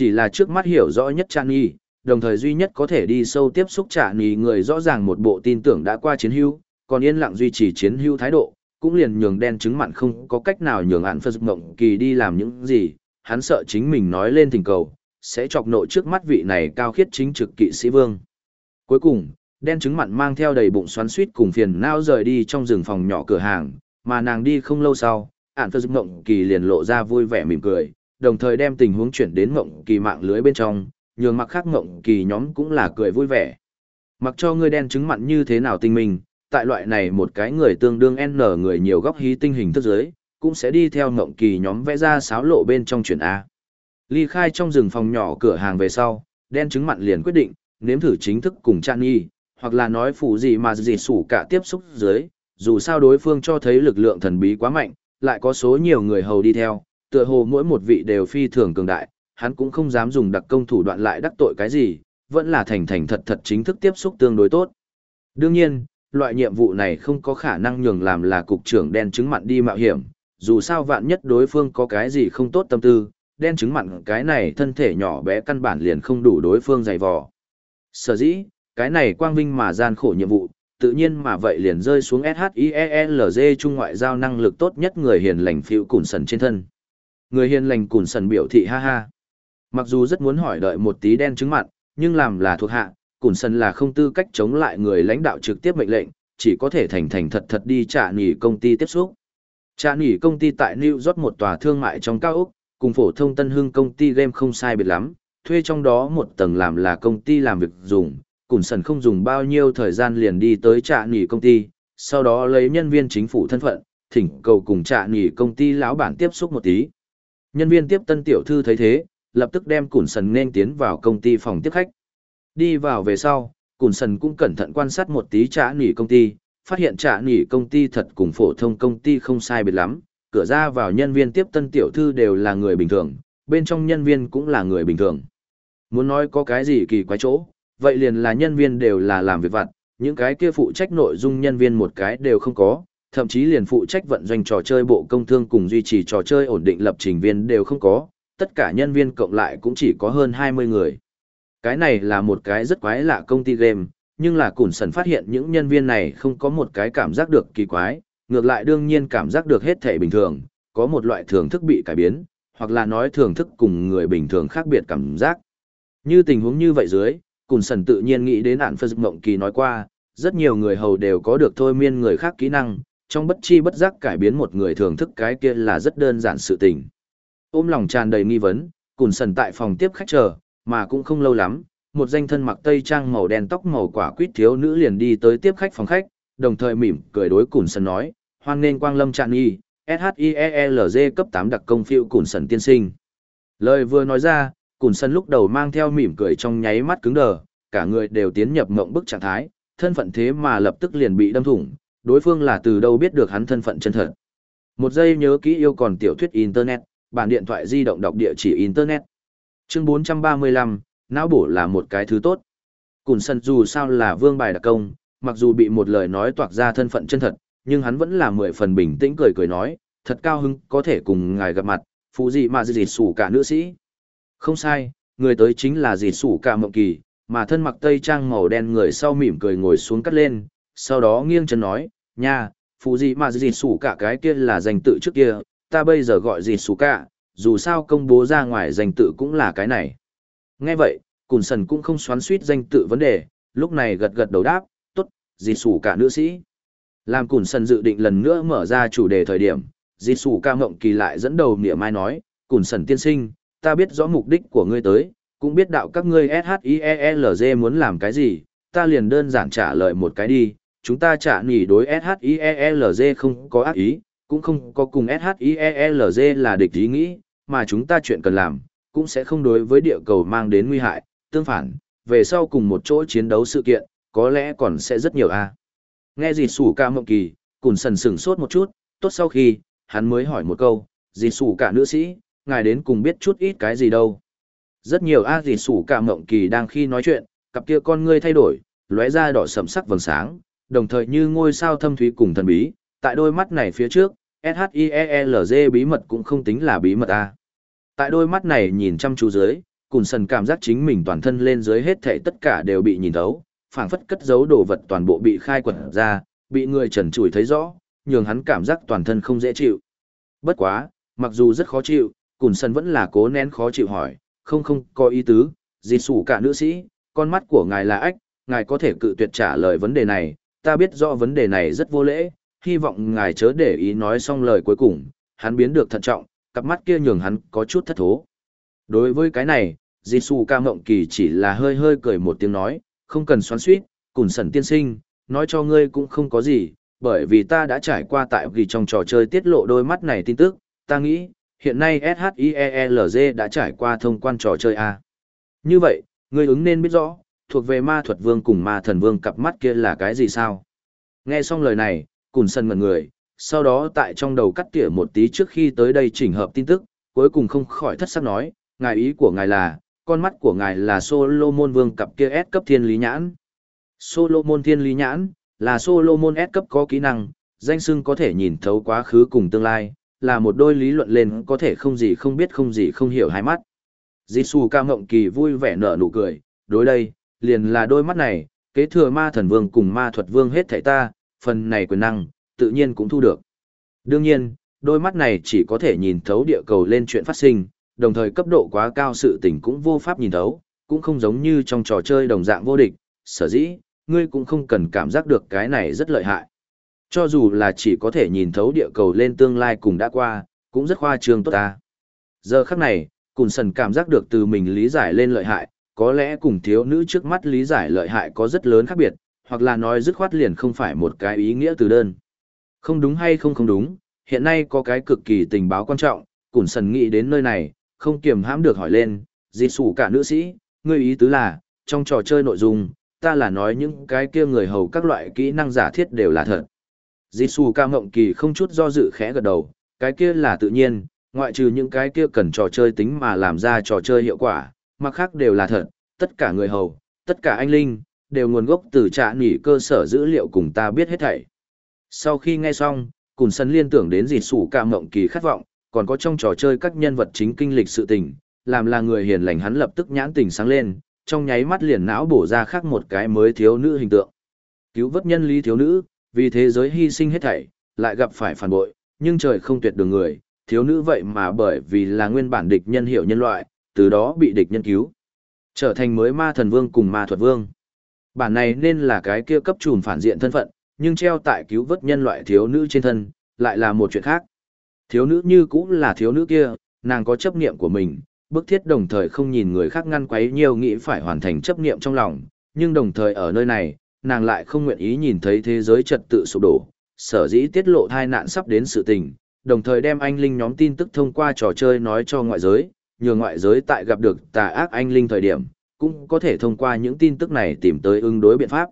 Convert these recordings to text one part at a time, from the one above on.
Chỉ là trước mắt hiểu rõ nhất Trạ Nhi, đồng thời duy nhất có thể đi sâu tiếp xúc Trạ Nhi người rõ ràng một bộ tin tưởng đã qua chiến hữu, còn yên lặng duy trì chiến hữu thái độ, cũng liền nhường đen chứng mặn không có cách nào nhường ạn phật mộng kỳ đi làm những gì, hắn sợ chính mình nói lên thỉnh cầu, sẽ chọc nội trước mắt vị này cao khiết chính trực kỵ sĩ vương. Cuối cùng, đen trứng mặn mang theo đầy bụng xoắn suýt cùng phiền não rời đi trong rừng phòng nhỏ cửa hàng, mà nàng đi không lâu sau, ản phật mộng kỳ liền lộ ra vui vẻ mỉm cười, đồng thời đem tình huống chuyển đến mộng kỳ mạng lưới bên trong, nhường mặc khác mộng kỳ nhóm cũng là cười vui vẻ. Mặc cho ngươi đen chứng mặn như thế nào tinh minh, tại loại này một cái người tương đương N người nhiều góc hí tinh hình thức giới, cũng sẽ đi theo mộng kỳ nhóm vẽ ra sáo lộ bên trong chuyển A. Ly khai trong rừng phòng nhỏ cửa hàng về sau, đen chứng mặn liền quyết định, nếm thử chính thức cùng Chan Nhi, hoặc là nói phủ gì mà gì sủ cả tiếp xúc dưới, dù sao đối phương cho thấy lực lượng thần bí quá mạnh, lại có số nhiều người hầu đi theo, tựa hồ mỗi một vị đều phi thường cường đại, hắn cũng không dám dùng đặc công thủ đoạn lại đắc tội cái gì, vẫn là thành thành thật thật chính thức tiếp xúc tương đối tốt. Đương nhiên, loại nhiệm vụ này không có khả năng nhường làm là cục trưởng đen chứng mặn đi mạo hiểm, dù sao vạn nhất đối phương có cái gì không tốt tâm tư, đen chứng mặn cái này thân thể nhỏ bé căn bản liền không đủ đối phương dày vò. Sở dĩ, cái này quang vinh mà gian khổ nhiệm vụ, tự nhiên mà vậy liền rơi xuống SHIELZ trung ngoại giao năng lực tốt nhất người hiền lành phiêu củn sần trên thân. Người hiền lành củn sần biểu thị ha ha. Mặc dù rất muốn hỏi đợi một tí đen chứng mặn, nhưng làm là thuộc hạ, củn sần là không tư cách chống lại người lãnh đạo trực tiếp mệnh lệnh, chỉ có thể thành thành thật thật đi trả nghỉ công ty tiếp xúc. Trả nghỉ công ty tại New York một tòa thương mại trong cao Úc, cùng phổ thông tân hưng công ty game không sai biệt lắm, thuê trong đó một tầng làm là công ty làm việc dùng, củn Sần không dùng bao nhiêu thời gian liền đi tới trạ nghỉ công ty, sau đó lấy nhân viên chính phủ thân phận, thỉnh cầu cùng trạ nghỉ công ty lão bản tiếp xúc một tí. Nhân viên tiếp tân tiểu thư thấy thế, lập tức đem Cùn Sần nên tiến vào công ty phòng tiếp khách. Đi vào về sau, Cùn Sần cũng cẩn thận quan sát một tí trả nỉ công ty, phát hiện trả nỉ công ty thật cùng phổ thông công ty không sai biệt lắm, cửa ra vào nhân viên tiếp tân tiểu thư đều là người bình thường, bên trong nhân viên cũng là người bình thường. Muốn nói có cái gì kỳ quái chỗ, vậy liền là nhân viên đều là làm việc vặt, những cái kia phụ trách nội dung nhân viên một cái đều không có, thậm chí liền phụ trách vận doanh trò chơi bộ công thương cùng duy trì trò chơi ổn định lập trình viên đều không có, tất cả nhân viên cộng lại cũng chỉ có hơn 20 người. Cái này là một cái rất quái lạ công ty game, nhưng là Củn Sần phát hiện những nhân viên này không có một cái cảm giác được kỳ quái, ngược lại đương nhiên cảm giác được hết thể bình thường, có một loại thưởng thức bị cải biến, hoặc là nói thưởng thức cùng người bình thường khác biệt cảm giác. Như tình huống như vậy dưới, Củn Sần tự nhiên nghĩ đến ản phật mộng kỳ nói qua, rất nhiều người hầu đều có được thôi miên người khác kỹ năng, trong bất chi bất giác cải biến một người thưởng thức cái kia là rất đơn giản sự tình. Ôm lòng tràn đầy nghi vấn, Cùn Sần tại phòng tiếp khách chờ, mà cũng không lâu lắm, một danh thân mặc tây trang màu đen tóc màu quả quýt thiếu nữ liền đi tới tiếp khách phòng khách, đồng thời mỉm cười đối Cùn Sần nói, hoan nên quang lâm tràn y, SHIELZ cấp 8 đặc công phiêu Cùn Sần tiên sinh. Lời vừa nói ra, Cùn sần lúc đầu mang theo mỉm cười trong nháy mắt cứng đờ, cả người đều tiến nhập mộng bức trạng thái, thân phận thế mà lập tức liền bị đâm thủng, đối phương là từ đâu biết được hắn thân phận chân thật. Một giây nhớ kỹ yêu còn tiểu thuyết Internet, bản điện thoại di động đọc địa chỉ Internet. Chương 435, não bổ là một cái thứ tốt. Cùn Sân dù sao là vương bài đặc công, mặc dù bị một lời nói toạc ra thân phận chân thật, nhưng hắn vẫn là mười phần bình tĩnh cười cười nói, thật cao hứng có thể cùng ngài gặp mặt, phụ gì mà gì sủ cả nữ sĩ. Không sai, người tới chính là gì sủ cả mộng kỳ, mà thân mặc tây trang màu đen người sau mỉm cười ngồi xuống cắt lên, sau đó nghiêng chân nói, nha, phụ gì mà gì sủ cả cái kia là danh tự trước kia, ta bây giờ gọi gì sủ cả, dù sao công bố ra ngoài danh tự cũng là cái này. Nghe vậy, Cùn Sần cũng không xoắn suýt danh tự vấn đề, lúc này gật gật đầu đáp, tốt, gì sủ cả nữ sĩ. Làm Cùn Sần dự định lần nữa mở ra chủ đề thời điểm, gì sủ ca mộng kỳ lại dẫn đầu mỉa mai nói, Cùn Sần tiên sinh, ta biết rõ mục đích của ngươi tới, cũng biết đạo các ngươi SHIELZ muốn làm cái gì, ta liền đơn giản trả lời một cái đi, chúng ta trả nỉ đối SHIELZ không có ác ý, cũng không có cùng SHIELZ là địch ý nghĩ, mà chúng ta chuyện cần làm, cũng sẽ không đối với địa cầu mang đến nguy hại, tương phản, về sau cùng một chỗ chiến đấu sự kiện, có lẽ còn sẽ rất nhiều a. Nghe gì sủ ca mộng kỳ, cùn sần sừng sốt một chút, tốt sau khi, hắn mới hỏi một câu, gì sủ cả nữ sĩ, ngài đến cùng biết chút ít cái gì đâu. Rất nhiều a dì sủ cả mộng kỳ đang khi nói chuyện, cặp kia con ngươi thay đổi, lóe ra đỏ sầm sắc vầng sáng, đồng thời như ngôi sao thâm thúy cùng thần bí, tại đôi mắt này phía trước, SHIELZ bí mật cũng không tính là bí mật a. Tại đôi mắt này nhìn chăm chú dưới, Cùn Sần cảm giác chính mình toàn thân lên dưới hết thảy tất cả đều bị nhìn thấu, phảng phất cất giấu đồ vật toàn bộ bị khai quật ra, bị người trần trụi thấy rõ, nhường hắn cảm giác toàn thân không dễ chịu. Bất quá, mặc dù rất khó chịu, Cùn Sần vẫn là cố nén khó chịu hỏi, không không có ý tứ, gì sủ cả nữ sĩ, con mắt của ngài là ách, ngài có thể cự tuyệt trả lời vấn đề này, ta biết rõ vấn đề này rất vô lễ, hy vọng ngài chớ để ý nói xong lời cuối cùng, hắn biến được thận trọng, cặp mắt kia nhường hắn có chút thất thố. Đối với cái này, Jisoo ca mộng kỳ chỉ là hơi hơi cười một tiếng nói, không cần xoắn suýt, Cùn sẩn tiên sinh, nói cho ngươi cũng không có gì, bởi vì ta đã trải qua tại vì trong trò chơi tiết lộ đôi mắt này tin tức, ta nghĩ, hiện nay SHIELZ đã trải qua thông quan trò chơi A. Như vậy, ngươi ứng nên biết rõ, thuộc về ma thuật vương cùng ma thần vương cặp mắt kia là cái gì sao? Nghe xong lời này, Cùn Sân ngẩn người, sau đó tại trong đầu cắt tỉa một tí trước khi tới đây chỉnh hợp tin tức, cuối cùng không khỏi thất sắc nói, ngài ý của ngài là, con mắt của ngài là Solomon vương cặp kia S cấp thiên lý nhãn. Solomon thiên lý nhãn, là Solomon S cấp có kỹ năng, danh xưng có thể nhìn thấu quá khứ cùng tương lai, là một đôi lý luận lên có thể không gì không biết không gì không hiểu hai mắt. Jisoo ca ngộng kỳ vui vẻ nở nụ cười, đối đây, liền là đôi mắt này, kế thừa ma thần vương cùng ma thuật vương hết thảy ta, phần này quyền năng, tự nhiên cũng thu được. Đương nhiên, đôi mắt này chỉ có thể nhìn thấu địa cầu lên chuyện phát sinh, đồng thời cấp độ quá cao sự tình cũng vô pháp nhìn thấu, cũng không giống như trong trò chơi đồng dạng vô địch, sở dĩ, ngươi cũng không cần cảm giác được cái này rất lợi hại. Cho dù là chỉ có thể nhìn thấu địa cầu lên tương lai cùng đã qua, cũng rất khoa trương tốt ta. Giờ khắc này, Cùn Sần cảm giác được từ mình lý giải lên lợi hại, có lẽ cùng thiếu nữ trước mắt lý giải lợi hại có rất lớn khác biệt, hoặc là nói dứt khoát liền không phải một cái ý nghĩa từ đơn. Không đúng hay không không đúng, hiện nay có cái cực kỳ tình báo quan trọng, Củn Sần nghĩ đến nơi này, không kiềm hãm được hỏi lên, dì sủ cả nữ sĩ, ngươi ý tứ là, trong trò chơi nội dung, ta là nói những cái kia người hầu các loại kỹ năng giả thiết đều là thật. Dì sủ ca mộng kỳ không chút do dự khẽ gật đầu, cái kia là tự nhiên, ngoại trừ những cái kia cần trò chơi tính mà làm ra trò chơi hiệu quả, mà khác đều là thật, tất cả người hầu, tất cả anh linh, đều nguồn gốc từ trạ nỉ cơ sở dữ liệu cùng ta biết hết thảy. Sau khi nghe xong, Cùn Sân liên tưởng đến dì sủ ca mộng kỳ khát vọng, còn có trong trò chơi các nhân vật chính kinh lịch sự tình, làm là người hiền lành hắn lập tức nhãn tình sáng lên, trong nháy mắt liền não bổ ra khác một cái mới thiếu nữ hình tượng. Cứu vớt nhân lý thiếu nữ, vì thế giới hy sinh hết thảy, lại gặp phải phản bội, nhưng trời không tuyệt đường người, thiếu nữ vậy mà bởi vì là nguyên bản địch nhân hiểu nhân loại, từ đó bị địch nhân cứu. Trở thành mới ma thần vương cùng ma thuật vương. Bản này nên là cái kia cấp trùm phản diện thân phận, nhưng treo tại cứu vớt nhân loại thiếu nữ trên thân, lại là một chuyện khác. Thiếu nữ như cũng là thiếu nữ kia, nàng có chấp niệm của mình, bức thiết đồng thời không nhìn người khác ngăn quấy nhiều nghĩ phải hoàn thành chấp niệm trong lòng, nhưng đồng thời ở nơi này, nàng lại không nguyện ý nhìn thấy thế giới trật tự sụp đổ, sở dĩ tiết lộ thai nạn sắp đến sự tình, đồng thời đem anh linh nhóm tin tức thông qua trò chơi nói cho ngoại giới, nhờ ngoại giới tại gặp được tà ác anh linh thời điểm, cũng có thể thông qua những tin tức này tìm tới ứng đối biện pháp.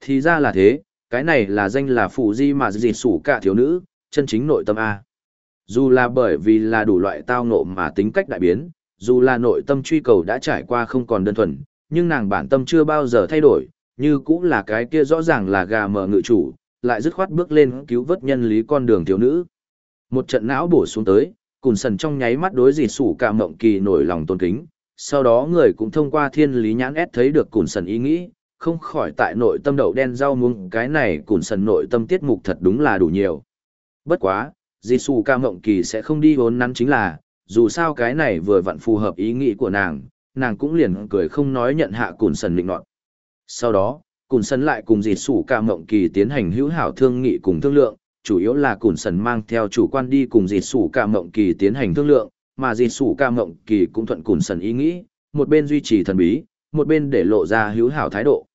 Thì ra là thế, cái này là danh là phụ di mà dì sủ cả thiếu nữ, chân chính nội tâm A. Dù là bởi vì là đủ loại tao ngộ mà tính cách đại biến, dù là nội tâm truy cầu đã trải qua không còn đơn thuần, nhưng nàng bản tâm chưa bao giờ thay đổi, như cũng là cái kia rõ ràng là gà mờ ngự chủ, lại dứt khoát bước lên cứu vớt nhân lý con đường thiếu nữ. Một trận não bổ xuống tới, cùn sần trong nháy mắt đối dịt sủ cả mộng kỳ nổi lòng tôn kính, sau đó người cũng thông qua thiên lý nhãn ép thấy được cùn sần ý nghĩ, không khỏi tại nội tâm đậu đen rau muống cái này cùn sần nội tâm tiết mục thật đúng là đủ nhiều. Bất quá, dì Sủ ca mộng kỳ sẽ không đi vốn nắn chính là, dù sao cái này vừa vặn phù hợp ý nghĩ của nàng, nàng cũng liền cười không nói nhận hạ cùn sần định nọt. Sau đó, cùn sần lại cùng dì Sủ ca mộng kỳ tiến hành hữu hảo thương nghị cùng thương lượng, chủ yếu là cùn sần mang theo chủ quan đi cùng dì sủ ca mộng kỳ tiến hành thương lượng, mà dì sủ ca mộng kỳ cũng thuận cùn sần ý nghĩ, một bên duy trì thần bí, một bên để lộ ra hữu hảo thái độ.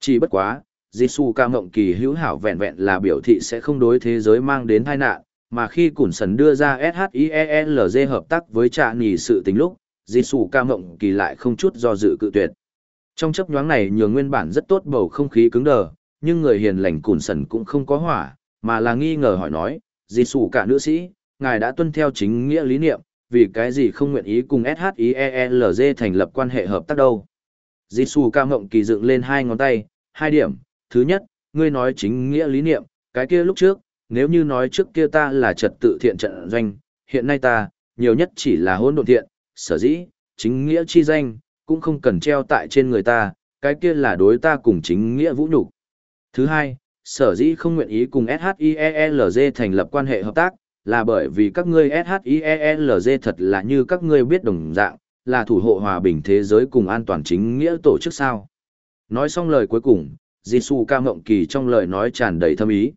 Chỉ bất quá, dì sủ ca mộng kỳ hữu hảo vẹn vẹn là biểu thị sẽ không đối thế giới mang đến tai nạn, mà khi Cùn Sần đưa ra SHIELZ hợp tác với trạ nì sự tính lúc, dì sủ ca mộng kỳ lại không chút do dự cự tuyệt. Trong chấp nhoáng này nhường nguyên bản rất tốt bầu không khí cứng đờ, nhưng người hiền lành Cùn Sần cũng không có hỏa, mà là nghi ngờ hỏi nói, dì sủ cả nữ sĩ, ngài đã tuân theo chính nghĩa lý niệm, vì cái gì không nguyện ý cùng SHIELZ thành lập quan hệ hợp tác đâu. Dì sủ ca mộng kỳ dựng lên hai ngón tay, hai điểm, thứ nhất, ngươi nói chính nghĩa lý niệm, cái kia lúc trước, nếu như nói trước kia ta là trật tự thiện trận doanh, hiện nay ta, nhiều nhất chỉ là hỗn độn thiện, sở dĩ, chính nghĩa chi danh, cũng không cần treo tại trên người ta, cái kia là đối ta cùng chính nghĩa vũ nhục. Thứ hai, sở dĩ không nguyện ý cùng SHIELZ thành lập quan hệ hợp tác, là bởi vì các ngươi SHIELZ thật là như các ngươi biết đồng dạng, là thủ hộ hòa bình thế giới cùng an toàn chính nghĩa tổ chức sao. Nói xong lời cuối cùng, Jisoo ca mộng kỳ trong lời nói tràn đầy thâm ý.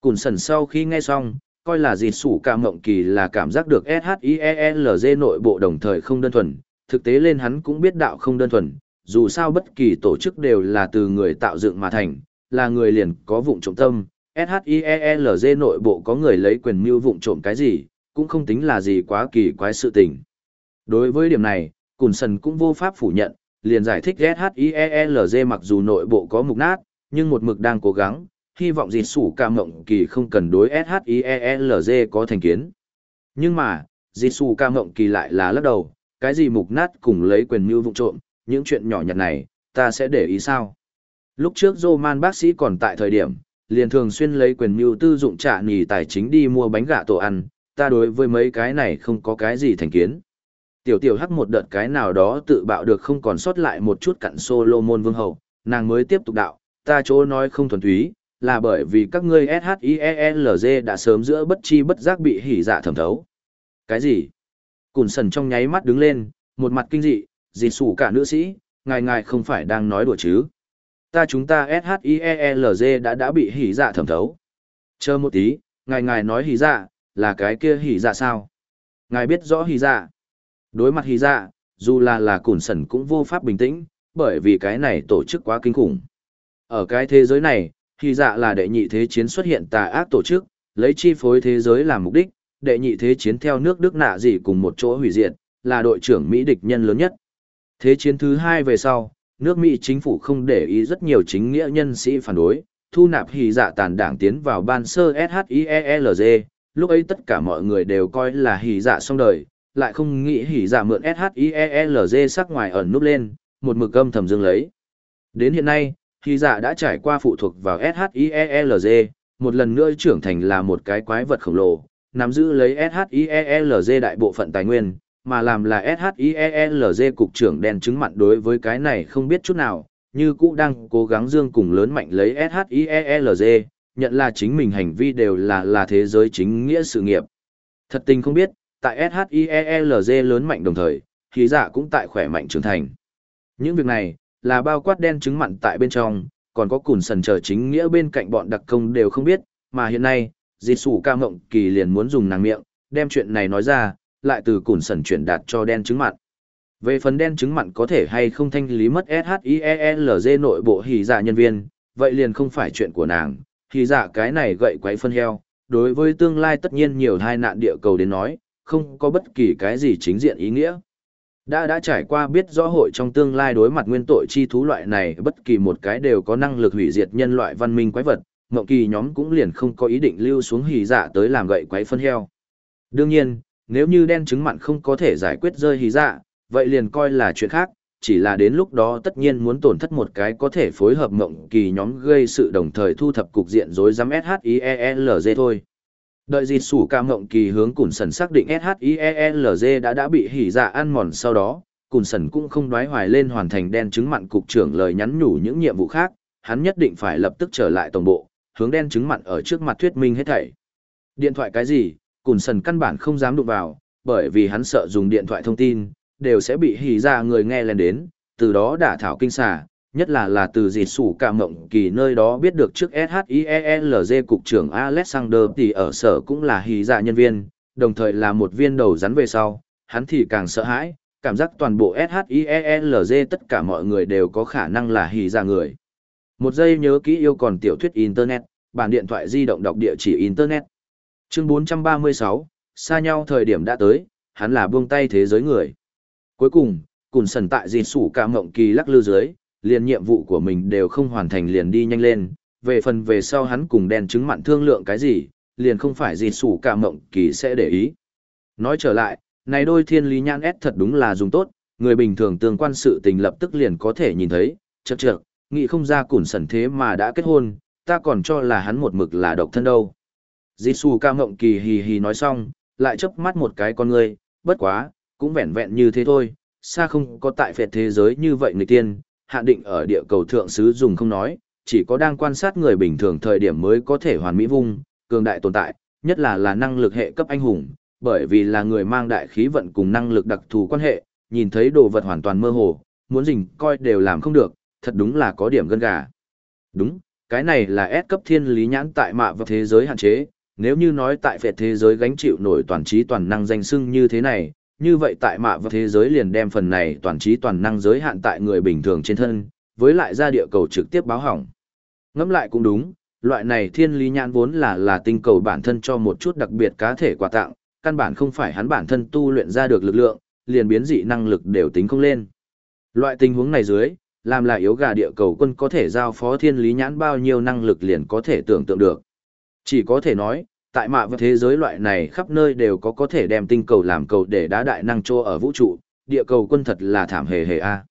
Cùng sần sau khi nghe xong, coi là Jisoo ca mộng kỳ là cảm giác được SHIELZ nội bộ đồng thời không đơn thuần, thực tế lên hắn cũng biết đạo không đơn thuần, dù sao bất kỳ tổ chức đều là từ người tạo dựng mà thành, là người liền có vụng trộm tâm, SHIELZ nội bộ có người lấy quyền mưu vụng trộm cái gì, cũng không tính là gì quá kỳ quái sự tình. Đối với điểm này, Cùn Sần cũng vô pháp phủ nhận, liền giải thích SHIELZ mặc dù nội bộ có mục nát, nhưng một mực đang cố gắng, hy vọng dịt sủ ca mộng kỳ không cần đối SHIELZ có thành kiến. Nhưng mà, dịt sủ ca mộng kỳ lại là lắc đầu, cái gì mục nát cùng lấy quyền mưu vụng trộm, những chuyện nhỏ nhặt này, ta sẽ để ý sao. Lúc trước Roman bác sĩ còn tại thời điểm, liền thường xuyên lấy quyền mưu tư dụng trả nì tài chính đi mua bánh gạ tổ ăn, ta đối với mấy cái này không có cái gì thành kiến. Tiểu tiểu hắc một đợt cái nào đó tự bạo được không còn sót lại một chút cặn Solomon vương hậu, nàng mới tiếp tục đạo, ta chỗ nói không thuần túy, là bởi vì các ngươi SHIELZ đã sớm giữa bất chi bất giác bị hỉ dạ thẩm thấu. Cái gì? Cùn sần trong nháy mắt đứng lên, một mặt kinh dị, dì sủ cả nữ sĩ, ngài ngài không phải đang nói đùa chứ. Ta chúng ta SHIELZ đã đã bị hỉ dạ thẩm thấu. Chờ một tí, ngài ngài nói hỉ dạ, là cái kia hỉ dạ sao? Ngài biết rõ hỉ dạ. Đối mặt hỉ dạ, dù là là củn sần cũng vô pháp bình tĩnh, bởi vì cái này tổ chức quá kinh khủng. Ở cái thế giới này, hỉ dạ là đệ nhị thế chiến xuất hiện tà ác tổ chức, lấy chi phối thế giới làm mục đích, đệ nhị thế chiến theo nước Đức nạ gì cùng một chỗ hủy diệt, là đội trưởng Mỹ địch nhân lớn nhất. Thế chiến thứ hai về sau, nước Mỹ chính phủ không để ý rất nhiều chính nghĩa nhân sĩ phản đối, thu nạp hỉ dạ tàn đảng tiến vào ban sơ SHIELZ, lúc ấy tất cả mọi người đều coi là hỉ dạ xong đời, lại không nghĩ hỉ dạ mượn SHIELZ sắc ngoài ẩn núp lên, một mực âm thầm dương lấy. Đến hiện nay, hỉ dạ đã trải qua phụ thuộc vào SHIELZ, một lần nữa trưởng thành là một cái quái vật khổng lồ, nắm giữ lấy SHIELZ đại bộ phận tài nguyên, mà làm là SHIELZ cục trưởng đen chứng mặn đối với cái này không biết chút nào, như cũ đang cố gắng dương cùng lớn mạnh lấy SHIELZ, nhận là chính mình hành vi đều là là thế giới chính nghĩa sự nghiệp. Thật tình không biết, tại SHIELZ lớn mạnh đồng thời, khí giả cũng tại khỏe mạnh trưởng thành. Những việc này, là bao quát đen chứng mặn tại bên trong, còn có cùn sần chờ chính nghĩa bên cạnh bọn đặc công đều không biết, mà hiện nay, dì sủ ca mộng kỳ liền muốn dùng nàng miệng, đem chuyện này nói ra, lại từ củn sần chuyển đạt cho đen trứng mặn. Về phần đen trứng mặn có thể hay không thanh lý mất SHIELZ nội bộ hỉ dạ nhân viên, vậy liền không phải chuyện của nàng, hỉ dạ cái này gậy quấy phân heo, đối với tương lai tất nhiên nhiều tai nạn địa cầu đến nói, không có bất kỳ cái gì chính diện ý nghĩa. Đã đã trải qua biết rõ hội trong tương lai đối mặt nguyên tội chi thú loại này bất kỳ một cái đều có năng lực hủy diệt nhân loại văn minh quái vật, mộng Kỳ nhóm cũng liền không có ý định lưu xuống hỉ dạ tới làm gậy quấy phân heo. Đương nhiên, nếu như đen trứng mặn không có thể giải quyết rơi hí dạ, vậy liền coi là chuyện khác, chỉ là đến lúc đó tất nhiên muốn tổn thất một cái có thể phối hợp mộng kỳ nhóm gây sự đồng thời thu thập cục diện rối rắm SHIELZ thôi. Đợi dịt sủ ca mộng kỳ hướng Cùn Sần xác định SHIELZ đã đã bị hỉ dạ ăn mòn sau đó, Cùn Sần cũng không đoái hoài lên hoàn thành đen chứng mặn cục trưởng lời nhắn nhủ những nhiệm vụ khác, hắn nhất định phải lập tức trở lại tổng bộ, hướng đen chứng mặn ở trước mặt thuyết minh hết thảy. Điện thoại cái gì, Cùn Sần căn bản không dám đụng vào, bởi vì hắn sợ dùng điện thoại thông tin, đều sẽ bị hỉ ra người nghe lên đến, từ đó đả thảo kinh xà, nhất là là từ dịt sủ cả mộng kỳ nơi đó biết được trước SHIELZ cục trưởng Alexander thì ở sở cũng là hỉ dạ nhân viên, đồng thời là một viên đầu rắn về sau, hắn thì càng sợ hãi, cảm giác toàn bộ SHIELZ tất cả mọi người đều có khả năng là hỉ dạ người. Một giây nhớ kỹ yêu còn tiểu thuyết Internet, bản điện thoại di động đọc địa chỉ Internet. Chương 436, xa nhau thời điểm đã tới, hắn là buông tay thế giới người. Cuối cùng, cùng sần tại dịt sủ cả mộng kỳ lắc lư dưới, liền nhiệm vụ của mình đều không hoàn thành liền đi nhanh lên. Về phần về sau hắn cùng đen chứng mặn thương lượng cái gì, liền không phải dịt sủ cả mộng kỳ sẽ để ý. Nói trở lại, này đôi thiên lý nhãn ép thật đúng là dùng tốt, người bình thường tương quan sự tình lập tức liền có thể nhìn thấy, chật chật, nghĩ không ra củn sần thế mà đã kết hôn, ta còn cho là hắn một mực là độc thân đâu. Jisoo ca ngộng kỳ hì hì nói xong, lại chớp mắt một cái con người, bất quá, cũng vẹn vẹn như thế thôi, xa không có tại phệt thế giới như vậy người tiên, hạn định ở địa cầu thượng sứ dùng không nói, chỉ có đang quan sát người bình thường thời điểm mới có thể hoàn mỹ vung, cường đại tồn tại, nhất là là năng lực hệ cấp anh hùng, bởi vì là người mang đại khí vận cùng năng lực đặc thù quan hệ, nhìn thấy đồ vật hoàn toàn mơ hồ, muốn dình coi đều làm không được, thật đúng là có điểm gân gà. Đúng, cái này là S cấp thiên lý nhãn tại mạ vật thế giới hạn chế, nếu như nói tại phệ thế giới gánh chịu nổi toàn trí toàn năng danh sưng như thế này, như vậy tại mạ và thế giới liền đem phần này toàn trí toàn năng giới hạn tại người bình thường trên thân, với lại ra địa cầu trực tiếp báo hỏng. Ngẫm lại cũng đúng, loại này thiên lý nhãn vốn là là tinh cầu bản thân cho một chút đặc biệt cá thể quà tặng, căn bản không phải hắn bản thân tu luyện ra được lực lượng, liền biến dị năng lực đều tính không lên. Loại tình huống này dưới, làm là yếu gà địa cầu quân có thể giao phó thiên lý nhãn bao nhiêu năng lực liền có thể tưởng tượng được. Chỉ có thể nói, tại mạ và thế giới loại này khắp nơi đều có có thể đem tinh cầu làm cầu để đá đại năng trô ở vũ trụ, địa cầu quân thật là thảm hề hề a. À.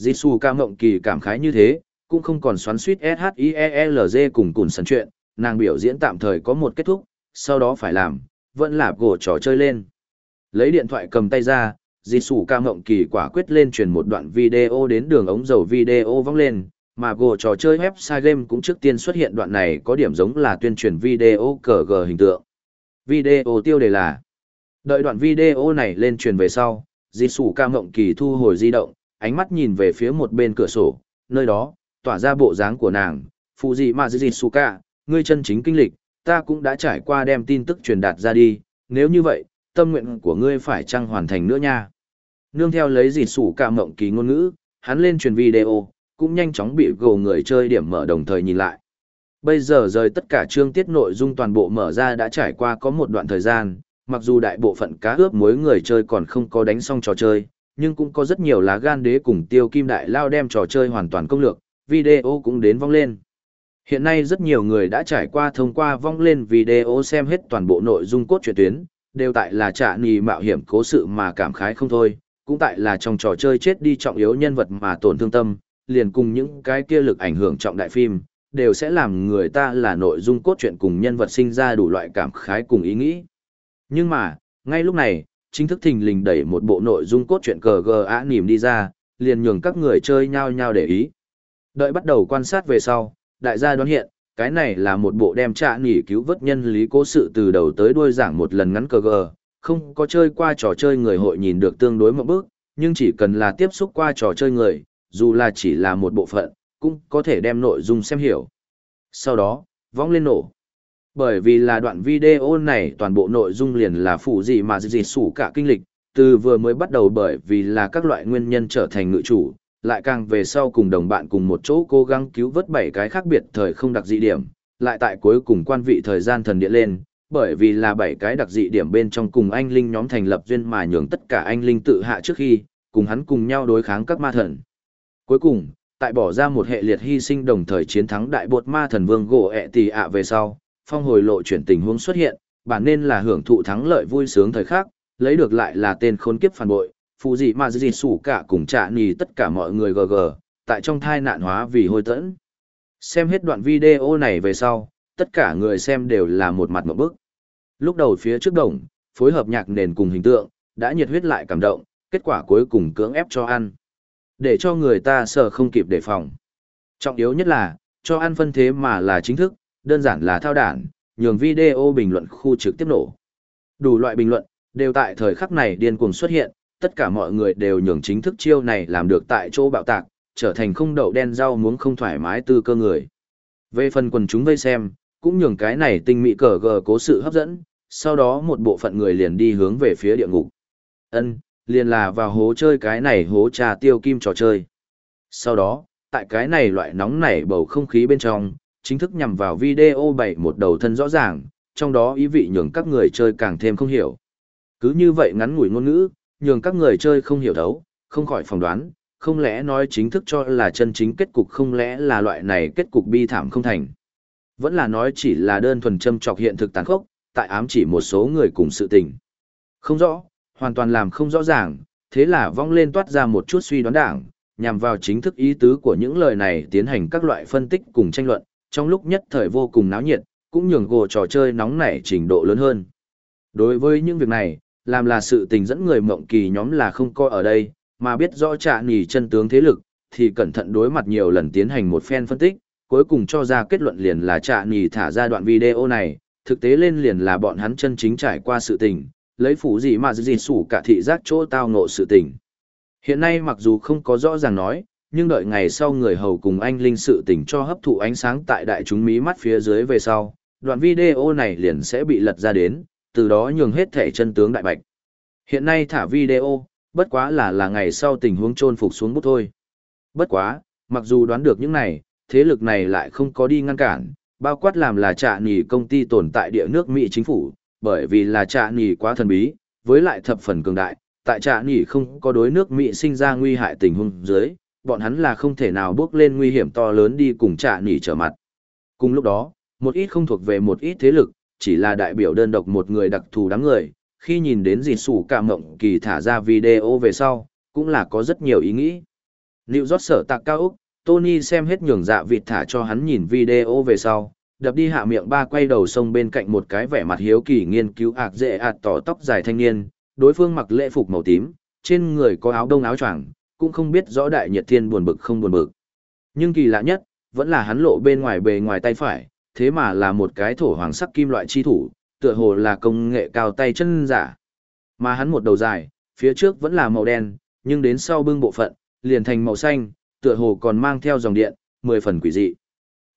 Jisoo ca mộng kỳ cảm khái như thế, cũng không còn xoắn suýt SHIELZ cùng cùng sân chuyện, nàng biểu diễn tạm thời có một kết thúc, sau đó phải làm, vẫn là gỗ trò chơi lên. Lấy điện thoại cầm tay ra, dì ca mộng kỳ quả quyết lên truyền một đoạn video đến đường ống dầu video vong lên, mà gồ trò chơi website game cũng trước tiên xuất hiện đoạn này có điểm giống là tuyên truyền video cờ gờ hình tượng. Video tiêu đề là Đợi đoạn video này lên truyền về sau, di sủ ca mộng kỳ thu hồi di động, ánh mắt nhìn về phía một bên cửa sổ, nơi đó, tỏa ra bộ dáng của nàng, phụ gì mà di sủ ca, ngươi chân chính kinh lịch, ta cũng đã trải qua đem tin tức truyền đạt ra đi, nếu như vậy, tâm nguyện của ngươi phải chăng hoàn thành nữa nha. Nương theo lấy di sủ ca mộng kỳ ngôn ngữ, hắn lên truyền video, cũng nhanh chóng bị gồ người chơi điểm mở đồng thời nhìn lại. Bây giờ rời tất cả chương tiết nội dung toàn bộ mở ra đã trải qua có một đoạn thời gian, mặc dù đại bộ phận cá ướp mối người chơi còn không có đánh xong trò chơi, nhưng cũng có rất nhiều lá gan đế cùng tiêu kim đại lao đem trò chơi hoàn toàn công lược, video cũng đến vong lên. Hiện nay rất nhiều người đã trải qua thông qua vong lên video xem hết toàn bộ nội dung cốt truyện tuyến, đều tại là trả nì mạo hiểm cố sự mà cảm khái không thôi, cũng tại là trong trò chơi chết đi trọng yếu nhân vật mà tổn thương tâm, liền cùng những cái kia lực ảnh hưởng trọng đại phim, đều sẽ làm người ta là nội dung cốt truyện cùng nhân vật sinh ra đủ loại cảm khái cùng ý nghĩ. Nhưng mà, ngay lúc này, chính thức thình lình đẩy một bộ nội dung cốt truyện cờ gờ á nìm đi ra, liền nhường các người chơi nhau nhau để ý. Đợi bắt đầu quan sát về sau, đại gia đoán hiện, cái này là một bộ đem trạ nghỉ cứu vớt nhân lý cố sự từ đầu tới đuôi giảng một lần ngắn cờ gờ, không có chơi qua trò chơi người hội nhìn được tương đối một bước, nhưng chỉ cần là tiếp xúc qua trò chơi người, dù là chỉ là một bộ phận, cũng có thể đem nội dung xem hiểu. Sau đó, vong lên nổ. Bởi vì là đoạn video này toàn bộ nội dung liền là phụ gì mà gì sủ cả kinh lịch, từ vừa mới bắt đầu bởi vì là các loại nguyên nhân trở thành ngự chủ, lại càng về sau cùng đồng bạn cùng một chỗ cố gắng cứu vớt bảy cái khác biệt thời không đặc dị điểm, lại tại cuối cùng quan vị thời gian thần điện lên, bởi vì là bảy cái đặc dị điểm bên trong cùng anh linh nhóm thành lập duyên mà nhường tất cả anh linh tự hạ trước khi, cùng hắn cùng nhau đối kháng các ma thần. Cuối cùng, tại bỏ ra một hệ liệt hy sinh đồng thời chiến thắng đại bột ma thần vương gỗ ẹ tì ạ về sau, phong hồi lộ chuyển tình huống xuất hiện, bản nên là hưởng thụ thắng lợi vui sướng thời khắc, lấy được lại là tên khốn kiếp phản bội, phụ dị mà dị sủ cả cùng trả nì tất cả mọi người gg, tại trong thai nạn hóa vì hôi tẫn. Xem hết đoạn video này về sau, tất cả người xem đều là một mặt một bức. Lúc đầu phía trước đồng, phối hợp nhạc nền cùng hình tượng, đã nhiệt huyết lại cảm động, kết quả cuối cùng cưỡng ép cho ăn. Để cho người ta sợ không kịp đề phòng. Trọng yếu nhất là, cho ăn phân thế mà là chính thức, đơn giản là thao đản, nhường video bình luận khu trực tiếp nổ. Đủ loại bình luận, đều tại thời khắc này điên cuồng xuất hiện, tất cả mọi người đều nhường chính thức chiêu này làm được tại chỗ bạo tạc, trở thành không đậu đen rau muống không thoải mái tư cơ người. Về phần quần chúng vây xem, cũng nhường cái này tinh mỹ cờ gờ cố sự hấp dẫn, sau đó một bộ phận người liền đi hướng về phía địa ngục. Ân, liền là vào hố chơi cái này hố trà tiêu kim trò chơi. Sau đó, tại cái này loại nóng nảy bầu không khí bên trong, chính thức nhằm vào video bảy một đầu thân rõ ràng, trong đó ý vị nhường các người chơi càng thêm không hiểu. Cứ như vậy ngắn ngủi ngôn ngữ, nhường các người chơi không hiểu thấu, không khỏi phỏng đoán, không lẽ nói chính thức cho là chân chính kết cục không lẽ là loại này kết cục bi thảm không thành. Vẫn là nói chỉ là đơn thuần châm trọc hiện thực tàn khốc, tại ám chỉ một số người cùng sự tình. Không rõ, hoàn toàn làm không rõ ràng, thế là vong lên toát ra một chút suy đoán đảng, nhằm vào chính thức ý tứ của những lời này tiến hành các loại phân tích cùng tranh luận, trong lúc nhất thời vô cùng náo nhiệt, cũng nhường gồ trò chơi nóng nảy trình độ lớn hơn. Đối với những việc này, làm là sự tình dẫn người mộng kỳ nhóm là không coi ở đây, mà biết rõ trả nỉ chân tướng thế lực, thì cẩn thận đối mặt nhiều lần tiến hành một phen phân tích, cuối cùng cho ra kết luận liền là trả nỉ thả ra đoạn video này, thực tế lên liền là bọn hắn chân chính trải qua sự tình, lấy phủ gì mà gì sủ cả thị giác chỗ tao ngộ sự tình. Hiện nay mặc dù không có rõ ràng nói, nhưng đợi ngày sau người hầu cùng anh linh sự tình cho hấp thụ ánh sáng tại đại chúng mí mắt phía dưới về sau, đoạn video này liền sẽ bị lật ra đến, từ đó nhường hết thể chân tướng đại bạch. Hiện nay thả video, bất quá là là ngày sau tình huống trôn phục xuống bút thôi. Bất quá, mặc dù đoán được những này, thế lực này lại không có đi ngăn cản, bao quát làm là trạ nỉ công ty tồn tại địa nước Mỹ chính phủ, bởi vì là trạ nỉ quá thần bí, với lại thập phần cường đại, tại trạ nỉ không có đối nước Mỹ sinh ra nguy hại tình huống dưới, bọn hắn là không thể nào bước lên nguy hiểm to lớn đi cùng trạ nỉ trở mặt. Cùng lúc đó, một ít không thuộc về một ít thế lực, chỉ là đại biểu đơn độc một người đặc thù đám người, khi nhìn đến dì sủ cả mộng kỳ thả ra video về sau, cũng là có rất nhiều ý nghĩ. Liệu rót sở tạc cao Úc, Tony xem hết nhường dạ vịt thả cho hắn nhìn video về sau, đập đi hạ miệng ba quay đầu sông bên cạnh một cái vẻ mặt hiếu kỳ nghiên cứu ạc dễ ạt tỏ tóc dài thanh niên, đối phương mặc lễ phục màu tím, trên người có áo đông áo choàng, cũng không biết rõ đại nhiệt thiên buồn bực không buồn bực. Nhưng kỳ lạ nhất, vẫn là hắn lộ bên ngoài bề ngoài tay phải, thế mà là một cái thổ hoàng sắc kim loại chi thủ, tựa hồ là công nghệ cao tay chân giả. Mà hắn một đầu dài, phía trước vẫn là màu đen, nhưng đến sau bưng bộ phận, liền thành màu xanh, tựa hồ còn mang theo dòng điện, mười phần quỷ dị.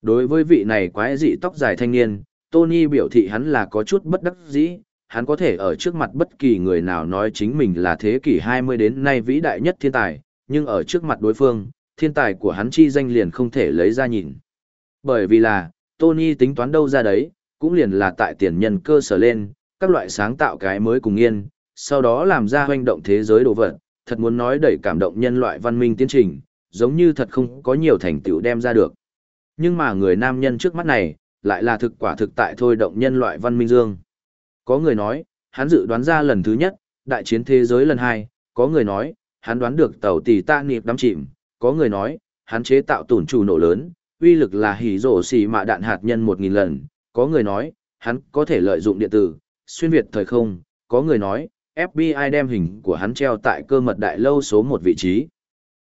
Đối với vị này quái dị tóc dài thanh niên, Tony biểu thị hắn là có chút bất đắc dĩ, hắn có thể ở trước mặt bất kỳ người nào nói chính mình là thế kỷ 20 đến nay vĩ đại nhất thiên tài, nhưng ở trước mặt đối phương, thiên tài của hắn chi danh liền không thể lấy ra nhìn. Bởi vì là, Tony tính toán đâu ra đấy, cũng liền là tại tiền nhân cơ sở lên, các loại sáng tạo cái mới cùng yên, sau đó làm ra hoành động thế giới đồ vật, thật muốn nói đẩy cảm động nhân loại văn minh tiến trình, giống như thật không có nhiều thành tựu đem ra được. Nhưng mà người nam nhân trước mắt này, lại là thực quả thực tại thôi động nhân loại văn minh dương. Có người nói, hắn dự đoán ra lần thứ nhất, đại chiến thế giới lần hai, có người nói, hắn đoán được tàu tỷ ta nghiệp đắm chìm, có người nói, hắn chế tạo tổn trù nổ lớn, uy lực là hỉ rổ xì mạ đạn hạt nhân một nghìn lần, có người nói, hắn có thể lợi dụng điện tử, xuyên việt thời không, có người nói, FBI đem hình của hắn treo tại cơ mật đại lâu số một vị trí.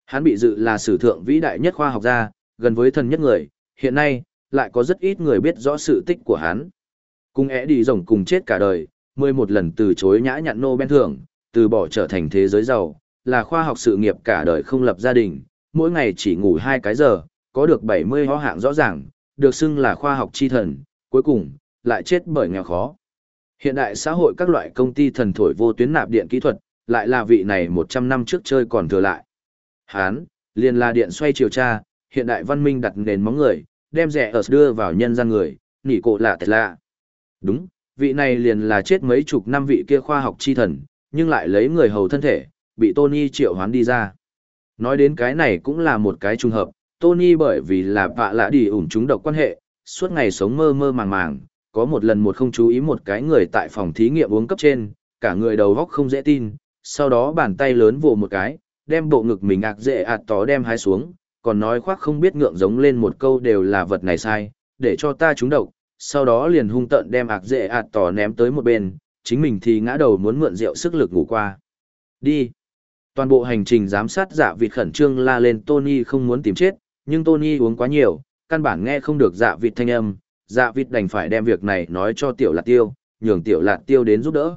Hắn bị dự là sử thượng vĩ đại nhất khoa học gia, gần với thần nhất người, hiện nay, lại có rất ít người biết rõ sự tích của hắn. Cùng é đi rồng cùng chết cả đời, mười một lần từ chối nhã nhặn Nobel thưởng, từ bỏ trở thành thế giới giàu, là khoa học sự nghiệp cả đời không lập gia đình, mỗi ngày chỉ ngủ hai cái giờ, có được 70 ho hạng rõ ràng, được xưng là khoa học chi thần, cuối cùng, lại chết bởi nghèo khó. Hiện đại xã hội các loại công ty thần thổi vô tuyến nạp điện kỹ thuật, lại là vị này 100 năm trước chơi còn thừa lại. Hán, liền là điện xoay chiều tra, hiện đại văn minh đặt nền móng người, đem rẻ ở đưa vào nhân gian người, nỉ cổ lạ thật lạ. Đúng, vị này liền là chết mấy chục năm vị kia khoa học chi thần, nhưng lại lấy người hầu thân thể, bị Tony triệu hoán đi ra. Nói đến cái này cũng là một cái trùng hợp, Tony bởi vì là vạ lạ đi ủn chúng độc quan hệ, suốt ngày sống mơ mơ màng màng, có một lần một không chú ý một cái người tại phòng thí nghiệm uống cấp trên, cả người đầu góc không dễ tin, sau đó bàn tay lớn vồ một cái, đem bộ ngực mình ạc dễ ạt tó đem hái xuống, còn nói khoác không biết ngượng giống lên một câu đều là vật này sai, để cho ta trúng độc, sau đó liền hung tận đem ạc dệ ạt tỏ ném tới một bên, chính mình thì ngã đầu muốn mượn rượu sức lực ngủ qua. Đi. Toàn bộ hành trình giám sát dạ vịt khẩn trương la lên Tony không muốn tìm chết, nhưng Tony uống quá nhiều, căn bản nghe không được dạ vịt thanh âm, dạ vịt đành phải đem việc này nói cho tiểu lạt tiêu, nhường tiểu lạt tiêu đến giúp đỡ.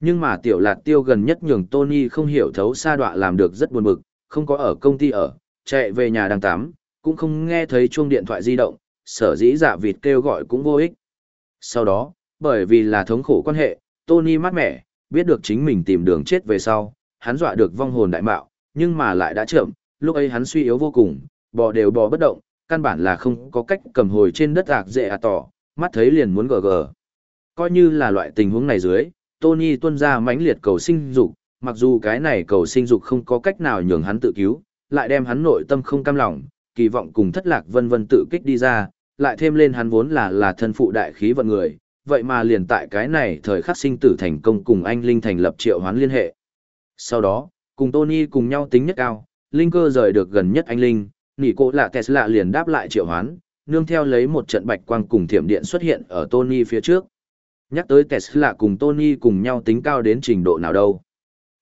Nhưng mà tiểu lạt tiêu gần nhất nhường Tony không hiểu thấu sa đọa làm được rất buồn bực, không có ở công ty ở, chạy về nhà đang tắm, cũng không nghe thấy chuông điện thoại di động, sở dĩ dạ vịt kêu gọi cũng vô ích. Sau đó, bởi vì là thống khổ quan hệ, Tony mát mẻ, biết được chính mình tìm đường chết về sau, hắn dọa được vong hồn đại mạo, nhưng mà lại đã chậm, lúc ấy hắn suy yếu vô cùng, bò đều bò bất động, căn bản là không có cách cầm hồi trên đất ạc dễ à tỏ, mắt thấy liền muốn gờ gờ. Coi như là loại tình huống này dưới, Tony tuân ra mãnh liệt cầu sinh dục, mặc dù cái này cầu sinh dục không có cách nào nhường hắn tự cứu, lại đem hắn nội tâm không cam lòng, kỳ vọng cùng thất lạc vân vân tự kích đi ra, lại thêm lên hắn vốn là là thân phụ đại khí vận người, vậy mà liền tại cái này thời khắc sinh tử thành công cùng anh Linh thành lập triệu hoán liên hệ. Sau đó, cùng Tony cùng nhau tính nhất cao, Linh cơ rời được gần nhất anh Linh, nỉ cô lạ Tesla liền đáp lại triệu hoán, nương theo lấy một trận bạch quang cùng thiểm điện xuất hiện ở Tony phía trước. Nhắc tới Tesla cùng Tony cùng nhau tính cao đến trình độ nào đâu.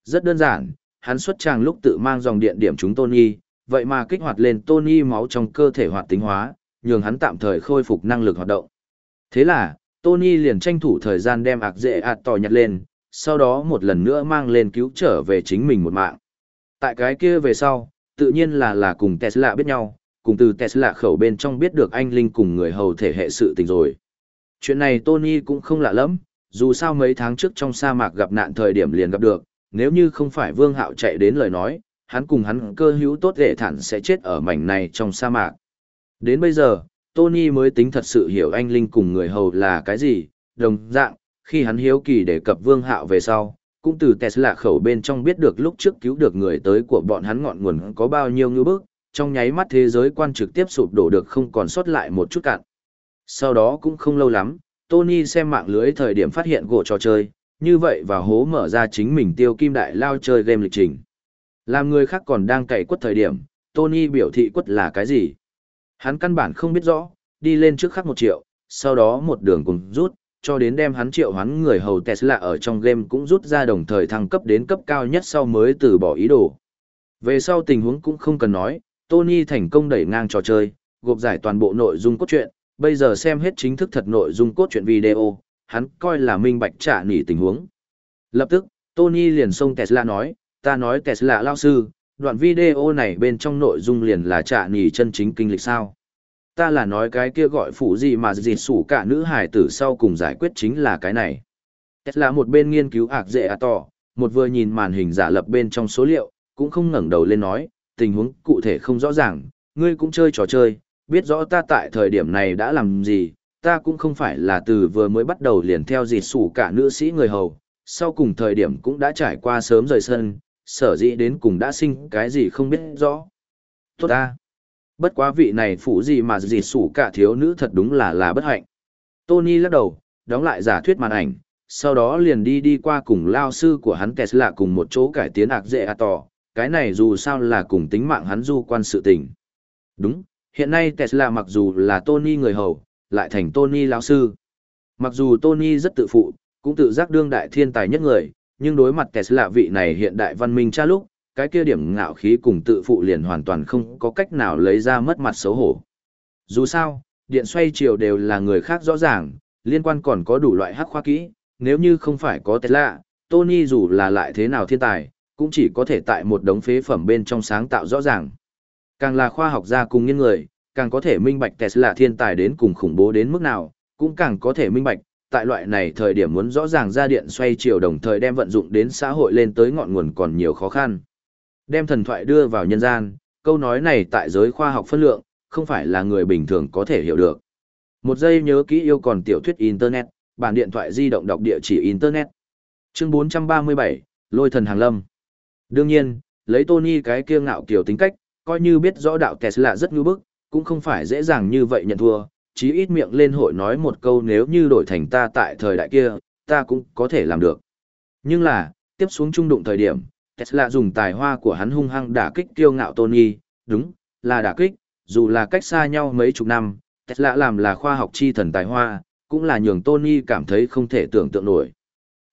Rất đơn giản, hắn xuất trang lúc tự mang dòng điện điểm chúng Tony, vậy mà kích hoạt lên Tony máu trong cơ thể hoạt tính hóa, nhường hắn tạm thời khôi phục năng lực hoạt động. Thế là, Tony liền tranh thủ thời gian đem ạc dễ ạt tỏ nhặt lên, sau đó một lần nữa mang lên cứu trở về chính mình một mạng. Tại cái kia về sau, tự nhiên là là cùng Tesla biết nhau, cùng từ Tesla khẩu bên trong biết được anh Linh cùng người hầu thể hệ sự tình rồi. Chuyện này Tony cũng không lạ lắm, dù sao mấy tháng trước trong sa mạc gặp nạn thời điểm liền gặp được, nếu như không phải Vương Hạo chạy đến lời nói, hắn cùng hắn cơ hữu tốt để thản sẽ chết ở mảnh này trong sa mạc. Đến bây giờ, Tony mới tính thật sự hiểu anh Linh cùng người hầu là cái gì, đồng dạng, khi hắn hiếu kỳ đề cập Vương Hạo về sau, cũng từ Tesla khẩu bên trong biết được lúc trước cứu được người tới của bọn hắn ngọn nguồn có bao nhiêu ngư bức, trong nháy mắt thế giới quan trực tiếp sụp đổ được không còn sót lại một chút cạn. Sau đó cũng không lâu lắm, Tony xem mạng lưới thời điểm phát hiện gỗ trò chơi, như vậy và hố mở ra chính mình tiêu kim đại lao chơi game lịch trình. Làm người khác còn đang cày quất thời điểm, Tony biểu thị quất là cái gì? Hắn căn bản không biết rõ, đi lên trước khắc một triệu, sau đó một đường cùng rút, cho đến đem hắn triệu hắn người hầu Tesla ở trong game cũng rút ra đồng thời thăng cấp đến cấp cao nhất sau mới từ bỏ ý đồ. Về sau tình huống cũng không cần nói, Tony thành công đẩy ngang trò chơi, gộp giải toàn bộ nội dung cốt truyện, bây giờ xem hết chính thức thật nội dung cốt truyện video, hắn coi là minh bạch trả nỉ tình huống. Lập tức, Tony liền xông Tesla nói, ta nói Tesla lao sư, đoạn video này bên trong nội dung liền là trả nỉ chân chính kinh lịch sao. Ta là nói cái kia gọi phụ gì mà dịt sủ cả nữ hải tử sau cùng giải quyết chính là cái này. Tesla một bên nghiên cứu ạc dệ à tỏ, một vừa nhìn màn hình giả lập bên trong số liệu, cũng không ngẩng đầu lên nói, tình huống cụ thể không rõ ràng, ngươi cũng chơi trò chơi, biết rõ ta tại thời điểm này đã làm gì, ta cũng không phải là từ vừa mới bắt đầu liền theo dịt sủ cả nữ sĩ người hầu, sau cùng thời điểm cũng đã trải qua sớm rời sân, sở dĩ đến cùng đã sinh cái gì không biết rõ. Tốt ta. Bất quá vị này phụ gì mà dịt sủ cả thiếu nữ thật đúng là là bất hạnh. Tony lắc đầu, đóng lại giả thuyết màn ảnh, sau đó liền đi đi qua cùng lao sư của hắn Tesla cùng một chỗ cải tiến ạc dệ à tỏ, cái này dù sao là cùng tính mạng hắn du quan sự tình. Đúng, hiện nay Tesla mặc dù là Tony người hầu, lại thành Tony lão sư. Mặc dù Tony rất tự phụ, cũng tự giác đương đại thiên tài nhất người, nhưng đối mặt Tesla vị này hiện đại văn minh cha lúc, cái kia điểm ngạo khí cùng tự phụ liền hoàn toàn không có cách nào lấy ra mất mặt xấu hổ. Dù sao, điện xoay chiều đều là người khác rõ ràng, liên quan còn có đủ loại hắc khoa kỹ, nếu như không phải có Tesla, Tony dù là lại thế nào thiên tài, cũng chỉ có thể tại một đống phế phẩm bên trong sáng tạo rõ ràng. Càng là khoa học gia cùng nhân người, càng có thể minh bạch Tesla thiên tài đến cùng khủng bố đến mức nào, cũng càng có thể minh bạch, tại loại này thời điểm muốn rõ ràng ra điện xoay chiều đồng thời đem vận dụng đến xã hội lên tới ngọn nguồn còn nhiều khó khăn. Đem thần thoại đưa vào nhân gian, câu nói này tại giới khoa học phân lượng, không phải là người bình thường có thể hiểu được. Một giây nhớ kỹ yêu còn tiểu thuyết Internet, bản điện thoại di động đọc địa chỉ Internet. Chương 437, Lôi thần hàng lâm. Đương nhiên, lấy Tony cái kia ngạo kiểu tính cách, coi như biết rõ đạo Tesla rất ngu bức, cũng không phải dễ dàng như vậy nhận thua, chí ít miệng lên hội nói một câu nếu như đổi thành ta tại thời đại kia, ta cũng có thể làm được. Nhưng là, tiếp xuống trung đụng thời điểm, Tesla dùng tài hoa của hắn hung hăng đả kích kiêu ngạo Tony, đúng, là đả kích, dù là cách xa nhau mấy chục năm, Tesla làm là khoa học chi thần tài hoa, cũng là nhường Tony cảm thấy không thể tưởng tượng nổi.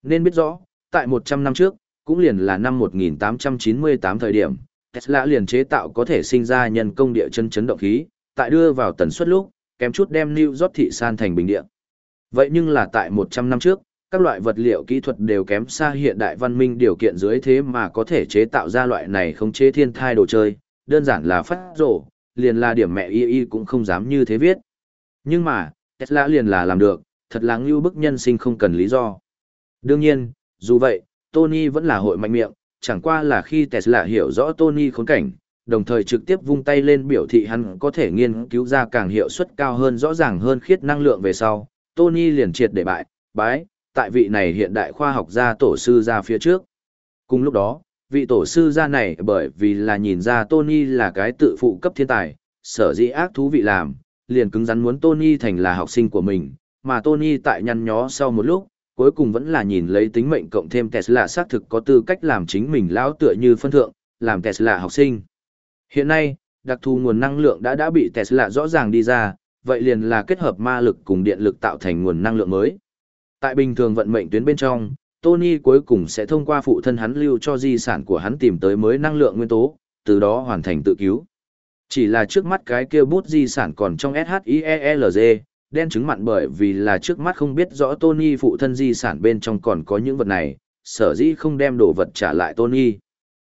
Nên biết rõ, tại 100 năm trước, cũng liền là năm 1898 thời điểm, Tesla liền chế tạo có thể sinh ra nhân công địa chân chấn động khí, tại đưa vào tần suất lúc, kém chút đem New York thị san thành bình địa. Vậy nhưng là tại 100 năm trước, các loại vật liệu kỹ thuật đều kém xa hiện đại văn minh điều kiện dưới thế mà có thể chế tạo ra loại này không chế thiên thai đồ chơi, đơn giản là phát rổ, liền là điểm mẹ y y cũng không dám như thế viết. Nhưng mà, Tesla liền là làm được, thật là ngưu bức nhân sinh không cần lý do. Đương nhiên, dù vậy, Tony vẫn là hội mạnh miệng, chẳng qua là khi Tesla hiểu rõ Tony khốn cảnh, đồng thời trực tiếp vung tay lên biểu thị hắn có thể nghiên cứu ra càng hiệu suất cao hơn rõ ràng hơn khiết năng lượng về sau, Tony liền triệt để bại, bái, tại vị này hiện đại khoa học gia tổ sư ra phía trước. Cùng lúc đó, vị tổ sư gia này bởi vì là nhìn ra Tony là cái tự phụ cấp thiên tài, sở dĩ ác thú vị làm, liền cứng rắn muốn Tony thành là học sinh của mình, mà Tony tại nhăn nhó sau một lúc, cuối cùng vẫn là nhìn lấy tính mệnh cộng thêm Tesla xác thực có tư cách làm chính mình lão tựa như phân thượng, làm Tesla học sinh. Hiện nay, đặc thù nguồn năng lượng đã đã bị Tesla rõ ràng đi ra, vậy liền là kết hợp ma lực cùng điện lực tạo thành nguồn năng lượng mới. Tại bình thường vận mệnh tuyến bên trong, Tony cuối cùng sẽ thông qua phụ thân hắn lưu cho di sản của hắn tìm tới mới năng lượng nguyên tố, từ đó hoàn thành tự cứu. Chỉ là trước mắt cái kia bút di sản còn trong SHIELG, đen chứng mặn bởi vì là trước mắt không biết rõ Tony phụ thân di sản bên trong còn có những vật này, sở dĩ không đem đồ vật trả lại Tony.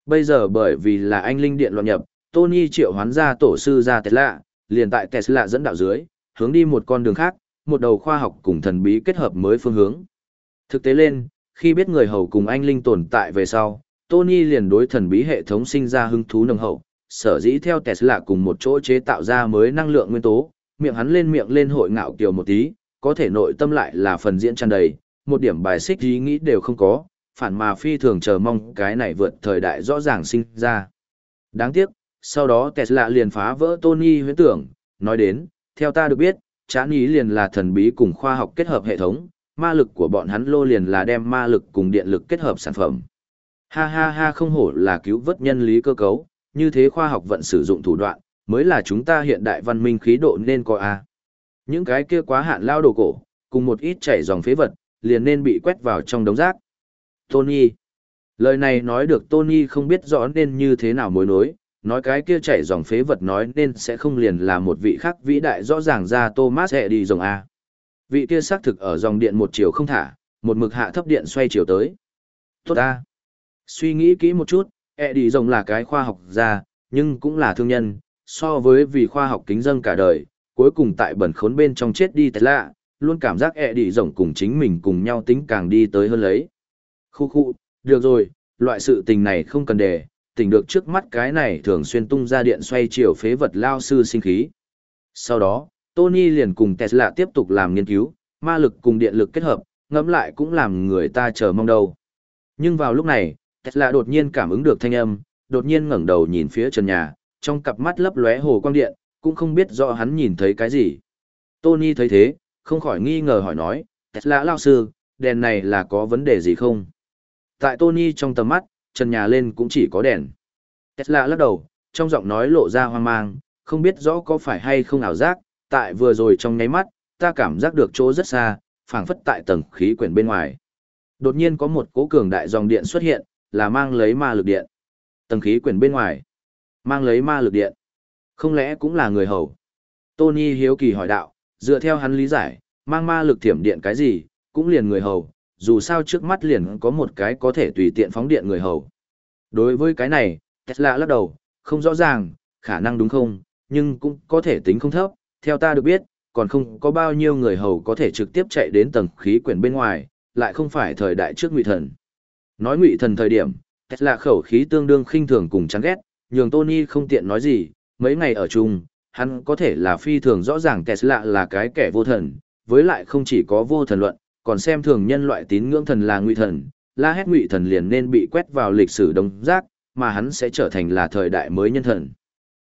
Bây giờ bởi vì là anh linh điện loạn nhập, Tony triệu hoán ra tổ sư ra Tesla, liền tại Tesla dẫn đạo dưới, hướng đi một con đường khác, một đầu khoa học cùng thần bí kết hợp mới phương hướng. Thực tế lên, khi biết người hầu cùng anh linh tồn tại về sau, Tony liền đối thần bí hệ thống sinh ra hứng thú nồng hậu, sở dĩ theo Tesla cùng một chỗ chế tạo ra mới năng lượng nguyên tố, miệng hắn lên miệng lên hội ngạo kiều một tí, có thể nội tâm lại là phần diễn tràn đầy, một điểm bài xích ý nghĩ đều không có, phản mà phi thường chờ mong cái này vượt thời đại rõ ràng sinh ra. Đáng tiếc, sau đó Tesla liền phá vỡ Tony huyễn tưởng, nói đến, theo ta được biết, chán ý liền là thần bí cùng khoa học kết hợp hệ thống, ma lực của bọn hắn lô liền là đem ma lực cùng điện lực kết hợp sản phẩm. Ha ha ha không hổ là cứu vớt nhân lý cơ cấu, như thế khoa học vận sử dụng thủ đoạn, mới là chúng ta hiện đại văn minh khí độ nên coi a. Những cái kia quá hạn lao đồ cổ, cùng một ít chảy dòng phế vật, liền nên bị quét vào trong đống rác. Tony. Lời này nói được Tony không biết rõ nên như thế nào mối nối, nói cái kia chảy dòng phế vật nói nên sẽ không liền là một vị khác vĩ đại rõ ràng ra Thomas hệ đi dòng A. Vị kia xác thực ở dòng điện một chiều không thả, một mực hạ thấp điện xoay chiều tới. Tốt A. Suy nghĩ kỹ một chút, hệ đi dòng là cái khoa học gia, nhưng cũng là thương nhân, so với vì khoa học kính dân cả đời, cuối cùng tại bẩn khốn bên trong chết đi thật lạ, luôn cảm giác ẹ đi rộng cùng chính mình cùng nhau tính càng đi tới hơn lấy. Khu khu, được rồi, loại sự tình này không cần để, tỉnh được trước mắt cái này thường xuyên tung ra điện xoay chiều phế vật lao sư sinh khí. Sau đó, Tony liền cùng Tesla tiếp tục làm nghiên cứu, ma lực cùng điện lực kết hợp, ngẫm lại cũng làm người ta chờ mong đâu. Nhưng vào lúc này, Tesla đột nhiên cảm ứng được thanh âm, đột nhiên ngẩng đầu nhìn phía trần nhà, trong cặp mắt lấp lóe hồ quang điện, cũng không biết rõ hắn nhìn thấy cái gì. Tony thấy thế, không khỏi nghi ngờ hỏi nói, Tesla lao sư, đèn này là có vấn đề gì không? Tại Tony trong tầm mắt, trần nhà lên cũng chỉ có đèn. Tesla lắc đầu, trong giọng nói lộ ra hoang mang, không biết rõ có phải hay không ảo giác, tại vừa rồi trong nháy mắt, ta cảm giác được chỗ rất xa, phảng phất tại tầng khí quyển bên ngoài. Đột nhiên có một cố cường đại dòng điện xuất hiện, là mang lấy ma lực điện. Tầng khí quyển bên ngoài, mang lấy ma lực điện. Không lẽ cũng là người hầu? Tony hiếu kỳ hỏi đạo, dựa theo hắn lý giải, mang ma lực thiểm điện cái gì, cũng liền người hầu, dù sao trước mắt liền có một cái có thể tùy tiện phóng điện người hầu. Đối với cái này, Tesla lắc đầu, không rõ ràng, khả năng đúng không, nhưng cũng có thể tính không thấp, theo ta được biết, còn không có bao nhiêu người hầu có thể trực tiếp chạy đến tầng khí quyển bên ngoài, lại không phải thời đại trước ngụy thần. Nói ngụy thần thời điểm, Tesla khẩu khí tương đương khinh thường cùng chán ghét, nhường Tony không tiện nói gì, mấy ngày ở chung, hắn có thể là phi thường rõ ràng Tesla là cái kẻ vô thần, với lại không chỉ có vô thần luận, còn xem thường nhân loại tín ngưỡng thần là ngụy thần, la hét ngụy thần liền nên bị quét vào lịch sử đông giác, mà hắn sẽ trở thành là thời đại mới nhân thần.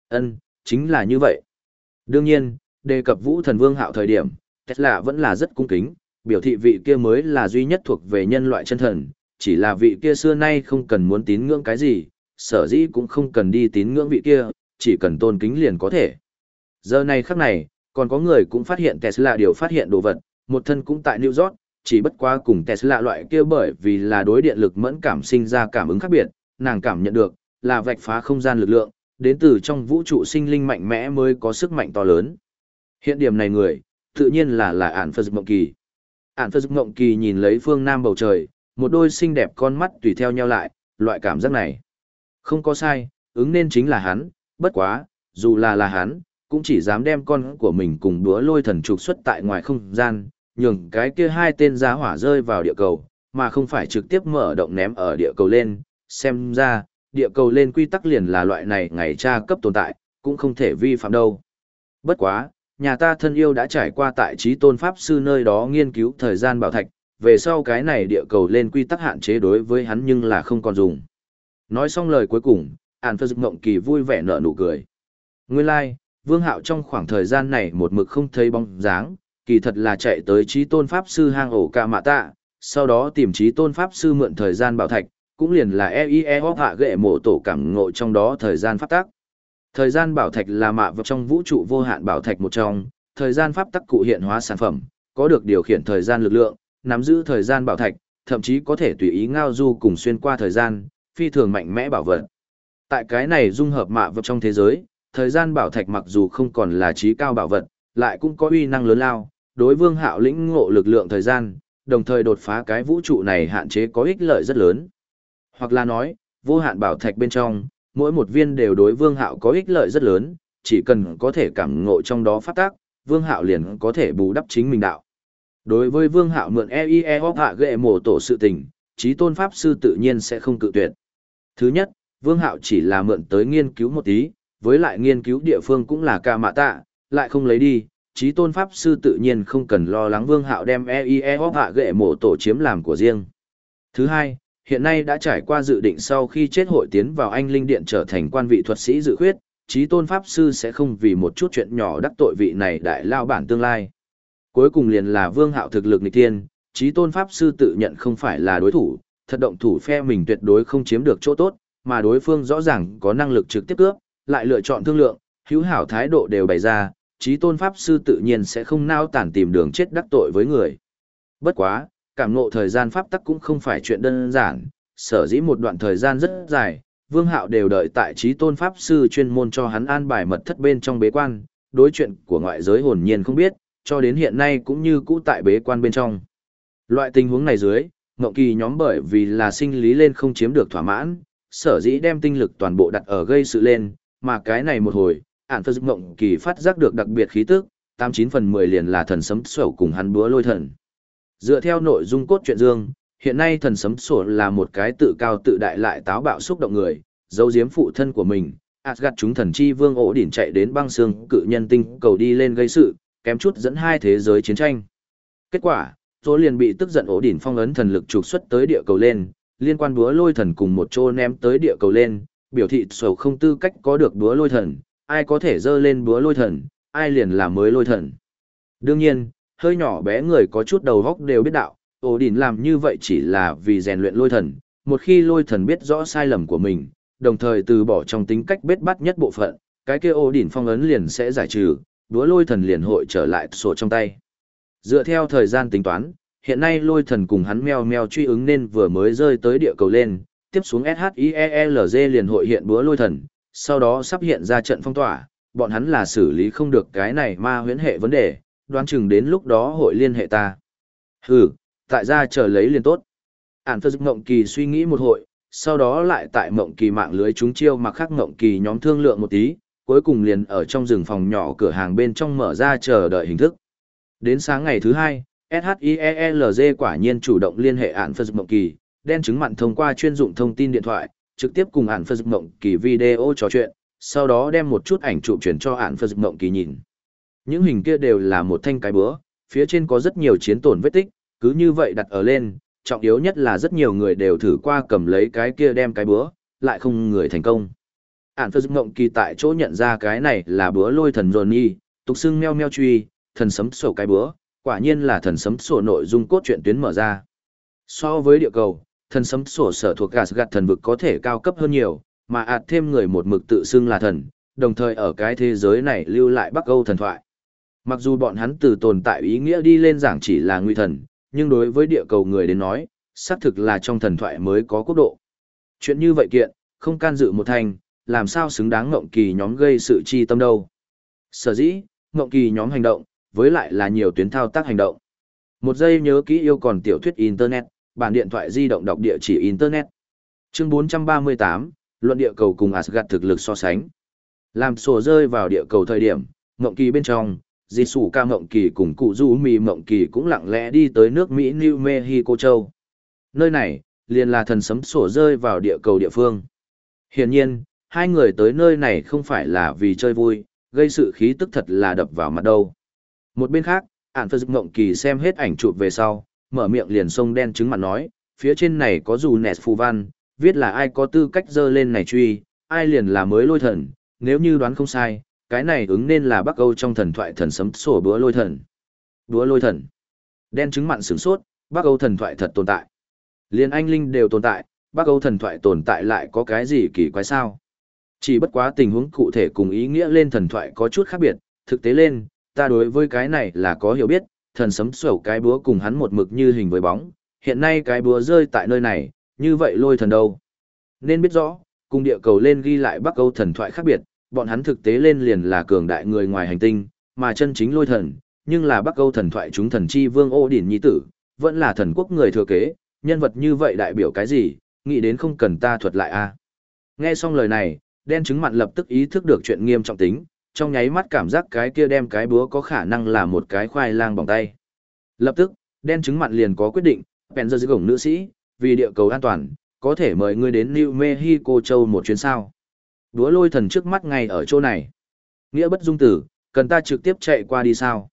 Ân, chính là như vậy. Đương nhiên, đề cập vũ thần vương hạo thời điểm, Tesla vẫn là rất cung kính, biểu thị vị kia mới là duy nhất thuộc về nhân loại chân thần, chỉ là vị kia xưa nay không cần muốn tín ngưỡng cái gì, sở dĩ cũng không cần đi tín ngưỡng vị kia, chỉ cần tôn kính liền có thể. Giờ này khắc này, còn có người cũng phát hiện Tesla điều phát hiện đồ vật, một thân cũng tại New York, chỉ bất quá cùng Tesla loại kia bởi vì là đối điện lực mẫn cảm sinh ra cảm ứng khác biệt, nàng cảm nhận được là vạch phá không gian lực lượng, đến từ trong vũ trụ sinh linh mạnh mẽ mới có sức mạnh to lớn. Hiện điểm này người, tự nhiên là là Ản Phật Mộng Kỳ. Ản Phật Mộng Kỳ nhìn lấy phương nam bầu trời, một đôi xinh đẹp con mắt tùy theo nhau lại, loại cảm giác này. Không có sai, ứng nên chính là hắn, bất quá, dù là là hắn, cũng chỉ dám đem con của mình cùng đúa lôi thần trục xuất tại ngoài không gian, nhường cái kia hai tên giá hỏa rơi vào địa cầu, mà không phải trực tiếp mở động ném ở địa cầu lên, xem ra, địa cầu lên quy tắc liền là loại này ngày tra cấp tồn tại, cũng không thể vi phạm đâu. Bất quá, nhà ta thân yêu đã trải qua tại trí tôn pháp sư nơi đó nghiên cứu thời gian bảo thạch, về sau cái này địa cầu lên quy tắc hạn chế đối với hắn nhưng là không còn dùng. Nói xong lời cuối cùng, Ản Phật Ngộng Kỳ vui vẻ nở nụ cười. Nguyên lai, like, Vương Hạo trong khoảng thời gian này một mực không thấy bóng dáng, kỳ thật là chạy tới trí tôn pháp sư hang ổ ca mạ tạ, sau đó tìm trí tôn pháp sư mượn thời gian bảo thạch, cũng liền là EIE hóc hạ ghệ mộ tổ cảm ngộ trong đó thời gian pháp tắc. Thời gian bảo thạch là mạ vật trong vũ trụ vô hạn bảo thạch một trong, thời gian pháp tắc cụ hiện hóa sản phẩm, có được điều khiển thời gian lực lượng, nắm giữ thời gian bảo thạch, thậm chí có thể tùy ý ngao du cùng xuyên qua thời gian, phi thường mạnh mẽ bảo vật. Tại cái này dung hợp mạ vật trong thế giới, thời gian bảo thạch mặc dù không còn là trí cao bảo vật, lại cũng có uy năng lớn lao, đối vương hạo lĩnh ngộ lực lượng thời gian, đồng thời đột phá cái vũ trụ này hạn chế có ích lợi rất lớn. Hoặc là nói, vô hạn bảo thạch bên trong, mỗi một viên đều đối vương hạo có ích lợi rất lớn, chỉ cần có thể cảm ngộ trong đó phát tác, vương hạo liền có thể bù đắp chính mình đạo. Đối với vương hạo mượn EIE hoặc hạ ghệ mổ tổ sự tình, trí tôn pháp sư tự nhiên sẽ không cự tuyệt. Thứ nhất, vương hạo chỉ là mượn tới nghiên cứu một tí, với lại nghiên cứu địa phương cũng là ca mạ tạ, lại không lấy đi, trí tôn pháp sư tự nhiên không cần lo lắng vương hạo đem EIE hoặc hạ gệ mộ tổ chiếm làm của riêng. Thứ hai, hiện nay đã trải qua dự định sau khi chết hội tiến vào anh linh điện trở thành quan vị thuật sĩ dự khuyết, trí tôn pháp sư sẽ không vì một chút chuyện nhỏ đắc tội vị này đại lao bản tương lai. Cuối cùng liền là vương hạo thực lực nghịch tiên, trí tôn pháp sư tự nhận không phải là đối thủ, thật động thủ phe mình tuyệt đối không chiếm được chỗ tốt, mà đối phương rõ ràng có năng lực trực tiếp cướp, lại lựa chọn thương lượng, hữu hảo thái độ đều bày ra, trí tôn pháp sư tự nhiên sẽ không nao tản tìm đường chết đắc tội với người. Bất quá, cảm ngộ thời gian pháp tắc cũng không phải chuyện đơn giản, sở dĩ một đoạn thời gian rất dài, Vương Hạo đều đợi tại trí tôn pháp sư chuyên môn cho hắn an bài mật thất bên trong bế quan, đối chuyện của ngoại giới hồn nhiên không biết, cho đến hiện nay cũng như cũ tại bế quan bên trong. Loại tình huống này dưới, Ngộng Kỳ nhóm bởi vì là sinh lý lên không chiếm được thỏa mãn, sở dĩ đem tinh lực toàn bộ đặt ở gây sự lên, mà cái này một hồi, ản phật Ngộng Kỳ phát giác được đặc biệt khí tức, 89 phần 10 liền là thần sấm sổ cùng hắn búa lôi thần. Dựa theo nội dung cốt truyện dương, hiện nay thần sấm sổ là một cái tự cao tự đại lại táo bạo xúc động người, giấu giếm phụ thân của mình. Asgard chúng thần chi vương ổ đỉnh chạy đến băng xương cự nhân tinh cầu đi lên gây sự, kém chút dẫn hai thế giới chiến tranh. Kết quả, Tố liền bị tức giận ổ đỉnh phong ấn thần lực trục xuất tới địa cầu lên, liên quan búa lôi thần cùng một chỗ ném tới địa cầu lên, biểu thị sầu không tư cách có được búa lôi thần, ai có thể dơ lên búa lôi thần, ai liền là mới lôi thần. Đương nhiên, hơi nhỏ bé người có chút đầu góc đều biết đạo, ổ đỉnh làm như vậy chỉ là vì rèn luyện lôi thần, một khi lôi thần biết rõ sai lầm của mình, đồng thời từ bỏ trong tính cách bết bắt nhất bộ phận, cái kia ổ đỉnh phong ấn liền sẽ giải trừ, búa lôi thần liền hội trở lại sổ trong tay. Dựa theo thời gian tính toán, hiện nay lôi thần cùng hắn meo meo truy ứng nên vừa mới rơi tới địa cầu lên, tiếp xuống SHIELZ liền hội hiện búa lôi thần, sau đó sắp hiện ra trận phong tỏa, bọn hắn là xử lý không được cái này ma huyễn hệ vấn đề, đoán chừng đến lúc đó hội liên hệ ta. Hừ, tại gia chờ lấy liền tốt. Ản phật mộng kỳ suy nghĩ một hội, sau đó lại tại mộng kỳ mạng lưới chúng chiêu mặc khắc mộng kỳ nhóm thương lượng một tí, cuối cùng liền ở trong rừng phòng nhỏ cửa hàng bên trong mở ra chờ đợi hình thức. Đến sáng ngày thứ hai, SHIELZ quả nhiên chủ động liên hệ ản phật mộng kỳ, đen chứng mặn thông qua chuyên dụng thông tin điện thoại, trực tiếp cùng ản phật mộng kỳ video trò chuyện, sau đó đem một chút ảnh chụp chuyển cho ản phật mộng kỳ nhìn. Những hình kia đều là một thanh cái bữa, phía trên có rất nhiều chiến tổn vết tích, cứ như vậy đặt ở lên, trọng yếu nhất là rất nhiều người đều thử qua cầm lấy cái kia đem cái bữa, lại không người thành công. Ản phật mộng kỳ tại chỗ nhận ra cái này là bữa lôi thần Johnny, tục xưng meo meo truy, thần sấm sổ cái bữa, quả nhiên là thần sấm sổ nội dung cốt truyện tuyến mở ra. So với địa cầu, thần sấm sổ sở thuộc gạt gạt thần vực có thể cao cấp hơn nhiều, mà ạt thêm người một mực tự xưng là thần, đồng thời ở cái thế giới này lưu lại Bắc Âu thần thoại. Mặc dù bọn hắn từ tồn tại ý nghĩa đi lên giảng chỉ là nguy thần, nhưng đối với địa cầu người đến nói, xác thực là trong thần thoại mới có quốc độ. Chuyện như vậy kiện, không can dự một thành, làm sao xứng đáng ngộng kỳ nhóm gây sự chi tâm đâu. Sở dĩ, ngộng kỳ nhóm hành động, với lại là nhiều tuyến thao tác hành động. Một giây nhớ kỹ yêu còn tiểu thuyết Internet, bản điện thoại di động đọc địa chỉ Internet. Chương 438, luận địa cầu cùng Asgard thực lực so sánh. Làm sổ rơi vào địa cầu thời điểm, ngộng kỳ bên trong, di sủ ca mộng kỳ cùng cụ du mì mộng kỳ cũng lặng lẽ đi tới nước mỹ new mexico châu nơi này liền là thần sấm sổ rơi vào địa cầu địa phương hiển nhiên hai người tới nơi này không phải là vì chơi vui gây sự khí tức thật là đập vào mặt đâu một bên khác ạn phật mộng kỳ xem hết ảnh chụp về sau mở miệng liền sông đen chứng mặt nói phía trên này có dù nẹt phù văn viết là ai có tư cách dơ lên này truy ai liền là mới lôi thần nếu như đoán không sai cái này ứng nên là Bắc Âu trong thần thoại thần sấm sổ búa lôi thần. Búa lôi thần. Đen chứng mặn sửng sốt, Bắc Âu thần thoại thật tồn tại. Liên anh linh đều tồn tại, Bắc Âu thần thoại tồn tại lại có cái gì kỳ quái sao? Chỉ bất quá tình huống cụ thể cùng ý nghĩa lên thần thoại có chút khác biệt, thực tế lên, ta đối với cái này là có hiểu biết, thần sấm sổ cái búa cùng hắn một mực như hình với bóng, hiện nay cái búa rơi tại nơi này, như vậy lôi thần đâu. Nên biết rõ, cùng địa cầu lên ghi lại Bắc Âu thần thoại khác biệt, bọn hắn thực tế lên liền là cường đại người ngoài hành tinh, mà chân chính lôi thần, nhưng là Bắc Âu thần thoại chúng thần chi vương ô điển nhi tử, vẫn là thần quốc người thừa kế, nhân vật như vậy đại biểu cái gì, nghĩ đến không cần ta thuật lại a. Nghe xong lời này, đen chứng mặn lập tức ý thức được chuyện nghiêm trọng tính, trong nháy mắt cảm giác cái kia đem cái búa có khả năng là một cái khoai lang bằng tay. Lập tức, đen chứng mặn liền có quyết định, bèn giờ dưới gổng nữ sĩ, vì địa cầu an toàn, có thể mời ngươi đến New Mexico châu một chuyến sao. Búa lôi thần trước mắt ngay ở chỗ này. Nghĩa bất dung tử, cần ta trực tiếp chạy qua đi sao?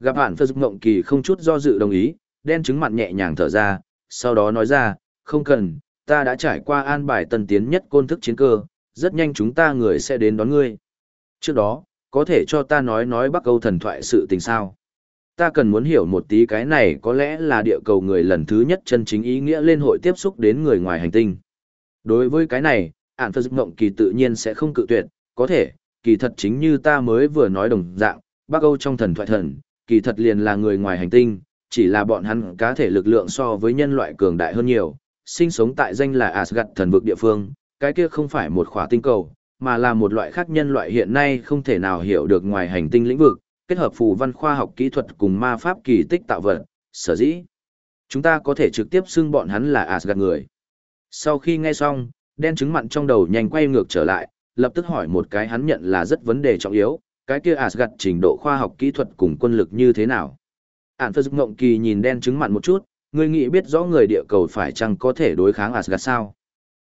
Gặp hạn phơ dục ngộng kỳ không chút do dự đồng ý, đen chứng mặn nhẹ nhàng thở ra, sau đó nói ra, không cần, ta đã trải qua an bài tân tiến nhất côn thức chiến cơ, rất nhanh chúng ta người sẽ đến đón ngươi. Trước đó, có thể cho ta nói nói bắc câu thần thoại sự tình sao. Ta cần muốn hiểu một tí cái này có lẽ là địa cầu người lần thứ nhất chân chính ý nghĩa lên hội tiếp xúc đến người ngoài hành tinh. Đối với cái này, ản phật mộng kỳ tự nhiên sẽ không cự tuyệt, có thể, kỳ thật chính như ta mới vừa nói đồng dạng, Bắc Âu trong thần thoại thần, kỳ thật liền là người ngoài hành tinh, chỉ là bọn hắn cá thể lực lượng so với nhân loại cường đại hơn nhiều, sinh sống tại danh là Asgard thần vực địa phương, cái kia không phải một khỏa tinh cầu, mà là một loại khác nhân loại hiện nay không thể nào hiểu được ngoài hành tinh lĩnh vực, kết hợp phù văn khoa học kỹ thuật cùng ma pháp kỳ tích tạo vật, sở dĩ. Chúng ta có thể trực tiếp xưng bọn hắn là Asgard người. Sau khi nghe xong, đen trứng mặn trong đầu nhanh quay ngược trở lại, lập tức hỏi một cái hắn nhận là rất vấn đề trọng yếu, cái kia Asgard trình độ khoa học kỹ thuật cùng quân lực như thế nào. Ản phật ngộng kỳ nhìn đen trứng mặn một chút, người nghĩ biết rõ người địa cầu phải chăng có thể đối kháng Asgard sao?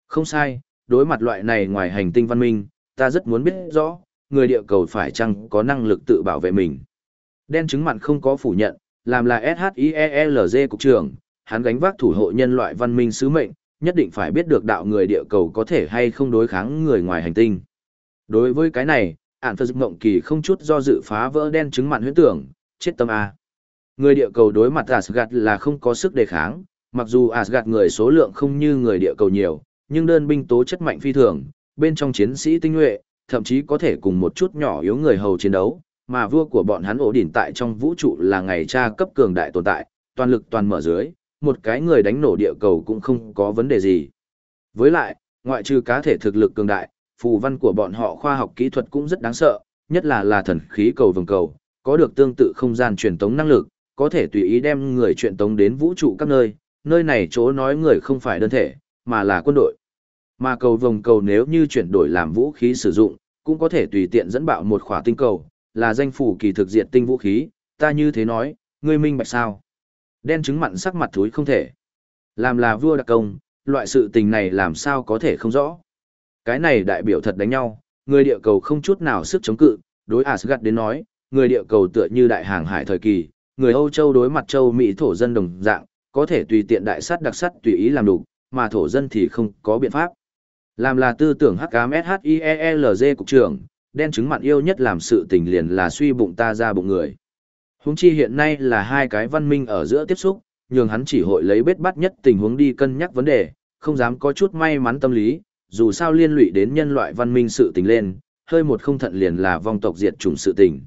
Không sai, đối mặt loại này ngoài hành tinh văn minh, ta rất muốn biết rõ, người địa cầu phải chăng có năng lực tự bảo vệ mình. Đen chứng mặn không có phủ nhận, làm là SHIELZ cục trưởng, hắn gánh vác thủ hộ nhân loại văn minh sứ mệnh, nhất định phải biết được đạo người địa cầu có thể hay không đối kháng người ngoài hành tinh. Đối với cái này, ản phật mộng kỳ không chút do dự phá vỡ đen chứng mặn huyễn tưởng, chết tâm A. Người địa cầu đối mặt Asgard là không có sức đề kháng, mặc dù Asgard người số lượng không như người địa cầu nhiều, nhưng đơn binh tố chất mạnh phi thường, bên trong chiến sĩ tinh nhuệ, thậm chí có thể cùng một chút nhỏ yếu người hầu chiến đấu, mà vua của bọn hắn ổ đỉnh tại trong vũ trụ là ngày cha cấp cường đại tồn tại, toàn lực toàn mở dưới, một cái người đánh nổ địa cầu cũng không có vấn đề gì. Với lại, ngoại trừ cá thể thực lực cường đại, phù văn của bọn họ khoa học kỹ thuật cũng rất đáng sợ, nhất là là thần khí cầu vồng cầu, có được tương tự không gian truyền tống năng lực, có thể tùy ý đem người truyền tống đến vũ trụ các nơi, nơi này chỗ nói người không phải đơn thể, mà là quân đội. Mà cầu vồng cầu nếu như chuyển đổi làm vũ khí sử dụng, cũng có thể tùy tiện dẫn bạo một khỏa tinh cầu, là danh phủ kỳ thực diệt tinh vũ khí, ta như thế nói, ngươi minh bạch sao? Đen trứng mặn sắc mặt thúi không thể. Làm là vua đặc công, loại sự tình này làm sao có thể không rõ. Cái này đại biểu thật đánh nhau, người địa cầu không chút nào sức chống cự, đối Asgard đến nói, người địa cầu tựa như đại hàng hải thời kỳ, người Âu Châu đối mặt châu Mỹ thổ dân đồng dạng, có thể tùy tiện đại sắt đặc sắt tùy ý làm đủ, mà thổ dân thì không có biện pháp. Làm là tư tưởng HKMSHIELZ cục trưởng, đen chứng mặn yêu nhất làm sự tình liền là suy bụng ta ra bụng người. Húng chi hiện nay là hai cái văn minh ở giữa tiếp xúc, nhường hắn chỉ hội lấy bết bắt nhất tình huống đi cân nhắc vấn đề, không dám có chút may mắn tâm lý, dù sao liên lụy đến nhân loại văn minh sự tình lên, hơi một không thận liền là vong tộc diệt chủng sự tình.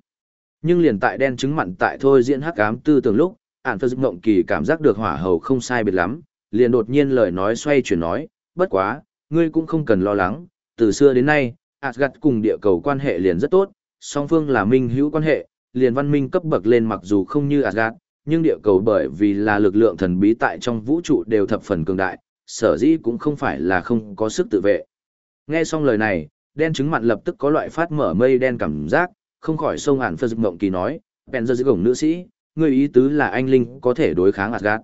Nhưng liền tại đen chứng mặn tại thôi diễn hắc ám tư tưởng lúc, ản phật ngộng kỳ cảm giác được hỏa hầu không sai biệt lắm, liền đột nhiên lời nói xoay chuyển nói, bất quá, ngươi cũng không cần lo lắng, từ xưa đến nay, Asgard cùng địa cầu quan hệ liền rất tốt, song phương là minh hữu quan hệ, liền văn minh cấp bậc lên mặc dù không như Asgard, nhưng địa cầu bởi vì là lực lượng thần bí tại trong vũ trụ đều thập phần cường đại, sở dĩ cũng không phải là không có sức tự vệ. Nghe xong lời này, đen trứng mặn lập tức có loại phát mở mây đen cảm giác, không khỏi sông ản phật mộng kỳ nói, bèn giờ giữ gồng nữ sĩ, người ý tứ là anh Linh có thể đối kháng Asgard.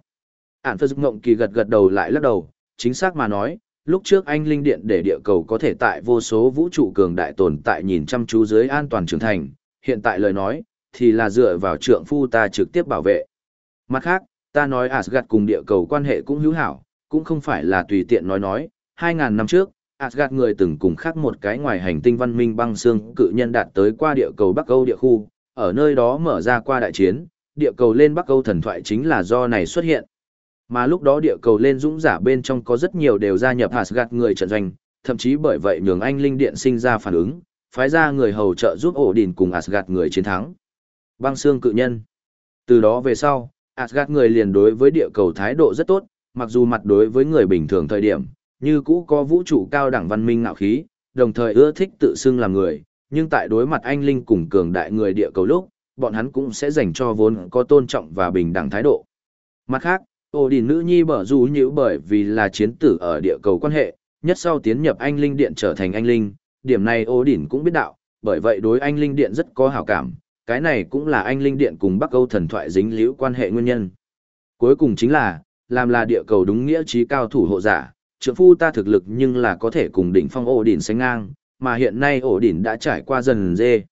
Ản phật mộng kỳ gật gật đầu lại lắc đầu, chính xác mà nói, lúc trước anh linh điện để địa cầu có thể tại vô số vũ trụ cường đại tồn tại nhìn chăm chú dưới an toàn trưởng thành, hiện tại lời nói, thì là dựa vào trượng phu ta trực tiếp bảo vệ. Mặt khác, ta nói Asgard cùng địa cầu quan hệ cũng hữu hảo, cũng không phải là tùy tiện nói nói, 2.000 năm trước, Asgard người từng cùng khác một cái ngoài hành tinh văn minh băng xương cự nhân đạt tới qua địa cầu Bắc Âu địa khu, ở nơi đó mở ra qua đại chiến, địa cầu lên Bắc Âu thần thoại chính là do này xuất hiện. Mà lúc đó địa cầu lên dũng giả bên trong có rất nhiều đều gia nhập Asgard người trận doanh, thậm chí bởi vậy nhường anh linh điện sinh ra phản ứng, phái ra người hầu trợ giúp ổ đỉnh cùng Asgard người chiến thắng. Băng xương cự nhân. Từ đó về sau, Asgard người liền đối với địa cầu thái độ rất tốt, mặc dù mặt đối với người bình thường thời điểm, như cũ có vũ trụ cao đẳng văn minh ngạo khí, đồng thời ưa thích tự xưng làm người, nhưng tại đối mặt anh linh cùng cường đại người địa cầu lúc, bọn hắn cũng sẽ dành cho vốn có tôn trọng và bình đẳng thái độ. Mặt khác, Ô đình nữ nhi bở rú nhữ bởi vì là chiến tử ở địa cầu quan hệ, nhất sau tiến nhập anh linh điện trở thành anh linh, điểm này ô đình cũng biết đạo, bởi vậy đối anh linh điện rất có hảo cảm, cái này cũng là anh linh điện cùng Bắc Âu thần thoại dính liễu quan hệ nguyên nhân. Cuối cùng chính là, làm là địa cầu đúng nghĩa trí cao thủ hộ giả, trưởng phu ta thực lực nhưng là có thể cùng đỉnh phong ổ đỉnh sánh ngang, mà hiện nay ổ đỉnh đã trải qua dần dê.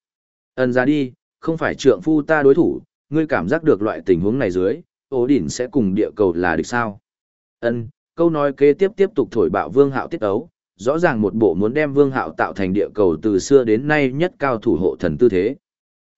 Ân ra đi, không phải trượng phu ta đối thủ, ngươi cảm giác được loại tình huống này dưới, ổ đỉnh sẽ cùng địa cầu là được sao? Ân, câu nói kế tiếp tiếp tục thổi bạo vương hạo tiết ấu, rõ ràng một bộ muốn đem vương hạo tạo thành địa cầu từ xưa đến nay nhất cao thủ hộ thần tư thế.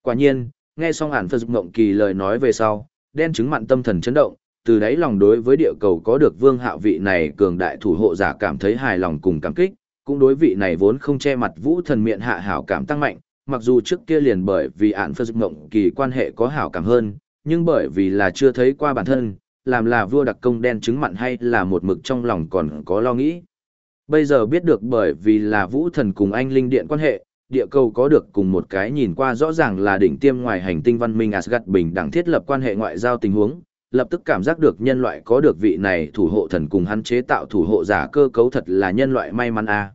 Quả nhiên, nghe xong ản phật ngộng kỳ lời nói về sau, đen chứng mặn tâm thần chấn động, từ đấy lòng đối với địa cầu có được vương hạo vị này cường đại thủ hộ giả cảm thấy hài lòng cùng cảm kích, cũng đối vị này vốn không che mặt vũ thần miệng hạ hảo cảm tăng mạnh, mặc dù trước kia liền bởi vì ản phật ngộng kỳ quan hệ có hảo cảm hơn, nhưng bởi vì là chưa thấy qua bản thân, làm là vua đặc công đen chứng mặn hay là một mực trong lòng còn có lo nghĩ. Bây giờ biết được bởi vì là vũ thần cùng anh linh điện quan hệ, địa cầu có được cùng một cái nhìn qua rõ ràng là đỉnh tiêm ngoài hành tinh văn minh Asgard bình đẳng thiết lập quan hệ ngoại giao tình huống, lập tức cảm giác được nhân loại có được vị này thủ hộ thần cùng hắn chế tạo thủ hộ giả cơ cấu thật là nhân loại may mắn a.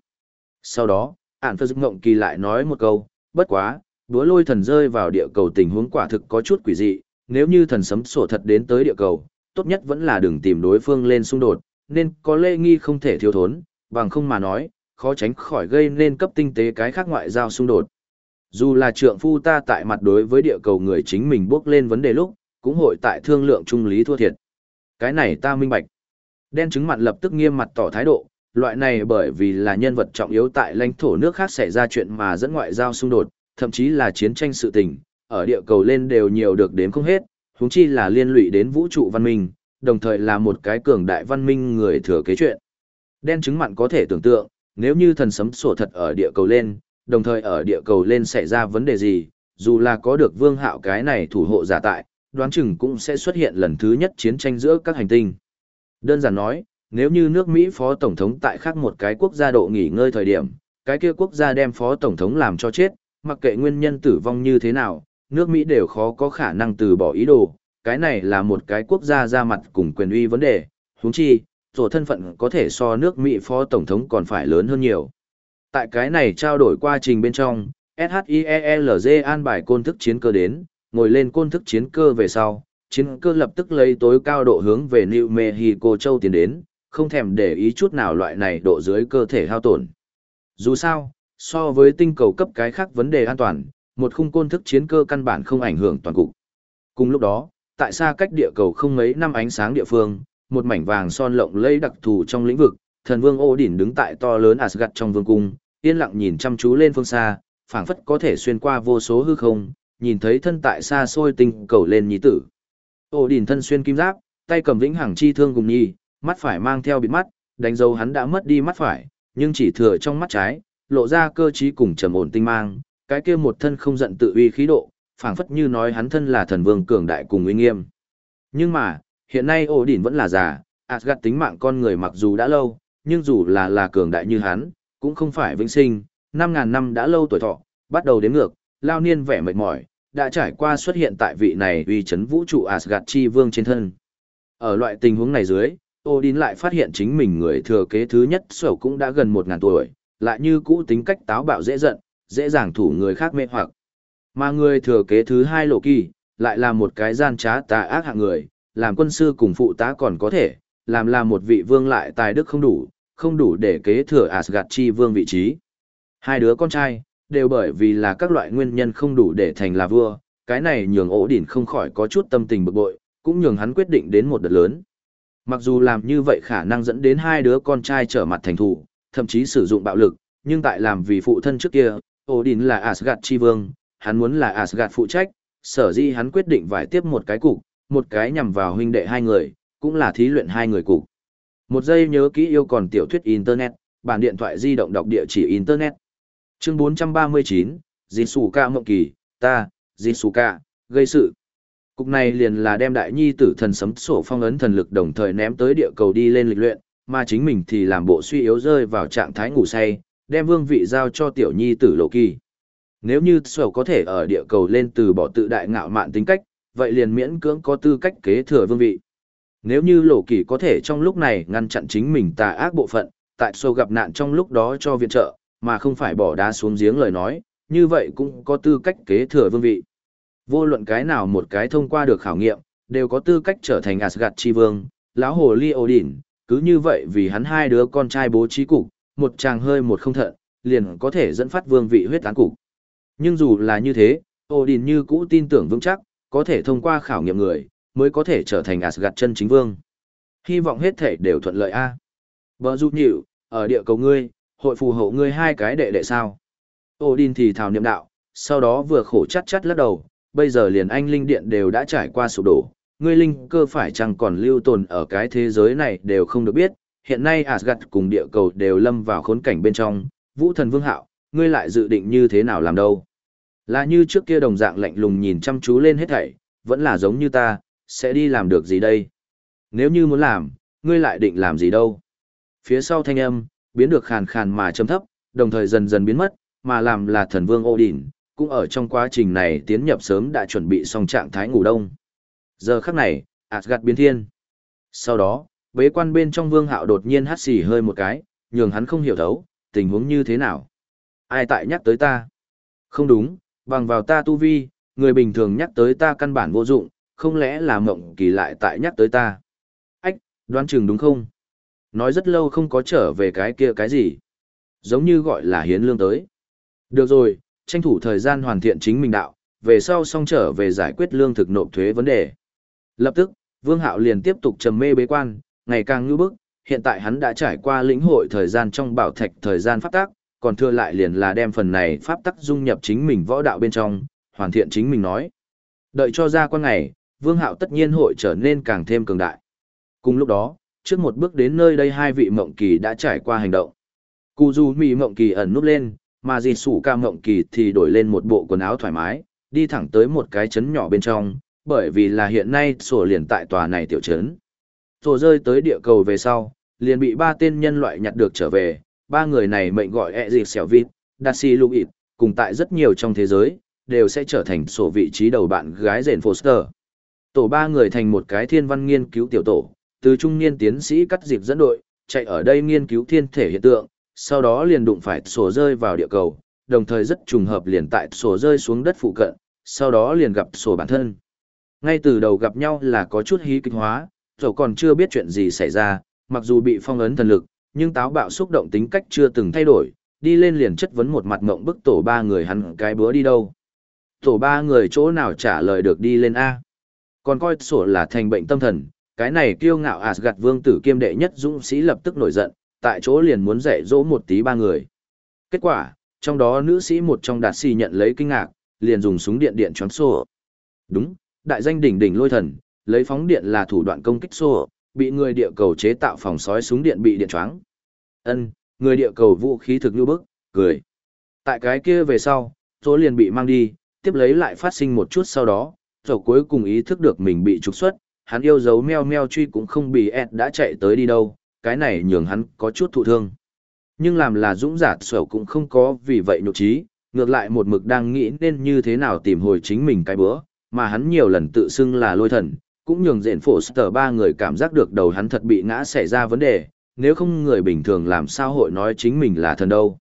Sau đó, Ản Phơ Dực Ngộng Kỳ lại nói một câu, bất quá, đúa lôi thần rơi vào địa cầu tình huống quả thực có chút quỷ dị, nếu như thần sấm sổ thật đến tới địa cầu, tốt nhất vẫn là đừng tìm đối phương lên xung đột, nên có lê nghi không thể thiếu thốn, bằng không mà nói, khó tránh khỏi gây nên cấp tinh tế cái khác ngoại giao xung đột. Dù là trượng phu ta tại mặt đối với địa cầu người chính mình bước lên vấn đề lúc, cũng hội tại thương lượng trung lý thua thiệt. Cái này ta minh bạch. Đen chứng mặn lập tức nghiêm mặt tỏ thái độ, loại này bởi vì là nhân vật trọng yếu tại lãnh thổ nước khác xảy ra chuyện mà dẫn ngoại giao xung đột, thậm chí là chiến tranh sự tình, ở địa cầu lên đều nhiều được đến không hết, huống chi là liên lụy đến vũ trụ văn minh, đồng thời là một cái cường đại văn minh người thừa kế chuyện. Đen chứng mặn có thể tưởng tượng, nếu như thần sấm sổ thật ở địa cầu lên, đồng thời ở địa cầu lên xảy ra vấn đề gì, dù là có được vương hạo cái này thủ hộ giả tại, đoán chừng cũng sẽ xuất hiện lần thứ nhất chiến tranh giữa các hành tinh. Đơn giản nói, nếu như nước Mỹ phó tổng thống tại khác một cái quốc gia độ nghỉ ngơi thời điểm, cái kia quốc gia đem phó tổng thống làm cho chết, mặc kệ nguyên nhân tử vong như thế nào, nước Mỹ đều khó có khả năng từ bỏ ý đồ, cái này là một cái quốc gia ra mặt cùng quyền uy vấn đề, huống chi, rồi thân phận có thể so nước Mỹ phó tổng thống còn phải lớn hơn nhiều. Tại cái này trao đổi quá trình bên trong, SHIELZ an bài côn thức chiến cơ đến, ngồi lên côn thức chiến cơ về sau, chiến cơ lập tức lấy tối cao độ hướng về New Mexico châu tiến đến, không thèm để ý chút nào loại này độ dưới cơ thể hao tổn. Dù sao, so với tinh cầu cấp cái khác vấn đề an toàn, một khung côn thức chiến cơ căn bản không ảnh hưởng toàn cục. Cùng lúc đó, tại xa cách địa cầu không mấy năm ánh sáng địa phương, một mảnh vàng son lộng lẫy đặc thù trong lĩnh vực, thần vương ô đỉnh đứng tại to lớn Asgard trong vương cung, yên lặng nhìn chăm chú lên phương xa, phảng phất có thể xuyên qua vô số hư không, nhìn thấy thân tại xa xôi tinh cầu lên nhí tử. Ô đỉnh thân xuyên kim giáp, tay cầm vĩnh hằng chi thương cùng nhi, mắt phải mang theo bịt mắt, đánh dấu hắn đã mất đi mắt phải, nhưng chỉ thừa trong mắt trái, lộ ra cơ trí cùng trầm ổn tinh mang, cái kia một thân không giận tự uy khí độ, phảng phất như nói hắn thân là thần vương cường đại cùng uy nghiêm. Nhưng mà, hiện nay ổ đỉn vẫn là già, Asgard tính mạng con người mặc dù đã lâu, nhưng dù là là cường đại như hắn, cũng không phải vĩnh sinh, 5.000 năm đã lâu tuổi thọ, bắt đầu đến ngược, lao niên vẻ mệt mỏi, đã trải qua xuất hiện tại vị này uy chấn vũ trụ Asgard chi vương trên thân. Ở loại tình huống này dưới, Odin lại phát hiện chính mình người thừa kế thứ nhất sầu cũng đã gần 1.000 tuổi, lại như cũ tính cách táo bạo dễ giận, dễ dàng thủ người khác mê hoặc. Mà người thừa kế thứ hai lộ kỳ, lại là một cái gian trá tà ác hạng người, làm quân sư cùng phụ tá còn có thể, làm là một vị vương lại tài đức không đủ, không đủ để kế thừa Asgard chi vương vị trí. Hai đứa con trai, đều bởi vì là các loại nguyên nhân không đủ để thành là vua, cái này nhường ổ đỉnh không khỏi có chút tâm tình bực bội, cũng nhường hắn quyết định đến một đợt lớn. Mặc dù làm như vậy khả năng dẫn đến hai đứa con trai trở mặt thành thủ, thậm chí sử dụng bạo lực, nhưng tại làm vì phụ thân trước kia, Odin là Asgard chi vương, hắn muốn là Asgard phụ trách, sở dĩ hắn quyết định vải tiếp một cái cục, một cái nhằm vào huynh đệ hai người, cũng là thí luyện hai người cục. Một giây nhớ kỹ yêu còn tiểu thuyết Internet, bản điện thoại di động đọc địa chỉ Internet. Chương 439, Jisuka Mộng Kỳ, ta, Jisuka, gây sự. Cục này liền là đem đại nhi tử thần sấm sổ phong ấn thần lực đồng thời ném tới địa cầu đi lên lịch luyện, mà chính mình thì làm bộ suy yếu rơi vào trạng thái ngủ say, đem vương vị giao cho tiểu nhi tử lộ kỳ. Nếu như Sở có thể ở địa cầu lên từ bỏ tự đại ngạo mạn tính cách, vậy liền miễn cưỡng có tư cách kế thừa vương vị. Nếu như lộ kỳ có thể trong lúc này ngăn chặn chính mình tà ác bộ phận, tại Sở gặp nạn trong lúc đó cho viện trợ, mà không phải bỏ đá xuống giếng lời nói, như vậy cũng có tư cách kế thừa vương vị. Vô luận cái nào một cái thông qua được khảo nghiệm, đều có tư cách trở thành Asgard chi vương, lão hồ ly Odin, cứ như vậy vì hắn hai đứa con trai bố trí cục, một chàng hơi một không thận, liền có thể dẫn phát vương vị huyết tán cục. Nhưng dù là như thế, Odin như cũ tin tưởng vững chắc, có thể thông qua khảo nghiệm người, mới có thể trở thành Asgard chân chính vương. Hy vọng hết thể đều thuận lợi a. Bờ rụt nhịu, ở địa cầu ngươi, hội phù hộ ngươi hai cái đệ đệ sao. Odin thì thào niệm đạo, sau đó vừa khổ chắt chắt lắc đầu, bây giờ liền anh linh điện đều đã trải qua sụp đổ, ngươi linh cơ phải chăng còn lưu tồn ở cái thế giới này đều không được biết, hiện nay Asgard cùng địa cầu đều lâm vào khốn cảnh bên trong, vũ thần vương hạo, ngươi lại dự định như thế nào làm đâu. Là như trước kia đồng dạng lạnh lùng nhìn chăm chú lên hết thảy, vẫn là giống như ta, sẽ đi làm được gì đây? Nếu như muốn làm, ngươi lại định làm gì đâu? Phía sau thanh âm, biến được khàn khàn mà chấm thấp, đồng thời dần dần biến mất, mà làm là thần vương Odin, cũng ở trong quá trình này tiến nhập sớm đã chuẩn bị xong trạng thái ngủ đông. Giờ khắc này, Asgard biến thiên. Sau đó, bế quan bên trong vương hạo đột nhiên hắt xì hơi một cái, nhường hắn không hiểu thấu, tình huống như thế nào. Ai tại nhắc tới ta? Không đúng, bằng vào ta tu vi, người bình thường nhắc tới ta căn bản vô dụng, không lẽ là mộng kỳ lại tại nhắc tới ta? Ách, đoán chừng đúng không? Nói rất lâu không có trở về cái kia cái gì. Giống như gọi là hiến lương tới. Được rồi, tranh thủ thời gian hoàn thiện chính mình đạo, về sau xong trở về giải quyết lương thực nộp thuế vấn đề. Lập tức, Vương Hạo liền tiếp tục trầm mê bế quan, ngày càng ngư bức, hiện tại hắn đã trải qua lĩnh hội thời gian trong bảo thạch thời gian pháp tắc, còn thừa lại liền là đem phần này pháp tắc dung nhập chính mình võ đạo bên trong, hoàn thiện chính mình nói. Đợi cho ra quan ngày, Vương Hạo tất nhiên hội trở nên càng thêm cường đại. Cùng lúc đó, trước một bước đến nơi đây hai vị mộng kỳ đã trải qua hành động. Cù Du Mị mộng kỳ ẩn núp lên, mà dì sủ ca mộng kỳ thì đổi lên một bộ quần áo thoải mái, đi thẳng tới một cái trấn nhỏ bên trong, bởi vì là hiện nay sổ liền tại tòa này tiểu trấn. Sổ rơi tới địa cầu về sau, liền bị ba tên nhân loại nhặt được trở về, ba người này mệnh gọi e ẹ dịp xẻo vịt, Darcy ịt, cùng tại rất nhiều trong thế giới, đều sẽ trở thành sổ vị trí đầu bạn gái rền Foster. Tổ ba người thành một cái thiên văn nghiên cứu tiểu tổ, từ trung niên tiến sĩ cắt dịp dẫn đội, chạy ở đây nghiên cứu thiên thể hiện tượng, sau đó liền đụng phải sổ rơi vào địa cầu, đồng thời rất trùng hợp liền tại sổ rơi xuống đất phụ cận, sau đó liền gặp sổ bản thân. Ngay từ đầu gặp nhau là có chút hí kịch hóa, rồi còn chưa biết chuyện gì xảy ra, mặc dù bị phong ấn thần lực, nhưng táo bạo xúc động tính cách chưa từng thay đổi, đi lên liền chất vấn một mặt ngộng bức tổ ba người hắn cái bữa đi đâu. Tổ ba người chỗ nào trả lời được đi lên A. Còn coi sổ là thành bệnh tâm thần, cái này kiêu ngạo Asgard vương tử kiêm đệ nhất dũng sĩ lập tức nổi giận, tại chỗ liền muốn dạy dỗ một tí ba người. Kết quả, trong đó nữ sĩ một trong đạt xì nhận lấy kinh ngạc, liền dùng súng điện điện choáng sổ. Đúng, đại danh đỉnh đỉnh lôi thần, lấy phóng điện là thủ đoạn công kích xô, bị người địa cầu chế tạo phòng sói súng điện bị điện choáng. Ân, người địa cầu vũ khí thực như bức, cười. Tại cái kia về sau, số liền bị mang đi, tiếp lấy lại phát sinh một chút sau đó, rồi cuối cùng ý thức được mình bị trục xuất, hắn yêu dấu meo meo truy cũng không bị ẹt đã chạy tới đi đâu, cái này nhường hắn có chút thụ thương. Nhưng làm là dũng giả sở cũng không có vì vậy nhục trí, ngược lại một mực đang nghĩ nên như thế nào tìm hồi chính mình cái bữa, mà hắn nhiều lần tự xưng là lôi thần, cũng nhường diện phổ sở ba người cảm giác được đầu hắn thật bị ngã xảy ra vấn đề, nếu không người bình thường làm sao hội nói chính mình là thần đâu.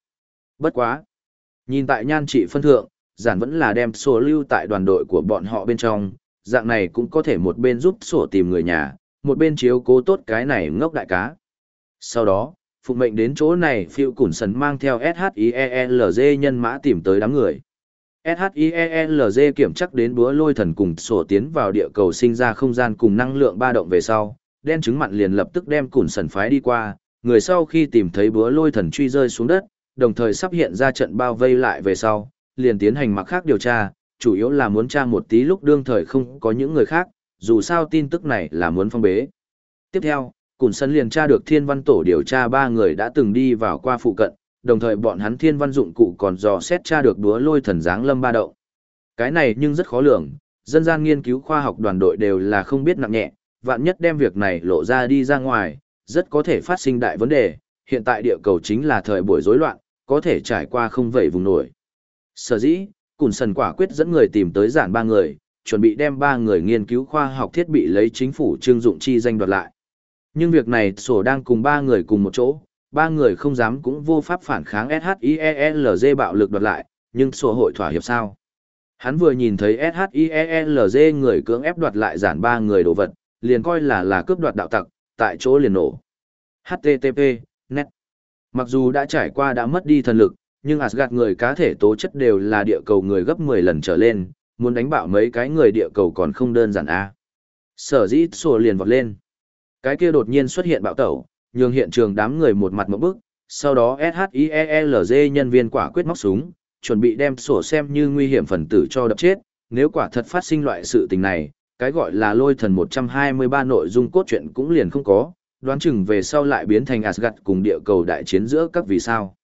Bất quá. Nhìn tại nhan trị phân thượng, giản vẫn là đem sổ lưu tại đoàn đội của bọn họ bên trong, dạng này cũng có thể một bên giúp sổ tìm người nhà, một bên chiếu cố tốt cái này ngốc đại cá. Sau đó, phụ mệnh đến chỗ này phiêu củn sấn mang theo SHIELZ nhân mã tìm tới đám người. SHIELZ kiểm chắc đến búa lôi thần cùng sổ tiến vào địa cầu sinh ra không gian cùng năng lượng ba động về sau, đen trứng mặn liền lập tức đem củn sần phái đi qua, người sau khi tìm thấy búa lôi thần truy rơi xuống đất, đồng thời sắp hiện ra trận bao vây lại về sau, liền tiến hành mặc khác điều tra, chủ yếu là muốn tra một tí lúc đương thời không có những người khác, dù sao tin tức này là muốn phong bế. Tiếp theo, Cùn Sân liền tra được thiên văn tổ điều tra ba người đã từng đi vào qua phụ cận, đồng thời bọn hắn thiên văn dụng cụ còn dò xét tra được đúa lôi thần dáng lâm ba đậu. Cái này nhưng rất khó lường, dân gian nghiên cứu khoa học đoàn đội đều là không biết nặng nhẹ, vạn nhất đem việc này lộ ra đi ra ngoài, rất có thể phát sinh đại vấn đề, hiện tại địa cầu chính là thời buổi rối loạn, có thể trải qua không vậy vùng nổi. Sở dĩ, Cùn Sần quả quyết dẫn người tìm tới giản ba người, chuẩn bị đem ba người nghiên cứu khoa học thiết bị lấy chính phủ trương dụng chi danh đoạt lại. Nhưng việc này sổ đang cùng ba người cùng một chỗ, ba người không dám cũng vô pháp phản kháng SHIELZ bạo lực đoạt lại, nhưng sổ hội thỏa hiệp sao? Hắn vừa nhìn thấy SHIELZ người cưỡng ép đoạt lại giản ba người đồ vật, liền coi là là cướp đoạt đạo tặc, tại chỗ liền nổ. HTTP, net. Mặc dù đã trải qua đã mất đi thần lực, nhưng Asgard người cá thể tố chất đều là địa cầu người gấp 10 lần trở lên, muốn đánh bạo mấy cái người địa cầu còn không đơn giản a. Sở dĩ sổ liền vọt lên. Cái kia đột nhiên xuất hiện bạo tẩu, nhường hiện trường đám người một mặt một bức, sau đó SHIELZ nhân viên quả quyết móc súng, chuẩn bị đem sổ xem như nguy hiểm phần tử cho đập chết, nếu quả thật phát sinh loại sự tình này, cái gọi là lôi thần 123 nội dung cốt truyện cũng liền không có, đoán chừng về sau lại biến thành Asgard cùng địa cầu đại chiến giữa các vì sao.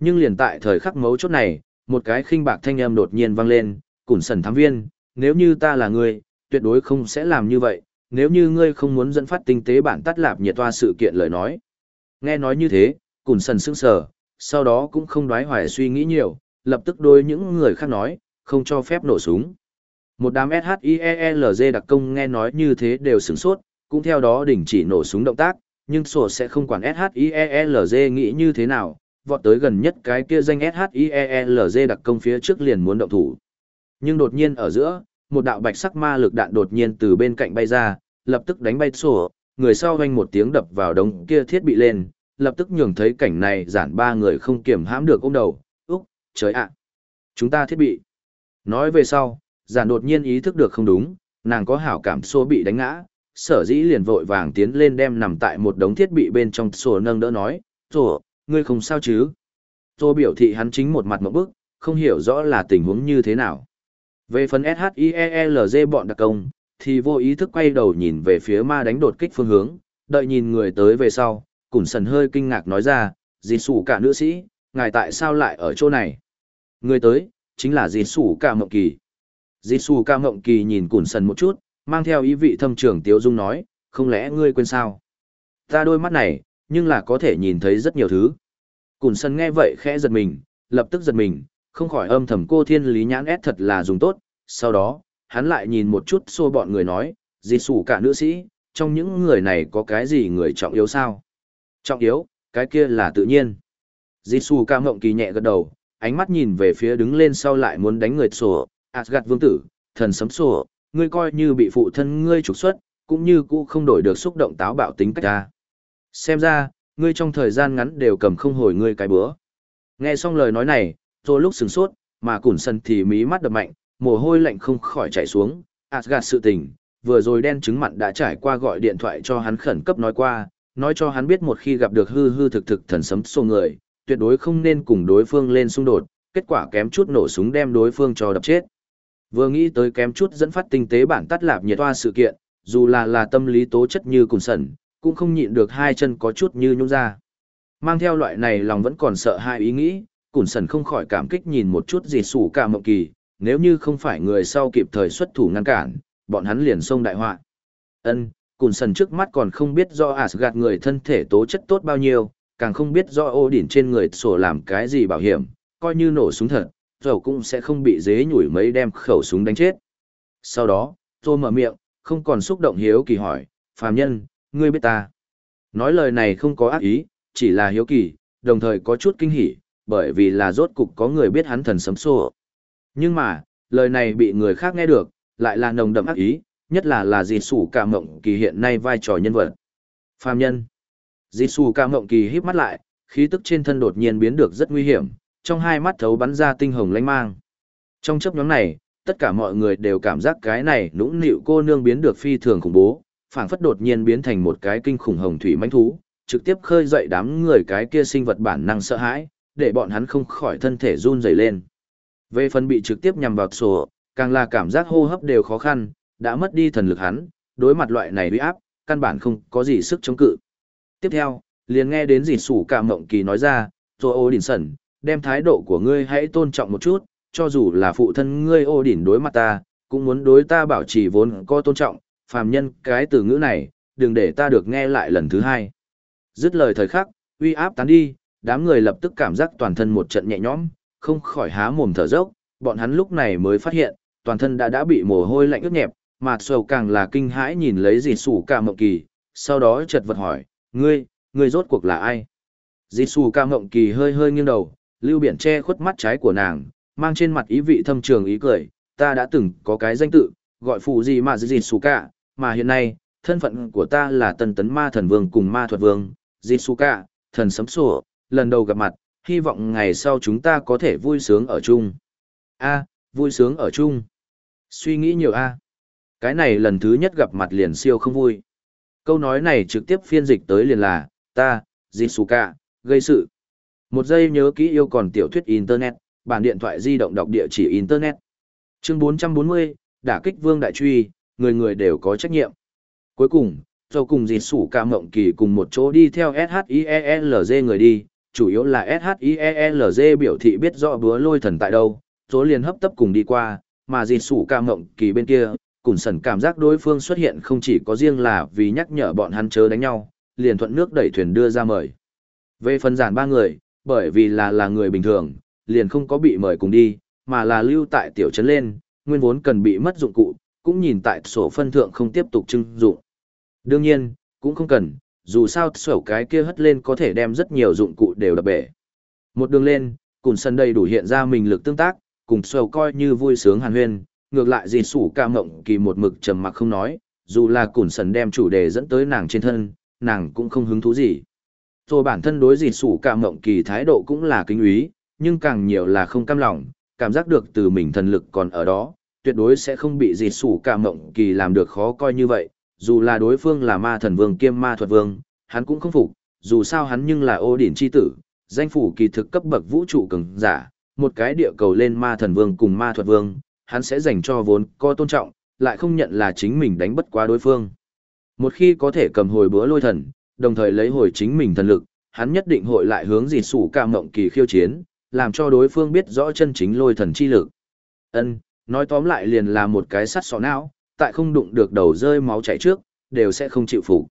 Nhưng liền tại thời khắc mấu chốt này, một cái khinh bạc thanh âm đột nhiên vang lên, "Cổn Sần thám viên, nếu như ta là người, tuyệt đối không sẽ làm như vậy, nếu như ngươi không muốn dẫn phát tinh tế bản tắt lạp nhiệt toa sự kiện lời nói." Nghe nói như thế, Cùn Sần sững sờ, sau đó cũng không đoái hoài suy nghĩ nhiều, lập tức đối những người khác nói, không cho phép nổ súng. Một đám SHIELZ đặc công nghe nói như thế đều sửng sốt, cũng theo đó đình chỉ nổ súng động tác, nhưng sổ sẽ không quản SHIELZ nghĩ như thế nào, vọt tới gần nhất cái kia danh SHIELZ đặc công phía trước liền muốn động thủ. Nhưng đột nhiên ở giữa, một đạo bạch sắc ma lực đạn đột nhiên từ bên cạnh bay ra, lập tức đánh bay sổ, người sau vang một tiếng đập vào đống kia thiết bị lên, lập tức nhường thấy cảnh này giản ba người không kiểm hãm được ôm đầu, úc, trời ạ, chúng ta thiết bị. Nói về sau, giản đột nhiên ý thức được không đúng, nàng có hảo cảm sổ bị đánh ngã, sở dĩ liền vội vàng tiến lên đem nằm tại một đống thiết bị bên trong sổ nâng đỡ nói, sổ, ngươi không sao chứ? Tô biểu thị hắn chính một mặt một bức, không hiểu rõ là tình huống như thế nào. Về phần SHIELZ bọn đặc công, thì vô ý thức quay đầu nhìn về phía ma đánh đột kích phương hướng, đợi nhìn người tới về sau, củng Sần hơi kinh ngạc nói ra, dì sủ cả nữ sĩ, ngài tại sao lại ở chỗ này? Người tới, chính là dì sủ cả mộng kỳ. Dì sủ cả mộng kỳ nhìn củng Sần một chút, mang theo ý vị thâm trưởng Tiếu Dung nói, không lẽ ngươi quên sao? Ta đôi mắt này, nhưng là có thể nhìn thấy rất nhiều thứ. củng sần nghe vậy khẽ giật mình, lập tức giật mình, không khỏi âm thầm cô thiên lý nhãn ép thật là dùng tốt. Sau đó, hắn lại nhìn một chút xô bọn người nói, gì sủ cả nữ sĩ, trong những người này có cái gì người trọng yếu sao? Trọng yếu, cái kia là tự nhiên. Dì xù ca mộng kỳ nhẹ gật đầu, ánh mắt nhìn về phía đứng lên sau lại muốn đánh người sổ, Asgard vương tử, thần sấm sổ, ngươi coi như bị phụ thân ngươi trục xuất, cũng như cũ không đổi được xúc động táo bạo tính cách ta. Xem ra, ngươi trong thời gian ngắn đều cầm không hồi ngươi cái bữa. Nghe xong lời nói này, rồi lúc sừng sốt, mà củn sân thì mí mắt đập mạnh, mồ hôi lạnh không khỏi chảy xuống, Asgard sự tình, vừa rồi đen chứng mặn đã trải qua gọi điện thoại cho hắn khẩn cấp nói qua, nói cho hắn biết một khi gặp được hư hư thực thực thần sấm xô người, tuyệt đối không nên cùng đối phương lên xung đột, kết quả kém chút nổ súng đem đối phương cho đập chết. Vừa nghĩ tới kém chút dẫn phát tinh tế bản tắt lạp nhiệt toa sự kiện, dù là là tâm lý tố chất như cùng sẩn, cũng không nhịn được hai chân có chút như nhung ra. Mang theo loại này lòng vẫn còn sợ hai ý nghĩ, Cùn Sần không khỏi cảm kích nhìn một chút gì sủ cả mộng kỳ, nếu như không phải người sau kịp thời xuất thủ ngăn cản, bọn hắn liền xông đại họa. Ân, Cùn Sần trước mắt còn không biết do Asgard người thân thể tố chất tốt bao nhiêu, càng không biết do ô đỉnh trên người sổ làm cái gì bảo hiểm, coi như nổ súng thật, rồi cũng sẽ không bị dế nhủi mấy đem khẩu súng đánh chết. Sau đó, tôi mở miệng, không còn xúc động hiếu kỳ hỏi, phàm nhân, ngươi biết ta. Nói lời này không có ác ý, chỉ là hiếu kỳ, đồng thời có chút kinh hỉ, bởi vì là rốt cục có người biết hắn thần sấm sổ. Nhưng mà, lời này bị người khác nghe được, lại là nồng đậm ác ý, nhất là là dì sủ cả mộng kỳ hiện nay vai trò nhân vật. Phàm nhân. Dì sủ cả mộng kỳ híp mắt lại, khí tức trên thân đột nhiên biến được rất nguy hiểm, trong hai mắt thấu bắn ra tinh hồng lánh mang. Trong chấp nhóm này, tất cả mọi người đều cảm giác cái này nũng nịu cô nương biến được phi thường khủng bố, phảng phất đột nhiên biến thành một cái kinh khủng hồng thủy mãnh thú, trực tiếp khơi dậy đám người cái kia sinh vật bản năng sợ hãi, để bọn hắn không khỏi thân thể run rẩy lên. Về phần bị trực tiếp nhằm vào sổ, càng là cảm giác hô hấp đều khó khăn, đã mất đi thần lực hắn, đối mặt loại này uy áp, căn bản không có gì sức chống cự. Tiếp theo, liền nghe đến dì sủ cả mộng kỳ nói ra, rồi ô đỉnh sẩn, đem thái độ của ngươi hãy tôn trọng một chút, cho dù là phụ thân ngươi ô đỉnh đối mặt ta, cũng muốn đối ta bảo trì vốn có tôn trọng, phàm nhân cái từ ngữ này, đừng để ta được nghe lại lần thứ hai. Dứt lời thời khắc, uy áp tán đi, đám người lập tức cảm giác toàn thân một trận nhẹ nhõm, không khỏi há mồm thở dốc, bọn hắn lúc này mới phát hiện, toàn thân đã đã bị mồ hôi lạnh ướt nhẹp, mà sầu càng là kinh hãi nhìn lấy dì sủ cả mộng kỳ, sau đó chợt vật hỏi, ngươi, ngươi rốt cuộc là ai? Dì sủ cả mộng kỳ hơi hơi nghiêng đầu, lưu biển che khuất mắt trái của nàng, mang trên mặt ý vị thâm trường ý cười, ta đã từng có cái danh tự, gọi phụ gì mà dì sủ cả, mà hiện nay, thân phận của ta là tần tấn ma thần vương cùng ma thuật vương, dì sủ cả, thần sấm sổ, lần đầu gặp mặt, hy vọng ngày sau chúng ta có thể vui sướng ở chung. A, vui sướng ở chung. Suy nghĩ nhiều a. Cái này lần thứ nhất gặp mặt liền siêu không vui. Câu nói này trực tiếp phiên dịch tới liền là, ta, Jisuka, gây sự. Một giây nhớ kỹ yêu còn tiểu thuyết Internet, bản điện thoại di động đọc địa chỉ Internet. Chương 440, đả kích vương đại truy, người người đều có trách nhiệm. Cuối cùng, do cùng dì sủ mộng kỳ cùng một chỗ đi theo SHIELZ người đi, chủ yếu là SHIELZ biểu thị biết rõ búa lôi thần tại đâu, tố liền hấp tấp cùng đi qua, mà dì sủ ca mộng kỳ bên kia, cùng sần cảm giác đối phương xuất hiện không chỉ có riêng là vì nhắc nhở bọn hắn chớ đánh nhau, liền thuận nước đẩy thuyền đưa ra mời. Về phần giản ba người, bởi vì là là người bình thường, liền không có bị mời cùng đi, mà là lưu tại tiểu trấn lên, nguyên vốn cần bị mất dụng cụ, cũng nhìn tại sổ phân thượng không tiếp tục trưng dụng. Đương nhiên, cũng không cần, dù sao sổ cái kia hất lên có thể đem rất nhiều dụng cụ đều đập bể. Một đường lên, cùng sân đầy đủ hiện ra mình lực tương tác, cùng sổ coi như vui sướng hàn huyên, ngược lại dì sủ ca mộng kỳ một mực trầm mặc không nói, dù là cùng sân đem chủ đề dẫn tới nàng trên thân, nàng cũng không hứng thú gì. Rồi bản thân đối dì sủ ca mộng kỳ thái độ cũng là kính úy, nhưng càng nhiều là không cam lòng, cảm giác được từ mình thần lực còn ở đó, tuyệt đối sẽ không bị dì sủ ca mộng kỳ làm được khó coi như vậy, dù là đối phương là ma thần vương kiêm ma thuật vương, hắn cũng không phục, dù sao hắn nhưng là ô điển chi tử, danh phủ kỳ thực cấp bậc vũ trụ cường giả, một cái địa cầu lên ma thần vương cùng ma thuật vương, hắn sẽ dành cho vốn có tôn trọng, lại không nhận là chính mình đánh bất quá đối phương. Một khi có thể cầm hồi bữa lôi thần, đồng thời lấy hồi chính mình thần lực, hắn nhất định hội lại hướng gì sủ ca mộng kỳ khiêu chiến, làm cho đối phương biết rõ chân chính lôi thần chi lực. Ân, nói tóm lại liền là một cái sắt sọ não, tại không đụng được đầu rơi máu chảy trước, đều sẽ không chịu phục.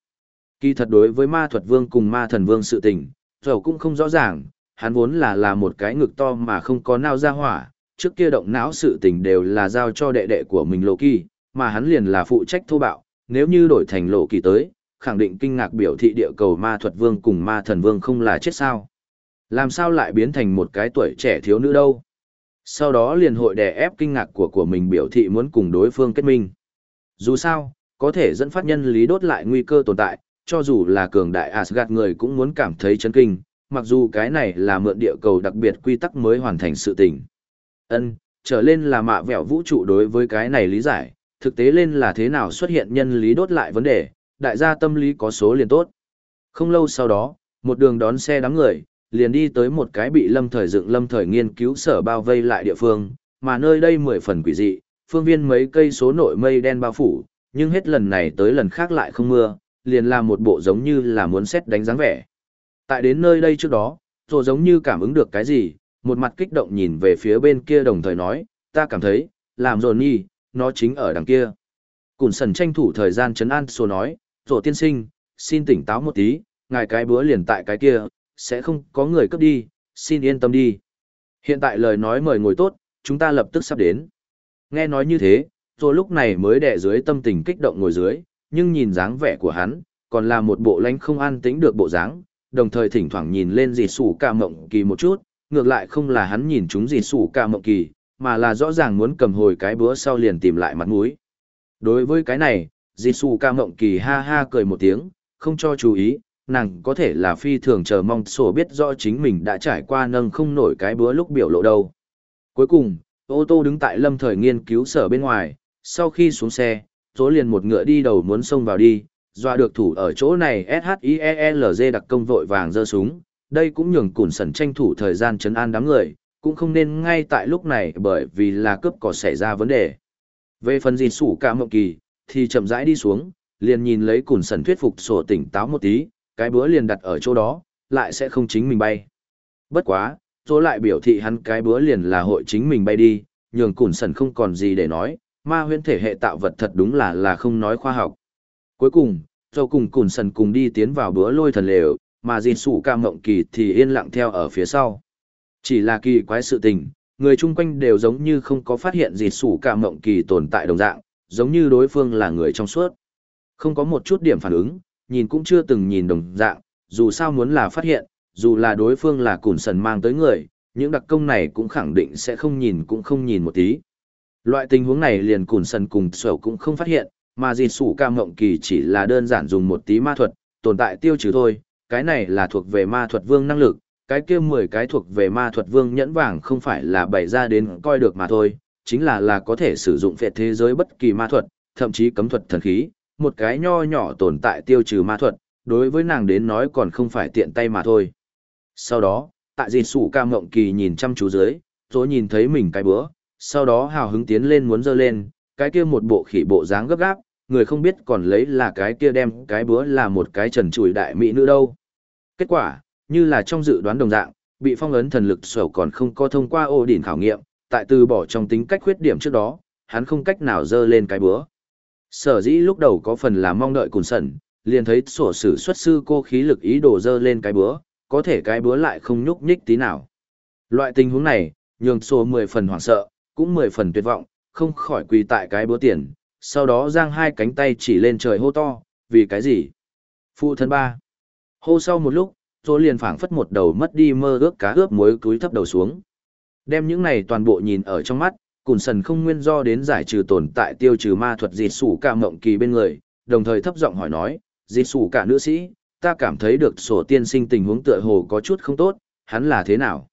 Kỳ thật đối với ma thuật vương cùng ma thần vương sự tình, dầu cũng không rõ ràng, hắn vốn là là một cái ngực to mà không có nào ra hỏa, trước kia động não sự tình đều là giao cho đệ đệ của mình Lộ Kỳ, mà hắn liền là phụ trách thô bạo, nếu như đổi thành Lộ Kỳ tới, khẳng định kinh ngạc biểu thị địa cầu ma thuật vương cùng ma thần vương không là chết sao. Làm sao lại biến thành một cái tuổi trẻ thiếu nữ đâu? Sau đó liền hội đè ép kinh ngạc của của mình biểu thị muốn cùng đối phương kết minh. Dù sao, có thể dẫn phát nhân lý đốt lại nguy cơ tồn tại, cho dù là cường đại Asgard người cũng muốn cảm thấy chấn kinh, mặc dù cái này là mượn địa cầu đặc biệt quy tắc mới hoàn thành sự tình. Ân, trở lên là mạ vẹo vũ trụ đối với cái này lý giải, thực tế lên là thế nào xuất hiện nhân lý đốt lại vấn đề, đại gia tâm lý có số liền tốt. Không lâu sau đó, một đường đón xe đám người, liền đi tới một cái bị lâm thời dựng lâm thời nghiên cứu sở bao vây lại địa phương, mà nơi đây mười phần quỷ dị, phương viên mấy cây số nội mây đen bao phủ, nhưng hết lần này tới lần khác lại không mưa, liền là một bộ giống như là muốn xét đánh dáng vẻ. Tại đến nơi đây trước đó, rồi giống như cảm ứng được cái gì, một mặt kích động nhìn về phía bên kia đồng thời nói, ta cảm thấy, làm rồi nhi, nó chính ở đằng kia. Cùn sần tranh thủ thời gian chấn an số nói, rổ tiên sinh, xin tỉnh táo một tí, ngài cái bữa liền tại cái kia, sẽ không có người cướp đi, xin yên tâm đi. Hiện tại lời nói mời ngồi tốt, chúng ta lập tức sắp đến. Nghe nói như thế, rồi lúc này mới đè dưới tâm tình kích động ngồi dưới, nhưng nhìn dáng vẻ của hắn, còn là một bộ lánh không an tĩnh được bộ dáng, đồng thời thỉnh thoảng nhìn lên dì sủ ca mộng kỳ một chút, ngược lại không là hắn nhìn chúng dì sủ ca mộng kỳ, mà là rõ ràng muốn cầm hồi cái bữa sau liền tìm lại mặt mũi. Đối với cái này, dì sủ ca mộng kỳ ha ha cười một tiếng, không cho chú ý, nàng có thể là phi thường chờ mong sổ biết rõ chính mình đã trải qua nâng không nổi cái bữa lúc biểu lộ đâu. Cuối cùng, ô tô đứng tại lâm thời nghiên cứu sở bên ngoài, sau khi xuống xe, tố liền một ngựa đi đầu muốn xông vào đi, dọa được thủ ở chỗ này shielg đặc công vội vàng giơ súng, đây cũng nhường cùn sần tranh thủ thời gian chấn an đám người, cũng không nên ngay tại lúc này bởi vì là cướp có xảy ra vấn đề. Về phần gì sủ cả mộng kỳ, thì chậm rãi đi xuống, liền nhìn lấy cùn sần thuyết phục sổ tỉnh táo một tí, cái bữa liền đặt ở chỗ đó, lại sẽ không chính mình bay. Bất quá, tố lại biểu thị hắn cái bữa liền là hội chính mình bay đi, nhường cùn sần không còn gì để nói, ma huyễn thể hệ tạo vật thật đúng là là không nói khoa học. Cuối cùng, tố cùng Cùn Sần cùng đi tiến vào bữa lôi thần lều, mà dịt sủ ca mộng kỳ thì yên lặng theo ở phía sau. Chỉ là kỳ quái sự tình, người chung quanh đều giống như không có phát hiện dịt sủ ca mộng kỳ tồn tại đồng dạng, giống như đối phương là người trong suốt. Không có một chút điểm phản ứng, nhìn cũng chưa từng nhìn đồng dạng, dù sao muốn là phát hiện, dù là đối phương là củn Sần mang tới người, những đặc công này cũng khẳng định sẽ không nhìn cũng không nhìn một tí. Loại tình huống này liền củn Sần cùng sầu cũng không phát hiện, mà dịt sủ ca mộng kỳ chỉ là đơn giản dùng một tí ma thuật, tồn tại tiêu trừ thôi, cái này là thuộc về ma thuật vương năng lực, cái kia 10 cái thuộc về ma thuật vương nhẫn vàng không phải là bày ra đến coi được mà thôi, chính là là có thể sử dụng phệ thế giới bất kỳ ma thuật, thậm chí cấm thuật thần khí, một cái nho nhỏ tồn tại tiêu trừ ma thuật, đối với nàng đến nói còn không phải tiện tay mà thôi. Sau đó, tại dịt sủ ca mộng kỳ nhìn chăm chú dưới, rồi nhìn thấy mình cái bữa, sau đó hào hứng tiến lên muốn dơ lên, cái kia một bộ khỉ bộ dáng gấp gáp, người không biết còn lấy là cái kia đem cái bữa là một cái trần trụi đại mỹ nữ đâu. Kết quả, như là trong dự đoán đồng dạng, bị phong ấn thần lực sầu còn không có thông qua ô đỉnh khảo nghiệm, tại từ bỏ trong tính cách khuyết điểm trước đó, hắn không cách nào dơ lên cái bữa. Sở dĩ lúc đầu có phần là mong đợi cùn sẩn, liền thấy sổ sử xuất sư cô khí lực ý đồ dơ lên cái bữa, có thể cái búa lại không nhúc nhích tí nào. Loại tình huống này, nhường sổ mười phần hoảng sợ, cũng mười phần tuyệt vọng, không khỏi quỳ tại cái búa tiền, sau đó giang hai cánh tay chỉ lên trời hô to, vì cái gì? Phụ thân ba. Hô sau một lúc, rồi liền phảng phất một đầu mất đi mơ ước cá ướp muối túi thấp đầu xuống. Đem những này toàn bộ nhìn ở trong mắt, Cùn Sần không nguyên do đến giải trừ tồn tại tiêu trừ ma thuật dịt sủ cả mộng kỳ bên người, đồng thời thấp giọng hỏi nói, dịt sủ cả nữ sĩ, ta cảm thấy được sổ tiên sinh tình huống tựa hồ có chút không tốt, hắn là thế nào?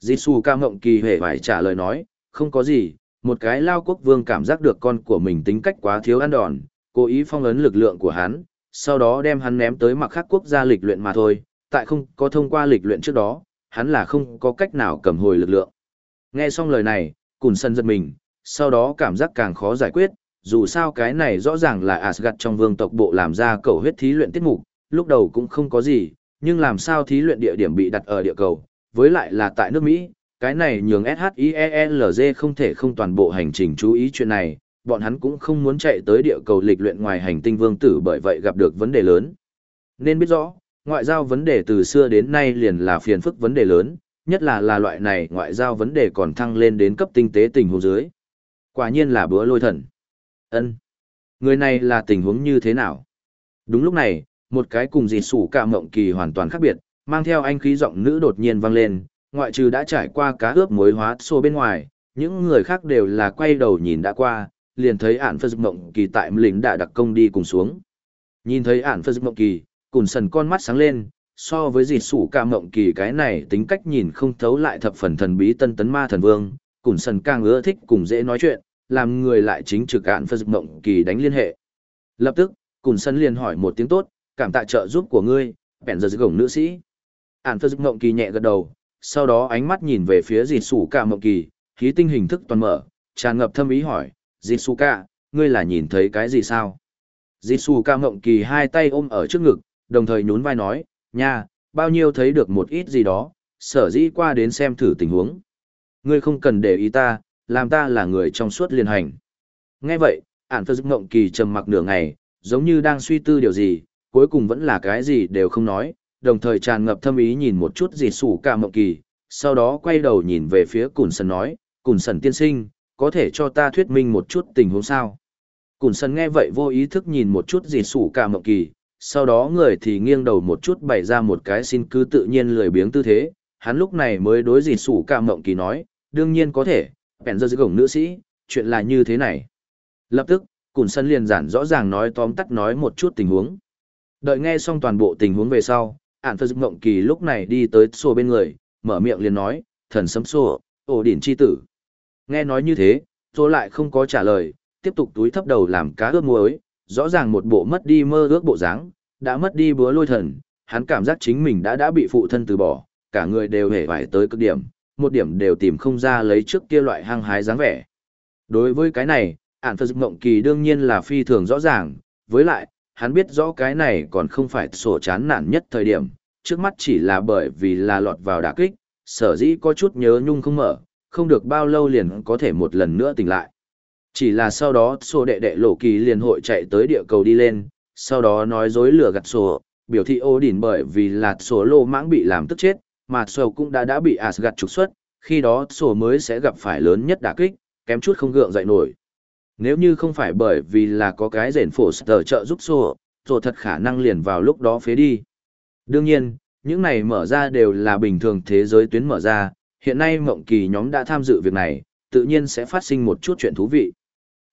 Di Su ca mộng kỳ hề phải trả lời nói, không có gì, một cái lao quốc vương cảm giác được con của mình tính cách quá thiếu ăn đòn, cố ý phong ấn lực lượng của hắn, sau đó đem hắn ném tới mặc khác quốc gia lịch luyện mà thôi, tại không có thông qua lịch luyện trước đó, hắn là không có cách nào cầm hồi lực lượng. Nghe xong lời này, Cùn Sân giật mình, sau đó cảm giác càng khó giải quyết, dù sao cái này rõ ràng là Asgard trong vương tộc bộ làm ra cầu huyết thí luyện tiết mục, lúc đầu cũng không có gì, nhưng làm sao thí luyện địa điểm bị đặt ở địa cầu, với lại là tại nước Mỹ, cái này nhường SHIELZ không thể không toàn bộ hành trình chú ý chuyện này, bọn hắn cũng không muốn chạy tới địa cầu lịch luyện ngoài hành tinh vương tử bởi vậy gặp được vấn đề lớn. Nên biết rõ, ngoại giao vấn đề từ xưa đến nay liền là phiền phức vấn đề lớn, nhất là là loại này ngoại giao vấn đề còn thăng lên đến cấp tinh tế tình huống dưới. Quả nhiên là bữa lôi thần. ân Người này là tình huống như thế nào? Đúng lúc này, một cái cùng dì sủ cả mộng kỳ hoàn toàn khác biệt, mang theo anh khí giọng nữ đột nhiên vang lên, ngoại trừ đã trải qua cá ướp muối hóa xô bên ngoài, những người khác đều là quay đầu nhìn đã qua, liền thấy ản phật mộng kỳ tại lính đã đặc công đi cùng xuống. Nhìn thấy ản phật mộng kỳ, cùn sần con mắt sáng lên, so với dì sủ ca mộng kỳ cái này tính cách nhìn không thấu lại thập phần thần bí tân tấn ma thần vương, cùn sần càng ưa thích cùng dễ nói chuyện, làm người lại chính trực ản phật mộng kỳ đánh liên hệ. Lập tức, cùn sân liền hỏi một tiếng tốt, cảm tạ trợ giúp của ngươi, bèn giờ giữ gồng nữ sĩ. Ản giúp mộng kỳ nhẹ gật đầu, sau đó ánh mắt nhìn về phía dì sủ ca mộng kỳ, khí tinh hình thức toàn mở, tràn ngập thâm ý hỏi, dì sủ ca, ngươi là nhìn thấy cái gì sao? Dì sủ ca mộng kỳ hai tay ôm ở trước ngực, đồng thời nhún vai nói, nha, bao nhiêu thấy được một ít gì đó, sở dĩ qua đến xem thử tình huống. Ngươi không cần để ý ta, làm ta là người trong suốt liên hành. Nghe vậy, ản giúp mộng kỳ trầm mặc nửa ngày, giống như đang suy tư điều gì, cuối cùng vẫn là cái gì đều không nói, đồng thời tràn ngập thâm ý nhìn một chút gì sủ cả mộng kỳ, sau đó quay đầu nhìn về phía Cùn Sần nói, Cùn Sần tiên sinh, có thể cho ta thuyết minh một chút tình huống sao? Cùn Sần nghe vậy vô ý thức nhìn một chút gì sủ cả mộng kỳ, sau đó người thì nghiêng đầu một chút bày ra một cái xin cứ tự nhiên lười biếng tư thế, hắn lúc này mới đối gì sủ cả mộng kỳ nói, đương nhiên có thể, bèn dơ dưới gồng nữ sĩ, chuyện là như thế này. Lập tức, Cùn Sân liền giản rõ ràng nói tóm tắt nói một chút tình huống. Đợi nghe xong toàn bộ tình huống về sau, ản phật mộng kỳ lúc này đi tới sổ bên người, mở miệng liền nói, thần sấm sổ, ổ đỉnh chi tử. Nghe nói như thế, sổ lại không có trả lời, tiếp tục túi thấp đầu làm cá ướp muối, rõ ràng một bộ mất đi mơ ước bộ dáng, đã mất đi búa lôi thần, hắn cảm giác chính mình đã đã bị phụ thân từ bỏ, cả người đều hề vải tới cực điểm, một điểm đều tìm không ra lấy trước kia loại hăng hái dáng vẻ. Đối với cái này, ản phật mộng kỳ đương nhiên là phi thường rõ ràng, với lại, hắn biết rõ cái này còn không phải sổ chán nản nhất thời điểm, trước mắt chỉ là bởi vì là lọt vào đả kích, sở dĩ có chút nhớ nhung không mở, không được bao lâu liền có thể một lần nữa tỉnh lại. Chỉ là sau đó sổ đệ đệ lộ kỳ liền hội chạy tới địa cầu đi lên, sau đó nói dối lừa gạt sổ, biểu thị ô đỉn bởi vì là sổ lô mãng bị làm tức chết, mà sổ cũng đã đã bị Asgard trục xuất, khi đó sổ mới sẽ gặp phải lớn nhất đả kích, kém chút không gượng dậy nổi. Nếu như không phải bởi vì là có cái rền phổ sở trợ giúp sổ, sổ thật khả năng liền vào lúc đó phế đi. Đương nhiên, những này mở ra đều là bình thường thế giới tuyến mở ra, hiện nay mộng kỳ nhóm đã tham dự việc này, tự nhiên sẽ phát sinh một chút chuyện thú vị.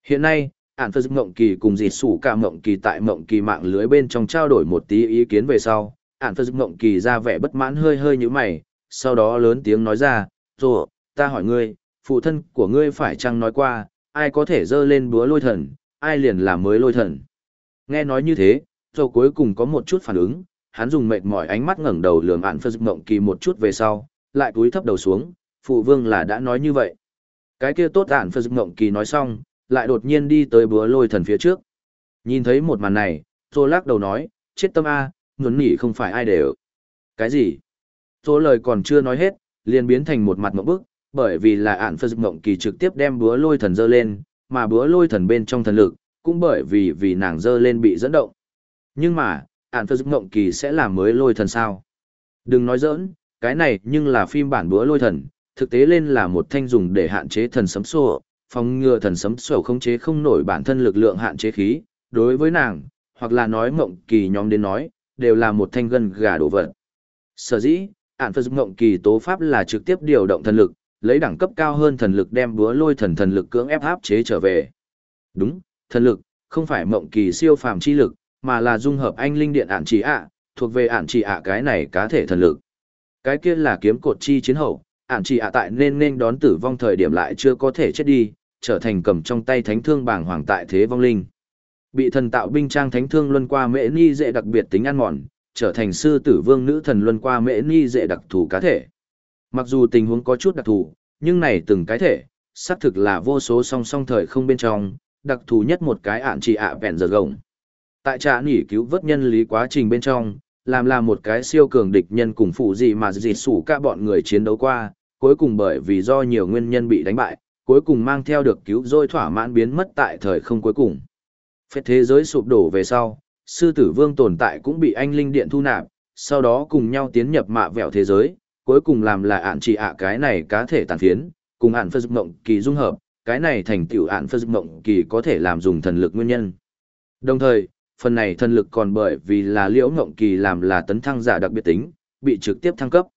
Hiện nay, ản phật mộng kỳ cùng dịt sủ cả mộng kỳ tại mộng kỳ mạng lưới bên trong trao đổi một tí ý kiến về sau, ản phật mộng kỳ ra vẻ bất mãn hơi hơi như mày, sau đó lớn tiếng nói ra, rồi, ta hỏi ngươi, phụ thân của ngươi phải chăng nói qua, ai có thể dơ lên búa lôi thần, ai liền là mới lôi thần. Nghe nói như thế, rồi cuối cùng có một chút phản ứng, hắn dùng mệt mỏi ánh mắt ngẩng đầu lườm ản phật mộng kỳ một chút về sau, lại cúi thấp đầu xuống, phụ vương là đã nói như vậy. Cái kia tốt ản phật mộng kỳ nói xong, lại đột nhiên đi tới búa lôi thần phía trước. Nhìn thấy một màn này, rồi lắc đầu nói, chết tâm A, nguồn nỉ không phải ai đều. Cái gì? Tô lời còn chưa nói hết, liền biến thành một mặt mộng bức, bởi vì là ản phật mộng kỳ trực tiếp đem búa lôi thần dơ lên, mà búa lôi thần bên trong thần lực, cũng bởi vì vì nàng dơ lên bị dẫn động. Nhưng mà, ản phật mộng kỳ sẽ làm mới lôi thần sao? Đừng nói giỡn, cái này nhưng là phim bản búa lôi thần, thực tế lên là một thanh dùng để hạn chế thần sấm sổ, phòng ngừa thần sấm sổ không chế không nổi bản thân lực lượng hạn chế khí, đối với nàng, hoặc là nói mộng kỳ nhóm đến nói, đều là một thanh gân gà đổ vật. Sở dĩ, ản phật mộng kỳ tố pháp là trực tiếp điều động thần lực, lấy đẳng cấp cao hơn thần lực đem búa lôi thần thần lực cưỡng ép áp chế trở về. Đúng, thần lực, không phải mộng kỳ siêu phàm chi lực, mà là dung hợp anh linh điện ản chỉ ạ, thuộc về ản chỉ ạ cái này cá thể thần lực. Cái kia là kiếm cột chi chiến hậu, ản chỉ ạ tại nên nên đón tử vong thời điểm lại chưa có thể chết đi, trở thành cầm trong tay thánh thương bảng hoàng tại thế vong linh. Bị thần tạo binh trang thánh thương luân qua mễ ni dễ đặc biệt tính ăn mòn, trở thành sư tử vương nữ thần luân qua mễ ni dễ đặc thù cá thể. Mặc dù tình huống có chút đặc thù, nhưng này từng cái thể, xác thực là vô số song song thời không bên trong, đặc thù nhất một cái ạn chỉ ạ vẹn giờ gồng. Tại trà nỉ cứu vớt nhân lý quá trình bên trong, làm là một cái siêu cường địch nhân cùng phụ gì mà dị sủ cả bọn người chiến đấu qua, cuối cùng bởi vì do nhiều nguyên nhân bị đánh bại, cuối cùng mang theo được cứu rồi thỏa mãn biến mất tại thời không cuối cùng. Phết thế giới sụp đổ về sau, sư tử vương tồn tại cũng bị anh linh điện thu nạp, sau đó cùng nhau tiến nhập mạ vẹo thế giới, cuối cùng làm là ạn chỉ ạ cái này cá thể tàn phiến, cùng ạn dục mộng kỳ dung hợp, cái này thành tựu ạn dục mộng kỳ có thể làm dùng thần lực nguyên nhân. Đồng thời, phần này thần lực còn bởi vì là liễu mộng kỳ làm là tấn thăng giả đặc biệt tính, bị trực tiếp thăng cấp.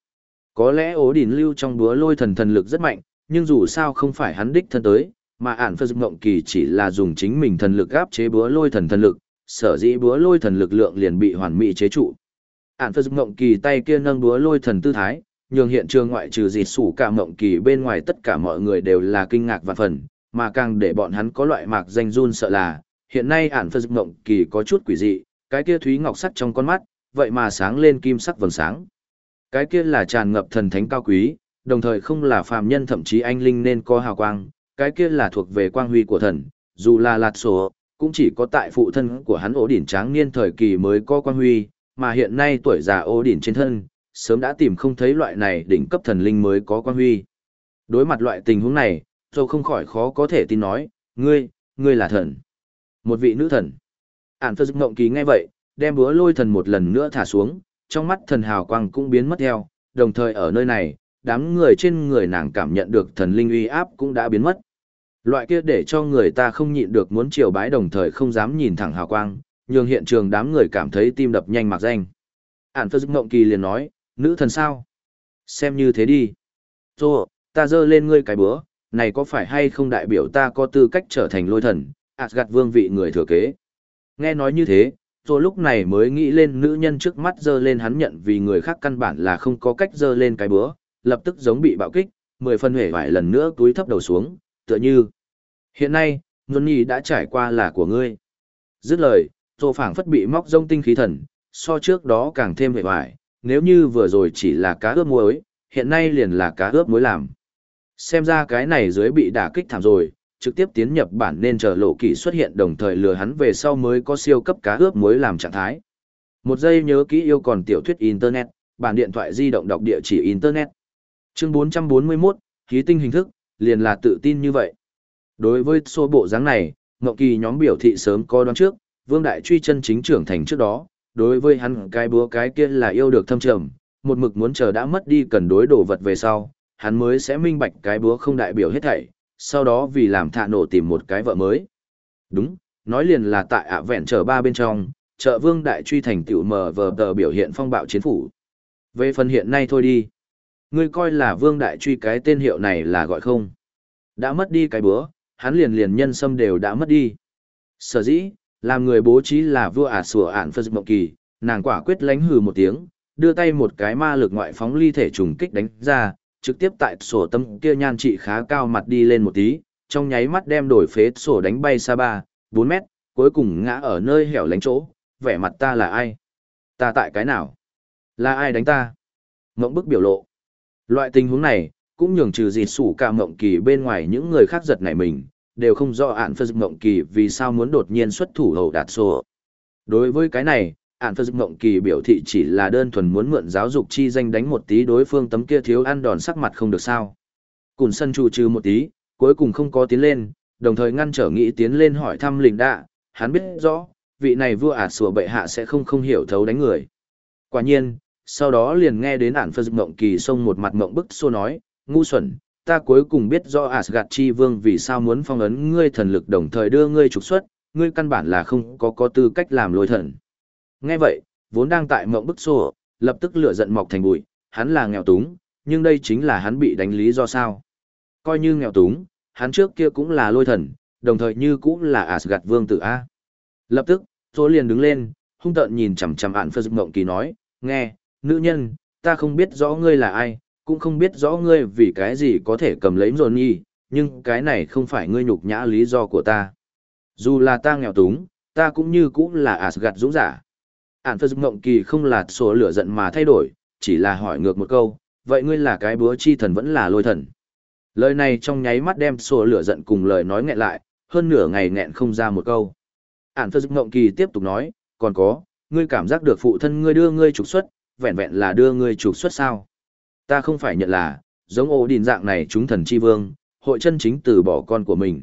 Có lẽ ố đỉnh lưu trong búa lôi thần thần lực rất mạnh, nhưng dù sao không phải hắn đích thân tới, mà ản dục mộng kỳ chỉ là dùng chính mình thần lực áp chế búa lôi thần thần lực, sở dĩ búa lôi thần lực lượng liền bị hoàn mỹ chế trụ. Ản dục mộng kỳ tay kia nâng búa lôi thần tư thái, nhường hiện trường ngoại trừ dịt sủ cả mộng kỳ bên ngoài tất cả mọi người đều là kinh ngạc và phần, mà càng để bọn hắn có loại mạc danh run sợ là, hiện nay ản phơ mộng kỳ có chút quỷ dị, cái kia thúy ngọc sắt trong con mắt, vậy mà sáng lên kim sắc vầng sáng. Cái kia là tràn ngập thần thánh cao quý, đồng thời không là phàm nhân thậm chí anh linh nên có hào quang, cái kia là thuộc về quang huy của thần, dù là lạt sổ, cũng chỉ có tại phụ thân của hắn ổ điển tráng niên thời kỳ mới có quang huy, mà hiện nay tuổi già ổ điển trên thân, sớm đã tìm không thấy loại này đỉnh cấp thần linh mới có quan huy. Đối mặt loại tình huống này, dù không khỏi khó có thể tin nói, ngươi, ngươi là thần. Một vị nữ thần. Ản phơ ngộng kỳ ngay vậy, đem búa lôi thần một lần nữa thả xuống, trong mắt thần hào quang cũng biến mất theo, đồng thời ở nơi này, đám người trên người nàng cảm nhận được thần linh uy áp cũng đã biến mất. Loại kia để cho người ta không nhịn được muốn triều bái đồng thời không dám nhìn thẳng hào quang, nhường hiện trường đám người cảm thấy tim đập nhanh mặc danh. Ản phơ ngộng kỳ liền nói, nữ thần sao? Xem như thế đi. Rồi, ta dơ lên ngươi cái bữa, này có phải hay không đại biểu ta có tư cách trở thành lôi thần, gạt vương vị người thừa kế. Nghe nói như thế, rồi lúc này mới nghĩ lên nữ nhân trước mắt dơ lên hắn nhận vì người khác căn bản là không có cách dơ lên cái bữa, lập tức giống bị bạo kích, mười phân hể vài lần nữa túi thấp đầu xuống, tựa như. Hiện nay, Johnny đã trải qua là của ngươi. Dứt lời, rồi phảng phất bị móc rông tinh khí thần, so trước đó càng thêm hể vải, nếu như vừa rồi chỉ là cá ướp muối, hiện nay liền là cá ướp muối làm. Xem ra cái này dưới bị đả kích thảm rồi, trực tiếp tiến nhập bản nên chờ lộ kỳ xuất hiện đồng thời lừa hắn về sau mới có siêu cấp cá ướp muối làm trạng thái. Một giây nhớ kỹ yêu còn tiểu thuyết Internet, bản điện thoại di động đọc địa chỉ Internet. Chương 441, khí tinh hình thức, liền là tự tin như vậy. Đối với số bộ dáng này, Ngọc Kỳ nhóm biểu thị sớm có đoán trước, Vương Đại Truy chân chính trưởng thành trước đó, đối với hắn cái búa cái kia là yêu được thâm trầm, một mực muốn chờ đã mất đi cần đối đồ vật về sau, hắn mới sẽ minh bạch cái búa không đại biểu hết thảy, sau đó vì làm thạ nổ tìm một cái vợ mới. Đúng, nói liền là tại ạ vẹn chờ ba bên trong, chợ Vương Đại Truy thành tiểu mờ vờ tờ biểu hiện phong bạo chiến phủ. Về phần hiện nay thôi đi. Ngươi coi là Vương Đại Truy cái tên hiệu này là gọi không? Đã mất đi cái búa, hắn liền liền nhân sâm đều đã mất đi. Sở dĩ, làm người bố trí là vua ả sủa ản phật mộng kỳ, nàng quả quyết lánh hừ một tiếng, đưa tay một cái ma lực ngoại phóng ly thể trùng kích đánh ra, trực tiếp tại sổ tâm kia nhan trị khá cao mặt đi lên một tí, trong nháy mắt đem đổi phế sổ đánh bay xa ba, bốn mét, cuối cùng ngã ở nơi hẻo lánh chỗ, vẻ mặt ta là ai? Ta tại cái nào? Là ai đánh ta? Mộng bức biểu lộ. Loại tình huống này, cũng nhường trừ gì sủ cả mộng kỳ bên ngoài những người khác giật này mình, đều không rõ ạn phật mộng kỳ vì sao muốn đột nhiên xuất thủ hầu đạt sổ. Đối với cái này, ạn phật mộng kỳ biểu thị chỉ là đơn thuần muốn mượn giáo dục chi danh đánh một tí đối phương tấm kia thiếu ăn đòn sắc mặt không được sao. Cùn sân chủ trừ một tí, cuối cùng không có tiến lên, đồng thời ngăn trở nghĩ tiến lên hỏi thăm lình đạ, hắn biết rõ, vị này vua ạt sủa bệ hạ sẽ không không hiểu thấu đánh người. Quả nhiên, sau đó liền nghe đến ản phật mộng kỳ xông một mặt mộng bức xô nói, ngu xuẩn, ta cuối cùng biết do Asgard chi vương vì sao muốn phong ấn ngươi thần lực đồng thời đưa ngươi trục xuất, ngươi căn bản là không có có tư cách làm lôi thần. Nghe vậy, vốn đang tại mộng bức sổ, lập tức lửa giận mọc thành bụi, hắn là nghèo túng, nhưng đây chính là hắn bị đánh lý do sao. Coi như nghèo túng, hắn trước kia cũng là lôi thần, đồng thời như cũng là Asgard vương tử A. Lập tức, Tô liền đứng lên, hung tợn nhìn chằm chằm ạn phật mộng kỳ nói, nghe, nữ nhân, ta không biết rõ ngươi là ai, cũng không biết rõ ngươi vì cái gì có thể cầm lấy dồn nhi, nhưng cái này không phải ngươi nhục nhã lý do của ta. Dù là ta nghèo túng, ta cũng như cũng là Asgard dũng giả. Ản Phật Mộng Kỳ không là số lửa giận mà thay đổi, chỉ là hỏi ngược một câu, vậy ngươi là cái búa chi thần vẫn là lôi thần. Lời này trong nháy mắt đem sổ lửa giận cùng lời nói nghẹn lại, hơn nửa ngày nghẹn không ra một câu. Ản Phật Mộng Kỳ tiếp tục nói, còn có, ngươi cảm giác được phụ thân ngươi đưa ngươi trục xuất, vẹn vẹn là đưa ngươi trục xuất sao. Ta không phải nhận là, giống ổ đình dạng này chúng thần chi vương, hội chân chính từ bỏ con của mình.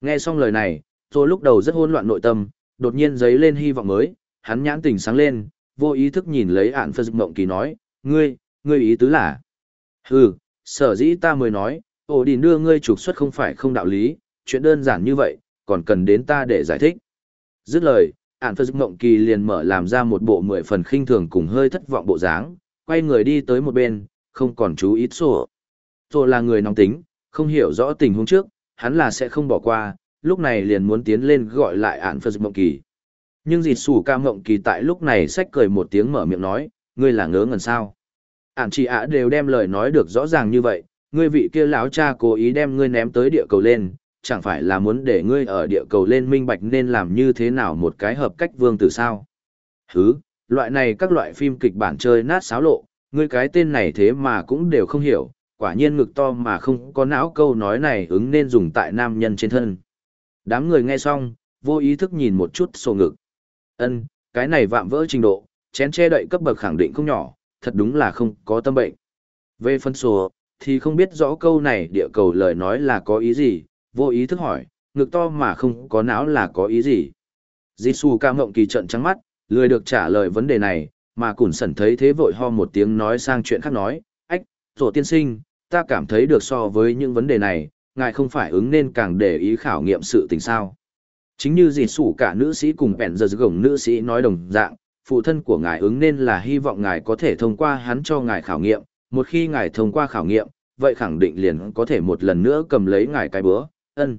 Nghe xong lời này, tôi lúc đầu rất hỗn loạn nội tâm, đột nhiên giấy lên hy vọng mới, hắn nhãn tỉnh sáng lên, vô ý thức nhìn lấy ạn phật mộng kỳ nói, ngươi, ngươi ý tứ là. Hừ, sở dĩ ta mới nói, ổ đình đưa ngươi trục xuất không phải không đạo lý, chuyện đơn giản như vậy, còn cần đến ta để giải thích. Dứt lời, ạn phật mộng kỳ liền mở làm ra một bộ mười phần khinh thường cùng hơi thất vọng bộ dáng, quay người đi tới một bên, không còn chú ý sổ. Sổ là người nóng tính, không hiểu rõ tình huống trước, hắn là sẽ không bỏ qua, lúc này liền muốn tiến lên gọi lại ạn phật mộng kỳ. Nhưng dịt sủ ca mộng kỳ tại lúc này sách cười một tiếng mở miệng nói, ngươi là ngớ ngẩn sao. Ản chị ạ đều đem lời nói được rõ ràng như vậy, ngươi vị kia lão cha cố ý đem ngươi ném tới địa cầu lên, chẳng phải là muốn để ngươi ở địa cầu lên minh bạch nên làm như thế nào một cái hợp cách vương tử sao. Hứ, loại này các loại phim kịch bản chơi nát xáo lộ, ngươi cái tên này thế mà cũng đều không hiểu, quả nhiên ngực to mà không có não câu nói này ứng nên dùng tại nam nhân trên thân. Đám người nghe xong, vô ý thức nhìn một chút sổ ngực. Ân, cái này vạm vỡ trình độ, chén che đậy cấp bậc khẳng định không nhỏ, thật đúng là không có tâm bệnh. Về phân sổ, thì không biết rõ câu này địa cầu lời nói là có ý gì, vô ý thức hỏi, ngực to mà không có não là có ý gì. Jisù ca mộng kỳ trận trắng mắt, lười được trả lời vấn đề này, mà củn sẩn thấy thế vội ho một tiếng nói sang chuyện khác nói, ách, tổ tiên sinh, ta cảm thấy được so với những vấn đề này, ngài không phải ứng nên càng để ý khảo nghiệm sự tình sao. Chính như dì sủ cả nữ sĩ cùng bèn giờ gồng nữ sĩ nói đồng dạng, phụ thân của ngài ứng nên là hy vọng ngài có thể thông qua hắn cho ngài khảo nghiệm, một khi ngài thông qua khảo nghiệm, vậy khẳng định liền có thể một lần nữa cầm lấy ngài cái bữa, ân.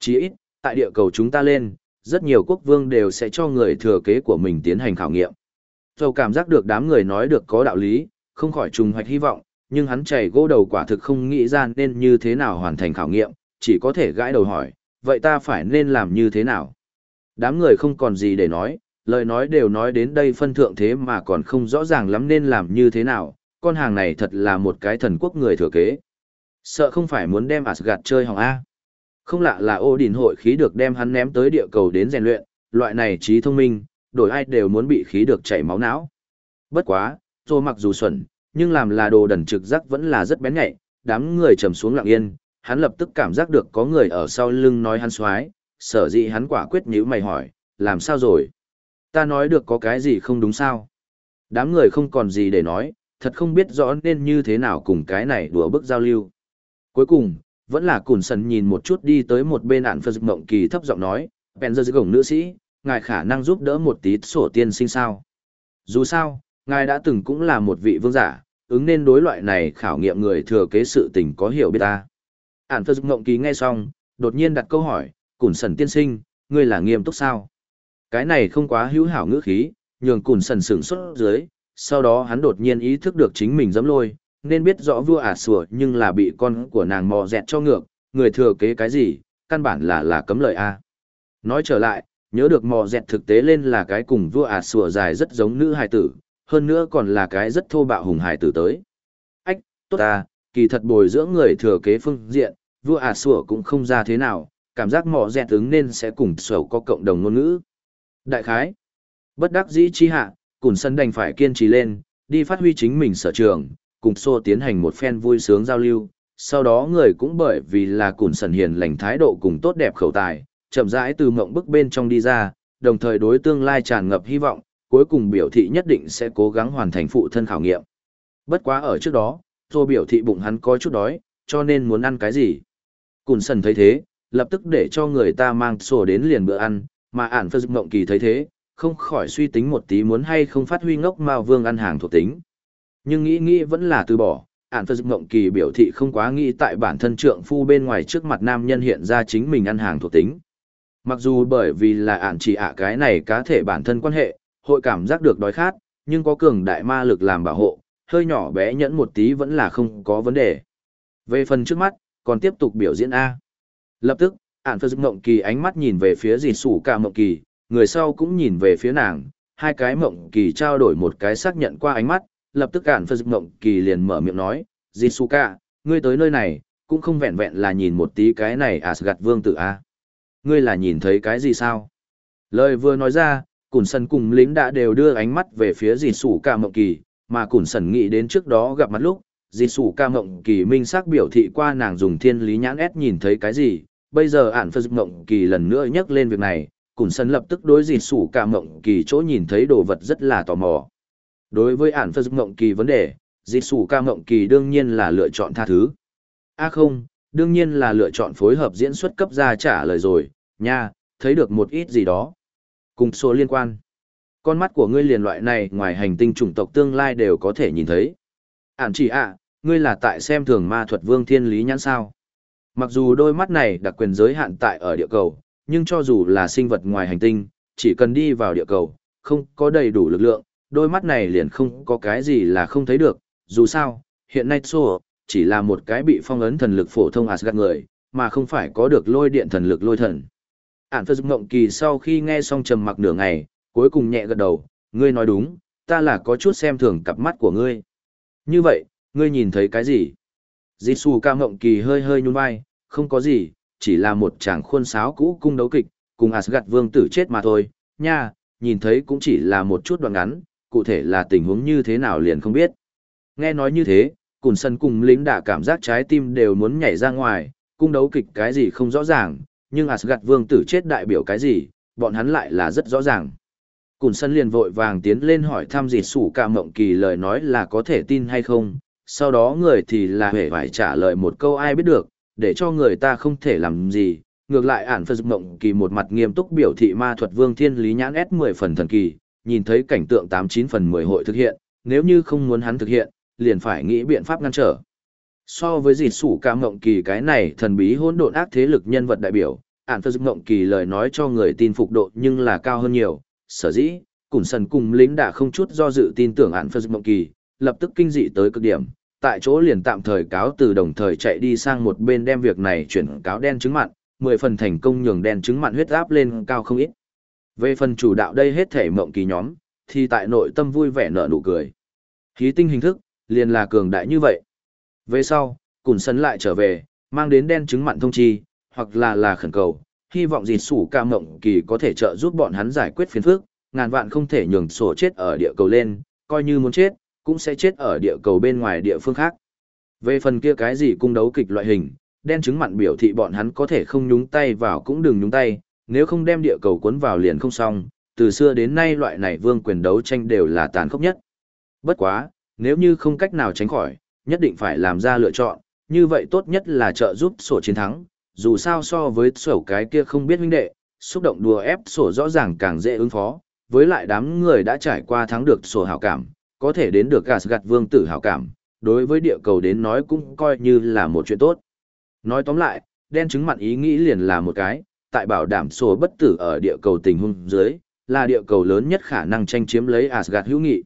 Chỉ ít, tại địa cầu chúng ta lên, rất nhiều quốc vương đều sẽ cho người thừa kế của mình tiến hành khảo nghiệm. Dầu cảm giác được đám người nói được có đạo lý, không khỏi trùng hoạch hy vọng, nhưng hắn chảy gỗ đầu quả thực không nghĩ ra nên như thế nào hoàn thành khảo nghiệm, chỉ có thể gãi đầu hỏi, vậy ta phải nên làm như thế nào? Đám người không còn gì để nói, lời nói đều nói đến đây phân thượng thế mà còn không rõ ràng lắm nên làm như thế nào, con hàng này thật là một cái thần quốc người thừa kế. Sợ không phải muốn đem Asgard chơi hỏng A. Không lạ là ô đình hội khí được đem hắn ném tới địa cầu đến rèn luyện, loại này trí thông minh, đổi ai đều muốn bị khí được chảy máu não. Bất quá, rồi mặc dù xuẩn, nhưng làm là đồ đần trực giác vẫn là rất bén nhạy, đám người trầm xuống lặng yên, hắn lập tức cảm giác được có người ở sau lưng nói hắn xoái, sở dĩ hắn quả quyết nhíu mày hỏi, làm sao rồi? Ta nói được có cái gì không đúng sao? Đám người không còn gì để nói, thật không biết rõ nên như thế nào cùng cái này đùa bức giao lưu. Cuối cùng, vẫn là cùn sần nhìn một chút đi tới một bên ản phật mộng kỳ thấp giọng nói, bèn giờ gồng nữ sĩ, ngài khả năng giúp đỡ một tí sổ tiên sinh sao. Dù sao, ngài đã từng cũng là một vị vương giả, ứng nên đối loại này khảo nghiệm người thừa kế sự tình có hiểu biết ta. Ản Phật Ngộng ký nghe xong, đột nhiên đặt câu hỏi, Cùn Sần tiên sinh, ngươi là nghiêm túc sao? Cái này không quá hữu hảo ngữ khí, nhường Cùn Sần sửng xuất dưới, sau đó hắn đột nhiên ý thức được chính mình dẫm lôi, nên biết rõ vua ả à sủa nhưng là bị con của nàng mò dẹt cho ngược, người thừa kế cái gì, căn bản là là cấm lợi A. Nói trở lại, nhớ được mò dẹt thực tế lên là cái cùng vua ả à sủa dài rất giống nữ hài tử, hơn nữa còn là cái rất thô bạo hùng hài tử tới. Ách, tốt ta, kỳ thật bồi dưỡng người thừa kế phương diện, vua ả à sủa cũng không ra thế nào, cảm giác mò dẹt ứng nên sẽ cùng sầu có cộng đồng ngôn ngữ. Đại khái, bất đắc dĩ chi hạ, cùng Sân đành phải kiên trì lên, đi phát huy chính mình sở trường, cùng Xô tiến hành một phen vui sướng giao lưu. Sau đó người cũng bởi vì là Cùn sần hiền lành thái độ cùng tốt đẹp khẩu tài, chậm rãi từ mộng bức bên trong đi ra, đồng thời đối tương lai tràn ngập hy vọng, cuối cùng biểu thị nhất định sẽ cố gắng hoàn thành phụ thân khảo nghiệm. Bất quá ở trước đó, Tô biểu thị bụng hắn có chút đói, cho nên muốn ăn cái gì. Cùn sần thấy thế, lập tức để cho người ta mang sổ đến liền bữa ăn, mà ản phơ mộng kỳ thấy thế, không khỏi suy tính một tí muốn hay không phát huy ngốc mao vương ăn hàng thuộc tính. Nhưng nghĩ nghĩ vẫn là từ bỏ, ản phật mộng kỳ biểu thị không quá nghĩ tại bản thân trượng phu bên ngoài trước mặt nam nhân hiện ra chính mình ăn hàng thuộc tính. Mặc dù bởi vì là ản chỉ ạ cái này cá thể bản thân quan hệ, hội cảm giác được đói khát, nhưng có cường đại ma lực làm bảo hộ, hơi nhỏ bé nhẫn một tí vẫn là không có vấn đề. Về phần trước mắt, còn tiếp tục biểu diễn A. Lập tức, ản phật mộng kỳ ánh mắt nhìn về phía dì sủ cả mộng kỳ, người sau cũng nhìn về phía nàng, hai cái mộng kỳ trao đổi một cái xác nhận qua ánh mắt, lập tức cản phật mộng kỳ liền mở miệng nói, Jisuka, ngươi tới nơi này, cũng không vẹn vẹn là nhìn một tí cái này Asgard vương tử a. Ngươi là nhìn thấy cái gì sao? Lời vừa nói ra, Cùn Sần cùng lính đã đều đưa ánh mắt về phía Dị Sủ Ca mộng kỳ, mà Cùn Sần nghĩ đến trước đó gặp mặt lúc, Dị Sủ Ca mộng kỳ minh xác biểu thị qua nàng dùng thiên lý nhãn ép nhìn thấy cái gì, bây giờ ản phật mộng kỳ lần nữa nhắc lên việc này, Cùn Sân lập tức đối dì sủ Ca mộng kỳ chỗ nhìn thấy đồ vật rất là tò mò. Đối với ản phật mộng kỳ vấn đề, dì sủ ca mộng kỳ đương nhiên là lựa chọn tha thứ. a à không, đương nhiên là lựa chọn phối hợp diễn xuất cấp ra trả lời rồi, nha, thấy được một ít gì đó. Cùng số liên quan. Con mắt của ngươi liền loại này ngoài hành tinh chủng tộc tương lai đều có thể nhìn thấy. Ản chỉ ạ, ngươi là tại xem thường ma thuật vương thiên lý nhãn sao. Mặc dù đôi mắt này đặc quyền giới hạn tại ở địa cầu, nhưng cho dù là sinh vật ngoài hành tinh, chỉ cần đi vào địa cầu, không có đầy đủ lực lượng, đôi mắt này liền không có cái gì là không thấy được, dù sao, hiện nay số chỉ là một cái bị phong ấn thần lực phổ thông Asgard người, mà không phải có được lôi điện thần lực lôi thần. Ản Phật Ngộng Kỳ sau khi nghe xong trầm mặc nửa ngày, cuối cùng nhẹ gật đầu, ngươi nói đúng, ta là có chút xem thường cặp mắt của ngươi. Như vậy, ngươi nhìn thấy cái gì? Jisoo ca Ngộng Kỳ hơi hơi nhún vai, không có gì, chỉ là một chàng khuôn sáo cũ cung đấu kịch, cùng Asgard vương tử chết mà thôi, nha, nhìn thấy cũng chỉ là một chút đoạn ngắn, cụ thể là tình huống như thế nào liền không biết. Nghe nói như thế, cùng sân cùng lính đã cảm giác trái tim đều muốn nhảy ra ngoài, cung đấu kịch cái gì không rõ ràng, nhưng Asgard vương tử chết đại biểu cái gì, bọn hắn lại là rất rõ ràng. Cùn sân liền vội vàng tiến lên hỏi thăm gì sủ cả mộng kỳ lời nói là có thể tin hay không, sau đó người thì là hề phải trả lời một câu ai biết được, để cho người ta không thể làm gì. Ngược lại ản phật mộng kỳ một mặt nghiêm túc biểu thị ma thuật vương thiên lý nhãn s 10 phần thần kỳ, nhìn thấy cảnh tượng 89 phần 10 hội thực hiện, nếu như không muốn hắn thực hiện, liền phải nghĩ biện pháp ngăn trở. So với dì sủ ca mộng kỳ cái này thần bí hỗn độn ác thế lực nhân vật đại biểu, ản phật mộng kỳ lời nói cho người tin phục độ nhưng là cao hơn nhiều, sở dĩ, cùng sần cùng lính đã không chút do dự tin tưởng ản phật mộng kỳ, lập tức kinh dị tới cực điểm, tại chỗ liền tạm thời cáo từ đồng thời chạy đi sang một bên đem việc này chuyển cáo đen chứng mặn, mười phần thành công nhường đen chứng mặn huyết áp lên cao không ít. Về phần chủ đạo đây hết thể mộng kỳ nhóm, thì tại nội tâm vui vẻ nở nụ cười. Khí tinh hình thức, liền là cường đại như vậy. Về sau, Cùn Sấn lại trở về, mang đến đen chứng mặn thông chi, hoặc là là khẩn cầu, hy vọng dịt sủ ca mộng kỳ có thể trợ giúp bọn hắn giải quyết phiền phức, ngàn vạn không thể nhường sổ chết ở địa cầu lên, coi như muốn chết, cũng sẽ chết ở địa cầu bên ngoài địa phương khác. Về phần kia cái gì cung đấu kịch loại hình, đen chứng mặn biểu thị bọn hắn có thể không nhúng tay vào cũng đừng nhúng tay, nếu không đem địa cầu cuốn vào liền không xong, từ xưa đến nay loại này vương quyền đấu tranh đều là tàn khốc nhất. Bất quá, nếu như không cách nào tránh khỏi, nhất định phải làm ra lựa chọn, như vậy tốt nhất là trợ giúp sổ chiến thắng, dù sao so với sổ cái kia không biết huynh đệ, xúc động đùa ép sổ rõ ràng càng dễ ứng phó, với lại đám người đã trải qua thắng được sổ hảo cảm, có thể đến được gạt gạt vương tử hảo cảm, đối với địa cầu đến nói cũng coi như là một chuyện tốt. Nói tóm lại, đen chứng mặn ý nghĩ liền là một cái, tại bảo đảm sổ bất tử ở địa cầu tình huống dưới, là địa cầu lớn nhất khả năng tranh chiếm lấy Asgard hữu nghị.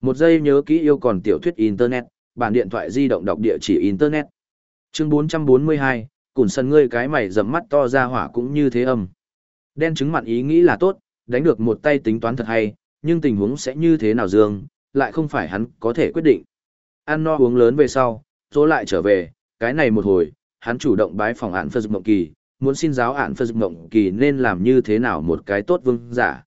Một giây nhớ kỹ yêu còn tiểu thuyết Internet, bản điện thoại di động đọc địa chỉ Internet. Chương 442, cùn sân ngươi cái mày dầm mắt to ra hỏa cũng như thế âm. Đen chứng mặn ý nghĩ là tốt, đánh được một tay tính toán thật hay, nhưng tình huống sẽ như thế nào dương, lại không phải hắn có thể quyết định. Ăn no uống lớn về sau, rồi lại trở về, cái này một hồi, hắn chủ động bái phòng ản phật mộng kỳ, muốn xin giáo ản phật mộng kỳ nên làm như thế nào một cái tốt vương giả.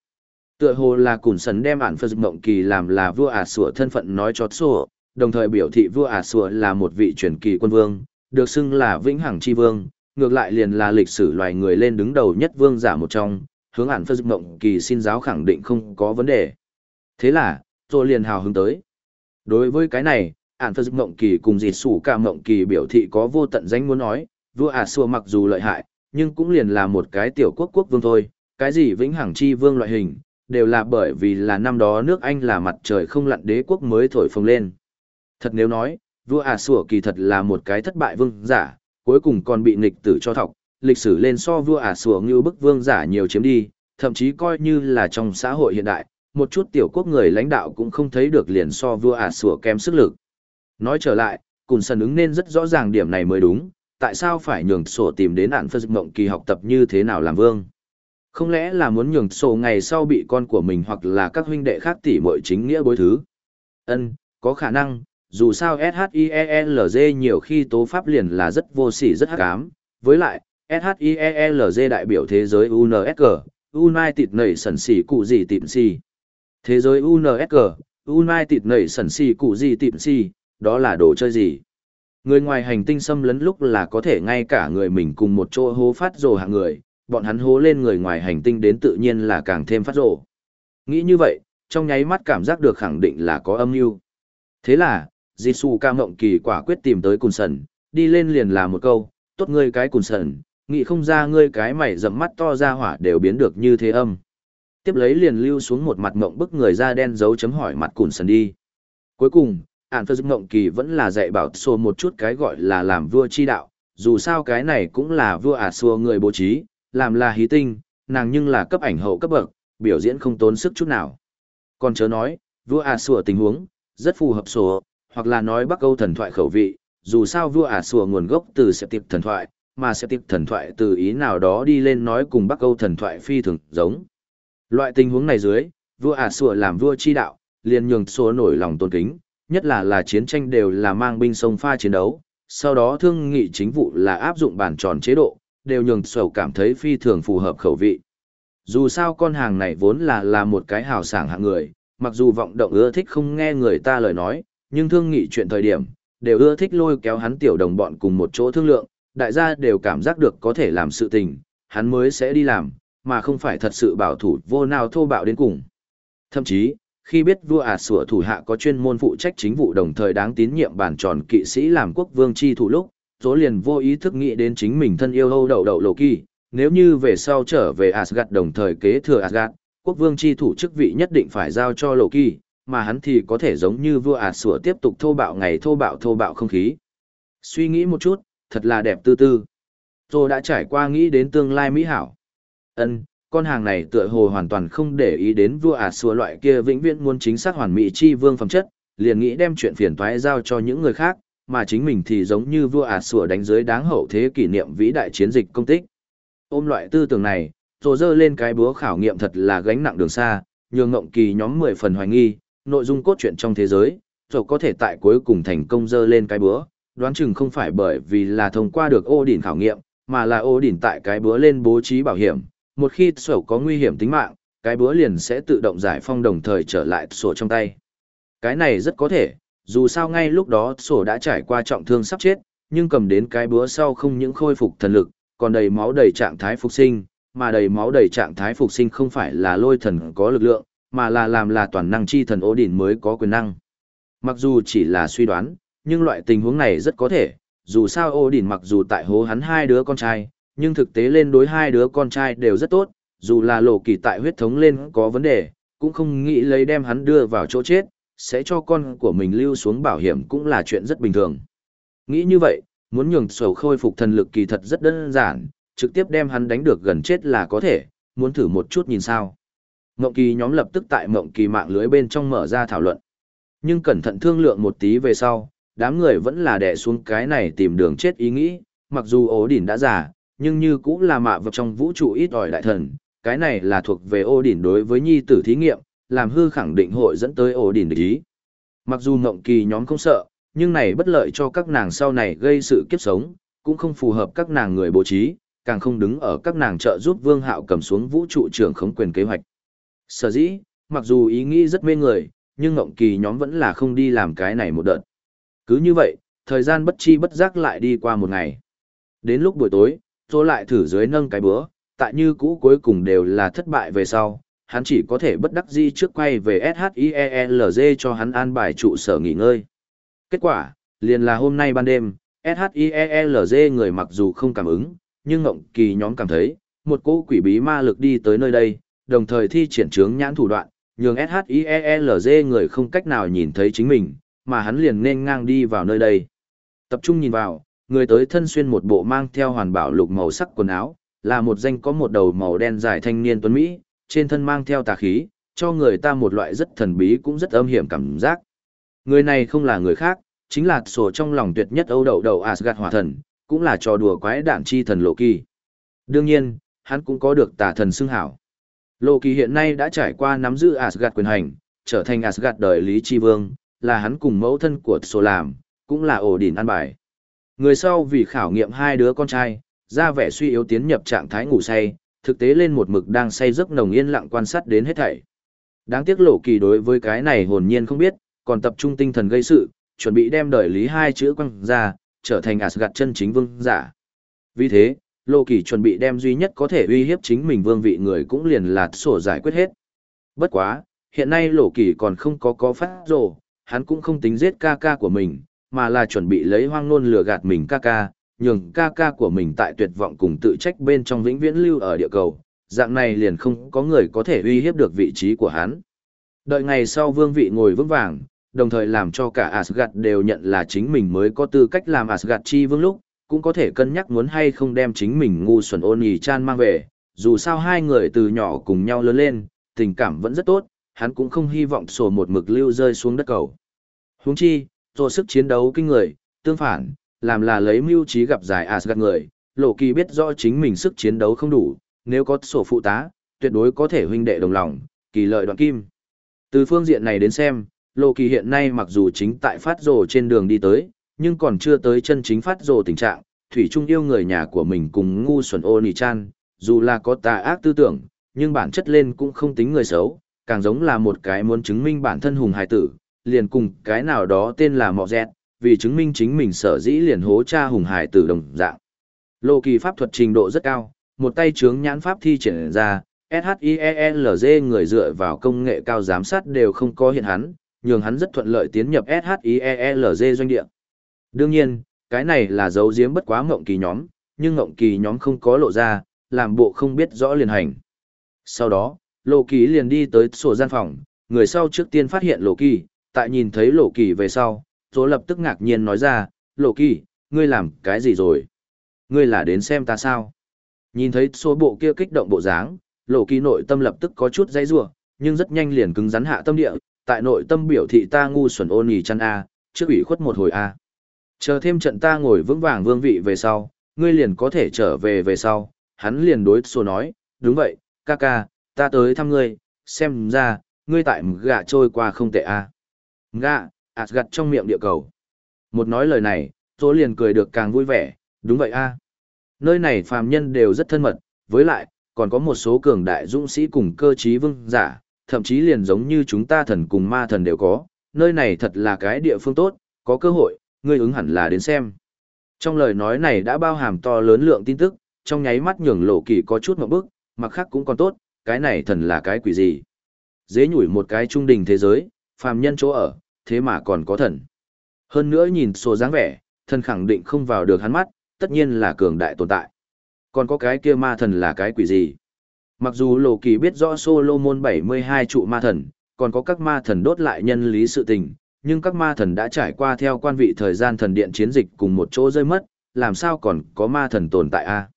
Tựa hồ là cùn sần đem ản phật mộng kỳ làm là vua ả sủa thân phận nói cho sủa, đồng thời biểu thị vua ả sủa là một vị truyền kỳ quân vương, được xưng là vĩnh hằng chi vương, ngược lại liền là lịch sử loài người lên đứng đầu nhất vương giả một trong, hướng ản phật mộng kỳ xin giáo khẳng định không có vấn đề. Thế là, tôi liền hào hứng tới. Đối với cái này, ản phật mộng kỳ cùng dịt sủ cả mộng kỳ biểu thị có vô tận danh muốn nói, vua ả sủa mặc dù lợi hại, nhưng cũng liền là một cái tiểu quốc quốc vương thôi, cái gì vĩnh hằng chi vương loại hình, đều là bởi vì là năm đó nước Anh là mặt trời không lặn đế quốc mới thổi phồng lên. Thật nếu nói, vua ả sủa kỳ thật là một cái thất bại vương giả, cuối cùng còn bị nghịch tử cho thọc, lịch sử lên so vua ả sủa như bức vương giả nhiều chiếm đi, thậm chí coi như là trong xã hội hiện đại, một chút tiểu quốc người lãnh đạo cũng không thấy được liền so vua ả sủa kém sức lực. Nói trở lại, cùng sân ứng nên rất rõ ràng điểm này mới đúng, tại sao phải nhường sổ tìm đến ạn phật mộng kỳ học tập như thế nào làm vương. Không lẽ là muốn nhường sổ ngày sau bị con của mình hoặc là các huynh đệ khác tỉ muội chính nghĩa bối thứ? Ân, có khả năng, dù sao SHIELZ nhiều khi tố pháp liền là rất vô sỉ rất hắc ám, với lại, SHIELZ đại biểu thế giới UNSG, United sẩn xỉ cụ gì tịm si. Thế giới UNSG, United sẩn xỉ cụ gì tịm si, đó là đồ chơi gì? Người ngoài hành tinh xâm lấn lúc là có thể ngay cả người mình cùng một chỗ hố phát rồ hạng người, bọn hắn hố lên người ngoài hành tinh đến tự nhiên là càng thêm phát rộ. Nghĩ như vậy, trong nháy mắt cảm giác được khẳng định là có âm mưu. Thế là, Jisoo ca mộng kỳ quả quyết tìm tới cùn sần, đi lên liền là một câu, tốt ngươi cái cùn sần, nghĩ không ra ngươi cái mày dầm mắt to ra hỏa đều biến được như thế âm. Tiếp lấy liền lưu xuống một mặt mộng bức người da đen dấu chấm hỏi mặt cùn sần đi. Cuối cùng, ản phật ngộng kỳ vẫn là dạy bảo xô một chút cái gọi là làm vua chi đạo, dù sao cái này cũng là vua à ả xua người bố trí, làm là hí tinh, nàng nhưng là cấp ảnh hậu cấp bậc, biểu diễn không tốn sức chút nào. Còn chớ nói, vua ả sủa tình huống, rất phù hợp số, hoặc là nói bắc câu thần thoại khẩu vị, dù sao vua ả sủa nguồn gốc từ sẽ tiệp thần thoại, mà sẽ tiệp thần thoại từ ý nào đó đi lên nói cùng bắc câu thần thoại phi thường giống. Loại tình huống này dưới, vua ả sủa làm vua chi đạo, liền nhường số nổi lòng tôn kính, nhất là là chiến tranh đều là mang binh sông pha chiến đấu, sau đó thương nghị chính vụ là áp dụng bản tròn chế độ, đều nhường sầu cảm thấy phi thường phù hợp khẩu vị. Dù sao con hàng này vốn là là một cái hào sảng hạng người, mặc dù vọng động ưa thích không nghe người ta lời nói, nhưng thương nghị chuyện thời điểm, đều ưa thích lôi kéo hắn tiểu đồng bọn cùng một chỗ thương lượng, đại gia đều cảm giác được có thể làm sự tình, hắn mới sẽ đi làm, mà không phải thật sự bảo thủ vô nào thô bạo đến cùng. Thậm chí, khi biết vua ả sủa thủ hạ có chuyên môn phụ trách chính vụ đồng thời đáng tín nhiệm bản tròn kỵ sĩ làm quốc vương chi thủ lúc, Tố liền vô ý thức nghĩ đến chính mình thân yêu hâu đậu đậu lộ kỳ, nếu như về sau trở về Asgard đồng thời kế thừa Asgard, quốc vương chi thủ chức vị nhất định phải giao cho lộ kỳ, mà hắn thì có thể giống như vua ạt sủa tiếp tục thô bạo ngày thô bạo thô bạo không khí. Suy nghĩ một chút, thật là đẹp tư tư. Dỗ đã trải qua nghĩ đến tương lai mỹ hảo. Ân, con hàng này tựa hồ hoàn toàn không để ý đến vua ạt xua loại kia vĩnh viễn muốn chính xác hoàn mỹ chi vương phẩm chất, liền nghĩ đem chuyện phiền toái giao cho những người khác, mà chính mình thì giống như vua ả sủa đánh dưới đáng hậu thế kỷ niệm vĩ đại chiến dịch công tích. Ôm loại tư tưởng này, rồi dơ lên cái búa khảo nghiệm thật là gánh nặng đường xa, nhường ngộng kỳ nhóm mười phần hoài nghi, nội dung cốt truyện trong thế giới, rồi có thể tại cuối cùng thành công dơ lên cái búa, đoán chừng không phải bởi vì là thông qua được ô đỉnh khảo nghiệm, mà là ô đỉnh tại cái búa lên bố trí bảo hiểm, một khi sổ có nguy hiểm tính mạng, cái búa liền sẽ tự động giải phong đồng thời trở lại sổ trong tay. Cái này rất có thể, dù sao ngay lúc đó sổ đã trải qua trọng thương sắp chết, nhưng cầm đến cái búa sau không những khôi phục thần lực, còn đầy máu đầy trạng thái phục sinh, mà đầy máu đầy trạng thái phục sinh không phải là lôi thần có lực lượng, mà là làm là toàn năng chi thần ố đỉnh mới có quyền năng. Mặc dù chỉ là suy đoán, nhưng loại tình huống này rất có thể, dù sao ô đỉnh mặc dù tại hố hắn hai đứa con trai, nhưng thực tế lên đối hai đứa con trai đều rất tốt, dù là lộ kỳ tại huyết thống lên có vấn đề, cũng không nghĩ lấy đem hắn đưa vào chỗ chết, sẽ cho con của mình lưu xuống bảo hiểm cũng là chuyện rất bình thường. Nghĩ như vậy, muốn nhường sầu khôi phục thần lực kỳ thật rất đơn giản, trực tiếp đem hắn đánh được gần chết là có thể, muốn thử một chút nhìn sao. Mộng kỳ nhóm lập tức tại mộng kỳ mạng lưới bên trong mở ra thảo luận. Nhưng cẩn thận thương lượng một tí về sau, đám người vẫn là đè xuống cái này tìm đường chết ý nghĩ, mặc dù ố đỉnh đã già, nhưng như cũng là mạ vật trong vũ trụ ít ỏi đại thần, cái này là thuộc về ô đỉnh đối với nhi tử thí nghiệm, làm hư khẳng định hội dẫn tới ổ đỉnh địch ý. Mặc dù ngộng kỳ nhóm không sợ, nhưng này bất lợi cho các nàng sau này gây sự kiếp sống, cũng không phù hợp các nàng người bố trí, càng không đứng ở các nàng trợ giúp vương hạo cầm xuống vũ trụ trưởng khống quyền kế hoạch. Sở dĩ, mặc dù ý nghĩ rất mê người, nhưng ngộng kỳ nhóm vẫn là không đi làm cái này một đợt. Cứ như vậy, thời gian bất chi bất giác lại đi qua một ngày. Đến lúc buổi tối, tôi lại thử dưới nâng cái bữa, tại như cũ cuối cùng đều là thất bại về sau, hắn chỉ có thể bất đắc di trước quay về SHIELZ cho hắn an bài trụ sở nghỉ ngơi. Kết quả, liền là hôm nay ban đêm, SHIELZ người mặc dù không cảm ứng, nhưng ngộng kỳ nhóm cảm thấy, một cỗ quỷ bí ma lực đi tới nơi đây, đồng thời thi triển trướng nhãn thủ đoạn, nhường SHIELZ người không cách nào nhìn thấy chính mình, mà hắn liền nên ngang đi vào nơi đây. Tập trung nhìn vào, người tới thân xuyên một bộ mang theo hoàn bảo lục màu sắc quần áo, là một danh có một đầu màu đen dài thanh niên tuấn Mỹ, trên thân mang theo tà khí, cho người ta một loại rất thần bí cũng rất âm hiểm cảm giác. Người này không là người khác, chính là sổ trong lòng tuyệt nhất Âu đậu đầu Asgard hỏa thần, cũng là trò đùa quái đản chi thần Lộ Kỳ. Đương nhiên, hắn cũng có được tà thần xưng hảo. Lộ Kỳ hiện nay đã trải qua nắm giữ Asgard quyền hành, trở thành Asgard đời lý chi vương, là hắn cùng mẫu thân của sổ làm, cũng là ổ đỉnh an bài. Người sau vì khảo nghiệm hai đứa con trai, ra vẻ suy yếu tiến nhập trạng thái ngủ say, thực tế lên một mực đang say giấc nồng yên lặng quan sát đến hết thảy. Đáng tiếc lộ kỳ đối với cái này hồn nhiên không biết, còn tập trung tinh thần gây sự, chuẩn bị đem đời lý hai chữ quăng ra, trở thành Asgard chân chính vương giả. Vì thế, lộ kỳ chuẩn bị đem duy nhất có thể uy hiếp chính mình vương vị người cũng liền là sổ giải quyết hết. Bất quá, hiện nay lộ kỳ còn không có có phát rồ, hắn cũng không tính giết ca ca của mình, mà là chuẩn bị lấy hoang nôn lừa gạt mình ca ca, nhường ca ca của mình tại tuyệt vọng cùng tự trách bên trong vĩnh viễn lưu ở địa cầu, dạng này liền không có người có thể uy hiếp được vị trí của hắn. Đợi ngày sau vương vị ngồi vững vàng, đồng thời làm cho cả Asgard đều nhận là chính mình mới có tư cách làm Asgard chi vương lúc, cũng có thể cân nhắc muốn hay không đem chính mình ngu xuẩn ôn nhì chan mang về, dù sao hai người từ nhỏ cùng nhau lớn lên, tình cảm vẫn rất tốt, hắn cũng không hy vọng sổ một mực lưu rơi xuống đất cầu. Huống chi, rồi sức chiến đấu kinh người, tương phản, làm là lấy mưu trí gặp giải Asgard người, Lộ Kỳ biết rõ chính mình sức chiến đấu không đủ, nếu có sổ phụ tá, tuyệt đối có thể huynh đệ đồng lòng, kỳ lợi đoạn kim. Từ phương diện này đến xem, Lộ Kỳ hiện nay mặc dù chính tại phát rồ trên đường đi tới, nhưng còn chưa tới chân chính phát rồ tình trạng, Thủy Trung yêu người nhà của mình cùng ngu xuẩn ô nì chan, dù là có tà ác tư tưởng, nhưng bản chất lên cũng không tính người xấu, càng giống là một cái muốn chứng minh bản thân hùng hài tử, liền cùng cái nào đó tên là mọ dẹt, vì chứng minh chính mình sở dĩ liền hố cha hùng hải tử đồng dạng. Lô kỳ pháp thuật trình độ rất cao, một tay chướng nhãn pháp thi triển ra, SHIELZ người dựa vào công nghệ cao giám sát đều không có hiện hắn, nhường hắn rất thuận lợi tiến nhập SHIELZ doanh địa. Đương nhiên, cái này là dấu giếm bất quá ngộng kỳ nhóm, nhưng ngộng kỳ nhóm không có lộ ra, làm bộ không biết rõ liền hành. Sau đó, Lộ Kỳ liền đi tới sổ gian phòng, người sau trước tiên phát hiện Lộ Kỳ, tại nhìn thấy Lộ Kỳ về sau, Tố lập tức ngạc nhiên nói ra, Lộ Kỳ, ngươi làm cái gì rồi? Ngươi là đến xem ta sao? Nhìn thấy số bộ kia kích động bộ dáng, Lộ Kỳ nội tâm lập tức có chút dãy rủa, nhưng rất nhanh liền cứng rắn hạ tâm địa, tại nội tâm biểu thị ta ngu xuẩn ôn nhì chăn a, trước ủy khuất một hồi a. Chờ thêm trận ta ngồi vững vàng vương vị về sau, ngươi liền có thể trở về về sau. Hắn liền đối số nói, đúng vậy, ca ca, ta tới thăm ngươi, xem ra, ngươi tại gạ trôi qua không tệ a. Gạ, Asgard trong miệng địa cầu. Một nói lời này, tôi liền cười được càng vui vẻ, đúng vậy a. Nơi này phàm nhân đều rất thân mật, với lại, còn có một số cường đại dũng sĩ cùng cơ trí vương giả, thậm chí liền giống như chúng ta thần cùng ma thần đều có, nơi này thật là cái địa phương tốt, có cơ hội, ngươi ứng hẳn là đến xem. Trong lời nói này đã bao hàm to lớn lượng tin tức, trong nháy mắt nhường lộ kỳ có chút một bức, mặc khác cũng còn tốt, cái này thần là cái quỷ gì. Dế nhủi một cái trung đình thế giới, phàm nhân chỗ ở, thế mà còn có thần. Hơn nữa nhìn số dáng vẻ, thần khẳng định không vào được hắn mắt, tất nhiên là cường đại tồn tại. Còn có cái kia ma thần là cái quỷ gì? Mặc dù Lộ Kỳ biết rõ Solomon 72 trụ ma thần, còn có các ma thần đốt lại nhân lý sự tình, nhưng các ma thần đã trải qua theo quan vị thời gian thần điện chiến dịch cùng một chỗ rơi mất, làm sao còn có ma thần tồn tại a?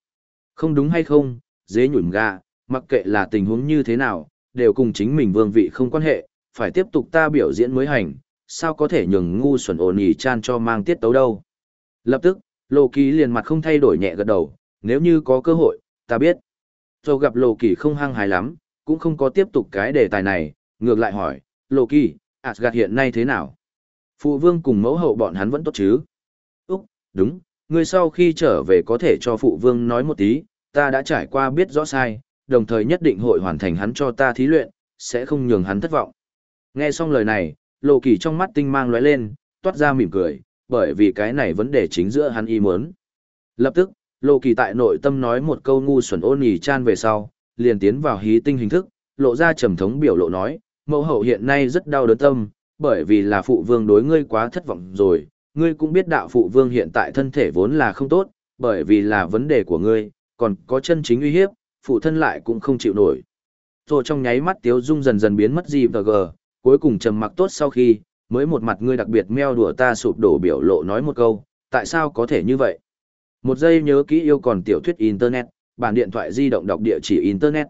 Không đúng hay không, dế nhủn gà, mặc kệ là tình huống như thế nào, đều cùng chính mình vương vị không quan hệ, phải tiếp tục ta biểu diễn mới hành, sao có thể nhường ngu xuẩn ổn ỉ chan cho mang tiết tấu đâu. Lập tức, Lộ Kỳ liền mặt không thay đổi nhẹ gật đầu, nếu như có cơ hội, ta biết. Dù gặp Lộ Kỳ không hăng hài lắm, cũng không có tiếp tục cái đề tài này, ngược lại hỏi, Lộ Kỳ, Asgard hiện nay thế nào? Phụ vương cùng mẫu hậu bọn hắn vẫn tốt chứ? Úc, đúng, ngươi sau khi trở về có thể cho phụ vương nói một tí, ta đã trải qua biết rõ sai, đồng thời nhất định hội hoàn thành hắn cho ta thí luyện, sẽ không nhường hắn thất vọng. Nghe xong lời này, Lộ Kỳ trong mắt tinh mang lóe lên, toát ra mỉm cười, bởi vì cái này vấn đề chính giữa hắn y muốn. Lập tức, Lộ Kỳ tại nội tâm nói một câu ngu xuẩn ôn nhì chan về sau, liền tiến vào hí tinh hình thức, lộ ra trầm thống biểu lộ nói, mẫu hậu hiện nay rất đau đớn tâm, bởi vì là phụ vương đối ngươi quá thất vọng rồi, ngươi cũng biết đạo phụ vương hiện tại thân thể vốn là không tốt, bởi vì là vấn đề của ngươi, còn có chân chính uy hiếp, phụ thân lại cũng không chịu nổi. Rồi trong nháy mắt tiếu dung dần dần biến mất gì và gờ, cuối cùng trầm mặc tốt sau khi, mới một mặt ngươi đặc biệt meo đùa ta sụp đổ biểu lộ nói một câu, tại sao có thể như vậy? Một giây nhớ kỹ yêu còn tiểu thuyết Internet, bản điện thoại di động đọc địa chỉ Internet.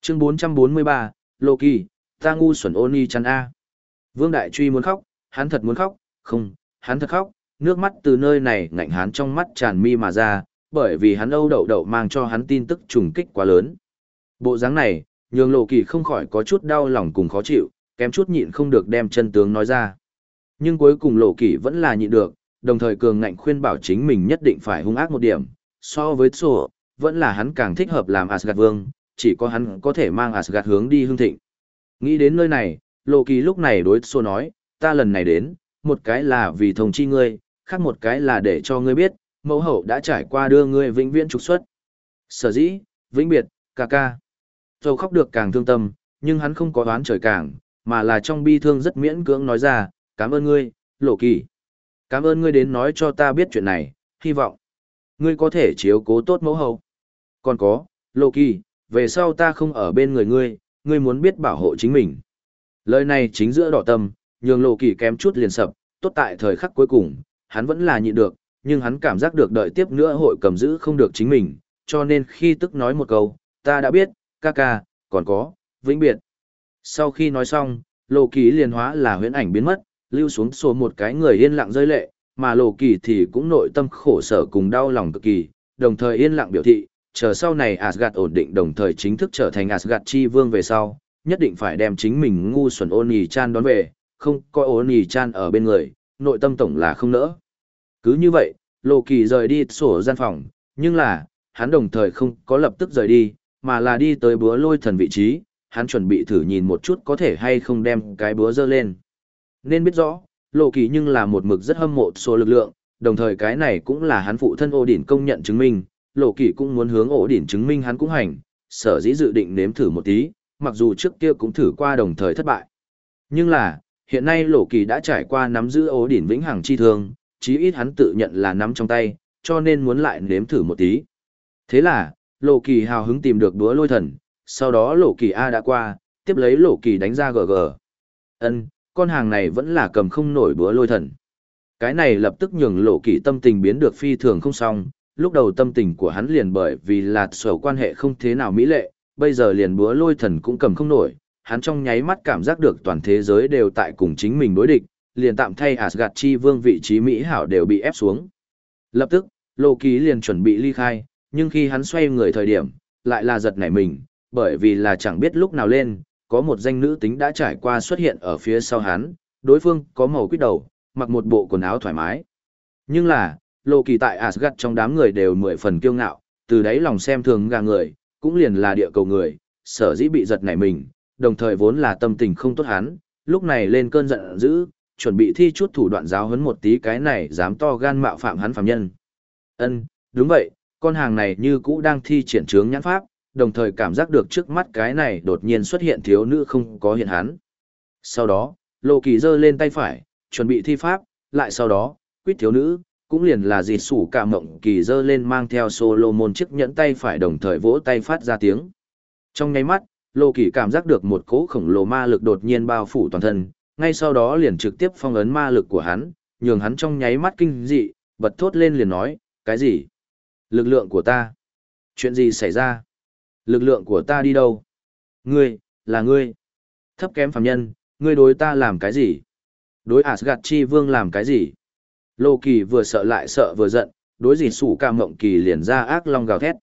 Chương 443, Loki, ta ngu xuẩn ôn y chăn A. Vương Đại Truy muốn khóc, hắn thật muốn khóc, không, hắn thật khóc, nước mắt từ nơi này ngạnh hắn trong mắt tràn mi mà ra, bởi vì hắn âu đậu đậu mang cho hắn tin tức trùng kích quá lớn. Bộ dáng này, nhường lộ kỳ không khỏi có chút đau lòng cùng khó chịu, kém chút nhịn không được đem chân tướng nói ra. Nhưng cuối cùng lộ kỷ vẫn là nhịn được, đồng thời cường ngạnh khuyên bảo chính mình nhất định phải hung ác một điểm, so với sổ, vẫn là hắn càng thích hợp làm Asgard vương, chỉ có hắn có thể mang Asgard hướng đi hương thịnh. Nghĩ đến nơi này, lộ kỳ lúc này đối sổ nói, ta lần này đến, một cái là vì thông chi ngươi, khác một cái là để cho ngươi biết, mẫu hậu đã trải qua đưa ngươi vĩnh viễn trục xuất. Sở dĩ, vĩnh biệt, ca ca. Dầu khóc được càng thương tâm, nhưng hắn không có đoán trời càng, mà là trong bi thương rất miễn cưỡng nói ra, cảm ơn ngươi, lộ kỳ. Cảm ơn ngươi đến nói cho ta biết chuyện này, hy vọng. Ngươi có thể chiếu cố tốt mẫu hậu. Còn có, lộ kỳ, về sau ta không ở bên người ngươi, ngươi muốn biết bảo hộ chính mình. Lời này chính giữa đỏ tâm, nhường lộ kỳ kém chút liền sập, tốt tại thời khắc cuối cùng, hắn vẫn là nhịn được, nhưng hắn cảm giác được đợi tiếp nữa hội cầm giữ không được chính mình, cho nên khi tức nói một câu, ta đã biết, ca ca, còn có, vĩnh biệt. Sau khi nói xong, lộ kỳ liền hóa là huyễn ảnh biến mất, lưu xuống số một cái người yên lặng rơi lệ, mà lộ kỳ thì cũng nội tâm khổ sở cùng đau lòng cực kỳ, đồng thời yên lặng biểu thị, chờ sau này Asgard ổn định đồng thời chính thức trở thành Asgard chi vương về sau, nhất định phải đem chính mình ngu xuẩn ôn nhì chan đón về, không coi ôn nhì chan ở bên người, nội tâm tổng là không nỡ. Cứ như vậy, Lộ Kỳ rời đi sổ gian phòng, nhưng là, hắn đồng thời không có lập tức rời đi, mà là đi tới búa lôi thần vị trí, hắn chuẩn bị thử nhìn một chút có thể hay không đem cái búa dơ lên. Nên biết rõ, Lộ Kỳ nhưng là một mực rất hâm mộ số lực lượng, đồng thời cái này cũng là hắn phụ thân ổ điển công nhận chứng minh, Lộ Kỳ cũng muốn hướng ổ điển chứng minh hắn cũng hành, sở dĩ dự định nếm thử một tí, mặc dù trước kia cũng thử qua đồng thời thất bại. Nhưng là, hiện nay Lộ Kỳ đã trải qua nắm giữ ổ điển vĩnh hằng chi thương, chí ít hắn tự nhận là nắm trong tay, cho nên muốn lại nếm thử một tí. Thế là, Lộ Kỳ hào hứng tìm được đúa lôi thần, sau đó Lộ Kỳ A đã qua, tiếp lấy Lộ Kỳ đánh ra GG. Ân, con hàng này vẫn là cầm không nổi bữa lôi thần. Cái này lập tức nhường Lộ Kỳ tâm tình biến được phi thường không xong, lúc đầu tâm tình của hắn liền bởi vì là sở quan hệ không thế nào mỹ lệ, bây giờ liền búa lôi thần cũng cầm không nổi, hắn trong nháy mắt cảm giác được toàn thế giới đều tại cùng chính mình đối địch, liền tạm thay Asgard chi vương vị trí Mỹ hảo đều bị ép xuống. Lập tức, Lô Ký liền chuẩn bị ly khai, nhưng khi hắn xoay người thời điểm, lại là giật nảy mình, bởi vì là chẳng biết lúc nào lên, có một danh nữ tính đã trải qua xuất hiện ở phía sau hắn, đối phương có màu quýt đầu, mặc một bộ quần áo thoải mái. Nhưng là, lộ Kỳ tại Asgard trong đám người đều mười phần kiêu ngạo, từ đấy lòng xem thường gà người, cũng liền là địa cầu người, sở dĩ bị giật nảy mình, đồng thời vốn là tâm tình không tốt hắn, lúc này lên cơn giận dữ, chuẩn bị thi chút thủ đoạn giáo huấn một tí cái này dám to gan mạo phạm hắn phạm nhân. Ân, đúng vậy, con hàng này như cũ đang thi triển trướng nhãn pháp, đồng thời cảm giác được trước mắt cái này đột nhiên xuất hiện thiếu nữ không có hiện hắn. Sau đó, Lộ Kỳ giơ lên tay phải, chuẩn bị thi pháp, lại sau đó, quyết thiếu nữ, cũng liền là dịt sủ cả mộng kỳ giơ lên mang theo Solomon chiếc nhẫn tay phải đồng thời vỗ tay phát ra tiếng. Trong nháy mắt, Lộ Kỳ cảm giác được một cỗ khổng lồ ma lực đột nhiên bao phủ toàn thân, ngay sau đó liền trực tiếp phong ấn ma lực của hắn, nhường hắn trong nháy mắt kinh dị, bật thốt lên liền nói, cái gì? Lực lượng của ta? Chuyện gì xảy ra? Lực lượng của ta đi đâu? Ngươi, là ngươi. Thấp kém phàm nhân, ngươi đối ta làm cái gì? Đối Asgard chi vương làm cái gì? Lô Kỳ vừa sợ lại sợ vừa giận, đối dì sủ ca mộng kỳ liền ra ác long gào thét.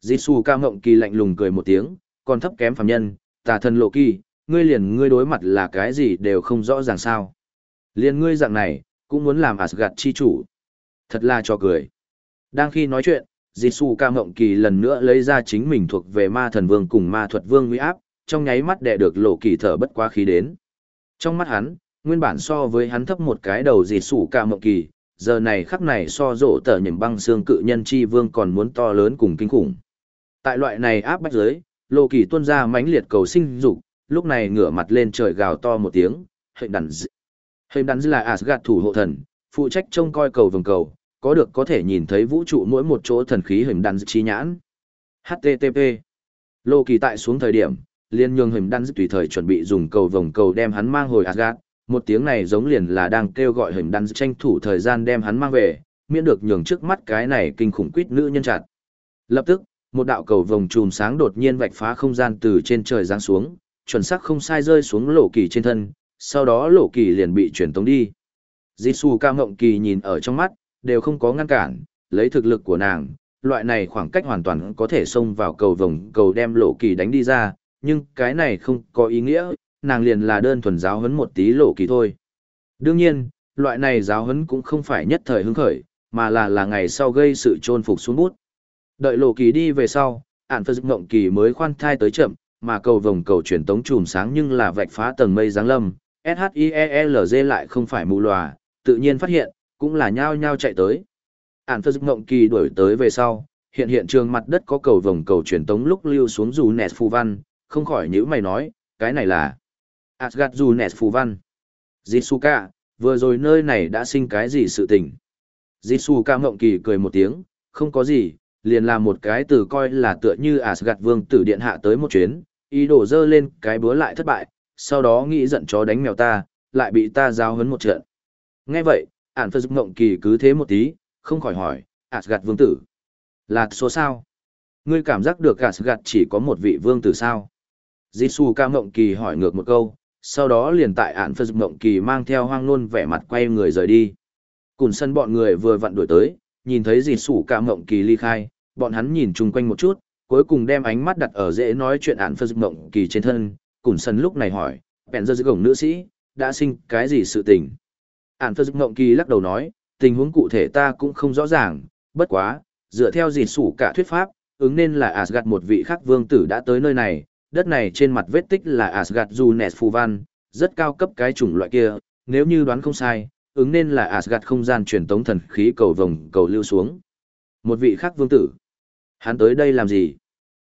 Dì sủ ca mộng kỳ lạnh lùng cười một tiếng, còn thấp kém phàm nhân, tà thần Lô Kỳ, ngươi liền ngươi đối mặt là cái gì đều không rõ ràng sao. Liền ngươi dạng này, cũng muốn làm Asgard chi chủ. Thật là cho cười. Đang khi nói chuyện, Jisoo ca mộng kỳ lần nữa lấy ra chính mình thuộc về ma thần vương cùng ma thuật vương nguy áp, trong nháy mắt đệ được lộ kỳ thở bất quá khí đến. Trong mắt hắn, nguyên bản so với hắn thấp một cái đầu Jisoo ca mộng kỳ, giờ này khắc này so rộ tờ nhầm băng xương cự nhân chi vương còn muốn to lớn cùng kinh khủng. Tại loại này áp bách giới, lộ kỳ tuôn ra mãnh liệt cầu sinh dục, lúc này ngửa mặt lên trời gào to một tiếng, hình đàn dị. Hình đàn dị là asgad thủ hộ thần, phụ trách trông coi cầu vồng cầu, có được có thể nhìn thấy vũ trụ mỗi một chỗ thần khí hình đan chi nhãn. HTTP Lô kỳ tại xuống thời điểm, liên nhường hình đan tùy thời chuẩn bị dùng cầu vòng cầu đem hắn mang hồi Asgard, một tiếng này giống liền là đang kêu gọi hình đan tranh thủ thời gian đem hắn mang về, miễn được nhường trước mắt cái này kinh khủng quýt nữ nhân chặt. Lập tức, một đạo cầu vòng chùm sáng đột nhiên vạch phá không gian từ trên trời giáng xuống, chuẩn xác không sai rơi xuống lộ kỳ trên thân, sau đó lộ kỳ liền bị chuyển tống đi. Jisoo ca mộng kỳ nhìn ở trong mắt, đều không có ngăn cản, lấy thực lực của nàng, loại này khoảng cách hoàn toàn có thể xông vào cầu vòng cầu đem lộ kỳ đánh đi ra, nhưng cái này không có ý nghĩa, nàng liền là đơn thuần giáo huấn một tí lộ kỳ thôi. Đương nhiên, loại này giáo huấn cũng không phải nhất thời hứng khởi, mà là là ngày sau gây sự trôn phục xuống bút. Đợi lộ kỳ đi về sau, ản phật ngộng kỳ mới khoan thai tới chậm, mà cầu vòng cầu truyền tống chùm sáng nhưng là vạch phá tầng mây giáng lâm, SHIELZ lại không phải mù lòa, tự nhiên phát hiện, cũng là nhao nhao chạy tới. Ản phơ ngộng kỳ đuổi tới về sau, hiện hiện trường mặt đất có cầu vòng cầu truyền tống lúc lưu xuống dù nẹt phù văn, không khỏi nhữ mày nói, cái này là Asgard dù nẹt phù văn. Jisuka, vừa rồi nơi này đã sinh cái gì sự tình? Jisuka ngộng kỳ cười một tiếng, không có gì, liền là một cái từ coi là tựa như Asgard vương tử điện hạ tới một chuyến, ý đồ dơ lên cái búa lại thất bại, sau đó nghĩ giận chó đánh mèo ta, lại bị ta giao hấn một trận. Nghe vậy, ản phật mộng kỳ cứ thế một tí, không khỏi hỏi asgad vương tử, là số sao? Ngươi cảm giác được asgad chỉ có một vị vương tử sao? Jisu ca mộng kỳ hỏi ngược một câu, sau đó liền tại ản phật mộng kỳ mang theo hoang nôn vẻ mặt quay người rời đi. Cùn sân bọn người vừa vặn đuổi tới, nhìn thấy jisu ca mộng kỳ ly khai, bọn hắn nhìn chung quanh một chút, cuối cùng đem ánh mắt đặt ở dễ nói chuyện ản phật mộng kỳ trên thân. Cùn sân lúc này hỏi, bèn dơ dưới gồng nữ sĩ, đã sinh cái gì sự tình? Ản phơ ngộng kỳ lắc đầu nói, tình huống cụ thể ta cũng không rõ ràng, bất quá, dựa theo gì sủ cả thuyết pháp, ứng nên là Asgard một vị khác vương tử đã tới nơi này, đất này trên mặt vết tích là Asgard Junes phù văn, rất cao cấp cái chủng loại kia, nếu như đoán không sai, ứng nên là Asgard không gian truyền tống thần khí cầu vồng cầu lưu xuống. Một vị khác vương tử. Hắn tới đây làm gì?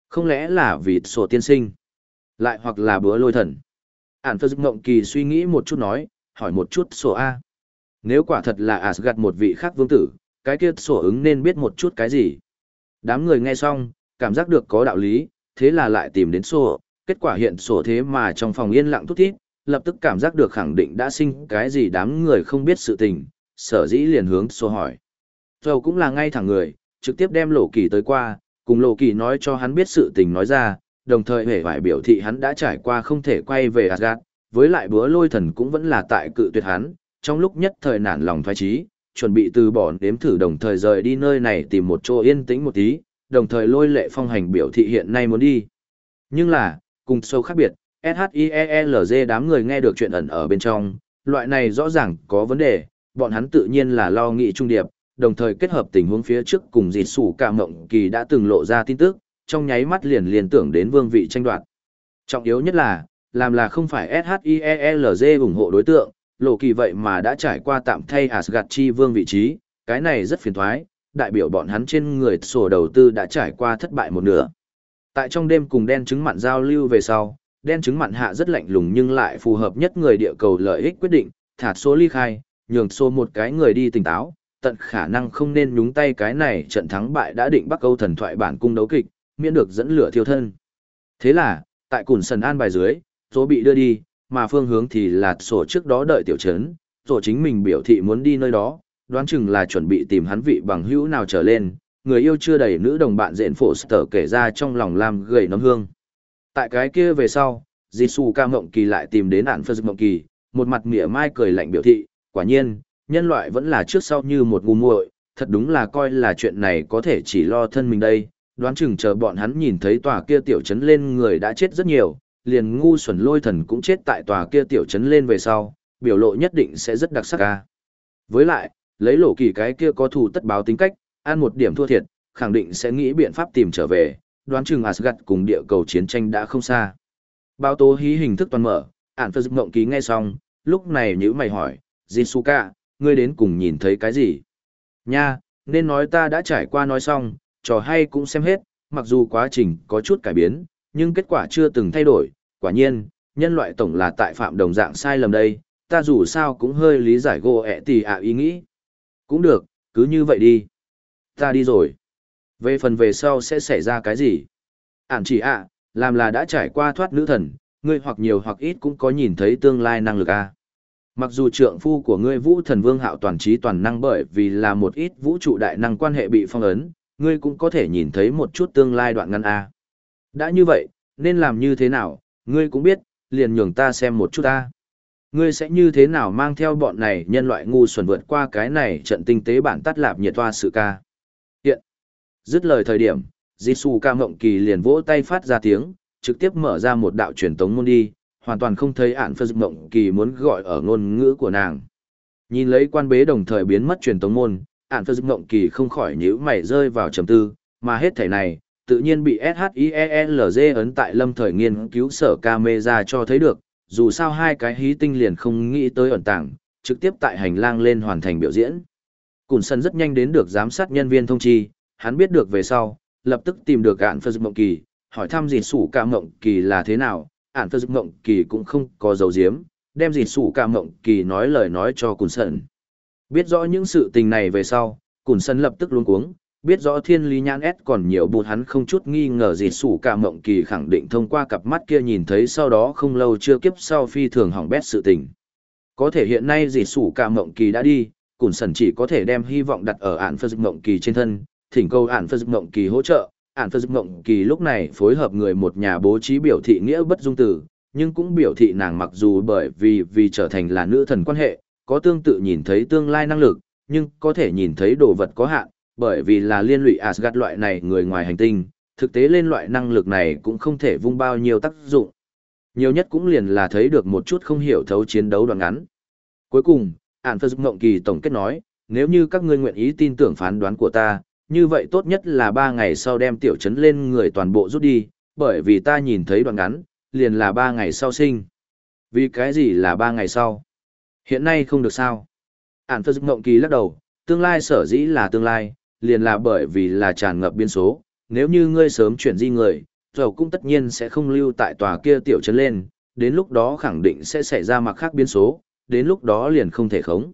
Không lẽ là vì sổ tiên sinh? Lại hoặc là bữa lôi thần? Ản phơ ngộng kỳ suy nghĩ một chút nói, hỏi một chút sổ A. Nếu quả thật là Asgard một vị khác vương tử, cái kia sổ ứng nên biết một chút cái gì. Đám người nghe xong, cảm giác được có đạo lý, thế là lại tìm đến sổ, kết quả hiện sổ thế mà trong phòng yên lặng thút thít, lập tức cảm giác được khẳng định đã sinh cái gì đám người không biết sự tình, sở dĩ liền hướng sổ hỏi. Dầu cũng là ngay thẳng người, trực tiếp đem lộ kỳ tới qua, cùng lộ kỳ nói cho hắn biết sự tình nói ra, đồng thời hề phải biểu thị hắn đã trải qua không thể quay về Asgard, với lại búa lôi thần cũng vẫn là tại cự tuyệt hắn, trong lúc nhất thời nản lòng thoái trí, chuẩn bị từ bỏ nếm thử đồng thời rời đi nơi này tìm một chỗ yên tĩnh một tí, đồng thời lôi lệ phong hành biểu thị hiện nay muốn đi. Nhưng là, cùng sâu khác biệt, SHIELZ đám người nghe được chuyện ẩn ở bên trong, loại này rõ ràng có vấn đề, bọn hắn tự nhiên là lo nghị trung điệp, đồng thời kết hợp tình huống phía trước cùng dịt sủ cả mộng kỳ đã từng lộ ra tin tức, trong nháy mắt liền liền tưởng đến vương vị tranh đoạt. Trọng yếu nhất là, làm là không phải SHIELZ ủng hộ đối tượng, lộ kỳ vậy mà đã trải qua tạm thay Asgard chi vương vị trí, cái này rất phiền thoái, đại biểu bọn hắn trên người sổ đầu tư đã trải qua thất bại một nửa. Tại trong đêm cùng đen trứng mặn giao lưu về sau, đen trứng mặn hạ rất lạnh lùng nhưng lại phù hợp nhất người địa cầu lợi ích quyết định, thả số ly khai, nhường số một cái người đi tỉnh táo, tận khả năng không nên nhúng tay cái này trận thắng bại đã định bắt câu thần thoại bản cung đấu kịch, miễn được dẫn lửa thiêu thân. Thế là, tại cùn sần an bài dưới, số bị đưa đi, mà phương hướng thì là sổ trước đó đợi tiểu trấn, sổ chính mình biểu thị muốn đi nơi đó, đoán chừng là chuẩn bị tìm hắn vị bằng hữu nào trở lên, người yêu chưa đầy nữ đồng bạn dện phổ sở kể ra trong lòng làm gầy nấm hương. Tại cái kia về sau, Jisoo ca mộng kỳ lại tìm đến ản phật mộng kỳ, một mặt mỉa mai cười lạnh biểu thị, quả nhiên, nhân loại vẫn là trước sau như một ngu muội, thật đúng là coi là chuyện này có thể chỉ lo thân mình đây, đoán chừng chờ bọn hắn nhìn thấy tòa kia tiểu trấn lên người đã chết rất nhiều, liền ngu xuẩn lôi thần cũng chết tại tòa kia tiểu trấn lên về sau, biểu lộ nhất định sẽ rất đặc sắc ca. Với lại, lấy lộ kỳ cái kia có thù tất báo tính cách, ăn một điểm thua thiệt, khẳng định sẽ nghĩ biện pháp tìm trở về, đoán chừng Asgard cùng địa cầu chiến tranh đã không xa. Báo tố hí hình thức toàn mở, ản phật mộng ký nghe xong, lúc này nhữ mày hỏi, Jisuka, ngươi đến cùng nhìn thấy cái gì? Nha, nên nói ta đã trải qua nói xong, trò hay cũng xem hết, mặc dù quá trình có chút cải biến, nhưng kết quả chưa từng thay đổi, quả nhiên, nhân loại tổng là tại phạm đồng dạng sai lầm đây, ta dù sao cũng hơi lý giải gỗ ẹ tì ạ ý nghĩ. Cũng được, cứ như vậy đi. Ta đi rồi. Về phần về sau sẽ xảy ra cái gì? Ản chỉ ạ, làm là đã trải qua thoát nữ thần, ngươi hoặc nhiều hoặc ít cũng có nhìn thấy tương lai năng lực a. Mặc dù trượng phu của ngươi vũ thần vương hạo toàn trí toàn năng bởi vì là một ít vũ trụ đại năng quan hệ bị phong ấn, ngươi cũng có thể nhìn thấy một chút tương lai đoạn ngắn a. Đã như vậy, nên làm như thế nào, ngươi cũng biết, liền nhường ta xem một chút ta. Ngươi sẽ như thế nào mang theo bọn này nhân loại ngu xuẩn vượt qua cái này trận tinh tế bản tắt lạp nhiệt toa sự ca. Hiện, dứt lời thời điểm, Jisù ca mộng kỳ liền vỗ tay phát ra tiếng, trực tiếp mở ra một đạo truyền tống môn đi, hoàn toàn không thấy ản phơ mộng kỳ muốn gọi ở ngôn ngữ của nàng. Nhìn lấy quan bế đồng thời biến mất truyền tống môn, ản phơ mộng kỳ không khỏi nhíu mày rơi vào trầm tư, mà hết thể này, tự nhiên bị SHIELZ ấn tại lâm thời nghiên cứu sở camera cho thấy được, dù sao hai cái hí tinh liền không nghĩ tới ẩn tàng, trực tiếp tại hành lang lên hoàn thành biểu diễn. Cùn sân rất nhanh đến được giám sát nhân viên thông chi, hắn biết được về sau, lập tức tìm được ạn dục mộng kỳ, hỏi thăm gì sủ ca mộng kỳ là thế nào, ạn dục mộng kỳ cũng không có dấu diếm, đem gì sủ ca mộng kỳ nói lời nói cho Cùn sân. Biết rõ những sự tình này về sau, Cùn sân lập tức luống cuống, biết rõ thiên lý nhãn ép còn nhiều bụt hắn không chút nghi ngờ gì, sủ cả mộng kỳ khẳng định thông qua cặp mắt kia nhìn thấy sau đó không lâu chưa kiếp sau phi thường hỏng bét sự tình. Có thể hiện nay dì sủ cả mộng kỳ đã đi, cùn sần chỉ có thể đem hy vọng đặt ở ạn phật dực mộng kỳ trên thân, thỉnh cầu ạn phật dực mộng kỳ hỗ trợ. Ạn phật dực mộng kỳ lúc này phối hợp người một nhà bố trí biểu thị nghĩa bất dung tử, nhưng cũng biểu thị nàng mặc dù bởi vì vì trở thành là nữ thần quan hệ, có tương tự nhìn thấy tương lai năng lực, nhưng có thể nhìn thấy đồ vật có hạn bởi vì là liên lụy Asgard loại này người ngoài hành tinh, thực tế lên loại năng lực này cũng không thể vung bao nhiêu tác dụng. Nhiều nhất cũng liền là thấy được một chút không hiểu thấu chiến đấu đoạn ngắn. Cuối cùng, Ản Phật Ngộng Kỳ tổng kết nói, nếu như các ngươi nguyện ý tin tưởng phán đoán của ta, như vậy tốt nhất là ba ngày sau đem tiểu trấn lên người toàn bộ rút đi, bởi vì ta nhìn thấy đoạn ngắn, liền là ba ngày sau sinh. Vì cái gì là ba ngày sau? Hiện nay không được sao? Ản Phật Ngộng Kỳ lắc đầu, tương lai sở dĩ là tương lai, liền là bởi vì là tràn ngập biên số, nếu như ngươi sớm chuyển di người, dầu cũng tất nhiên sẽ không lưu tại tòa kia tiểu trấn lên, đến lúc đó khẳng định sẽ xảy ra mặc khác biên số, đến lúc đó liền không thể khống.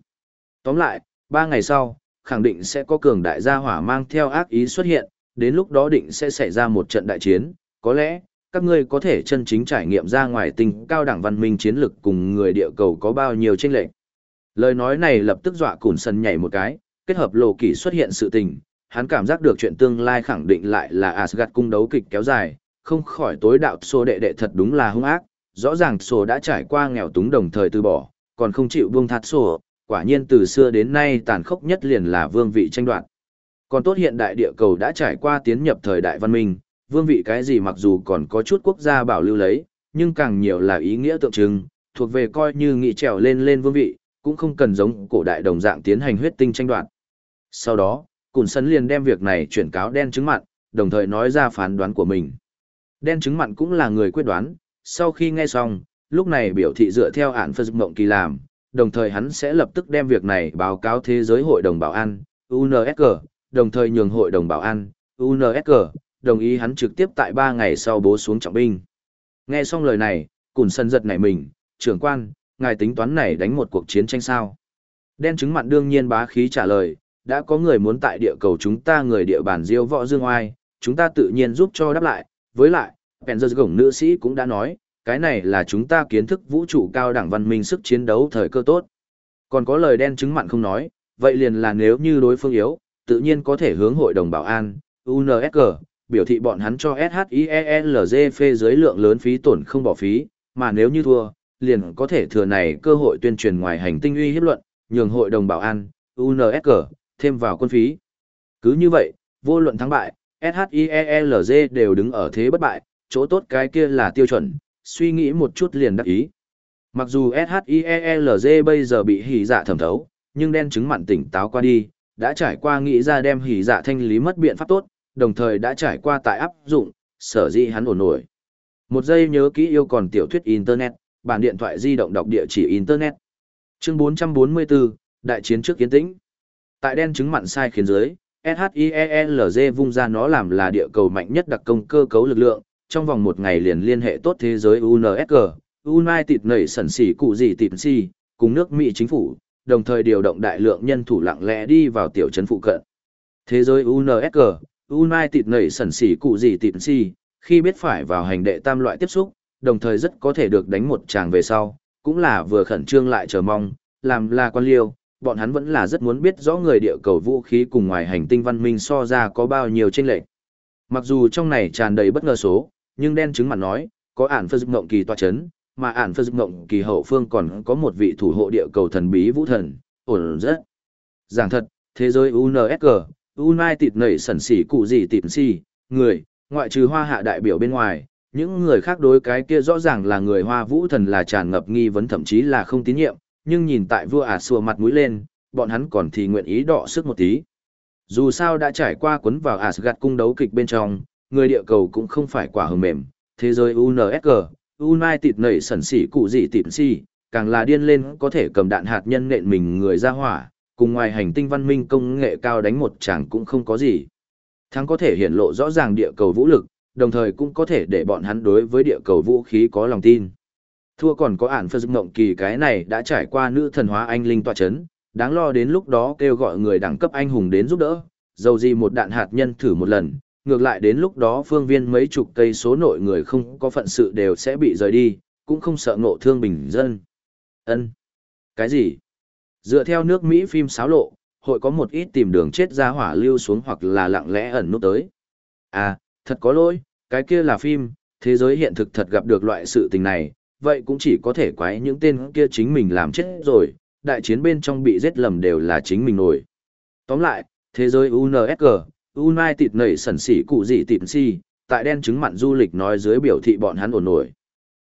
Tóm lại, ba ngày sau, khẳng định sẽ có cường đại gia hỏa mang theo ác ý xuất hiện, đến lúc đó định sẽ xảy ra một trận đại chiến, có lẽ, các ngươi có thể chân chính trải nghiệm ra ngoài tình cao đẳng văn minh chiến lực cùng người địa cầu có bao nhiêu tranh lệch. Lời nói này lập tức dọa cùn sân nhảy một cái, kết hợp lộ kỳ xuất hiện sự tình, hắn cảm giác được chuyện tương lai khẳng định lại là Asgard cung đấu kịch kéo dài, không khỏi tối đạo sô đệ đệ thật đúng là hung ác, rõ ràng sô đã trải qua nghèo túng đồng thời từ bỏ, còn không chịu buông thạt sô, quả nhiên từ xưa đến nay tàn khốc nhất liền là vương vị tranh đoạt. Còn tốt hiện đại địa cầu đã trải qua tiến nhập thời đại văn minh, vương vị cái gì mặc dù còn có chút quốc gia bảo lưu lấy, nhưng càng nhiều là ý nghĩa tượng trưng, thuộc về coi như nghị trèo lên lên vương vị, cũng không cần giống cổ đại đồng dạng tiến hành huyết tinh tranh đoạt. Sau đó, Cùn Sân liền đem việc này chuyển cáo đen trứng mặn, đồng thời nói ra phán đoán của mình. Đen trứng mặn cũng là người quyết đoán, sau khi nghe xong, lúc này biểu thị dựa theo án phật mộng kỳ làm, đồng thời hắn sẽ lập tức đem việc này báo cáo thế giới hội đồng bảo an, UNSG, đồng thời nhường hội đồng bảo an, UNSC, đồng ý hắn trực tiếp tại 3 ngày sau bố xuống trọng binh. Nghe xong lời này, Cùn Sân giật nảy mình, trưởng quan, ngài tính toán này đánh một cuộc chiến tranh sao? Đen chứng mặn đương nhiên bá khí trả lời, đã có người muốn tại địa cầu chúng ta người địa bàn diêu võ dương oai, chúng ta tự nhiên giúp cho đáp lại, với lại, Penzer gổng nữ sĩ cũng đã nói, cái này là chúng ta kiến thức vũ trụ cao đẳng văn minh sức chiến đấu thời cơ tốt. Còn có lời đen chứng mặn không nói, vậy liền là nếu như đối phương yếu, tự nhiên có thể hướng hội đồng bảo an, UNSC, biểu thị bọn hắn cho SHIELZ phê dưới lượng lớn phí tổn không bỏ phí, mà nếu như thua, liền có thể thừa này cơ hội tuyên truyền ngoài hành tinh uy hiếp luận, nhường hội đồng bảo an, UNSC, thêm vào quân phí. Cứ như vậy, vô luận thắng bại, SHIELZ đều đứng ở thế bất bại, chỗ tốt cái kia là tiêu chuẩn, suy nghĩ một chút liền đắc ý. Mặc dù SHIELZ bây giờ bị hỉ dạ thẩm thấu, nhưng đen chứng mặn tỉnh táo qua đi, đã trải qua nghĩ ra đem hỉ dạ thanh lý mất biện pháp tốt, đồng thời đã trải qua tại áp dụng, sở dĩ hắn ổn nổi. Một giây nhớ kỹ yêu còn tiểu thuyết Internet, bản điện thoại di động đọc địa chỉ Internet. Chương 444, Đại chiến trước kiến tĩnh. Tại đen chứng mặn sai khiến dưới, SHIELZ vung ra nó làm là địa cầu mạnh nhất đặc công cơ cấu lực lượng, trong vòng một ngày liền liên hệ tốt thế giới UNSG, United nảy sẩn xỉ cụ gì tìm si, cùng nước Mỹ chính phủ, đồng thời điều động đại lượng nhân thủ lặng lẽ đi vào tiểu trấn phụ cận. Thế giới UNSG, United nảy sẩn xỉ cụ gì tìm si, khi biết phải vào hành đệ tam loại tiếp xúc, đồng thời rất có thể được đánh một tràng về sau, cũng là vừa khẩn trương lại chờ mong, làm là quan liêu, bọn hắn vẫn là rất muốn biết rõ người địa cầu vũ khí cùng ngoài hành tinh văn minh so ra có bao nhiêu chênh lệch. Mặc dù trong này tràn đầy bất ngờ số, nhưng đen chứng mặt nói, có ản phơ dực ngộng kỳ tòa chấn, mà ản phơ dực ngộng kỳ hậu phương còn có một vị thủ hộ địa cầu thần bí vũ thần, ổn rất. Giảng thật, thế giới UNSG, tịt nảy sẩn xỉ cụ gì tịt si, người, ngoại trừ hoa hạ đại biểu bên ngoài, những người khác đối cái kia rõ ràng là người hoa vũ thần là tràn ngập nghi vấn thậm chí là không tín nhiệm, nhưng nhìn tại vua ả xùa mặt mũi lên, bọn hắn còn thì nguyện ý đọ sức một tí. Dù sao đã trải qua quấn vào Asgard cung đấu kịch bên trong, người địa cầu cũng không phải quả hờ mềm, thế giới UNSG, United nảy sẩn xỉ cụ gì tìm si, càng là điên lên có thể cầm đạn hạt nhân nện mình người ra hỏa, cùng ngoài hành tinh văn minh công nghệ cao đánh một chàng cũng không có gì. Thắng có thể hiển lộ rõ ràng địa cầu vũ lực, đồng thời cũng có thể để bọn hắn đối với địa cầu vũ khí có lòng tin. Thua còn có ản phật dực mộng kỳ cái này đã trải qua nữ thần hóa anh linh tọa chấn, đáng lo đến lúc đó kêu gọi người đẳng cấp anh hùng đến giúp đỡ, dầu gì một đạn hạt nhân thử một lần, ngược lại đến lúc đó phương viên mấy chục cây số nội người không có phận sự đều sẽ bị rời đi, cũng không sợ ngộ thương bình dân. ân Cái gì? Dựa theo nước Mỹ phim xáo lộ, hội có một ít tìm đường chết ra hỏa lưu xuống hoặc là lặng lẽ ẩn nút tới. À, thật có lỗi, cái kia là phim, thế giới hiện thực thật gặp được loại sự tình này, vậy cũng chỉ có thể quái những tên kia chính mình làm chết rồi, đại chiến bên trong bị giết lầm đều là chính mình nổi. Tóm lại, thế giới UNSG, United nảy sẩn sỉ cụ gì tìm si, tại đen chứng mặn du lịch nói dưới biểu thị bọn hắn ổn nổi.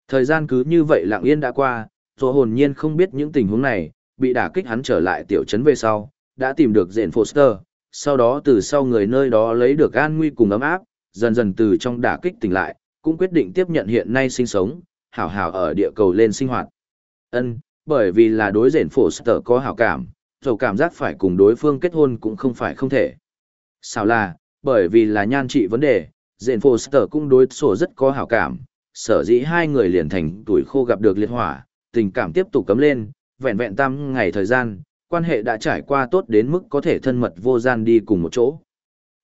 Thời gian cứ như vậy lặng yên đã qua, rồi hồn nhiên không biết những tình huống này, bị đả kích hắn trở lại tiểu trấn về sau, đã tìm được Jane Foster, sau đó từ sau người nơi đó lấy được an nguy cùng ấm áp, dần dần từ trong đả kích tỉnh lại, cũng quyết định tiếp nhận hiện nay sinh sống, hảo hảo ở địa cầu lên sinh hoạt. Ân, bởi vì là đối diện phổ sở có hảo cảm, dầu cảm giác phải cùng đối phương kết hôn cũng không phải không thể. Sao là, bởi vì là nhan trị vấn đề, diện phổ sở cũng đối sổ rất có hảo cảm, sở dĩ hai người liền thành tuổi khô gặp được liệt hỏa, tình cảm tiếp tục cấm lên, vẹn vẹn tam ngày thời gian, quan hệ đã trải qua tốt đến mức có thể thân mật vô gian đi cùng một chỗ.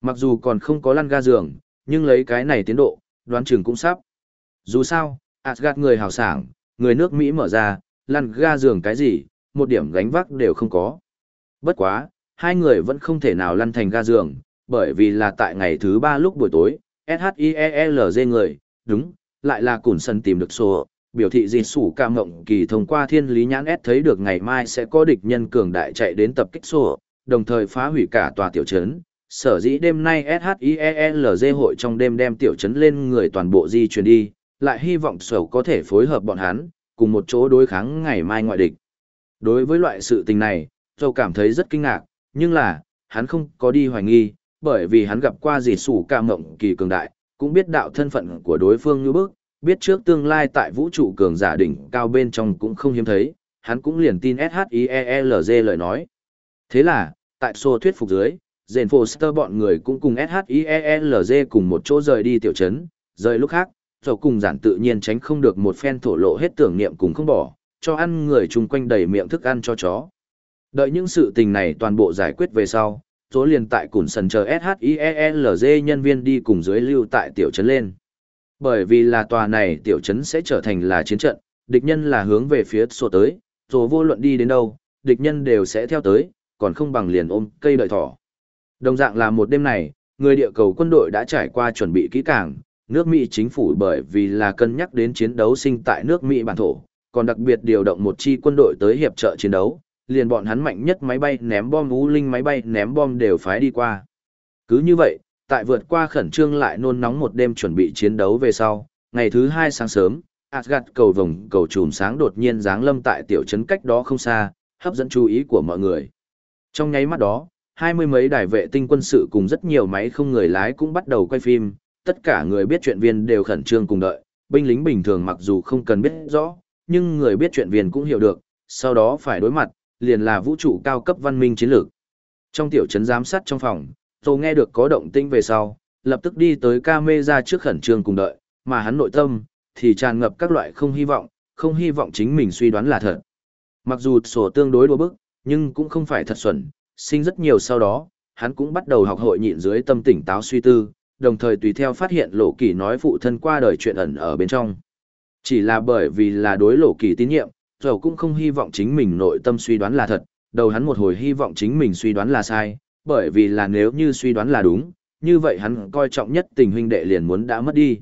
Mặc dù còn không có lăn ga giường, nhưng lấy cái này tiến độ, đoán chừng cũng sắp. Dù sao, Asgard người hào sảng, người nước Mỹ mở ra, lăn ga giường cái gì, một điểm gánh vác đều không có. Bất quá, hai người vẫn không thể nào lăn thành ga giường, bởi vì là tại ngày thứ ba lúc buổi tối, SHIELZ người, đúng, lại là củn sân tìm được sổ, biểu thị gì sủ ca mộng kỳ thông qua thiên lý nhãn S thấy được ngày mai sẽ có địch nhân cường đại chạy đến tập kích sổ, đồng thời phá hủy cả tòa tiểu trấn. Sở dĩ đêm nay SHIELZ hội trong đêm đem tiểu trấn lên người toàn bộ di chuyển đi, lại hy vọng sầu có thể phối hợp bọn hắn, cùng một chỗ đối kháng ngày mai ngoại địch. Đối với loại sự tình này, Châu cảm thấy rất kinh ngạc, nhưng là, hắn không có đi hoài nghi, bởi vì hắn gặp qua Dì sủ ca mộng kỳ cường đại, cũng biết đạo thân phận của đối phương như bước, biết trước tương lai tại vũ trụ cường giả đỉnh cao bên trong cũng không hiếm thấy, hắn cũng liền tin SHIELZ lời nói. Thế là, tại xô thuyết phục dưới, Jane Foster bọn người cũng cùng SHIELZ cùng một chỗ rời đi tiểu trấn, rời lúc khác, rồi cùng giản tự nhiên tránh không được một phen thổ lộ hết tưởng niệm cùng không bỏ, cho ăn người chung quanh đầy miệng thức ăn cho chó. Đợi những sự tình này toàn bộ giải quyết về sau, số liền tại củn sần chờ SHIELZ nhân viên đi cùng dưới lưu tại tiểu trấn lên. Bởi vì là tòa này tiểu trấn sẽ trở thành là chiến trận, địch nhân là hướng về phía sổ tới, rồi vô luận đi đến đâu, địch nhân đều sẽ theo tới, còn không bằng liền ôm cây đợi thỏ. Đồng dạng là một đêm này, người địa cầu quân đội đã trải qua chuẩn bị kỹ càng, nước Mỹ chính phủ bởi vì là cân nhắc đến chiến đấu sinh tại nước Mỹ bản thổ, còn đặc biệt điều động một chi quân đội tới hiệp trợ chiến đấu, liền bọn hắn mạnh nhất máy bay ném bom vũ linh máy bay ném bom đều phái đi qua. Cứ như vậy, tại vượt qua khẩn trương lại nôn nóng một đêm chuẩn bị chiến đấu về sau, ngày thứ hai sáng sớm, Asgard cầu vồng cầu trùm sáng đột nhiên giáng lâm tại tiểu trấn cách đó không xa, hấp dẫn chú ý của mọi người. Trong nháy mắt đó, hai mươi mấy đài vệ tinh quân sự cùng rất nhiều máy không người lái cũng bắt đầu quay phim, tất cả người biết chuyện viên đều khẩn trương cùng đợi, binh lính bình thường mặc dù không cần biết rõ, nhưng người biết chuyện viên cũng hiểu được, sau đó phải đối mặt, liền là vũ trụ cao cấp văn minh chiến lược. Trong tiểu trấn giám sát trong phòng, Tô nghe được có động tĩnh về sau, lập tức đi tới camera trước khẩn trương cùng đợi, mà hắn nội tâm thì tràn ngập các loại không hy vọng, không hy vọng chính mình suy đoán là thật. Mặc dù sổ tương đối đùa bức, nhưng cũng không phải thật xuẩn, sinh rất nhiều sau đó, hắn cũng bắt đầu học hội nhịn dưới tâm tỉnh táo suy tư, đồng thời tùy theo phát hiện lộ kỳ nói phụ thân qua đời chuyện ẩn ở bên trong. Chỉ là bởi vì là đối lộ kỳ tín nhiệm, dầu cũng không hy vọng chính mình nội tâm suy đoán là thật, đầu hắn một hồi hy vọng chính mình suy đoán là sai, bởi vì là nếu như suy đoán là đúng, như vậy hắn coi trọng nhất tình huynh đệ liền muốn đã mất đi.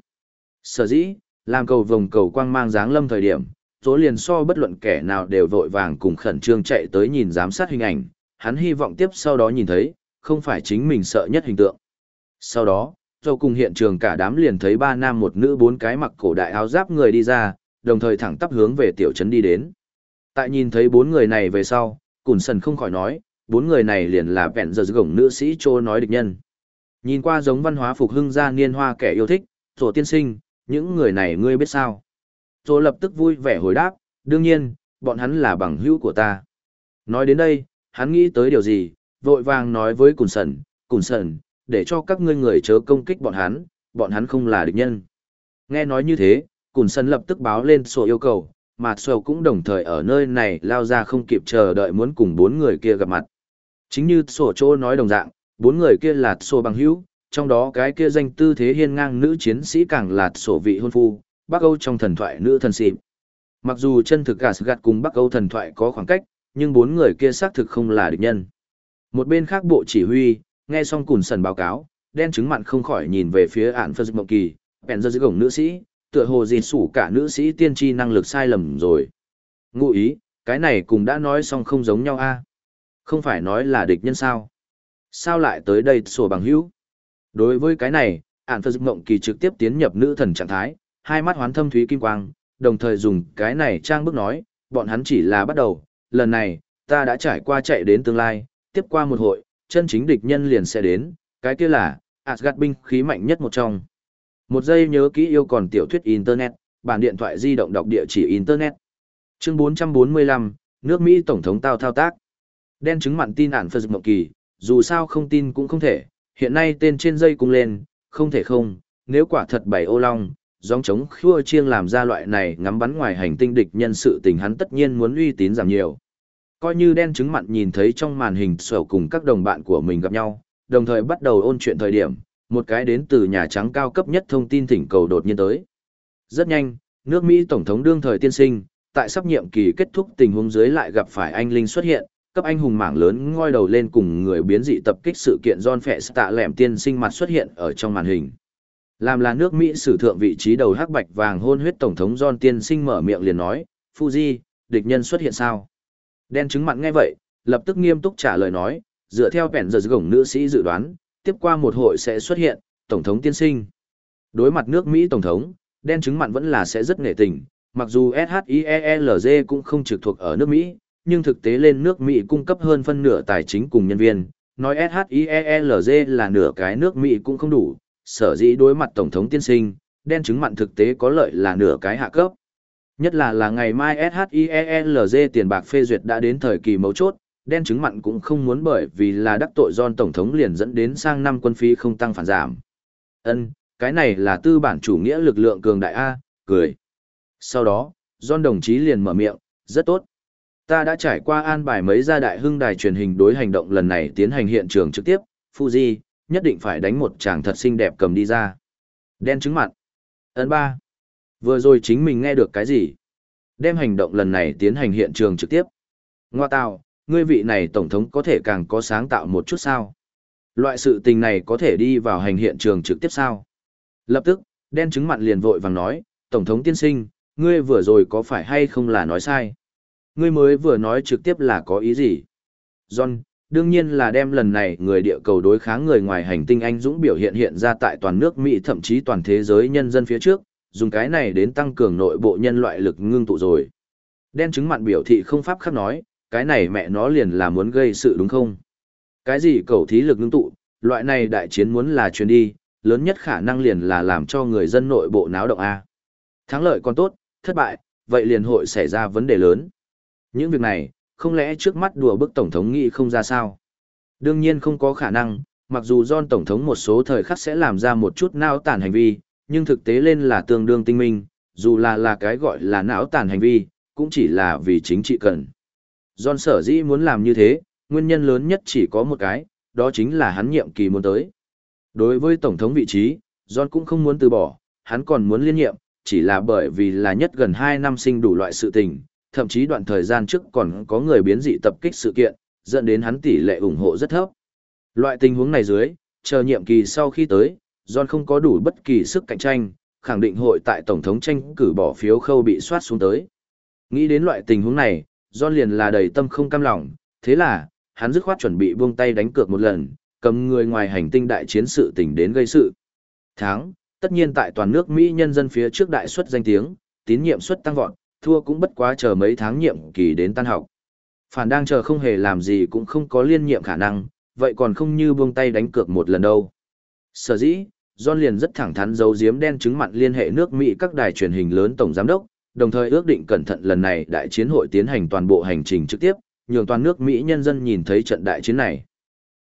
Sở dĩ, làm cầu vòng cầu quang mang dáng lâm thời điểm, tố liền so bất luận kẻ nào đều vội vàng cùng khẩn trương chạy tới nhìn giám sát hình ảnh, hắn hy vọng tiếp sau đó nhìn thấy, không phải chính mình sợ nhất hình tượng. Sau đó, dầu cùng hiện trường cả đám liền thấy ba nam một nữ bốn cái mặc cổ đại áo giáp người đi ra, đồng thời thẳng tắp hướng về tiểu trấn đi đến. Tại nhìn thấy bốn người này về sau, Cùn Sần không khỏi nói, bốn người này liền là vẹn giờ gổng nữ sĩ trô nói địch nhân. Nhìn qua giống văn hóa phục hưng gia niên hoa kẻ yêu thích, rổ tiên sinh, những người này ngươi biết sao? Rổ lập tức vui vẻ hồi đáp, đương nhiên, bọn hắn là bằng hữu của ta. Nói đến đây, hắn nghĩ tới điều gì, vội vàng nói với Cùn Sần, Cùn Sần, để cho các ngươi người chớ công kích bọn hắn, bọn hắn không là địch nhân. Nghe nói như thế, Cùn Sân lập tức báo lên sổ yêu cầu, mà sổ cũng đồng thời ở nơi này lao ra không kịp chờ đợi muốn cùng bốn người kia gặp mặt. Chính như sổ chỗ nói đồng dạng, bốn người kia là sổ bằng hữu, trong đó cái kia danh tư thế hiên ngang nữ chiến sĩ càng là sổ vị hôn phu, Bắc Âu trong thần thoại nữ thần xịp. Mặc dù chân thực gạt gạt cùng Bắc Âu thần thoại có khoảng cách, nhưng bốn người kia xác thực không là địch nhân. Một bên khác bộ chỉ huy, nghe xong cùn sần báo cáo, đen chứng mặn không khỏi nhìn về phía ạn phật mộng kỳ, bèn ra dưới gồng nữ sĩ, tựa hồ gì sủ cả nữ sĩ tiên tri năng lực sai lầm rồi. Ngụ ý, cái này cùng đã nói xong không giống nhau a Không phải nói là địch nhân sao? Sao lại tới đây sổ bằng hữu? Đối với cái này, ạn phật mộng kỳ trực tiếp tiến nhập nữ thần trạng thái, hai mắt hoán thâm thúy kim quang, đồng thời dùng cái này trang bức nói, bọn hắn chỉ là bắt đầu, lần này, ta đã trải qua chạy đến tương lai, tiếp qua một hội, chân chính địch nhân liền sẽ đến, cái kia là, Asgard binh khí mạnh nhất một trong. Một giây nhớ kỹ yêu còn tiểu thuyết Internet, bản điện thoại di động đọc địa chỉ Internet. Chương 445, nước Mỹ Tổng thống tao thao tác. Đen chứng mặn tin ản Phật Mộng Kỳ, dù sao không tin cũng không thể, hiện nay tên trên dây cung lên, không thể không, nếu quả thật bảy ô long, gióng chống khua chiêng làm ra loại này ngắm bắn ngoài hành tinh địch nhân sự tình hắn tất nhiên muốn uy tín giảm nhiều. Coi như đen chứng mặn nhìn thấy trong màn hình sổ cùng các đồng bạn của mình gặp nhau, đồng thời bắt đầu ôn chuyện thời điểm, một cái đến từ Nhà Trắng cao cấp nhất thông tin thỉnh cầu đột nhiên tới. Rất nhanh, nước Mỹ Tổng thống đương thời tiên sinh, tại sắp nhiệm kỳ kết thúc tình huống dưới lại gặp phải anh Linh xuất hiện, cấp anh hùng mảng lớn ngoi đầu lên cùng người biến dị tập kích sự kiện John Phệ tạ lẻm tiên sinh mặt xuất hiện ở trong màn hình. Làm là nước Mỹ sử thượng vị trí đầu hắc bạch vàng hôn huyết Tổng thống John tiên sinh mở miệng liền nói, Fuji, địch nhân xuất hiện sao? Đen chứng mặn nghe vậy, lập tức nghiêm túc trả lời nói, dựa theo bèn giờ gổng nữ sĩ dự đoán, tiếp qua một hội sẽ xuất hiện, Tổng thống tiên sinh. Đối mặt nước Mỹ Tổng thống, đen chứng mặn vẫn là sẽ rất nghệ tình, mặc dù SHIELZ cũng không trực thuộc ở nước Mỹ, nhưng thực tế lên nước Mỹ cung cấp hơn phân nửa tài chính cùng nhân viên, nói SHIELZ là nửa cái nước Mỹ cũng không đủ, sở dĩ đối mặt Tổng thống tiên sinh, đen chứng mặn thực tế có lợi là nửa cái hạ cấp. Nhất là là ngày mai SHIELZ tiền bạc phê duyệt đã đến thời kỳ mấu chốt, đen chứng mặn cũng không muốn bởi vì là đắc tội John Tổng thống liền dẫn đến sang năm quân phí không tăng phản giảm. Ân, cái này là tư bản chủ nghĩa lực lượng cường đại A, cười. Sau đó, John đồng chí liền mở miệng, rất tốt. Ta đã trải qua an bài mấy gia đại hưng đài truyền hình đối hành động lần này tiến hành hiện trường trực tiếp, Fuji, nhất định phải đánh một chàng thật xinh đẹp cầm đi ra. Đen chứng mặn. Ấn ba. Vừa rồi chính mình nghe được cái gì? Đem hành động lần này tiến hành hiện trường trực tiếp. Ngoa tạo, ngươi vị này tổng thống có thể càng có sáng tạo một chút sao? Loại sự tình này có thể đi vào hành hiện trường trực tiếp sao? Lập tức, đen chứng mặn liền vội vàng nói, tổng thống tiên sinh, ngươi vừa rồi có phải hay không là nói sai? Ngươi mới vừa nói trực tiếp là có ý gì? John, đương nhiên là đem lần này người địa cầu đối kháng người ngoài hành tinh anh dũng biểu hiện hiện ra tại toàn nước Mỹ thậm chí toàn thế giới nhân dân phía trước, dùng cái này đến tăng cường nội bộ nhân loại lực ngưng tụ rồi. Đen chứng mặn biểu thị không pháp khác nói, cái này mẹ nó liền là muốn gây sự đúng không? Cái gì cầu thí lực ngưng tụ, loại này đại chiến muốn là chuyến đi, lớn nhất khả năng liền là làm cho người dân nội bộ náo động A. Thắng lợi còn tốt, thất bại, vậy liền hội xảy ra vấn đề lớn. Những việc này, không lẽ trước mắt đùa bức Tổng thống nghĩ không ra sao? Đương nhiên không có khả năng, mặc dù John Tổng thống một số thời khắc sẽ làm ra một chút nao tàn hành vi, nhưng thực tế lên là tương đương tinh minh, dù là là cái gọi là não tàn hành vi, cũng chỉ là vì chính trị cần. John sở dĩ muốn làm như thế, nguyên nhân lớn nhất chỉ có một cái, đó chính là hắn nhiệm kỳ muốn tới. Đối với Tổng thống vị trí, John cũng không muốn từ bỏ, hắn còn muốn liên nhiệm, chỉ là bởi vì là nhất gần 2 năm sinh đủ loại sự tình, thậm chí đoạn thời gian trước còn có người biến dị tập kích sự kiện, dẫn đến hắn tỷ lệ ủng hộ rất thấp. Loại tình huống này dưới, chờ nhiệm kỳ sau khi tới, John không có đủ bất kỳ sức cạnh tranh, khẳng định hội tại tổng thống tranh cử bỏ phiếu khâu bị soát xuống tới. Nghĩ đến loại tình huống này, John liền là đầy tâm không cam lòng, thế là, hắn dứt khoát chuẩn bị buông tay đánh cược một lần, cầm người ngoài hành tinh đại chiến sự tình đến gây sự. Tháng, tất nhiên tại toàn nước Mỹ nhân dân phía trước đại suất danh tiếng, tín nhiệm suất tăng vọt, thua cũng bất quá chờ mấy tháng nhiệm kỳ đến tan học. Phản đang chờ không hề làm gì cũng không có liên nhiệm khả năng, vậy còn không như buông tay đánh cược một lần đâu. Sở dĩ, John liền rất thẳng thắn giấu giếm đen chứng mặn liên hệ nước Mỹ các đài truyền hình lớn tổng giám đốc, đồng thời ước định cẩn thận lần này đại chiến hội tiến hành toàn bộ hành trình trực tiếp, nhường toàn nước Mỹ nhân dân nhìn thấy trận đại chiến này.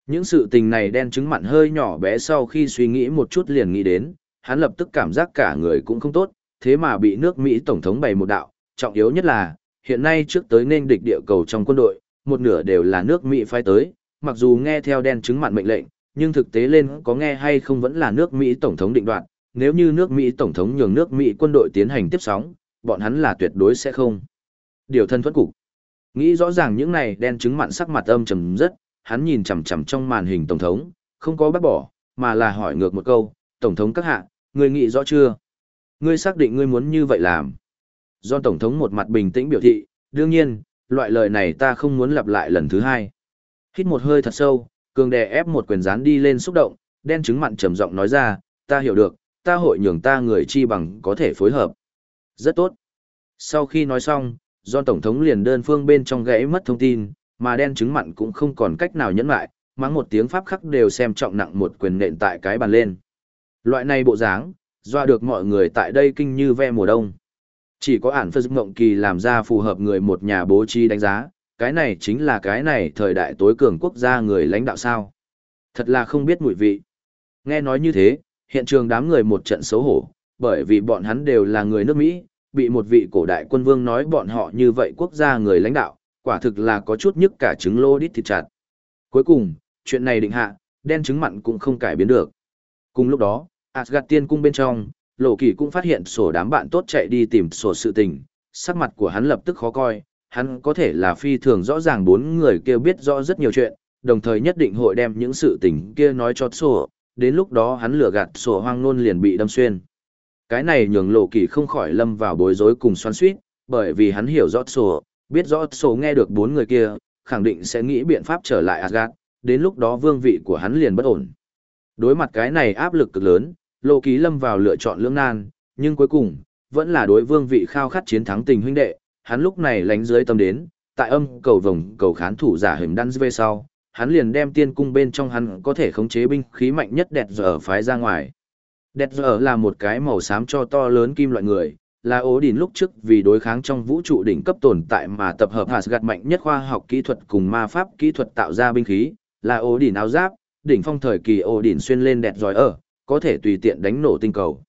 Những sự tình này đen chứng mặn hơi nhỏ bé sau khi suy nghĩ một chút liền nghĩ đến, hắn lập tức cảm giác cả người cũng không tốt, thế mà bị nước Mỹ tổng thống bày một đạo, trọng yếu nhất là, hiện nay trước tới nên địch địa cầu trong quân đội, một nửa đều là nước Mỹ phái tới, mặc dù nghe theo đen chứng mặn mệnh lệnh, nhưng thực tế lên có nghe hay không vẫn là nước Mỹ Tổng thống định đoạt, nếu như nước Mỹ Tổng thống nhường nước Mỹ quân đội tiến hành tiếp sóng, bọn hắn là tuyệt đối sẽ không. Điều thân thuẫn cục. Nghĩ rõ ràng những này đen chứng mặn sắc mặt âm trầm rất, hắn nhìn chằm chằm trong màn hình Tổng thống, không có bác bỏ, mà là hỏi ngược một câu, Tổng thống các hạ, người nghĩ rõ chưa? Ngươi xác định ngươi muốn như vậy làm. Do Tổng thống một mặt bình tĩnh biểu thị, đương nhiên, loại lời này ta không muốn lặp lại lần thứ hai. Hít một hơi thật sâu, cường đè ép một quyền rán đi lên xúc động, đen trứng mặn trầm giọng nói ra, ta hiểu được, ta hội nhường ta người chi bằng có thể phối hợp. Rất tốt. Sau khi nói xong, do Tổng thống liền đơn phương bên trong gãy mất thông tin, mà đen trứng mặn cũng không còn cách nào nhẫn lại, mắng một tiếng pháp khắc đều xem trọng nặng một quyền nện tại cái bàn lên. Loại này bộ dáng, doa được mọi người tại đây kinh như ve mùa đông. Chỉ có ản phật mộng kỳ làm ra phù hợp người một nhà bố trí đánh giá, cái này chính là cái này thời đại tối cường quốc gia người lãnh đạo sao. Thật là không biết mùi vị. Nghe nói như thế, hiện trường đám người một trận xấu hổ, bởi vì bọn hắn đều là người nước Mỹ, bị một vị cổ đại quân vương nói bọn họ như vậy quốc gia người lãnh đạo, quả thực là có chút nhức cả trứng lô đít thịt chặt. Cuối cùng, chuyện này định hạ, đen trứng mặn cũng không cải biến được. Cùng lúc đó, Asgard tiên cung bên trong, Lộ Kỳ cũng phát hiện sổ đám bạn tốt chạy đi tìm sổ sự tình, sắc mặt của hắn lập tức khó coi, hắn có thể là phi thường rõ ràng bốn người kia biết rõ rất nhiều chuyện, đồng thời nhất định hội đem những sự tình kia nói cho sổ, đến lúc đó hắn lừa gạt sổ hoang nôn liền bị đâm xuyên. Cái này nhường lộ kỳ không khỏi lâm vào bối rối cùng xoắn suýt, bởi vì hắn hiểu rõ sổ, biết rõ sổ nghe được bốn người kia, khẳng định sẽ nghĩ biện pháp trở lại Asgard, đến lúc đó vương vị của hắn liền bất ổn. Đối mặt cái này áp lực cực lớn, lộ kỳ lâm vào lựa chọn lưỡng nan, nhưng cuối cùng, vẫn là đối vương vị khao khát chiến thắng tình huynh đệ, hắn lúc này lánh dưới tâm đến, tại âm cầu vòng cầu khán thủ giả hình đan về sau, hắn liền đem tiên cung bên trong hắn có thể khống chế binh khí mạnh nhất đẹp giờ phái ra ngoài. Đẹp giờ là một cái màu xám cho to lớn kim loại người, là ố đỉnh lúc trước vì đối kháng trong vũ trụ đỉnh cấp tồn tại mà tập hợp Asgard mạnh nhất khoa học kỹ thuật cùng ma pháp kỹ thuật tạo ra binh khí, là ố đỉnh áo giáp, đỉnh phong thời kỳ ố đỉnh xuyên lên đẹp giỏi ở, có thể tùy tiện đánh nổ tinh cầu.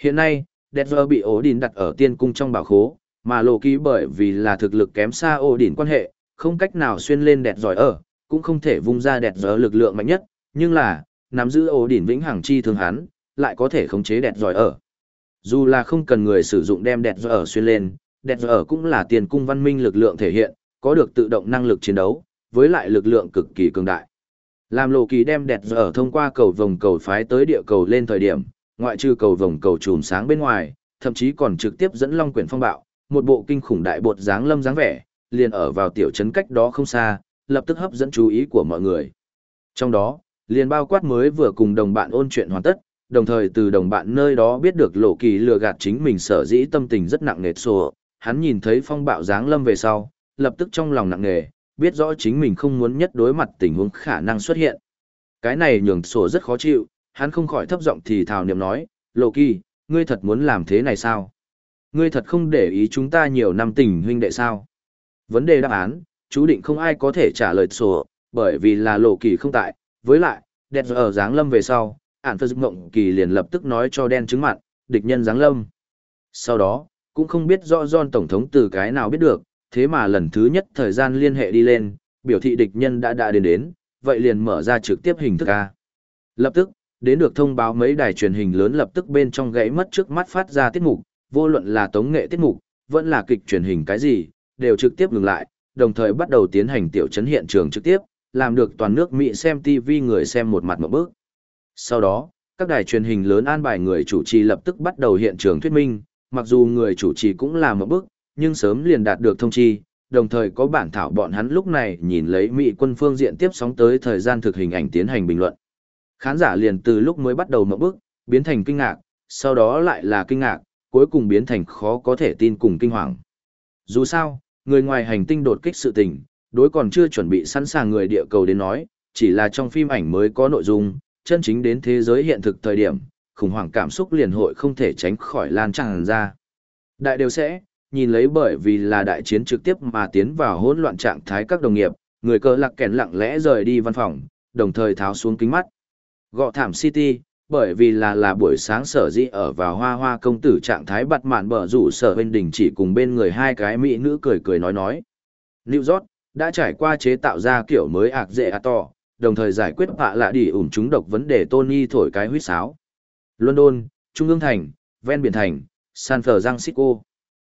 Hiện nay, đẹp giỏi bị ố đỉnh đặt ở tiên cung trong bảo khố, mà lộ ký bởi vì là thực lực kém xa ô đỉnh quan hệ, không cách nào xuyên lên đẹp giỏi ở, cũng không thể vung ra đẹp giỏi lực lượng mạnh nhất, nhưng là, nắm giữ ô đỉnh vĩnh hằng chi thường hắn, lại có thể khống chế đẹp giỏi ở. Dù là không cần người sử dụng đem đẹp giỏi ở xuyên lên, đẹp giỏi ở cũng là tiền cung văn minh lực lượng thể hiện, có được tự động năng lực chiến đấu, với lại lực lượng cực kỳ cường đại. Làm lộ kỳ đem đẹp giỏi ở thông qua cầu vòng cầu phái tới địa cầu lên thời điểm, ngoại trừ cầu vòng cầu chùm sáng bên ngoài, thậm chí còn trực tiếp dẫn long quyển phong bạo, một bộ kinh khủng đại bột dáng lâm dáng vẻ, liền ở vào tiểu trấn cách đó không xa, lập tức hấp dẫn chú ý của mọi người. Trong đó, liền bao quát mới vừa cùng đồng bạn ôn chuyện hoàn tất, đồng thời từ đồng bạn nơi đó biết được lộ kỳ lừa gạt chính mình sở dĩ tâm tình rất nặng nề sổ, hắn nhìn thấy phong bạo dáng lâm về sau, lập tức trong lòng nặng nề, biết rõ chính mình không muốn nhất đối mặt tình huống khả năng xuất hiện. Cái này nhường sổ rất khó chịu, hắn không khỏi thấp giọng thì thào niệm nói, lộ kỳ, ngươi thật muốn làm thế này sao? Ngươi thật không để ý chúng ta nhiều năm tình huynh đệ sao? Vấn đề đáp án, chú định không ai có thể trả lời sổ, bởi vì là lộ kỳ không tại, với lại, đẹp ở dáng lâm về sau, ản phơ ngộng kỳ liền lập tức nói cho đen chứng mặn, địch nhân dáng lâm. Sau đó, cũng không biết rõ John Tổng thống từ cái nào biết được, thế mà lần thứ nhất thời gian liên hệ đi lên, biểu thị địch nhân đã đã đến đến, vậy liền mở ra trực tiếp hình thức A. Lập tức, đến được thông báo mấy đài truyền hình lớn lập tức bên trong gãy mất trước mắt phát ra tiết mục, vô luận là tống nghệ tiết mục, vẫn là kịch truyền hình cái gì, đều trực tiếp ngừng lại, đồng thời bắt đầu tiến hành tiểu chấn hiện trường trực tiếp, làm được toàn nước Mỹ xem TV người xem một mặt một bước. Sau đó, các đài truyền hình lớn an bài người chủ trì lập tức bắt đầu hiện trường thuyết minh, mặc dù người chủ trì cũng là một bước, nhưng sớm liền đạt được thông chi, đồng thời có bản thảo bọn hắn lúc này nhìn lấy Mỹ quân phương diện tiếp sóng tới thời gian thực hình ảnh tiến hành bình luận. Khán giả liền từ lúc mới bắt đầu một bước, biến thành kinh ngạc, sau đó lại là kinh ngạc, cuối cùng biến thành khó có thể tin cùng kinh hoàng. Dù sao, người ngoài hành tinh đột kích sự tình, đối còn chưa chuẩn bị sẵn sàng người địa cầu đến nói, chỉ là trong phim ảnh mới có nội dung, chân chính đến thế giới hiện thực thời điểm, khủng hoảng cảm xúc liền hội không thể tránh khỏi lan tràn ra. Đại đều sẽ, nhìn lấy bởi vì là đại chiến trực tiếp mà tiến vào hỗn loạn trạng thái các đồng nghiệp, người cờ lạc kèn lặng lẽ rời đi văn phòng, đồng thời tháo xuống kính mắt. Gọ thảm City, bởi vì là là buổi sáng sở dĩ ở vào hoa hoa công tử trạng thái bặt mạn bở rủ sở bên đỉnh chỉ cùng bên người hai cái mỹ nữ cười cười nói nói. New York, đã trải qua chế tạo ra kiểu mới ạc dễ à to, đồng thời giải quyết họa lạ đi ủng chúng độc vấn đề Tony thổi cái huýt sáo. London, Trung ương thành, ven biển thành, San Francisco.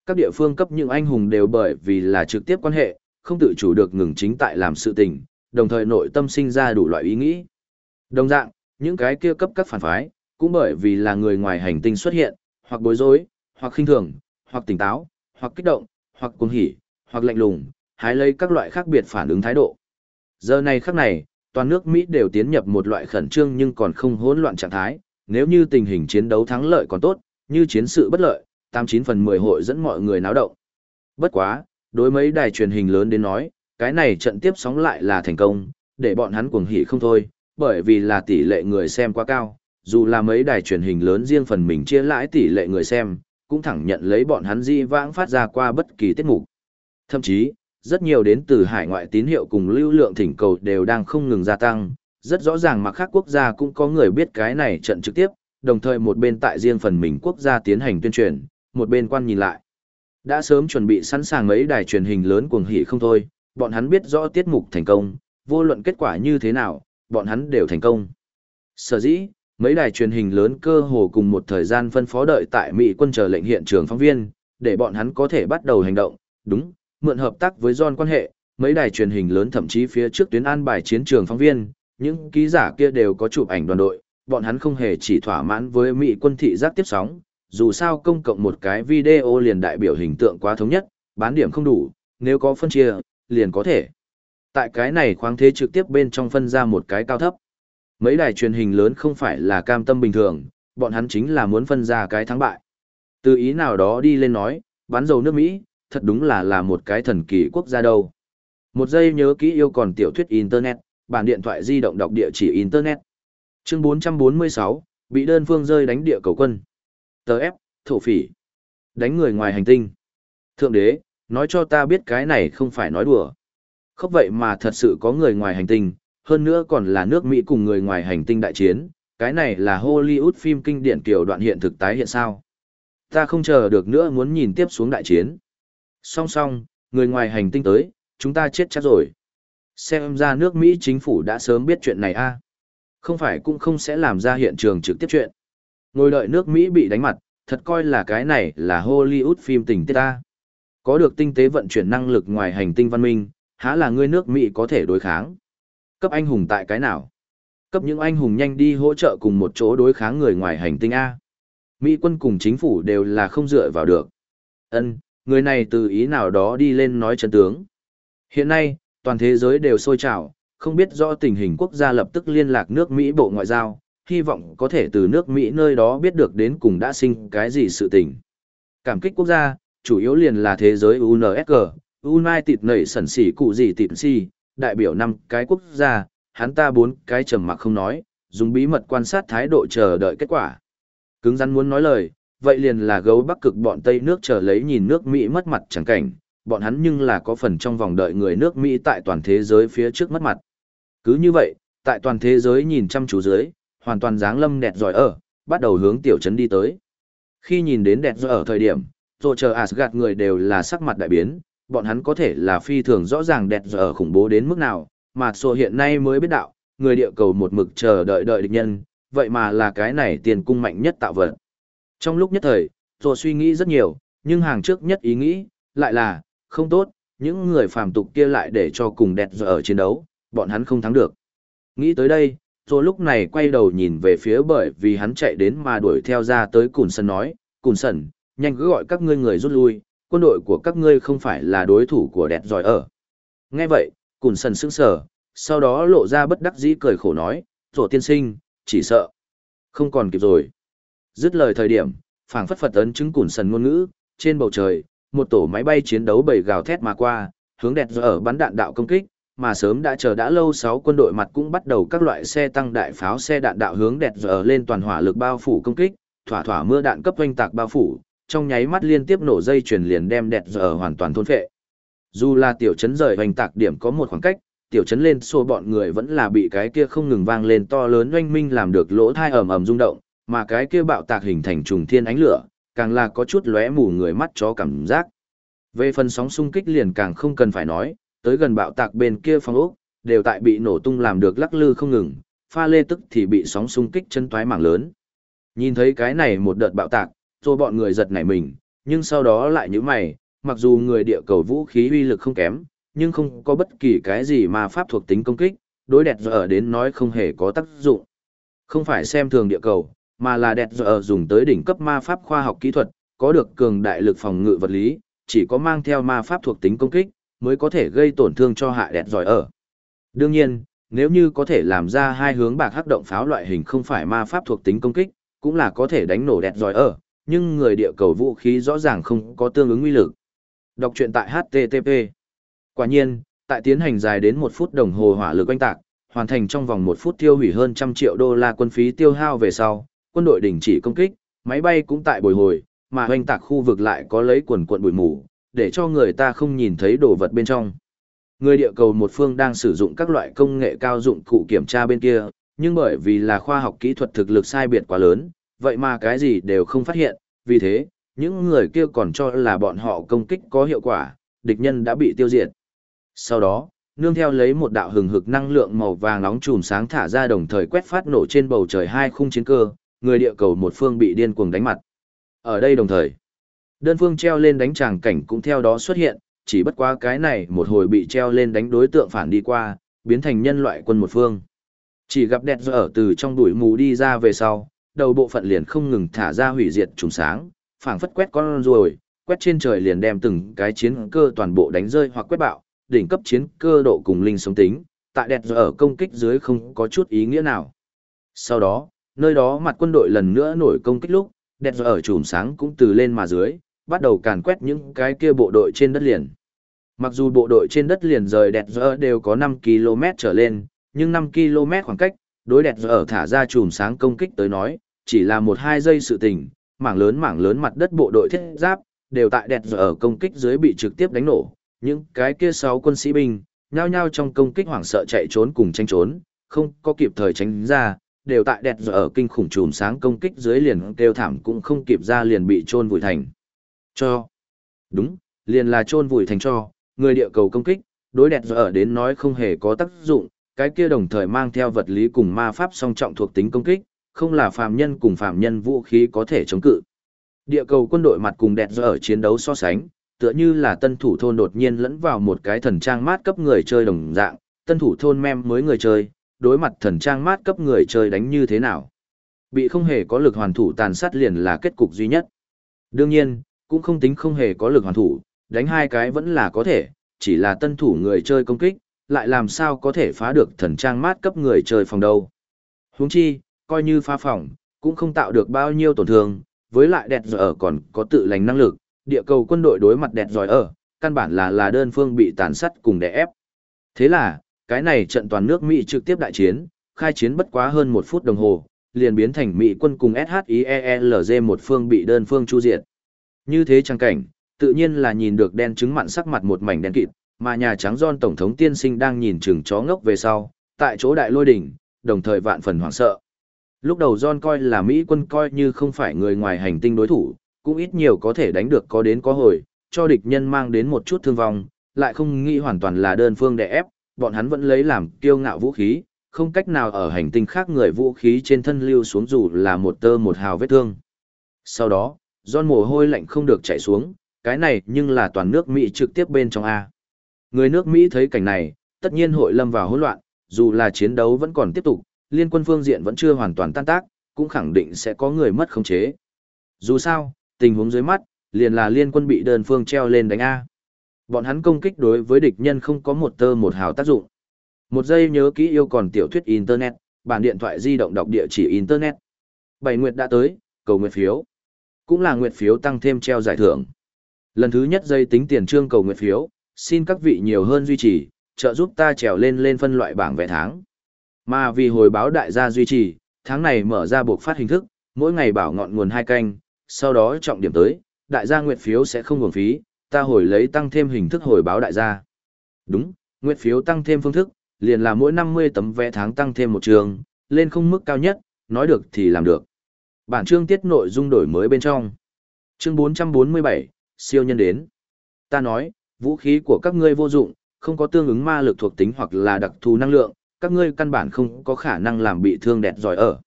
Các địa phương cấp những anh hùng đều bởi vì là trực tiếp quan hệ, không tự chủ được ngừng chính tại làm sự tình, đồng thời nội tâm sinh ra đủ loại ý nghĩ. Đồng dạng, những cái kia cấp các phản phái, cũng bởi vì là người ngoài hành tinh xuất hiện, hoặc bối rối, hoặc khinh thường, hoặc tỉnh táo, hoặc kích động, hoặc cuồng hỉ, hoặc lạnh lùng, hái lấy các loại khác biệt phản ứng thái độ. Giờ này khắc này, toàn nước Mỹ đều tiến nhập một loại khẩn trương nhưng còn không hỗn loạn trạng thái, nếu như tình hình chiến đấu thắng lợi còn tốt, như chiến sự bất lợi, 89 phần 10 hội dẫn mọi người náo động. Bất quá, đối mấy đài truyền hình lớn đến nói, cái này trận tiếp sóng lại là thành công, để bọn hắn cuồng hỉ không thôi, bởi vì là tỷ lệ người xem quá cao, dù là mấy đài truyền hình lớn riêng phần mình chia lãi tỷ lệ người xem, cũng thẳng nhận lấy bọn hắn di vãng phát ra qua bất kỳ tiết mục. Thậm chí, rất nhiều đến từ hải ngoại tín hiệu cùng lưu lượng thỉnh cầu đều đang không ngừng gia tăng, rất rõ ràng mà khác quốc gia cũng có người biết cái này trận trực tiếp, đồng thời một bên tại riêng phần mình quốc gia tiến hành tuyên truyền, một bên quan nhìn lại. Đã sớm chuẩn bị sẵn sàng mấy đài truyền hình lớn cuồng hỉ không thôi, bọn hắn biết rõ tiết mục thành công, vô luận kết quả như thế nào, bọn hắn đều thành công. Sở dĩ, mấy đài truyền hình lớn cơ hồ cùng một thời gian phân phó đợi tại Mỹ quân chờ lệnh hiện trường phóng viên, để bọn hắn có thể bắt đầu hành động, đúng, mượn hợp tác với John quan hệ, mấy đài truyền hình lớn thậm chí phía trước tuyến an bài chiến trường phóng viên, những ký giả kia đều có chụp ảnh đoàn đội, bọn hắn không hề chỉ thỏa mãn với Mỹ quân thị giác tiếp sóng, dù sao công cộng một cái video liền đại biểu hình tượng quá thống nhất, bán điểm không đủ, nếu có phân chia, liền có thể. Tại cái này khoáng thế trực tiếp bên trong phân ra một cái cao thấp. Mấy đài truyền hình lớn không phải là cam tâm bình thường, bọn hắn chính là muốn phân ra cái thắng bại. Từ ý nào đó đi lên nói, bán dầu nước Mỹ, thật đúng là là một cái thần kỳ quốc gia đâu. Một giây nhớ kỹ yêu còn tiểu thuyết Internet, bản điện thoại di động đọc địa chỉ Internet. Chương 446, bị đơn phương rơi đánh địa cầu quân. Tờ ép, thổ phỉ. Đánh người ngoài hành tinh. Thượng đế, nói cho ta biết cái này không phải nói đùa. Không vậy mà thật sự có người ngoài hành tinh, hơn nữa còn là nước Mỹ cùng người ngoài hành tinh đại chiến, cái này là Hollywood phim kinh điển kiểu đoạn hiện thực tái hiện sao. Ta không chờ được nữa muốn nhìn tiếp xuống đại chiến. Song song, người ngoài hành tinh tới, chúng ta chết chắc rồi. Xem ra nước Mỹ chính phủ đã sớm biết chuyện này a Không phải cũng không sẽ làm ra hiện trường trực tiếp chuyện. Ngồi đợi nước Mỹ bị đánh mặt, thật coi là cái này là Hollywood phim tình tiết ta. Có được tinh tế vận chuyển năng lực ngoài hành tinh văn minh, há là ngươi nước Mỹ có thể đối kháng. Cấp anh hùng tại cái nào? Cấp những anh hùng nhanh đi hỗ trợ cùng một chỗ đối kháng người ngoài hành tinh A. Mỹ quân cùng chính phủ đều là không dựa vào được. Ân, người này từ ý nào đó đi lên nói chân tướng. Hiện nay, toàn thế giới đều sôi trào, không biết rõ tình hình quốc gia lập tức liên lạc nước Mỹ Bộ Ngoại giao, hy vọng có thể từ nước Mỹ nơi đó biết được đến cùng đã sinh cái gì sự tình. Cảm kích quốc gia, chủ yếu liền là thế giới UNSG, United nảy sẩn sỉ cụ gì tịm si, đại biểu năm cái quốc gia, hắn ta bốn cái trầm mặc không nói, dùng bí mật quan sát thái độ chờ đợi kết quả. Cứng rắn muốn nói lời, vậy liền là gấu bắc cực bọn Tây nước chờ lấy nhìn nước Mỹ mất mặt chẳng cảnh, bọn hắn nhưng là có phần trong vòng đợi người nước Mỹ tại toàn thế giới phía trước mất mặt. Cứ như vậy, tại toàn thế giới nhìn chăm chú dưới, hoàn toàn dáng lâm đẹp giỏi ở, bắt đầu hướng tiểu trấn đi tới. Khi nhìn đến đẹp giỏi ở thời điểm, rồi chờ Asgard người đều là sắc mặt đại biến, bọn hắn có thể là phi thường rõ ràng đẹp giờ ở khủng bố đến mức nào, mà sổ hiện nay mới biết đạo, người địa cầu một mực chờ đợi đợi địch nhân, vậy mà là cái này tiền cung mạnh nhất tạo vật. Trong lúc nhất thời, sổ suy nghĩ rất nhiều, nhưng hàng trước nhất ý nghĩ, lại là, không tốt, những người phàm tục kia lại để cho cùng đẹp giờ ở chiến đấu, bọn hắn không thắng được. Nghĩ tới đây, rồi lúc này quay đầu nhìn về phía bởi vì hắn chạy đến mà đuổi theo ra tới Cùn Sân nói, Cùn Sân, nhanh cứ gọi các ngươi người rút lui, quân đội của các ngươi không phải là đối thủ của đẹp giỏi ở. Nghe vậy, Cùn Sân sững sờ, sau đó lộ ra bất đắc dĩ cười khổ nói, tổ tiên sinh, chỉ sợ. Không còn kịp rồi. Dứt lời thời điểm, phảng phất phật ấn chứng Cùn Sân ngôn ngữ, trên bầu trời, một tổ máy bay chiến đấu bầy gào thét mà qua, hướng đẹp giỏi ở bắn đạn đạo công kích, mà sớm đã chờ đã lâu sáu quân đội mặt cũng bắt đầu các loại xe tăng đại pháo xe đạn đạo hướng đẹp giờ lên toàn hỏa lực bao phủ công kích, thỏa thỏa mưa đạn cấp oanh tạc bao phủ, trong nháy mắt liên tiếp nổ dây chuyển liền đem đẹp giờ hoàn toàn thôn phệ. Dù là tiểu trấn rời hoành tạc điểm có một khoảng cách, tiểu trấn lên xô bọn người vẫn là bị cái kia không ngừng vang lên to lớn oanh minh làm được lỗ thai ầm ầm rung động, mà cái kia bạo tạc hình thành trùng thiên ánh lửa, càng là có chút lóe mù người mắt chó cảm giác. Về phần sóng xung kích liền càng không cần phải nói, tới gần bạo tạc bên kia phòng ốc, đều tại bị nổ tung làm được lắc lư không ngừng, pha lê tức thì bị sóng xung kích chân toái mảng lớn. Nhìn thấy cái này một đợt bạo tạc, rồi bọn người giật nảy mình, nhưng sau đó lại như mày, mặc dù người địa cầu vũ khí uy lực không kém, nhưng không có bất kỳ cái gì mà pháp thuộc tính công kích, đối đẹp giờ đến nói không hề có tác dụng. Không phải xem thường địa cầu, mà là đẹp giờ dùng tới đỉnh cấp ma pháp khoa học kỹ thuật, có được cường đại lực phòng ngự vật lý, chỉ có mang theo ma pháp thuộc tính công kích, mới có thể gây tổn thương cho hạ đẹp giỏi ở. Đương nhiên, nếu như có thể làm ra hai hướng bạc hắc động pháo loại hình không phải ma pháp thuộc tính công kích, cũng là có thể đánh nổ đẹp giỏi ở, nhưng người địa cầu vũ khí rõ ràng không có tương ứng uy lực. Đọc truyện tại HTTP. Quả nhiên, tại tiến hành dài đến một phút đồng hồ hỏa lực oanh tạc, hoàn thành trong vòng một phút tiêu hủy hơn trăm triệu đô la quân phí tiêu hao về sau, quân đội đình chỉ công kích, máy bay cũng tại bồi hồi, mà oanh tạc khu vực lại có lấy quần quận bụi mù, để cho người ta không nhìn thấy đồ vật bên trong. Người địa cầu một phương đang sử dụng các loại công nghệ cao dụng cụ kiểm tra bên kia, nhưng bởi vì là khoa học kỹ thuật thực lực sai biệt quá lớn, vậy mà cái gì đều không phát hiện, vì thế, những người kia còn cho là bọn họ công kích có hiệu quả, địch nhân đã bị tiêu diệt. Sau đó, nương theo lấy một đạo hừng hực năng lượng màu vàng nóng chùm sáng thả ra đồng thời quét phát nổ trên bầu trời hai khung chiến cơ, người địa cầu một phương bị điên cuồng đánh mặt. Ở đây đồng thời, Đơn phương treo lên đánh tràng cảnh cũng theo đó xuất hiện, chỉ bất quá cái này một hồi bị treo lên đánh đối tượng phản đi qua, biến thành nhân loại quân một phương. Chỉ gặp đẹp ở từ trong đuổi mù đi ra về sau, đầu bộ phận liền không ngừng thả ra hủy diệt trùng sáng, phảng phất quét con rồi, quét trên trời liền đem từng cái chiến cơ toàn bộ đánh rơi hoặc quét bạo, đỉnh cấp chiến cơ độ cùng linh sống tính, tại đẹp ở công kích dưới không có chút ý nghĩa nào. Sau đó, nơi đó mặt quân đội lần nữa nổi công kích lúc, đẹp ở trùm sáng cũng từ lên mà dưới, bắt đầu càn quét những cái kia bộ đội trên đất liền. Mặc dù bộ đội trên đất liền rời đẹp giờ đều có 5 km trở lên, nhưng 5 km khoảng cách, đối đẹp giờ thả ra chùm sáng công kích tới nói, chỉ là một hai giây sự tình, mảng lớn mảng lớn mặt đất bộ đội thiết giáp, đều tại đẹp giờ ở công kích dưới bị trực tiếp đánh nổ. Những cái kia sáu quân sĩ binh, nhao nhao trong công kích hoảng sợ chạy trốn cùng tranh trốn, không có kịp thời tránh ra, đều tại đẹp giờ ở kinh khủng chùm sáng công kích dưới liền kêu thảm cũng không kịp ra liền bị trôn vùi thành. Cho. Đúng, liền là trôn vùi thành cho, người địa cầu công kích, đối đẹp giờ ở đến nói không hề có tác dụng, cái kia đồng thời mang theo vật lý cùng ma pháp song trọng thuộc tính công kích, không là phàm nhân cùng phàm nhân vũ khí có thể chống cự. Địa cầu quân đội mặt cùng đẹp giờ ở chiến đấu so sánh, tựa như là tân thủ thôn đột nhiên lẫn vào một cái thần trang mát cấp người chơi đồng dạng, tân thủ thôn mem mới người chơi, đối mặt thần trang mát cấp người chơi đánh như thế nào. Bị không hề có lực hoàn thủ tàn sát liền là kết cục duy nhất. Đương nhiên, cũng không tính không hề có lực hoàn thủ, đánh hai cái vẫn là có thể, chỉ là tân thủ người chơi công kích, lại làm sao có thể phá được thần trang mát cấp người chơi phòng đâu. Huống chi, coi như phá phòng, cũng không tạo được bao nhiêu tổn thương, với lại đẹp giỏi ở còn có tự lành năng lực, địa cầu quân đội đối mặt đẹp giỏi ở, căn bản là là đơn phương bị tàn sát cùng đè ép. Thế là, cái này trận toàn nước Mỹ trực tiếp đại chiến, khai chiến bất quá hơn một phút đồng hồ, liền biến thành Mỹ quân cùng SHIELZ một phương bị đơn phương chu diệt. Như thế trang cảnh, tự nhiên là nhìn được đen trứng mặn sắc mặt một mảnh đen kịt, mà Nhà Trắng John Tổng thống tiên sinh đang nhìn chừng chó ngốc về sau, tại chỗ đại lôi đỉnh, đồng thời vạn phần hoảng sợ. Lúc đầu John coi là Mỹ quân coi như không phải người ngoài hành tinh đối thủ, cũng ít nhiều có thể đánh được có đến có hồi, cho địch nhân mang đến một chút thương vong, lại không nghĩ hoàn toàn là đơn phương đè ép, bọn hắn vẫn lấy làm kiêu ngạo vũ khí, không cách nào ở hành tinh khác người vũ khí trên thân lưu xuống dù là một tơ một hào vết thương. Sau đó, John mồ hôi lạnh không được chảy xuống, cái này nhưng là toàn nước Mỹ trực tiếp bên trong A. Người nước Mỹ thấy cảnh này, tất nhiên hội lâm vào hỗn loạn, dù là chiến đấu vẫn còn tiếp tục, liên quân phương diện vẫn chưa hoàn toàn tan tác, cũng khẳng định sẽ có người mất khống chế. Dù sao, tình huống dưới mắt, liền là liên quân bị đơn phương treo lên đánh A. Bọn hắn công kích đối với địch nhân không có một tơ một hào tác dụng. Một giây nhớ kỹ yêu còn tiểu thuyết Internet, bản điện thoại di động đọc địa chỉ Internet. Bảy nguyệt đã tới, cầu nguyệt phiếu. Cũng là nguyệt phiếu tăng thêm treo giải thưởng. Lần thứ nhất dây tính tiền trương cầu nguyệt phiếu, xin các vị nhiều hơn duy trì, trợ giúp ta trèo lên lên phân loại bảng vẽ tháng. Mà vì hồi báo đại gia duy trì, tháng này mở ra buộc phát hình thức, mỗi ngày bảo ngọn nguồn hai canh, sau đó trọng điểm tới, đại gia nguyện phiếu sẽ không nguồn phí, ta hồi lấy tăng thêm hình thức hồi báo đại gia. Đúng, nguyện phiếu tăng thêm phương thức, liền là mỗi 50 tấm vé tháng tăng thêm một trường, lên không mức cao nhất, nói được thì làm được. Bản chương tiết nội dung đổi mới bên trong. Chương 447, siêu nhân đến. Ta nói, vũ khí của các ngươi vô dụng, không có tương ứng ma lực thuộc tính hoặc là đặc thù năng lượng, các ngươi căn bản không có khả năng làm bị thương đẹp giỏi ở.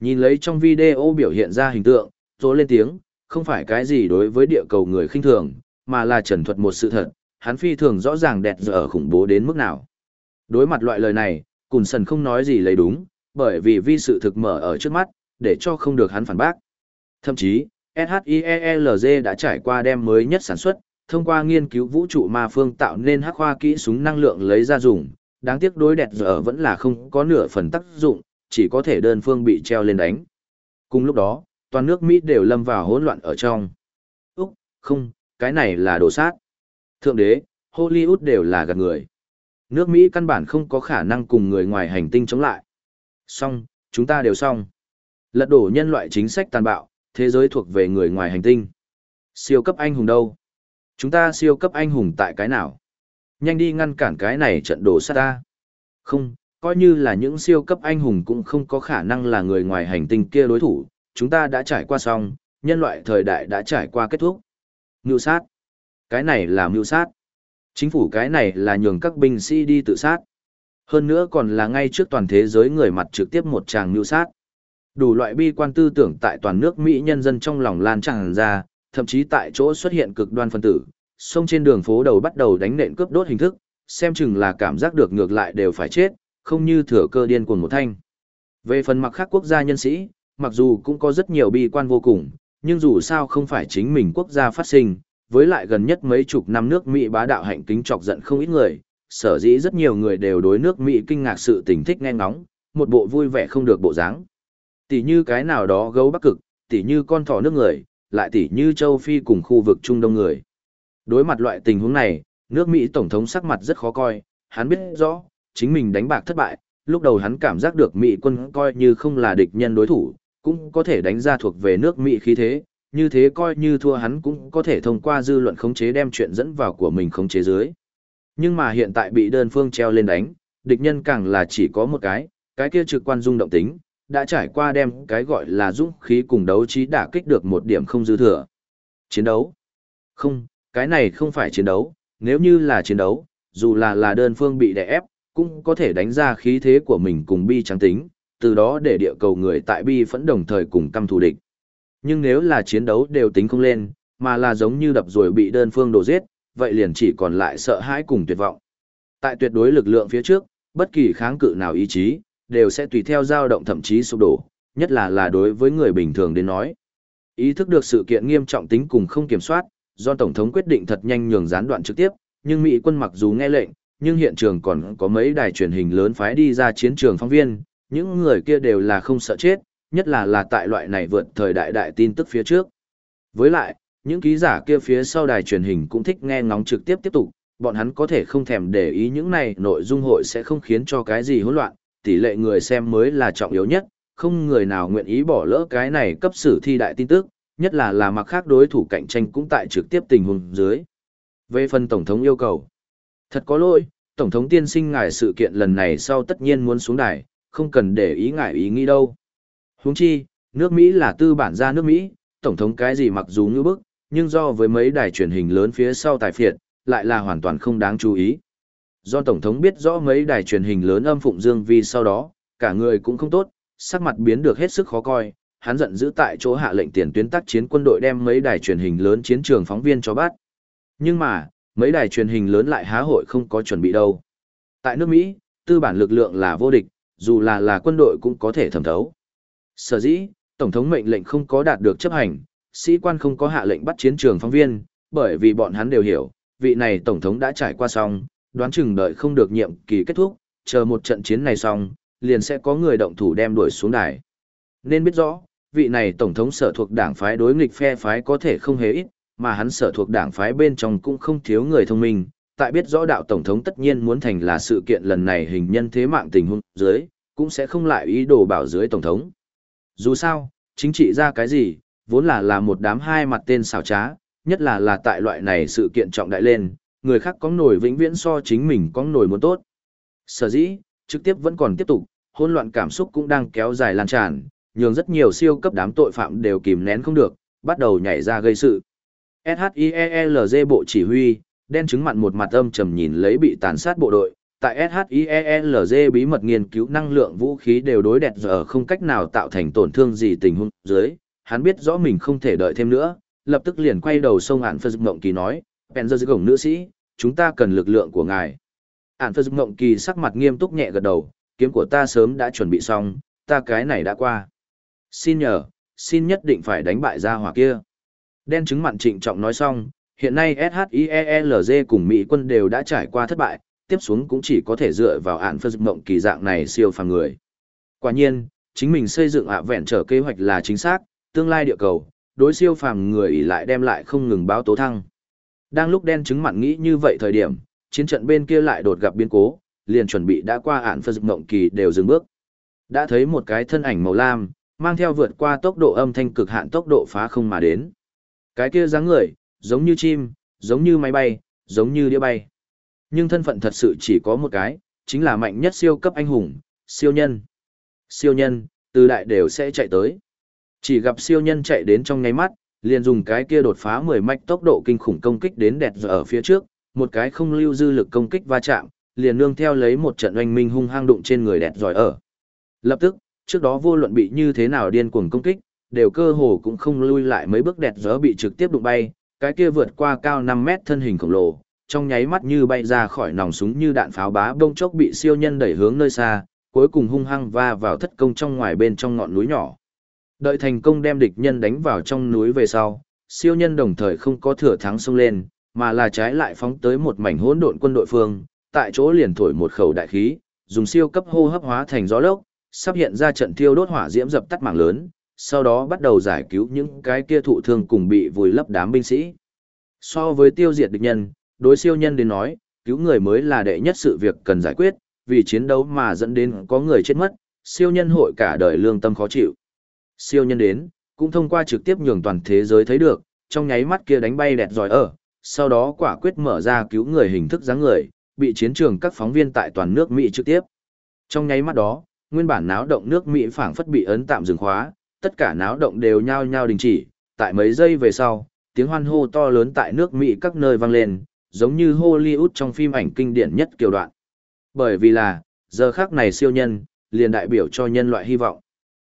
Nhìn lấy trong video biểu hiện ra hình tượng, rồi lên tiếng, không phải cái gì đối với địa cầu người khinh thường, mà là trần thuật một sự thật, hắn phi thường rõ ràng đẹp giỏi khủng bố đến mức nào. Đối mặt loại lời này, Cùn Sần không nói gì lấy đúng, bởi vì vi sự thực mở ở trước mắt, để cho không được hắn phản bác. Thậm chí, SHIELZ đã trải qua đem mới nhất sản xuất, thông qua nghiên cứu vũ trụ ma phương tạo nên hắc khoa kỹ súng năng lượng lấy ra dùng, đáng tiếc đối đẹp giờ vẫn là không có nửa phần tác dụng, chỉ có thể đơn phương bị treo lên đánh. Cùng lúc đó, toàn nước Mỹ đều lâm vào hỗn loạn ở trong. Úc, không, cái này là đồ sát. Thượng đế, Hollywood đều là gạt người. Nước Mỹ căn bản không có khả năng cùng người ngoài hành tinh chống lại. Xong, chúng ta đều xong. Lật đổ nhân loại chính sách tàn bạo, thế giới thuộc về người ngoài hành tinh. Siêu cấp anh hùng đâu? Chúng ta siêu cấp anh hùng tại cái nào? Nhanh đi ngăn cản cái này trận đổ sát ta. Không, coi như là những siêu cấp anh hùng cũng không có khả năng là người ngoài hành tinh kia đối thủ. Chúng ta đã trải qua xong, nhân loại thời đại đã trải qua kết thúc. Mưu sát. Cái này là mưu sát. Chính phủ cái này là nhường các binh sĩ đi tự sát. Hơn nữa còn là ngay trước toàn thế giới người mặt trực tiếp một tràng mưu sát. Đủ loại bi quan tư tưởng tại toàn nước Mỹ nhân dân trong lòng lan tràn ra, thậm chí tại chỗ xuất hiện cực đoan phân tử, xông trên đường phố đầu bắt đầu đánh nện cướp đốt hình thức, xem chừng là cảm giác được ngược lại đều phải chết, không như thừa cơ điên cuồng một thanh. Về phần mặc khác quốc gia nhân sĩ, mặc dù cũng có rất nhiều bi quan vô cùng, nhưng dù sao không phải chính mình quốc gia phát sinh, với lại gần nhất mấy chục năm nước Mỹ bá đạo hạnh kính chọc giận không ít người, sở dĩ rất nhiều người đều đối nước Mỹ kinh ngạc sự tình thích nghe ngóng, một bộ vui vẻ không được bộ dáng. Tỷ như cái nào đó gấu bắc cực, tỷ như con thỏ nước người, lại tỷ như châu Phi cùng khu vực Trung Đông người. Đối mặt loại tình huống này, nước Mỹ Tổng thống sắc mặt rất khó coi, hắn biết rõ, chính mình đánh bạc thất bại, lúc đầu hắn cảm giác được Mỹ quân coi như không là địch nhân đối thủ, cũng có thể đánh ra thuộc về nước Mỹ khí thế, như thế coi như thua hắn cũng có thể thông qua dư luận khống chế đem chuyện dẫn vào của mình khống chế dưới. Nhưng mà hiện tại bị đơn phương treo lên đánh, địch nhân càng là chỉ có một cái, cái kia trực quan dung động tính, đã trải qua đem cái gọi là dũng khí cùng đấu trí đả kích được một điểm không dư thừa. Chiến đấu? Không, cái này không phải chiến đấu, nếu như là chiến đấu, dù là là đơn phương bị đè ép, cũng có thể đánh ra khí thế của mình cùng bi trắng tính, từ đó để địa cầu người tại bi phẫn đồng thời cùng căm thù địch. Nhưng nếu là chiến đấu đều tính không lên, mà là giống như đập rồi bị đơn phương đổ giết, vậy liền chỉ còn lại sợ hãi cùng tuyệt vọng. Tại tuyệt đối lực lượng phía trước, bất kỳ kháng cự nào ý chí, đều sẽ tùy theo dao động thậm chí sụp đổ, nhất là là đối với người bình thường đến nói. Ý thức được sự kiện nghiêm trọng tính cùng không kiểm soát, do Tổng thống quyết định thật nhanh nhường gián đoạn trực tiếp, nhưng Mỹ quân mặc dù nghe lệnh, nhưng hiện trường còn có mấy đài truyền hình lớn phái đi ra chiến trường phóng viên, những người kia đều là không sợ chết, nhất là là tại loại này vượt thời đại đại tin tức phía trước. Với lại, những ký giả kia phía sau đài truyền hình cũng thích nghe ngóng trực tiếp tiếp tục, bọn hắn có thể không thèm để ý những này nội dung hội sẽ không khiến cho cái gì hỗn loạn, tỷ lệ người xem mới là trọng yếu nhất, không người nào nguyện ý bỏ lỡ cái này cấp sử thi đại tin tức, nhất là là mặc khác đối thủ cạnh tranh cũng tại trực tiếp tình huống dưới. Về phần Tổng thống yêu cầu, thật có lỗi, Tổng thống tiên sinh ngài sự kiện lần này sau tất nhiên muốn xuống đài, không cần để ý ngài ý nghĩ đâu. Huống chi, nước Mỹ là tư bản gia nước Mỹ, Tổng thống cái gì mặc dù như bức, nhưng do với mấy đài truyền hình lớn phía sau tài phiệt, lại là hoàn toàn không đáng chú ý. Do Tổng thống biết rõ mấy đài truyền hình lớn âm phụng Dương Vi sau đó, cả người cũng không tốt, sắc mặt biến được hết sức khó coi, hắn giận dữ tại chỗ hạ lệnh tiền tuyến tác chiến quân đội đem mấy đài truyền hình lớn chiến trường phóng viên cho bắt. Nhưng mà, mấy đài truyền hình lớn lại há hội không có chuẩn bị đâu. Tại nước Mỹ, tư bản lực lượng là vô địch, dù là là quân đội cũng có thể thẩm thấu. Sở dĩ, Tổng thống mệnh lệnh không có đạt được chấp hành, sĩ quan không có hạ lệnh bắt chiến trường phóng viên, bởi vì bọn hắn đều hiểu, vị này Tổng thống đã trải qua xong, đoán chừng đợi không được nhiệm kỳ kết thúc, chờ một trận chiến này xong, liền sẽ có người động thủ đem đuổi xuống đài. Nên biết rõ, vị này Tổng thống sở thuộc đảng phái đối nghịch phe phái có thể không hề ít, mà hắn sở thuộc đảng phái bên trong cũng không thiếu người thông minh, tại biết rõ đạo tổng thống tất nhiên muốn thành là sự kiện lần này hình nhân thế mạng tình huống dưới, cũng sẽ không lại ý đồ bảo dưới tổng thống. Dù sao, chính trị ra cái gì, vốn là là một đám hai mặt tên xảo trá, nhất là là tại loại này sự kiện trọng đại lên, người khác có nổi vĩnh viễn so chính mình có nổi muốn tốt. Sở dĩ, trực tiếp vẫn còn tiếp tục, hỗn loạn cảm xúc cũng đang kéo dài lan tràn, nhường rất nhiều siêu cấp đám tội phạm đều kìm nén không được, bắt đầu nhảy ra gây sự. SHIELZ bộ chỉ huy, đen chứng mặn một mặt âm trầm nhìn lấy bị tàn sát bộ đội, tại SHIELZ bí mật nghiên cứu năng lượng vũ khí đều đối đẹp giờ không cách nào tạo thành tổn thương gì tình huống dưới, hắn biết rõ mình không thể đợi thêm nữa, lập tức liền quay đầu sông ản dựng mộng kỳ nói, Penzer dơ gổng nữ sĩ, chúng ta cần lực lượng của ngài. Ản phật mộng kỳ sắc mặt nghiêm túc nhẹ gật đầu, kiếm của ta sớm đã chuẩn bị xong, ta cái này đã qua. Xin nhờ, xin nhất định phải đánh bại gia hỏa kia. Đen chứng mặn trịnh trọng nói xong, hiện nay SHIELZ cùng Mỹ quân đều đã trải qua thất bại, tiếp xuống cũng chỉ có thể dựa vào ản phật mộng kỳ dạng này siêu phàm người. Quả nhiên, chính mình xây dựng ạ vẹn trở kế hoạch là chính xác, tương lai địa cầu, đối siêu phàm người lại đem lại không ngừng báo tố thăng. Đang lúc đen chứng mặn nghĩ như vậy thời điểm, chiến trận bên kia lại đột gặp biến cố, liền chuẩn bị đã qua ạn phân mộng kỳ đều dừng bước. Đã thấy một cái thân ảnh màu lam, mang theo vượt qua tốc độ âm thanh cực hạn tốc độ phá không mà đến. Cái kia dáng người, giống như chim, giống như máy bay, giống như đĩa bay. Nhưng thân phận thật sự chỉ có một cái, chính là mạnh nhất siêu cấp anh hùng, siêu nhân. Siêu nhân, từ đại đều sẽ chạy tới. Chỉ gặp siêu nhân chạy đến trong ngay mắt, liền dùng cái kia đột phá 10 mạch tốc độ kinh khủng công kích đến đẹp ở phía trước, một cái không lưu dư lực công kích va chạm, liền nương theo lấy một trận oanh minh hung hăng đụng trên người đẹp giỏi ở. Lập tức, trước đó vô luận bị như thế nào điên cuồng công kích, đều cơ hồ cũng không lui lại mấy bước đẹp gió bị trực tiếp đụng bay, cái kia vượt qua cao 5 mét thân hình khổng lồ, trong nháy mắt như bay ra khỏi nòng súng như đạn pháo bá bông chốc bị siêu nhân đẩy hướng nơi xa, cuối cùng hung hăng va vào thất công trong ngoài bên trong ngọn núi nhỏ. Đợi thành công đem địch nhân đánh vào trong núi về sau, siêu nhân đồng thời không có thừa thắng xông lên, mà là trái lại phóng tới một mảnh hỗn độn quân đội phương, tại chỗ liền thổi một khẩu đại khí, dùng siêu cấp hô hấp hóa thành gió lốc, sắp hiện ra trận thiêu đốt hỏa diễm dập tắt mạng lớn, sau đó bắt đầu giải cứu những cái kia thụ thương cùng bị vùi lấp đám binh sĩ. So với tiêu diệt địch nhân, đối siêu nhân đến nói, cứu người mới là đệ nhất sự việc cần giải quyết, vì chiến đấu mà dẫn đến có người chết mất, siêu nhân hội cả đời lương tâm khó chịu. Siêu nhân đến, cũng thông qua trực tiếp nhường toàn thế giới thấy được, trong nháy mắt kia đánh bay đẹp giỏi ở, sau đó quả quyết mở ra cứu người hình thức dáng người, bị chiến trường các phóng viên tại toàn nước Mỹ trực tiếp. Trong nháy mắt đó, nguyên bản náo động nước Mỹ phảng phất bị ấn tạm dừng khóa, tất cả náo động đều nhao nhao đình chỉ, tại mấy giây về sau, tiếng hoan hô to lớn tại nước Mỹ các nơi vang lên, giống như Hollywood trong phim ảnh kinh điển nhất kiều đoạn. Bởi vì là, giờ khác này siêu nhân, liền đại biểu cho nhân loại hy vọng.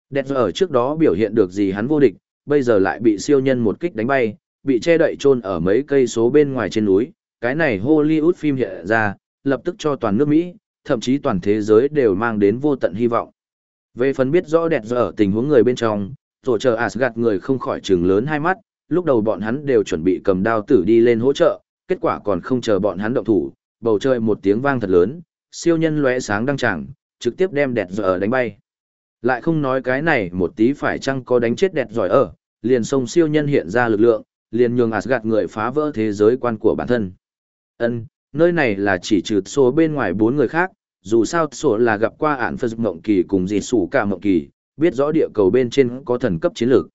Đẹp ở trước đó biểu hiện được gì hắn vô địch, bây giờ lại bị siêu nhân một kích đánh bay, bị che đậy chôn ở mấy cây số bên ngoài trên núi. Cái này Hollywood phim hiện ra, lập tức cho toàn nước Mỹ, thậm chí toàn thế giới đều mang đến vô tận hy vọng. Về phần biết rõ đẹp ở tình huống người bên trong, tổ chờ Asgard người không khỏi trừng lớn hai mắt, lúc đầu bọn hắn đều chuẩn bị cầm đao tử đi lên hỗ trợ, kết quả còn không chờ bọn hắn động thủ, bầu trời một tiếng vang thật lớn, siêu nhân lóe sáng đăng tràng, trực tiếp đem đẹp ở đánh bay. Lại không nói cái này một tí phải chăng có đánh chết đẹp giỏi ở, liền sông siêu nhân hiện ra lực lượng, liền nhường Asgard người phá vỡ thế giới quan của bản thân. Ân, nơi này là chỉ trừ số bên ngoài bốn người khác, dù sao số là gặp qua ản phật mộng kỳ cùng dì sủ cả mộng kỳ, biết rõ địa cầu bên trên có thần cấp chiến lược.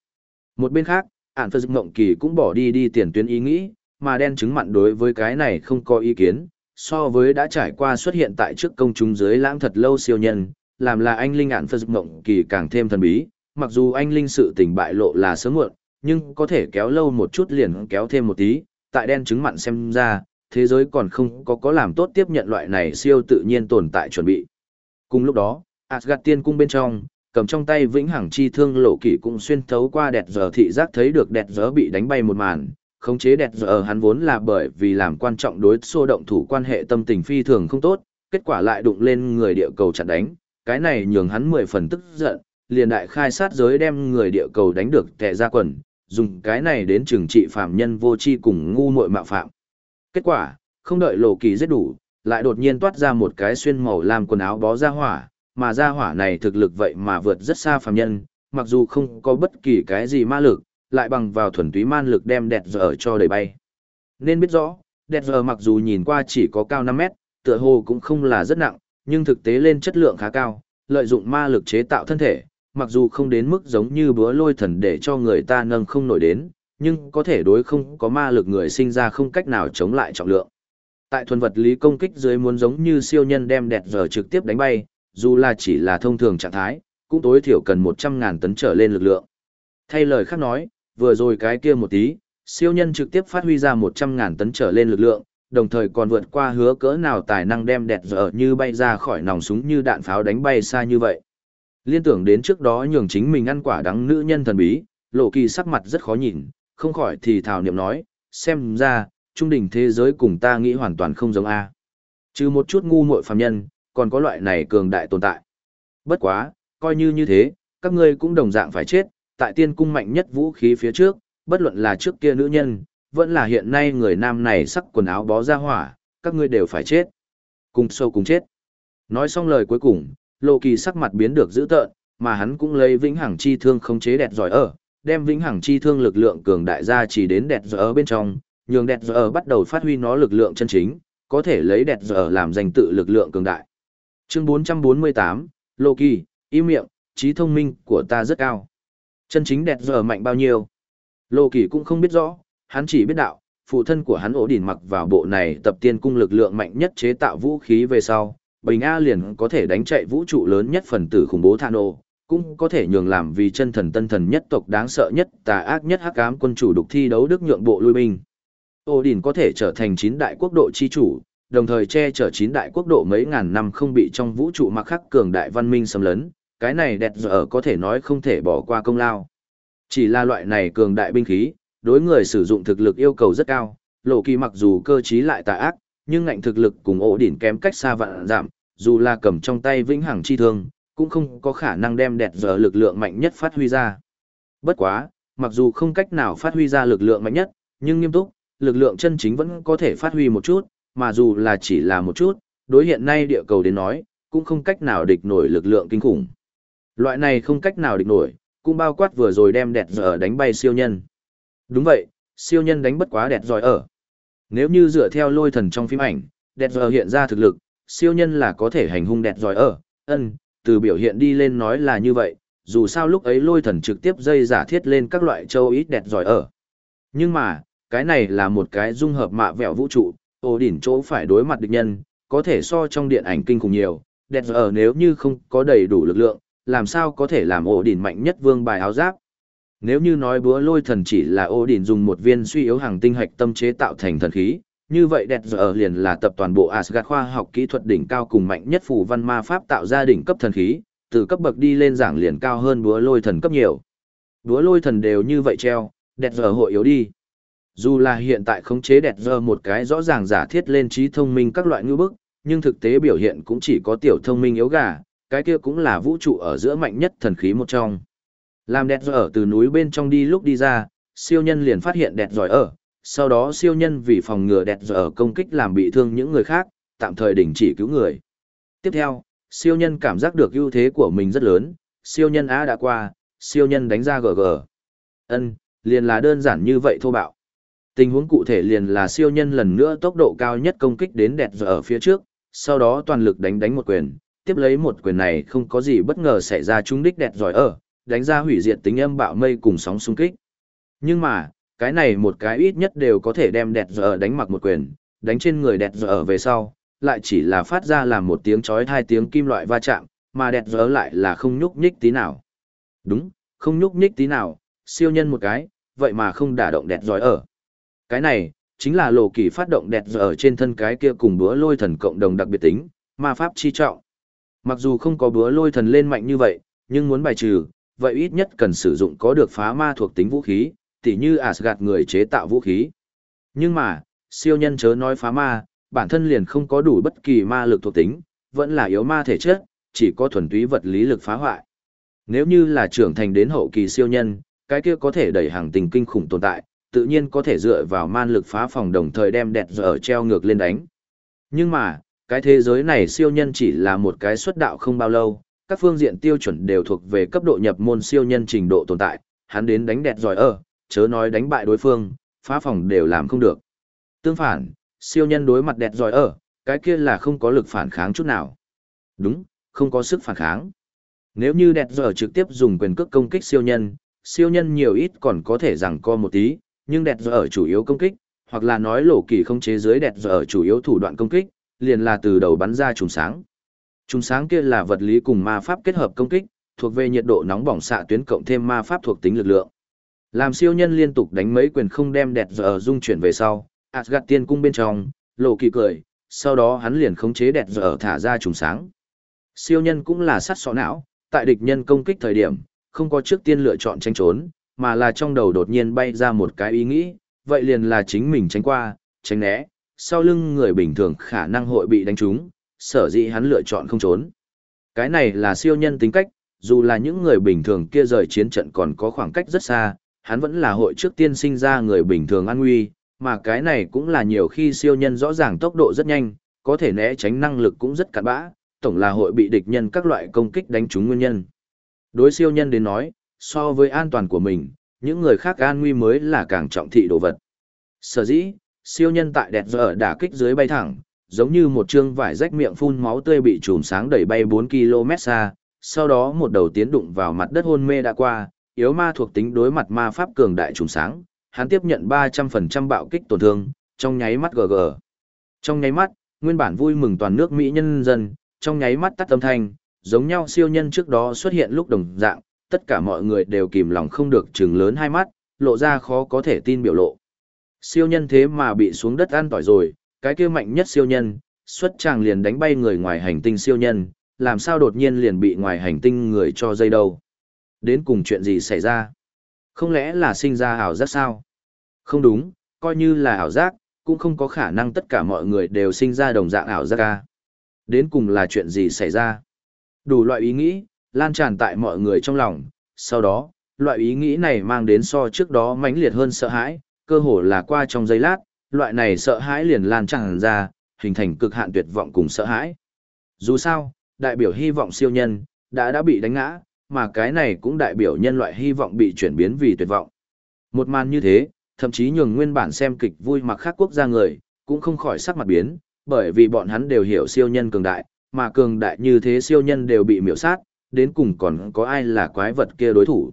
Một bên khác, ản phật mộng kỳ cũng bỏ đi đi tiền tuyến ý nghĩ, mà đen chứng mặn đối với cái này không có ý kiến, so với đã trải qua xuất hiện tại trước công chúng dưới lãng thật lâu siêu nhân, làm là anh linh ạn phật mộng kỳ càng thêm thần bí, mặc dù anh linh sự tình bại lộ là sớm muộn, nhưng có thể kéo lâu một chút liền kéo thêm một tí, tại đen chứng mặn xem ra, thế giới còn không có có làm tốt tiếp nhận loại này siêu tự nhiên tồn tại chuẩn bị. Cùng lúc đó, Asgard tiên cung bên trong, cầm trong tay vĩnh hằng chi thương lộ kỷ cũng xuyên thấu qua đẹp giờ thị giác thấy được đẹp giờ bị đánh bay một màn. Khống chế đẹp giờ hắn vốn là bởi vì làm quan trọng đối xô động thủ quan hệ tâm tình phi thường không tốt, kết quả lại đụng lên người địa cầu chặn đánh, cái này nhường hắn mười phần tức giận, liền đại khai sát giới đem người địa cầu đánh được tệ ra quần, dùng cái này đến trừng trị phạm nhân vô tri cùng ngu muội mạo phạm. Kết quả, không đợi lộ kỳ giết đủ, lại đột nhiên toát ra một cái xuyên màu làm quần áo bó ra hỏa, mà ra hỏa này thực lực vậy mà vượt rất xa phạm nhân, mặc dù không có bất kỳ cái gì ma lực, lại bằng vào thuần túy man lực đem đẹp giờ cho đầy bay. Nên biết rõ, đẹp giờ mặc dù nhìn qua chỉ có cao 5 mét, tựa hồ cũng không là rất nặng, nhưng thực tế lên chất lượng khá cao, lợi dụng ma lực chế tạo thân thể, mặc dù không đến mức giống như búa lôi thần để cho người ta nâng không nổi đến, nhưng có thể đối không có ma lực người sinh ra không cách nào chống lại trọng lượng. Tại thuần vật lý công kích dưới muốn giống như siêu nhân đem đẹp giờ trực tiếp đánh bay, dù là chỉ là thông thường trạng thái, cũng tối thiểu cần 100.000 tấn trở lên lực lượng. Thay lời khác nói, vừa rồi cái kia một tí, siêu nhân trực tiếp phát huy ra 100.000 tấn trở lên lực lượng, đồng thời còn vượt qua hứa cỡ nào tài năng đem đẹp dở như bay ra khỏi nòng súng như đạn pháo đánh bay xa như vậy. Liên tưởng đến trước đó nhường chính mình ăn quả đắng nữ nhân thần bí, lộ kỳ sắc mặt rất khó nhìn, không khỏi thì thảo niệm nói, xem ra, trung đỉnh thế giới cùng ta nghĩ hoàn toàn không giống A. Trừ một chút ngu muội phàm nhân, còn có loại này cường đại tồn tại. Bất quá, coi như như thế, các ngươi cũng đồng dạng phải chết, tại tiên cung mạnh nhất vũ khí phía trước, bất luận là trước kia nữ nhân, vẫn là hiện nay người nam này sắc quần áo bó ra hỏa, các ngươi đều phải chết. Cùng sâu cùng chết. Nói xong lời cuối cùng, Lộ Kỳ sắc mặt biến được dữ tợn, mà hắn cũng lấy vĩnh hằng chi thương khống chế đẹp giỏi ở, đem vĩnh hằng chi thương lực lượng cường đại ra chỉ đến đẹp giỏi ở bên trong, nhường đẹp giỏi ở bắt đầu phát huy nó lực lượng chân chính, có thể lấy đẹp giỏi ở làm danh tự lực lượng cường đại. Chương 448, Lộ Kỳ, im miệng, trí thông minh của ta rất cao. Chân chính đẹp giỏi mạnh bao nhiêu? Lộ Kỳ cũng không biết rõ, hắn chỉ biết đạo, phụ thân của hắn ổ đỉn mặc vào bộ này tập tiên cung lực lượng mạnh nhất chế tạo vũ khí về sau, Bình A liền có thể đánh chạy vũ trụ lớn nhất phần tử khủng bố Thano, cũng có thể nhường làm vì chân thần tân thần nhất tộc đáng sợ nhất tà ác nhất hắc ám quân chủ đục thi đấu đức nhượng bộ lui binh. Odin có thể trở thành chín đại quốc độ chi chủ, đồng thời che chở chín đại quốc độ mấy ngàn năm không bị trong vũ trụ mặc khắc cường đại văn minh xâm lấn, cái này đẹp dở có thể nói không thể bỏ qua công lao. Chỉ là loại này cường đại binh khí, đối người sử dụng thực lực yêu cầu rất cao, lộ kỳ mặc dù cơ trí lại tà ác, nhưng ngạnh thực lực cùng ổ đỉnh kém cách xa vạn giảm, dù là cầm trong tay vĩnh hằng chi thương, cũng không có khả năng đem đẹp giờ lực lượng mạnh nhất phát huy ra. Bất quá, mặc dù không cách nào phát huy ra lực lượng mạnh nhất, nhưng nghiêm túc, lực lượng chân chính vẫn có thể phát huy một chút, mà dù là chỉ là một chút, đối hiện nay địa cầu đến nói, cũng không cách nào địch nổi lực lượng kinh khủng. Loại này không cách nào địch nổi, cũng bao quát vừa rồi đem đẹp giờ đánh bay siêu nhân. Đúng vậy, siêu nhân đánh bất quá đẹp giỏi ở. Nếu như dựa theo lôi thần trong phim ảnh, đẹp giỏi hiện ra thực lực, siêu nhân là có thể hành hung đẹp giỏi ở, ân, từ biểu hiện đi lên nói là như vậy, dù sao lúc ấy lôi thần trực tiếp dây giả thiết lên các loại châu ít đẹp giỏi ở. Nhưng mà, cái này là một cái dung hợp mạ vẹo vũ trụ, ổ đỉnh chỗ phải đối mặt địch nhân, có thể so trong điện ảnh kinh khủng nhiều, đẹp ở nếu như không có đầy đủ lực lượng, làm sao có thể làm ổ đỉnh mạnh nhất vương bài áo giáp. Nếu như nói búa lôi thần chỉ là ô đình dùng một viên suy yếu hàng tinh hạch tâm chế tạo thành thần khí, như vậy đẹp giờ liền là tập toàn bộ Asgard khoa học kỹ thuật đỉnh cao cùng mạnh nhất phù văn ma pháp tạo ra đỉnh cấp thần khí, từ cấp bậc đi lên giảng liền cao hơn búa lôi thần cấp nhiều. Búa lôi thần đều như vậy treo, đẹp giờ hội yếu đi. Dù là hiện tại khống chế đẹp giờ một cái rõ ràng giả thiết lên trí thông minh các loại ngữ bức, nhưng thực tế biểu hiện cũng chỉ có tiểu thông minh yếu gà, cái kia cũng là vũ trụ ở giữa mạnh nhất thần khí một trong. Làm đẹp giờ từ núi bên trong đi lúc đi ra, siêu nhân liền phát hiện đẹp giỏi ở, sau đó siêu nhân vì phòng ngừa đẹp giỏi ở công kích làm bị thương những người khác, tạm thời đình chỉ cứu người. Tiếp theo, siêu nhân cảm giác được ưu thế của mình rất lớn, siêu nhân A đã qua, siêu nhân đánh ra GG. Ân, liền là đơn giản như vậy thô bạo. Tình huống cụ thể liền là siêu nhân lần nữa tốc độ cao nhất công kích đến đẹp giờ ở phía trước, sau đó toàn lực đánh đánh một quyền, tiếp lấy một quyền này không có gì bất ngờ xảy ra trúng đích đẹp giỏi ở, đánh ra hủy diệt tính âm bạo mây cùng sóng xung kích. Nhưng mà, cái này một cái ít nhất đều có thể đem đẹp giờ đánh mặc một quyền, đánh trên người đẹp giờ về sau, lại chỉ là phát ra làm một tiếng chói hai tiếng kim loại va chạm, mà đẹp giờ lại là không nhúc nhích tí nào. Đúng, không nhúc nhích tí nào, siêu nhân một cái, vậy mà không đả động đẹp giỏi ở. Cái này, chính là lộ kỳ phát động đẹp giờ ở trên thân cái kia cùng búa lôi thần cộng đồng đặc biệt tính, ma pháp chi trọng. Mặc dù không có búa lôi thần lên mạnh như vậy, nhưng muốn bài trừ, vậy ít nhất cần sử dụng có được phá ma thuộc tính vũ khí, tỉ như Asgard người chế tạo vũ khí. Nhưng mà, siêu nhân chớ nói phá ma, bản thân liền không có đủ bất kỳ ma lực thuộc tính, vẫn là yếu ma thể chất, chỉ có thuần túy vật lý lực phá hoại. Nếu như là trưởng thành đến hậu kỳ siêu nhân, cái kia có thể đẩy hàng tình kinh khủng tồn tại, tự nhiên có thể dựa vào man lực phá phòng đồng thời đem đẹp dở treo ngược lên đánh. Nhưng mà, cái thế giới này siêu nhân chỉ là một cái xuất đạo không bao lâu, các phương diện tiêu chuẩn đều thuộc về cấp độ nhập môn siêu nhân trình độ tồn tại, hắn đến đánh đẹp giỏi ở, chớ nói đánh bại đối phương, phá phòng đều làm không được. Tương phản, siêu nhân đối mặt đẹp giỏi ở, cái kia là không có lực phản kháng chút nào. Đúng, không có sức phản kháng. Nếu như đẹp giỏi trực tiếp dùng quyền cước công kích siêu nhân, siêu nhân nhiều ít còn có thể rằng co một tí, nhưng đẹp giỏi ở chủ yếu công kích, hoặc là nói lỗ kỳ không chế dưới đẹp giỏi ở chủ yếu thủ đoạn công kích, liền là từ đầu bắn ra trùng sáng. Trùng sáng kia là vật lý cùng ma pháp kết hợp công kích, thuộc về nhiệt độ nóng bỏng xạ tuyến cộng thêm ma pháp thuộc tính lực lượng. Làm siêu nhân liên tục đánh mấy quyền không đem đẹp giờ dung chuyển về sau, Asgard tiên cung bên trong, lộ kỳ cười, sau đó hắn liền khống chế đẹp giờ thả ra trùng sáng. Siêu nhân cũng là sát sọ não, tại địch nhân công kích thời điểm, không có trước tiên lựa chọn tranh trốn, mà là trong đầu đột nhiên bay ra một cái ý nghĩ, vậy liền là chính mình tránh qua, tránh né, sau lưng người bình thường khả năng hội bị đánh trúng, sở dĩ hắn lựa chọn không trốn. Cái này là siêu nhân tính cách, dù là những người bình thường kia rời chiến trận còn có khoảng cách rất xa, hắn vẫn là hội trước tiên sinh ra người bình thường an nguy, mà cái này cũng là nhiều khi siêu nhân rõ ràng tốc độ rất nhanh, có thể né tránh năng lực cũng rất cạn bã, tổng là hội bị địch nhân các loại công kích đánh trúng nguyên nhân. Đối siêu nhân đến nói, so với an toàn của mình, những người khác an nguy mới là càng trọng thị đồ vật. Sở dĩ, siêu nhân tại đẹp giờ đả kích dưới bay thẳng, giống như một chương vải rách miệng phun máu tươi bị chùm sáng đẩy bay 4 km xa, sau đó một đầu tiến đụng vào mặt đất hôn mê đã qua, yếu ma thuộc tính đối mặt ma pháp cường đại chùm sáng, hắn tiếp nhận 300% bạo kích tổn thương, trong nháy mắt gg. Trong nháy mắt, nguyên bản vui mừng toàn nước Mỹ nhân dân, trong nháy mắt tắt âm thanh, giống nhau siêu nhân trước đó xuất hiện lúc đồng dạng, tất cả mọi người đều kìm lòng không được trừng lớn hai mắt, lộ ra khó có thể tin biểu lộ. Siêu nhân thế mà bị xuống đất ăn tỏi rồi, cái kia mạnh nhất siêu nhân, xuất tràng liền đánh bay người ngoài hành tinh siêu nhân, làm sao đột nhiên liền bị ngoài hành tinh người cho dây đâu. Đến cùng chuyện gì xảy ra? Không lẽ là sinh ra ảo giác sao? Không đúng, coi như là ảo giác, cũng không có khả năng tất cả mọi người đều sinh ra đồng dạng ảo giác ca. Đến cùng là chuyện gì xảy ra? Đủ loại ý nghĩ, lan tràn tại mọi người trong lòng, sau đó, loại ý nghĩ này mang đến so trước đó mãnh liệt hơn sợ hãi, cơ hồ là qua trong giây lát, loại này sợ hãi liền lan tràn ra, hình thành cực hạn tuyệt vọng cùng sợ hãi. Dù sao, đại biểu hy vọng siêu nhân, đã đã bị đánh ngã, mà cái này cũng đại biểu nhân loại hy vọng bị chuyển biến vì tuyệt vọng. Một màn như thế, thậm chí nhường nguyên bản xem kịch vui mặc khác quốc gia người, cũng không khỏi sắc mặt biến, bởi vì bọn hắn đều hiểu siêu nhân cường đại, mà cường đại như thế siêu nhân đều bị miểu sát, đến cùng còn có ai là quái vật kia đối thủ.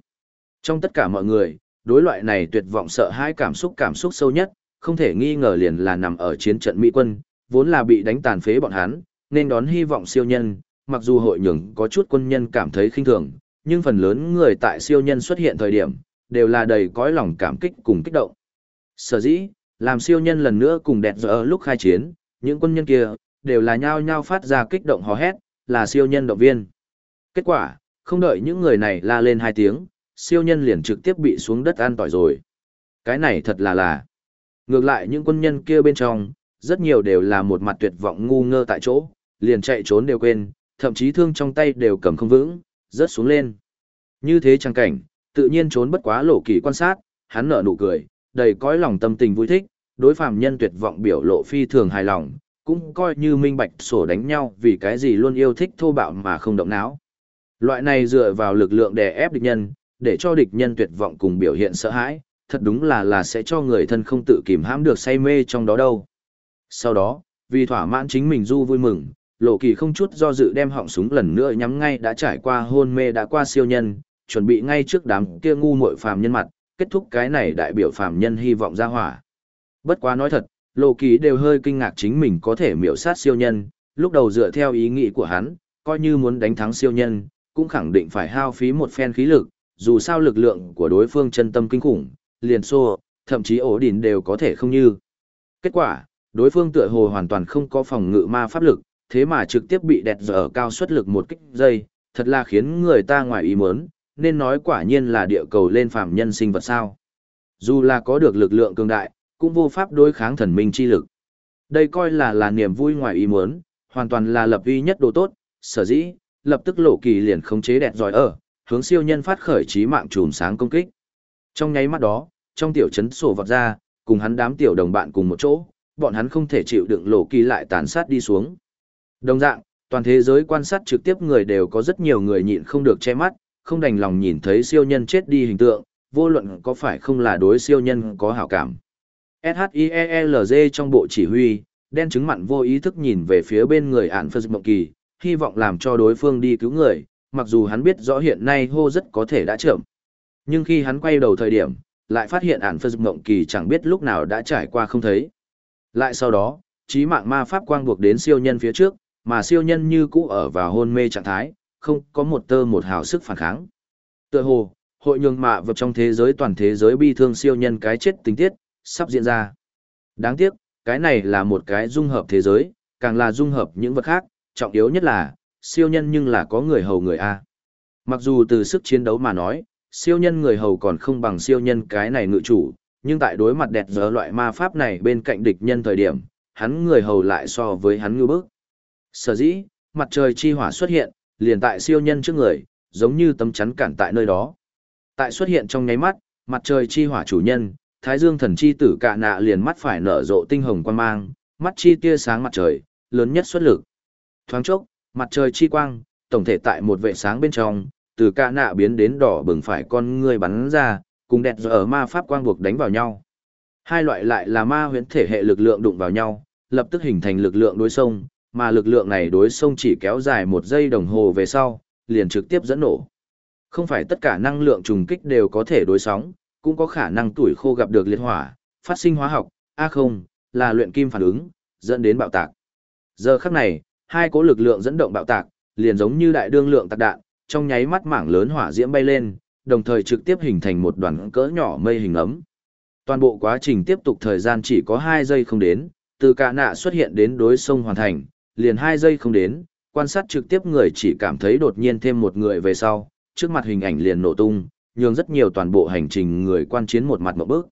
Trong tất cả mọi người, đối loại này tuyệt vọng sợ hãi cảm xúc cảm xúc sâu nhất, không thể nghi ngờ liền là nằm ở chiến trận Mỹ quân, vốn là bị đánh tàn phế bọn hắn, nên đón hy vọng siêu nhân, mặc dù hội nhường có chút quân nhân cảm thấy khinh thường, nhưng phần lớn người tại siêu nhân xuất hiện thời điểm, đều là đầy cõi lòng cảm kích cùng kích động. Sở dĩ, làm siêu nhân lần nữa cùng đẹp giờ lúc khai chiến, những quân nhân kia, đều là nhao nhao phát ra kích động hò hét, là siêu nhân động viên. Kết quả, không đợi những người này la lên hai tiếng, siêu nhân liền trực tiếp bị xuống đất an tỏi rồi. Cái này thật là là. Ngược lại những quân nhân kia bên trong, rất nhiều đều là một mặt tuyệt vọng ngu ngơ tại chỗ, liền chạy trốn đều quên, thậm chí thương trong tay đều cầm không vững, rớt xuống lên. Như thế trang cảnh, tự nhiên trốn bất quá lộ kỳ quan sát, hắn nở nụ cười, đầy cõi lòng tâm tình vui thích, đối phàm nhân tuyệt vọng biểu lộ phi thường hài lòng, cũng coi như minh bạch sổ đánh nhau vì cái gì luôn yêu thích thô bạo mà không động não. Loại này dựa vào lực lượng đè ép địch nhân, để cho địch nhân tuyệt vọng cùng biểu hiện sợ hãi, thật đúng là là sẽ cho người thân không tự kìm hãm được say mê trong đó đâu. Sau đó, vì thỏa mãn chính mình du vui mừng, lộ kỳ không chút do dự đem họng súng lần nữa nhắm ngay đã trải qua hôn mê đã qua siêu nhân, chuẩn bị ngay trước đám kia ngu muội phàm nhân mặt, kết thúc cái này đại biểu phàm nhân hy vọng ra hỏa. Bất quá nói thật, lộ kỳ đều hơi kinh ngạc chính mình có thể miểu sát siêu nhân, lúc đầu dựa theo ý nghĩ của hắn, coi như muốn đánh thắng siêu nhân, cũng khẳng định phải hao phí một phen khí lực, dù sao lực lượng của đối phương chân tâm kinh khủng, liền xô, thậm chí ổ đỉnh đều có thể không như. Kết quả, đối phương tựa hồ hoàn toàn không có phòng ngự ma pháp lực, thế mà trực tiếp bị đẹp dở cao suất lực một kích dây, thật là khiến người ta ngoài ý muốn, nên nói quả nhiên là địa cầu lên phàm nhân sinh vật sao. Dù là có được lực lượng cường đại, cũng vô pháp đối kháng thần minh chi lực. Đây coi là là niềm vui ngoài ý muốn, hoàn toàn là lập uy nhất đồ tốt, sở dĩ, lập tức lộ kỳ liền khống chế đẹp giỏi ở, hướng siêu nhân phát khởi trí mạng chùm sáng công kích. Trong nháy mắt đó, trong tiểu trấn sổ vọt ra, cùng hắn đám tiểu đồng bạn cùng một chỗ, bọn hắn không thể chịu đựng lộ kỳ lại tàn sát đi xuống. Đồng dạng, toàn thế giới quan sát trực tiếp người đều có rất nhiều người nhịn không được che mắt, không đành lòng nhìn thấy siêu nhân chết đi hình tượng, vô luận có phải không là đối siêu nhân có hảo cảm. SHIELZ trong bộ chỉ huy, đen chứng mặn vô ý thức nhìn về phía bên người ản phật mộng kỳ, hy vọng làm cho đối phương đi cứu người, mặc dù hắn biết rõ hiện nay hô rất có thể đã chậm. Nhưng khi hắn quay đầu thời điểm, lại phát hiện ản phật mộng kỳ chẳng biết lúc nào đã trải qua không thấy. Lại sau đó, trí mạng ma pháp quang buộc đến siêu nhân phía trước, mà siêu nhân như cũ ở vào hôn mê trạng thái, không có một tơ một hào sức phản kháng. Tựa hồ, hội nhường mạ vật trong thế giới toàn thế giới bi thương siêu nhân cái chết tình tiết, sắp diễn ra. Đáng tiếc, cái này là một cái dung hợp thế giới, càng là dung hợp những vật khác, trọng yếu nhất là, siêu nhân nhưng là có người hầu người A. Mặc dù từ sức chiến đấu mà nói, siêu nhân người hầu còn không bằng siêu nhân cái này ngự chủ, nhưng tại đối mặt đẹp giờ loại ma pháp này bên cạnh địch nhân thời điểm, hắn người hầu lại so với hắn ngư bức. Sở dĩ, mặt trời chi hỏa xuất hiện, liền tại siêu nhân trước người, giống như tấm chắn cản tại nơi đó. Tại xuất hiện trong nháy mắt, mặt trời chi hỏa chủ nhân, Thái Dương thần chi tử Cả nạ liền mắt phải nở rộ tinh hồng quang mang, mắt chi tia sáng mặt trời, lớn nhất xuất lực. Thoáng chốc, mặt trời chi quang, tổng thể tại một vệ sáng bên trong, từ cạ nạ biến đến đỏ bừng phải con người bắn ra, cùng đẹp giờ ở ma pháp quang buộc đánh vào nhau. Hai loại lại là ma huyễn thể hệ lực lượng đụng vào nhau, lập tức hình thành lực lượng đối sông, mà lực lượng này đối sông chỉ kéo dài một giây đồng hồ về sau, liền trực tiếp dẫn nổ. Không phải tất cả năng lượng trùng kích đều có thể đối sóng, cũng có khả năng tuổi khô gặp được liệt hỏa, phát sinh hóa học, a không, là luyện kim phản ứng, dẫn đến bạo tạc. Giờ khắc này, hai cố lực lượng dẫn động bạo tạc, liền giống như đại đương lượng tạc đạn, trong nháy mắt mảng lớn hỏa diễm bay lên, đồng thời trực tiếp hình thành một đoàn cỡ nhỏ mây hình ấm. Toàn bộ quá trình tiếp tục thời gian chỉ có 2 giây không đến, từ cả nạ xuất hiện đến đối sông hoàn thành, liền 2 giây không đến, quan sát trực tiếp người chỉ cảm thấy đột nhiên thêm một người về sau, trước mặt hình ảnh liền nổ tung, nhường rất nhiều toàn bộ hành trình người quan chiến một mặt một bước.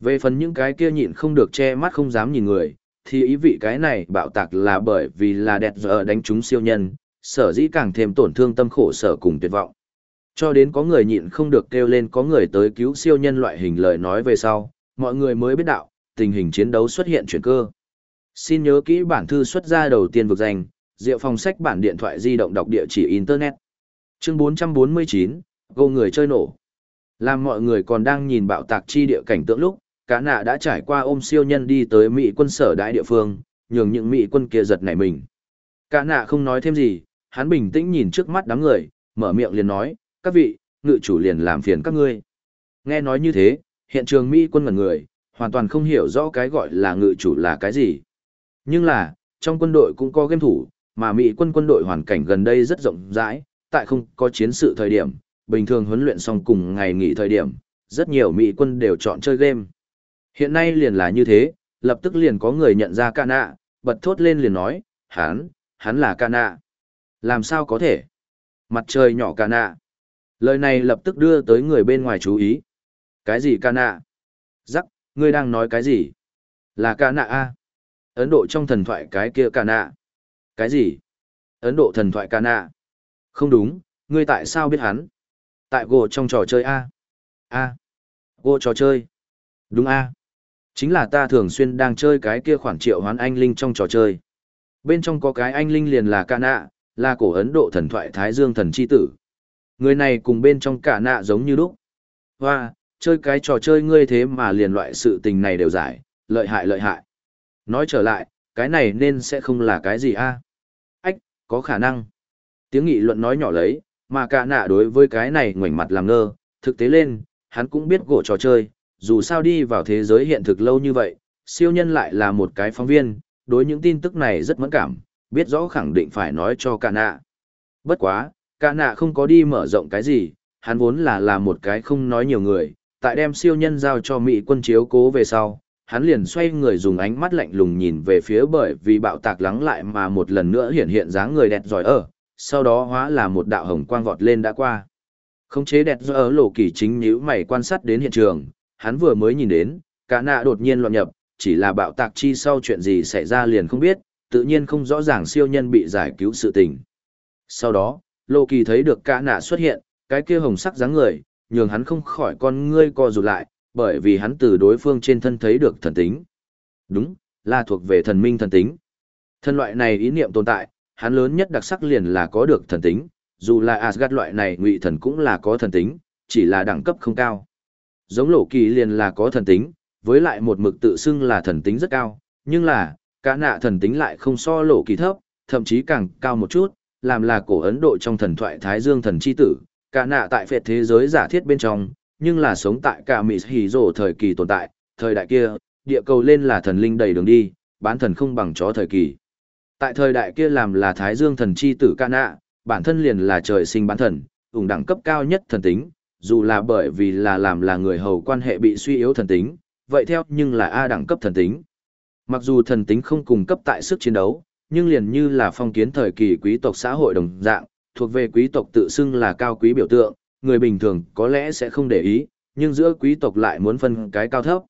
Về phần những cái kia nhịn không được che mắt không dám nhìn người, thì ý vị cái này bạo tạc là bởi vì là đẹp giờ đánh trúng siêu nhân, sở dĩ càng thêm tổn thương tâm khổ sở cùng tuyệt vọng. Cho đến có người nhịn không được kêu lên có người tới cứu siêu nhân loại hình lời nói về sau, mọi người mới biết đạo, tình hình chiến đấu xuất hiện chuyển cơ. Xin nhớ kỹ bản thư xuất ra đầu tiên vực danh, Diệu phòng sách bản điện thoại di động đọc địa chỉ Internet. Chương 449, gô người chơi nổ. Làm mọi người còn đang nhìn bạo tạc chi địa cảnh tượng lúc, cả nạ đã trải qua ôm siêu nhân đi tới Mỹ quân sở đại địa phương, nhường những Mỹ quân kia giật nảy mình. Cả nạ không nói thêm gì, hắn bình tĩnh nhìn trước mắt đám người, mở miệng liền nói, các vị, ngự chủ liền làm phiền các ngươi. Nghe nói như thế, hiện trường Mỹ quân ngẩn người, hoàn toàn không hiểu rõ cái gọi là ngự chủ là cái gì. Nhưng là, trong quân đội cũng có game thủ, mà Mỹ quân quân đội hoàn cảnh gần đây rất rộng rãi, tại không có chiến sự thời điểm, bình thường huấn luyện xong cùng ngày nghỉ thời điểm, rất nhiều Mỹ quân đều chọn chơi game. Hiện nay liền là như thế, lập tức liền có người nhận ra ca nạ, bật thốt lên liền nói, hắn, hắn là ca nạ. Làm sao có thể? Mặt trời nhỏ ca nạ. Lời này lập tức đưa tới người bên ngoài chú ý. Cái gì ca nạ? Rắc, ngươi đang nói cái gì? Là ca nạ A. Ấn Độ trong thần thoại cái kia ca nạ. Cái gì? Ấn Độ thần thoại ca nạ. Không đúng, ngươi tại sao biết hắn? Tại gồ trong trò chơi A. A. Gồ trò chơi. Đúng A. Chính là ta thường xuyên đang chơi cái kia khoản triệu hoán anh linh trong trò chơi. Bên trong có cái anh linh liền là ca nạ, là cổ Ấn Độ thần thoại Thái Dương thần chi tử. Người này cùng bên trong cả nạ giống như lúc. Hoa, chơi cái trò chơi ngươi thế mà liền loại sự tình này đều giải, lợi hại lợi hại. Nói trở lại, cái này nên sẽ không là cái gì a? Ách, có khả năng. Tiếng nghị luận nói nhỏ lấy, mà cả nạ đối với cái này ngoảnh mặt làm ngơ, thực tế lên, hắn cũng biết gỗ trò chơi, dù sao đi vào thế giới hiện thực lâu như vậy, siêu nhân lại là một cái phóng viên, đối những tin tức này rất mẫn cảm, biết rõ khẳng định phải nói cho cả nạ. Bất quá, cả nạ không có đi mở rộng cái gì, hắn vốn là là một cái không nói nhiều người, tại đem siêu nhân giao cho Mỹ quân chiếu cố về sau, hắn liền xoay người dùng ánh mắt lạnh lùng nhìn về phía bởi vì bạo tạc lắng lại mà một lần nữa hiện hiện dáng người đẹp giỏi ở, sau đó hóa là một đạo hồng quang vọt lên đã qua. Khống chế đẹp giỏi ở lộ kỳ chính nhíu mày quan sát đến hiện trường, hắn vừa mới nhìn đến, cả nạ đột nhiên loạn nhập, chỉ là bạo tạc chi sau chuyện gì xảy ra liền không biết, tự nhiên không rõ ràng siêu nhân bị giải cứu sự tình. Sau đó, Lô Kỳ thấy được cả nạ xuất hiện, cái kia hồng sắc dáng người, nhường hắn không khỏi con ngươi co rụt lại, bởi vì hắn từ đối phương trên thân thấy được thần tính. Đúng, là thuộc về thần minh thần tính. Thân loại này ý niệm tồn tại, hắn lớn nhất đặc sắc liền là có được thần tính, dù là Asgard loại này ngụy thần cũng là có thần tính, chỉ là đẳng cấp không cao. Giống Lô kỳ liền là có thần tính, với lại một mực tự xưng là thần tính rất cao, nhưng là, cả nạ thần tính lại không so lộ kỳ thấp, thậm chí càng cao một chút, làm là cổ Ấn Độ trong thần thoại Thái Dương thần chi tử, cả nạ tại phệt thế giới giả thiết bên trong, nhưng là sống tại cả mỹ hỉ rổ thời kỳ tồn tại, thời đại kia, địa cầu lên là thần linh đầy đường đi, bán thần không bằng chó thời kỳ. Tại thời đại kia làm là Thái Dương thần chi tử ca nạ, bản thân liền là trời sinh bán thần, ủng đẳng cấp cao nhất thần tính, dù là bởi vì là làm là người hầu quan hệ bị suy yếu thần tính, vậy theo nhưng là A đẳng cấp thần tính. Mặc dù thần tính không cùng cấp tại sức chiến đấu, nhưng liền như là phong kiến thời kỳ quý tộc xã hội đồng dạng, thuộc về quý tộc tự xưng là cao quý biểu tượng, người bình thường có lẽ sẽ không để ý, nhưng giữa quý tộc lại muốn phân cái cao thấp.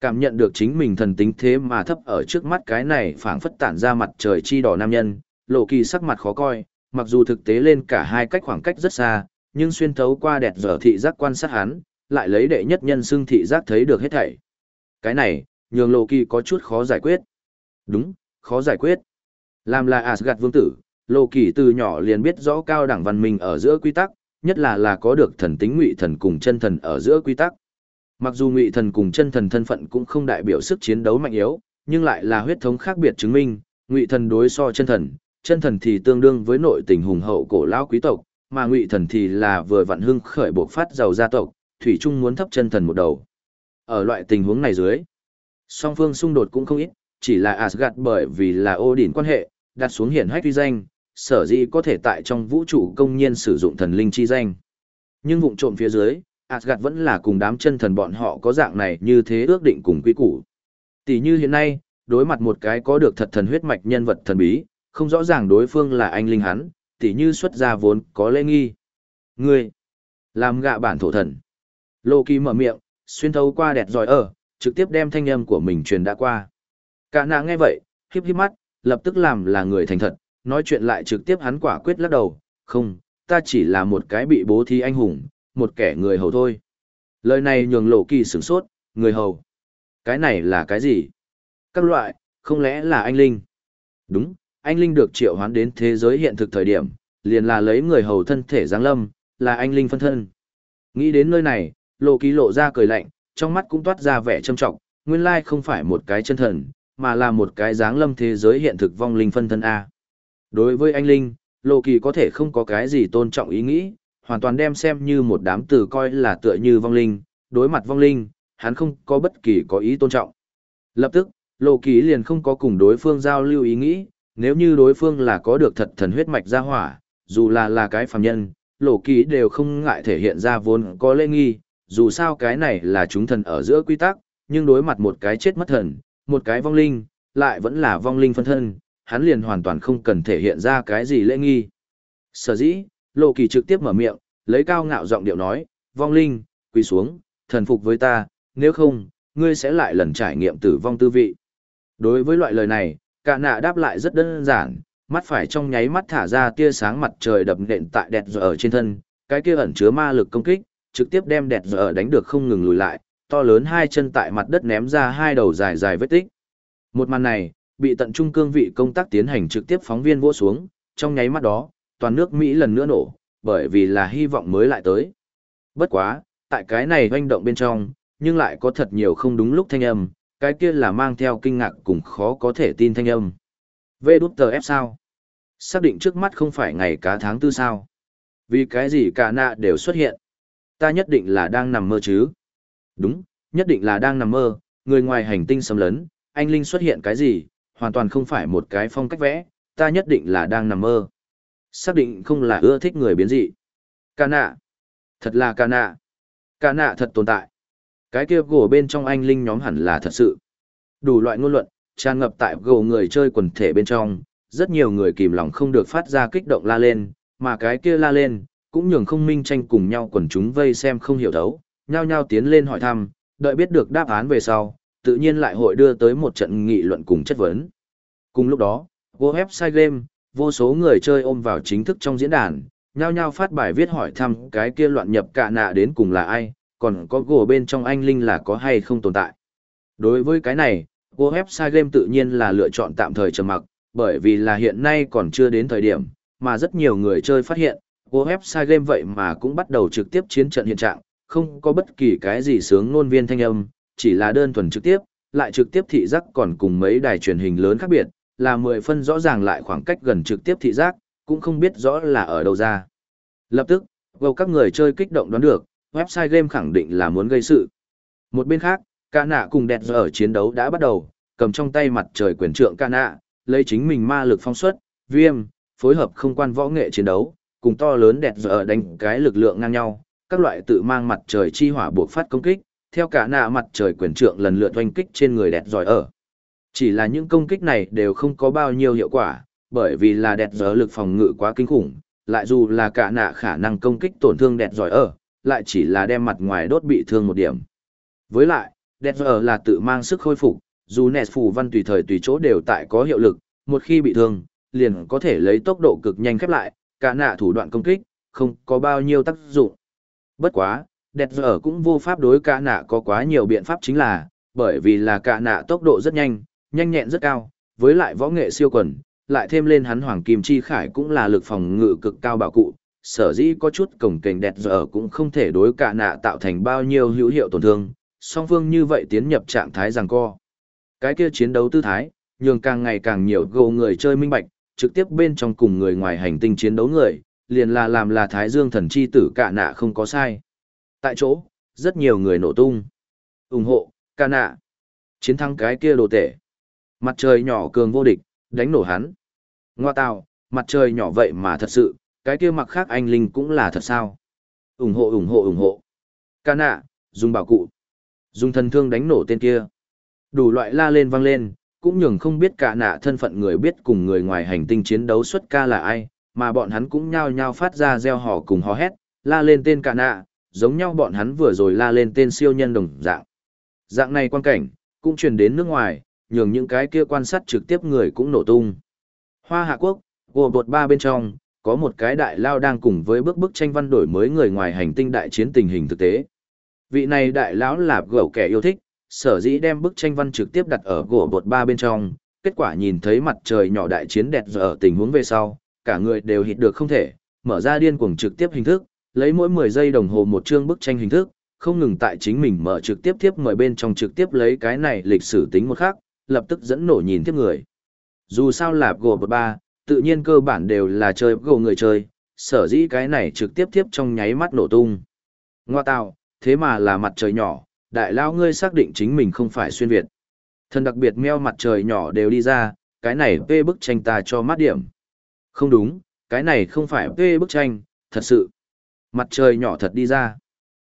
Cảm nhận được chính mình thần tính thế mà thấp ở trước mắt cái này phảng phất tản ra mặt trời chi đỏ nam nhân, lộ kỳ sắc mặt khó coi, mặc dù thực tế lên cả hai cách khoảng cách rất xa, nhưng xuyên thấu qua đẹp dở thị giác quan sát hắn, lại lấy đệ nhất nhân xưng thị giác thấy được hết thảy. Cái này, nhường lộ kỳ có chút khó giải quyết. Đúng, khó giải quyết. Làm là Asgard vương tử, Lô Kỳ từ nhỏ liền biết rõ cao đẳng văn minh ở giữa quy tắc, nhất là là có được thần tính ngụy thần cùng chân thần ở giữa quy tắc. Mặc dù ngụy thần cùng chân thần thân phận cũng không đại biểu sức chiến đấu mạnh yếu, nhưng lại là huyết thống khác biệt chứng minh, ngụy thần đối so chân thần, chân thần thì tương đương với nội tình hùng hậu cổ lão quý tộc, mà ngụy thần thì là vừa vặn hưng khởi bộc phát giàu gia tộc, thủy trung muốn thấp chân thần một đầu. Ở loại tình huống này dưới, song phương xung đột cũng không ít, chỉ là Asgard bởi vì là Odin quan hệ, đặt xuống hiển hách uy danh, sở dĩ có thể tại trong vũ trụ công nhiên sử dụng thần linh chi danh. Nhưng vụng trộm phía dưới, Asgard vẫn là cùng đám chân thần bọn họ có dạng này như thế ước định cùng quý củ. Tỷ như hiện nay, đối mặt một cái có được thật thần huyết mạch nhân vật thần bí, không rõ ràng đối phương là anh linh hắn, tỷ như xuất ra vốn có lễ nghi. Ngươi, làm gạ bản thổ thần. Lô Kỳ mở miệng, xuyên thấu qua đẹp giỏi ở, trực tiếp đem thanh âm của mình truyền đã qua. Cả nạ nghe vậy, híp híp mắt, lập tức làm là người thành thật, nói chuyện lại trực tiếp hắn quả quyết lắc đầu, không, ta chỉ là một cái bị bố thí anh hùng, một kẻ người hầu thôi. Lời này nhường lộ kỳ sửng sốt, người hầu. Cái này là cái gì? Các loại, không lẽ là anh Linh? Đúng, anh Linh được triệu hoán đến thế giới hiện thực thời điểm, liền là lấy người hầu thân thể giáng lâm, là anh Linh phân thân. Nghĩ đến nơi này, lộ kỳ lộ ra cười lạnh, trong mắt cũng toát ra vẻ trâm trọng, nguyên lai không phải một cái chân thần, mà là một cái dáng lâm thế giới hiện thực vong linh phân thân A. Đối với anh Linh, Lộ kỳ có thể không có cái gì tôn trọng ý nghĩ, hoàn toàn đem xem như một đám từ coi là tựa như vong linh, đối mặt vong linh, hắn không có bất kỳ có ý tôn trọng. Lập tức, lộ kỳ liền không có cùng đối phương giao lưu ý nghĩ, nếu như đối phương là có được thật thần huyết mạch ra hỏa, dù là là cái phàm nhân, lộ kỳ đều không ngại thể hiện ra vốn có lễ nghi, dù sao cái này là chúng thần ở giữa quy tắc, nhưng đối mặt một cái chết mất thần, một cái vong linh, lại vẫn là vong linh phân thân, hắn liền hoàn toàn không cần thể hiện ra cái gì lễ nghi. Sở dĩ, Lộ Kỳ trực tiếp mở miệng, lấy cao ngạo giọng điệu nói, vong linh, quỳ xuống, thần phục với ta, nếu không, ngươi sẽ lại lần trải nghiệm tử vong tư vị. Đối với loại lời này, cả nạ đáp lại rất đơn giản, mắt phải trong nháy mắt thả ra tia sáng mặt trời đập nện tại đẹp giờ ở trên thân, cái kia ẩn chứa ma lực công kích, trực tiếp đem đẹp giờ đánh được không ngừng lùi lại, to lớn hai chân tại mặt đất ném ra hai đầu dài dài vết tích. Một màn này, bị tận trung cương vị công tác tiến hành trực tiếp phóng viên vỗ xuống, trong nháy mắt đó, toàn nước Mỹ lần nữa nổ, bởi vì là hy vọng mới lại tới. Bất quá, tại cái này hoành động bên trong, nhưng lại có thật nhiều không đúng lúc thanh âm, cái kia là mang theo kinh ngạc cùng khó có thể tin thanh âm. Vê đút tờ ép sao? Xác định trước mắt không phải ngày cá tháng tư sao? Vì cái gì cả nạ đều xuất hiện? Ta nhất định là đang nằm mơ chứ? Đúng, nhất định là đang nằm mơ, người ngoài hành tinh xâm lấn, anh Linh xuất hiện cái gì, hoàn toàn không phải một cái phong cách vẽ, ta nhất định là đang nằm mơ. Xác định không là ưa thích người biến dị. Ca nạ. Thật là ca nạ. Ca nạ thật tồn tại. Cái kia gỗ bên trong anh Linh nhóm hẳn là thật sự. Đủ loại ngôn luận, tràn ngập tại gỗ người chơi quần thể bên trong, rất nhiều người kìm lòng không được phát ra kích động la lên, mà cái kia la lên, cũng nhường không minh tranh cùng nhau quần chúng vây xem không hiểu thấu, nhao nhao tiến lên hỏi thăm, đợi biết được đáp án về sau, tự nhiên lại hội đưa tới một trận nghị luận cùng chất vấn. Cùng lúc đó, vô website game, vô số người chơi ôm vào chính thức trong diễn đàn, nhao nhao phát bài viết hỏi thăm cái kia loạn nhập cả nạ đến cùng là ai, còn có gồ bên trong anh Linh là có hay không tồn tại. Đối với cái này, vô website game tự nhiên là lựa chọn tạm thời trầm mặc, bởi vì là hiện nay còn chưa đến thời điểm, mà rất nhiều người chơi phát hiện, website game vậy mà cũng bắt đầu trực tiếp chiến trận hiện trạng, không có bất kỳ cái gì sướng ngôn viên thanh âm, chỉ là đơn thuần trực tiếp, lại trực tiếp thị giác còn cùng mấy đài truyền hình lớn khác biệt, là 10 phân rõ ràng lại khoảng cách gần trực tiếp thị giác, cũng không biết rõ là ở đâu ra. Lập tức, vô các người chơi kích động đoán được, website game khẳng định là muốn gây sự. Một bên khác, ca nạ cùng đẹp ở chiến đấu đã bắt đầu, cầm trong tay mặt trời quyền trượng ca nạ, lấy chính mình ma lực phong suất, viêm, phối hợp không quan võ nghệ chiến đấu, cùng to lớn đẹp ở đánh cái lực lượng ngang nhau, các loại tự mang mặt trời chi hỏa buộc phát công kích, theo cả nạ mặt trời quyền trượng lần lượt oanh kích trên người đẹp giỏi ở. Chỉ là những công kích này đều không có bao nhiêu hiệu quả, bởi vì là đẹp giỏi lực phòng ngự quá kinh khủng, lại dù là cả nạ khả năng công kích tổn thương đẹp giỏi ở, lại chỉ là đem mặt ngoài đốt bị thương một điểm. Với lại, đẹp giỏi là tự mang sức khôi phục, dù nẹt phù văn tùy thời tùy chỗ đều tại có hiệu lực, một khi bị thương, liền có thể lấy tốc độ cực nhanh khép lại, cả nạ thủ đoạn công kích, không có bao nhiêu tác dụng. Bất quá, đẹp giờ cũng vô pháp đối cả nạ có quá nhiều biện pháp chính là, bởi vì là cả nạ tốc độ rất nhanh, nhanh nhẹn rất cao, với lại võ nghệ siêu quần, lại thêm lên hắn hoàng kim chi khải cũng là lực phòng ngự cực cao bảo cụ, sở dĩ có chút cổng kềnh đẹp giờ cũng không thể đối cả nạ tạo thành bao nhiêu hữu hiệu tổn thương, song phương như vậy tiến nhập trạng thái giằng co. Cái kia chiến đấu tư thái, nhường càng ngày càng nhiều gầu người chơi minh bạch, trực tiếp bên trong cùng người ngoài hành tinh chiến đấu người, liền là làm là Thái Dương thần chi tử cả nạ không có sai. Tại chỗ, rất nhiều người nổ tung. ủng hộ, cả nạ. Chiến thắng cái kia đồ tể. Mặt trời nhỏ cường vô địch, đánh nổ hắn. Ngoa tào, mặt trời nhỏ vậy mà thật sự, cái kia mặc khác anh linh cũng là thật sao. ủng hộ ủng hộ ủng hộ. Cả nạ, dùng bảo cụ. Dùng thần thương đánh nổ tên kia. Đủ loại la lên vang lên, cũng nhường không biết cả nạ thân phận người biết cùng người ngoài hành tinh chiến đấu xuất ca là ai, mà bọn hắn cũng nhao nhao phát ra reo hò cùng hò hét, la lên tên cả nạ, giống nhau bọn hắn vừa rồi la lên tên siêu nhân đồng dạng. Dạng này quan cảnh, cũng truyền đến nước ngoài, nhường những cái kia quan sát trực tiếp người cũng nổ tung. Hoa Hạ Quốc, gồm bột ba bên trong, có một cái đại lao đang cùng với bước bức tranh văn đổi mới người ngoài hành tinh đại chiến tình hình thực tế. Vị này đại lão là gẩu kẻ yêu thích, sở dĩ đem bức tranh văn trực tiếp đặt ở gỗ bột ba bên trong, kết quả nhìn thấy mặt trời nhỏ đại chiến đẹp ở tình huống về sau, cả người đều hít được không thể, mở ra điên cuồng trực tiếp hình thức, lấy mỗi 10 giây đồng hồ một chương bức tranh hình thức, không ngừng tại chính mình mở trực tiếp tiếp mời bên trong trực tiếp lấy cái này lịch sử tính một khác, lập tức dẫn nổ nhìn tiếp người. Dù sao là gỗ bột ba, tự nhiên cơ bản đều là chơi gỗ người chơi, sở dĩ cái này trực tiếp tiếp trong nháy mắt nổ tung. Ngoa tạo, thế mà là mặt trời nhỏ, đại lao ngươi xác định chính mình không phải xuyên Việt. Thần đặc biệt meo mặt trời nhỏ đều đi ra, cái này vê bức tranh ta cho mát điểm. Không đúng, cái này không phải vê bức tranh, thật sự. Mặt trời nhỏ thật đi ra.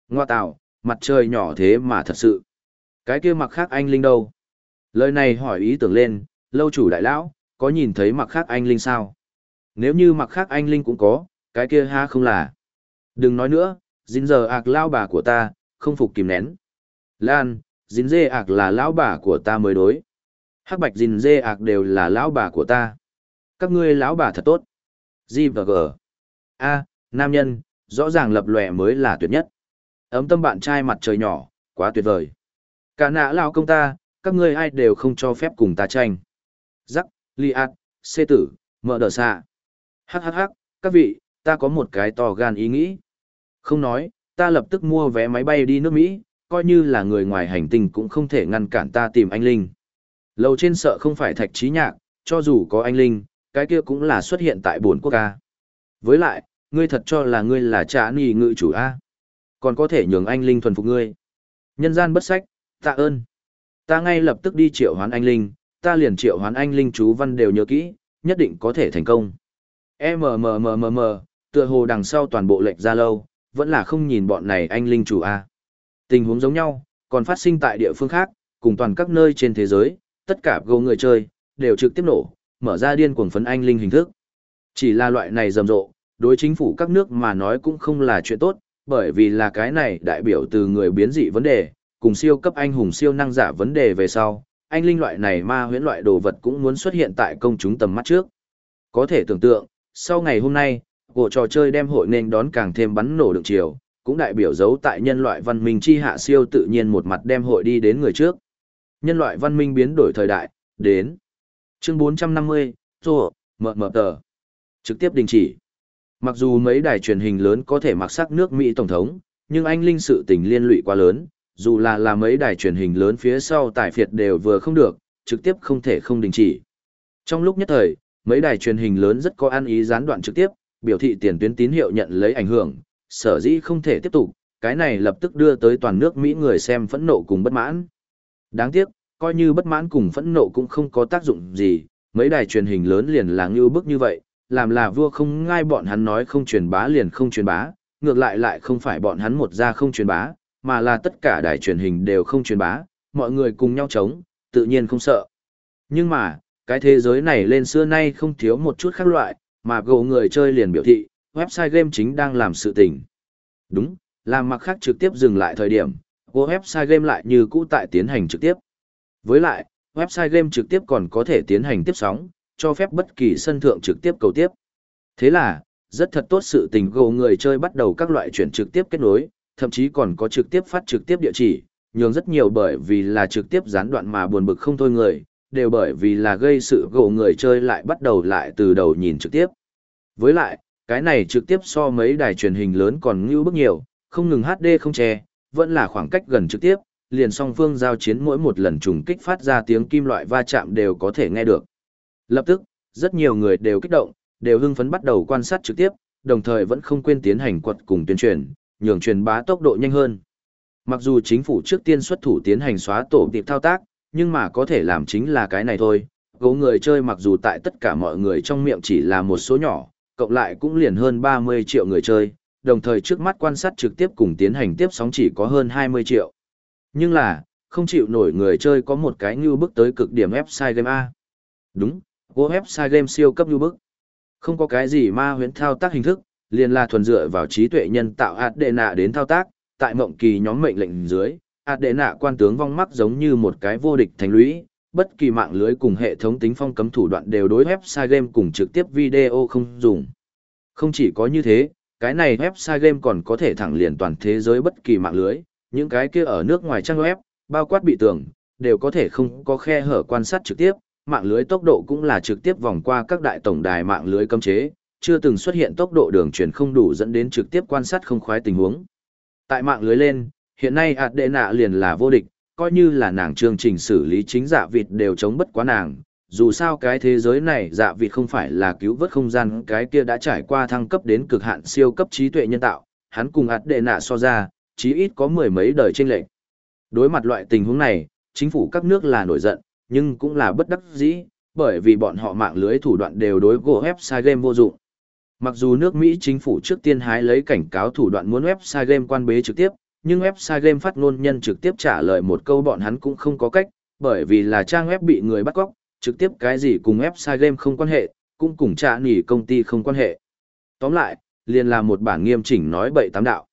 Ngoa tạo, mặt trời nhỏ thế mà thật sự. Cái kia mặc khác anh Linh đâu? Lời này hỏi ý tưởng lên, lâu chủ đại lão, có nhìn thấy mặc khác anh Linh sao? Nếu như mặc khác anh Linh cũng có, cái kia ha không là. Đừng nói nữa, dính giờ ạc lao bà của ta, không phục kìm nén. Lan, dính dê ạc là lão bà của ta mới đối. Hắc bạch dính dê ạc đều là lão bà của ta. Các ngươi lão bà thật tốt. G và G. A, nam nhân, rõ ràng lập lòe mới là tuyệt nhất. Ấm tâm bạn trai mặt trời nhỏ, quá tuyệt vời. Cả nạ lao công ta, các ngươi ai đều không cho phép cùng ta tranh. Giắc, li ạt, xê tử, mở đờ xạ. Hắc hắc hắc, các vị, ta có một cái to gan ý nghĩ. Không nói, ta lập tức mua vé máy bay đi nước Mỹ, coi như là người ngoài hành tinh cũng không thể ngăn cản ta tìm anh Linh. Lầu trên sợ không phải thạch trí nhạc, cho dù có anh Linh, cái kia cũng là xuất hiện tại buồn quốc ca. Với lại, ngươi thật cho là ngươi là trả nì ngự chủ A. Còn có thể nhường anh Linh thuần phục ngươi. Nhân gian bất sách, tạ ơn. Ta ngay lập tức đi triệu hoán anh Linh, ta liền triệu hoán anh Linh chú văn đều nhớ kỹ, nhất định có thể thành công. MMMMM, tựa hồ đằng sau toàn bộ lệnh ra lâu, vẫn là không nhìn bọn này anh Linh chủ A. Tình huống giống nhau, còn phát sinh tại địa phương khác, cùng toàn các nơi trên thế giới, tất cả gấu người chơi, đều trực tiếp nổ, mở ra điên cuồng phấn anh Linh hình thức. Chỉ là loại này rầm rộ, đối chính phủ các nước mà nói cũng không là chuyện tốt, bởi vì là cái này đại biểu từ người biến dị vấn đề, cùng siêu cấp anh hùng siêu năng giả vấn đề về sau, anh linh loại này ma huyễn loại đồ vật cũng muốn xuất hiện tại công chúng tầm mắt trước. Có thể tưởng tượng, sau ngày hôm nay, của trò chơi đem hội nên đón càng thêm bắn nổ được chiều, cũng đại biểu dấu tại nhân loại văn minh chi hạ siêu tự nhiên một mặt đem hội đi đến người trước. Nhân loại văn minh biến đổi thời đại, đến. Chương 450, Tô, mờ mờ tờ. Trực tiếp đình chỉ. Mặc dù mấy đài truyền hình lớn có thể mặc sắc nước Mỹ Tổng thống, nhưng anh linh sự tình liên lụy quá lớn, dù là là mấy đài truyền hình lớn phía sau tài phiệt đều vừa không được, trực tiếp không thể không đình chỉ. Trong lúc nhất thời, mấy đài truyền hình lớn rất có ăn ý gián đoạn trực tiếp, biểu thị tiền tuyến tín hiệu nhận lấy ảnh hưởng, sở dĩ không thể tiếp tục, cái này lập tức đưa tới toàn nước Mỹ người xem phẫn nộ cùng bất mãn. Đáng tiếc, coi như bất mãn cùng phẫn nộ cũng không có tác dụng gì, mấy đài truyền hình lớn liền là như bức như vậy, làm là vua không ngai bọn hắn nói không truyền bá liền không truyền bá, ngược lại lại không phải bọn hắn một ra không truyền bá, mà là tất cả đài truyền hình đều không truyền bá, mọi người cùng nhau chống, tự nhiên không sợ. Nhưng mà, cái thế giới này lên xưa nay không thiếu một chút khác loại, mà gồ người chơi liền biểu thị, website game chính đang làm sự tình. Đúng, làm mặc khác trực tiếp dừng lại thời điểm, website game lại như cũ tại tiến hành trực tiếp. Với lại, website game trực tiếp còn có thể tiến hành tiếp sóng, cho phép bất kỳ sân thượng trực tiếp cầu tiếp. Thế là, rất thật tốt sự tình gồ người chơi bắt đầu các loại chuyển trực tiếp kết nối, thậm chí còn có trực tiếp phát trực tiếp địa chỉ, nhường rất nhiều bởi vì là trực tiếp gián đoạn mà buồn bực không thôi người, đều bởi vì là gây sự gồ người chơi lại bắt đầu lại từ đầu nhìn trực tiếp. Với lại, cái này trực tiếp so mấy đài truyền hình lớn còn ngưu bức nhiều, không ngừng HD không che, vẫn là khoảng cách gần trực tiếp, liền song phương giao chiến mỗi một lần trùng kích phát ra tiếng kim loại va chạm đều có thể nghe được. Lập tức, rất nhiều người đều kích động, đều hưng phấn bắt đầu quan sát trực tiếp, đồng thời vẫn không quên tiến hành quật cùng tuyên truyền, nhường truyền bá tốc độ nhanh hơn. Mặc dù chính phủ trước tiên xuất thủ tiến hành xóa tổ tiệp thao tác, nhưng mà có thể làm chính là cái này thôi. Gấu người chơi mặc dù tại tất cả mọi người trong miệng chỉ là một số nhỏ, cộng lại cũng liền hơn 30 triệu người chơi, đồng thời trước mắt quan sát trực tiếp cùng tiến hành tiếp sóng chỉ có hơn 20 triệu. Nhưng là, không chịu nổi người chơi có một cái như bước tới cực điểm website game A. Đúng, vô website game siêu cấp như bức. Không có cái gì ma huyễn thao tác hình thức, liền là thuần dựa vào trí tuệ nhân tạo hạt đệ nạ đến thao tác, tại mộng kỳ nhóm mệnh lệnh dưới, hạt đệ nạ quan tướng vong mắc giống như một cái vô địch thành lũy, bất kỳ mạng lưới cùng hệ thống tính phong cấm thủ đoạn đều đối website game cùng trực tiếp video không dùng. Không chỉ có như thế, cái này website game còn có thể thẳng liền toàn thế giới bất kỳ mạng lưới, những cái kia ở nước ngoài trang web, bao quát bị tường, đều có thể không có khe hở quan sát trực tiếp, mạng lưới tốc độ cũng là trực tiếp vòng qua các đại tổng đài mạng lưới cấm chế, chưa từng xuất hiện tốc độ đường truyền không đủ dẫn đến trực tiếp quan sát không khoái tình huống. Tại mạng lưới lên, hiện nay ạt đệ nạ liền là vô địch, coi như là nàng chương trình xử lý chính dạ vịt đều chống bất quá nàng, dù sao cái thế giới này dạ vịt không phải là cứu vớt không gian cái kia đã trải qua thăng cấp đến cực hạn siêu cấp trí tuệ nhân tạo, hắn cùng ạt đệ nạ so ra, chí ít có mười mấy đời tranh lệch. Đối mặt loại tình huống này, chính phủ các nước là nổi giận, nhưng cũng là bất đắc dĩ, bởi vì bọn họ mạng lưới thủ đoạn đều đối gỗ website game vô dụng. Mặc dù nước Mỹ chính phủ trước tiên hái lấy cảnh cáo thủ đoạn muốn website game quan bế trực tiếp, nhưng website game phát ngôn nhân trực tiếp trả lời một câu bọn hắn cũng không có cách, bởi vì là trang web bị người bắt cóc, trực tiếp cái gì cùng website game không quan hệ, cũng cùng trả nghỉ công ty không quan hệ. Tóm lại, liền là một bản nghiêm chỉnh nói bậy tám đạo.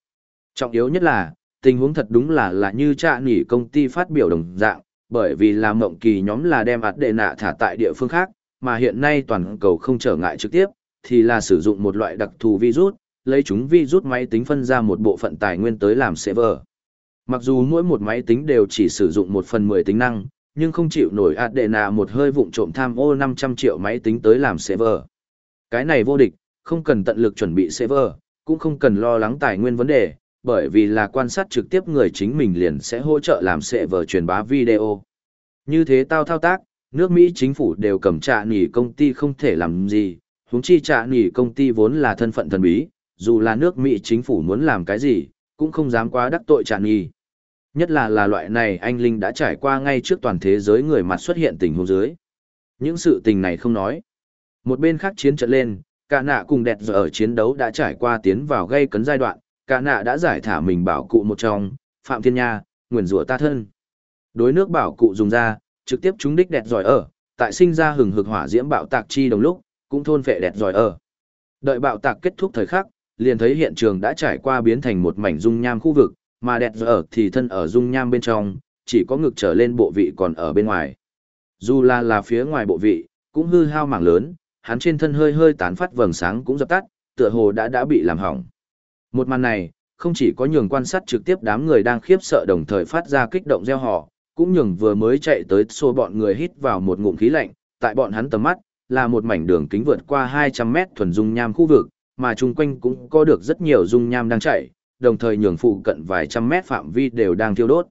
Trọng yếu nhất là, tình huống thật đúng là là như trả nghỉ công ty phát biểu đồng dạng, bởi vì là mộng kỳ nhóm là đem ạt đệ nạ thả tại địa phương khác, mà hiện nay toàn cầu không trở ngại trực tiếp, thì là sử dụng một loại đặc thù virus, lấy chúng virus máy tính phân ra một bộ phận tài nguyên tới làm server. Mặc dù mỗi một máy tính đều chỉ sử dụng một phần mười tính năng, nhưng không chịu nổi Adena một hơi vụng trộm tham ô 500 triệu máy tính tới làm server. Cái này vô địch, không cần tận lực chuẩn bị server, cũng không cần lo lắng tài nguyên vấn đề, bởi vì là quan sát trực tiếp người chính mình liền sẽ hỗ trợ làm server truyền bá video. Như thế tao thao tác, nước Mỹ chính phủ đều cầm trạ nỉ công ty không thể làm gì, huống chi trạ nỉ công ty vốn là thân phận thần bí, dù là nước Mỹ chính phủ muốn làm cái gì, cũng không dám quá đắc tội trả nghi. Nhất là là loại này anh Linh đã trải qua ngay trước toàn thế giới người mặt xuất hiện tình huống dưới. Những sự tình này không nói. Một bên khác chiến trận lên, cả nạ cùng đẹp giờ ở chiến đấu đã trải qua tiến vào gây cấn giai đoạn, cả nạ đã giải thả mình bảo cụ một trong, Phạm Thiên Nha, nguyền rủa ta thân. Đối nước bảo cụ dùng ra, trực tiếp trúng đích đẹp giỏi ở, tại sinh ra hừng hực hỏa diễm bạo tạc chi đồng lúc, cũng thôn phệ đẹp giỏi ở. Đợi bạo tạc kết thúc thời khắc, liền thấy hiện trường đã trải qua biến thành một mảnh dung nham khu vực, mà đẹp ở thì thân ở dung nham bên trong, chỉ có ngực trở lên bộ vị còn ở bên ngoài. Dù là là phía ngoài bộ vị, cũng hư hao mảng lớn, hắn trên thân hơi hơi tán phát vầng sáng cũng dập tắt, tựa hồ đã đã bị làm hỏng. Một màn này, không chỉ có nhường quan sát trực tiếp đám người đang khiếp sợ đồng thời phát ra kích động gieo họ, cũng nhường vừa mới chạy tới xô bọn người hít vào một ngụm khí lạnh, tại bọn hắn tầm mắt, là một mảnh đường kính vượt qua 200 mét thuần dung nham khu vực, mà chung quanh cũng có được rất nhiều dung nham đang chảy, đồng thời nhường phụ cận vài trăm mét phạm vi đều đang thiêu đốt.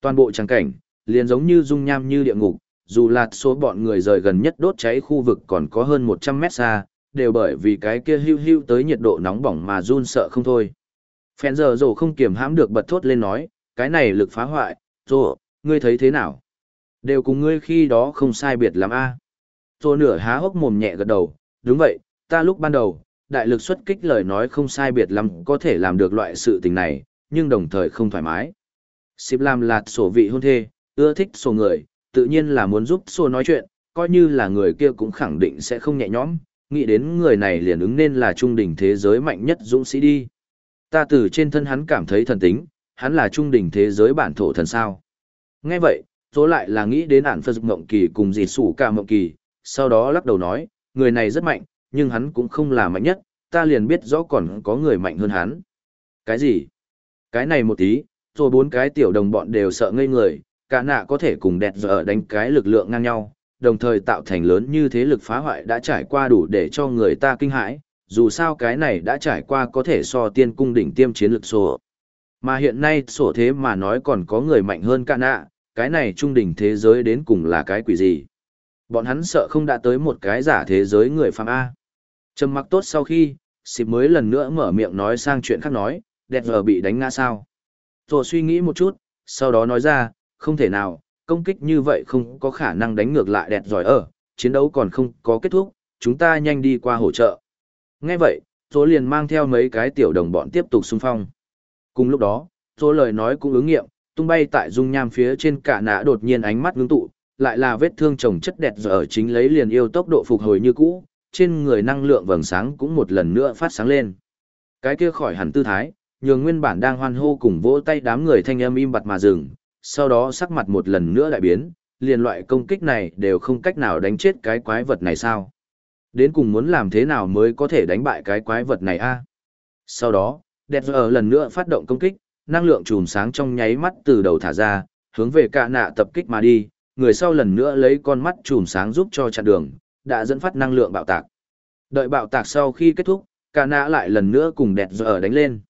Toàn bộ trang cảnh, liền giống như dung nham như địa ngục, dù là số bọn người rời gần nhất đốt cháy khu vực còn có hơn 100 mét xa, đều bởi vì cái kia hưu hưu tới nhiệt độ nóng bỏng mà run sợ không thôi. Phèn giờ rồ không kiềm hãm được bật thốt lên nói, cái này lực phá hoại, rồ, ngươi thấy thế nào? Đều cùng ngươi khi đó không sai biệt lắm a. À. Rồ nửa há hốc mồm nhẹ gật đầu, đúng vậy, ta lúc ban đầu, đại lực xuất kích lời nói không sai biệt lắm có thể làm được loại sự tình này, nhưng đồng thời không thoải mái. Xịp làm lạt sổ vị hôn thê, ưa thích sổ người, tự nhiên là muốn giúp sổ nói chuyện, coi như là người kia cũng khẳng định sẽ không nhẹ nhõm, nghĩ đến người này liền ứng nên là trung đỉnh thế giới mạnh nhất dũng sĩ đi. Ta từ trên thân hắn cảm thấy thần tính, hắn là trung đỉnh thế giới bản thổ thần sao. Nghe vậy, tố lại là nghĩ đến ản phật mộng kỳ cùng dì sủ cả mộng kỳ, sau đó lắc đầu nói, người này rất mạnh, nhưng hắn cũng không là mạnh nhất, ta liền biết rõ còn có người mạnh hơn hắn. Cái gì? Cái này một tí, rồi bốn cái tiểu đồng bọn đều sợ ngây người, cả nạ có thể cùng đẹp giờ đánh cái lực lượng ngang nhau, đồng thời tạo thành lớn như thế lực phá hoại đã trải qua đủ để cho người ta kinh hãi, dù sao cái này đã trải qua có thể so tiên cung đỉnh tiêm chiến lực sổ. Mà hiện nay sổ thế mà nói còn có người mạnh hơn cả nạ, cái này trung đỉnh thế giới đến cùng là cái quỷ gì? Bọn hắn sợ không đã tới một cái giả thế giới người phàm A. Trầm mặc tốt sau khi, xịp mới lần nữa mở miệng nói sang chuyện khác nói, đẹp vờ bị đánh ngã sao. Rồi suy nghĩ một chút, sau đó nói ra, không thể nào, công kích như vậy không có khả năng đánh ngược lại đẹp giỏi ở, chiến đấu còn không có kết thúc, chúng ta nhanh đi qua hỗ trợ. Nghe vậy, rồi liền mang theo mấy cái tiểu đồng bọn tiếp tục xung phong. Cùng lúc đó, rồi lời nói cũng ứng nghiệm, tung bay tại dung nham phía trên cả nã đột nhiên ánh mắt ngưng tụ, lại là vết thương chồng chất đẹp giờ chính lấy liền yêu tốc độ phục hồi như cũ, trên người năng lượng vầng sáng cũng một lần nữa phát sáng lên. Cái kia khỏi hẳn tư thái, nhường nguyên bản đang hoan hô cùng vỗ tay đám người thanh âm im bặt mà dừng, sau đó sắc mặt một lần nữa lại biến, liền loại công kích này đều không cách nào đánh chết cái quái vật này sao. Đến cùng muốn làm thế nào mới có thể đánh bại cái quái vật này a? Sau đó, đẹp giờ lần nữa phát động công kích, năng lượng chùm sáng trong nháy mắt từ đầu thả ra, hướng về cả nạ tập kích mà đi, người sau lần nữa lấy con mắt chùm sáng giúp cho chặn đường, đã dẫn phát năng lượng bạo tạc. Đợi bạo tạc sau khi kết thúc, cả nã lại lần nữa cùng đẹp giờ đánh lên.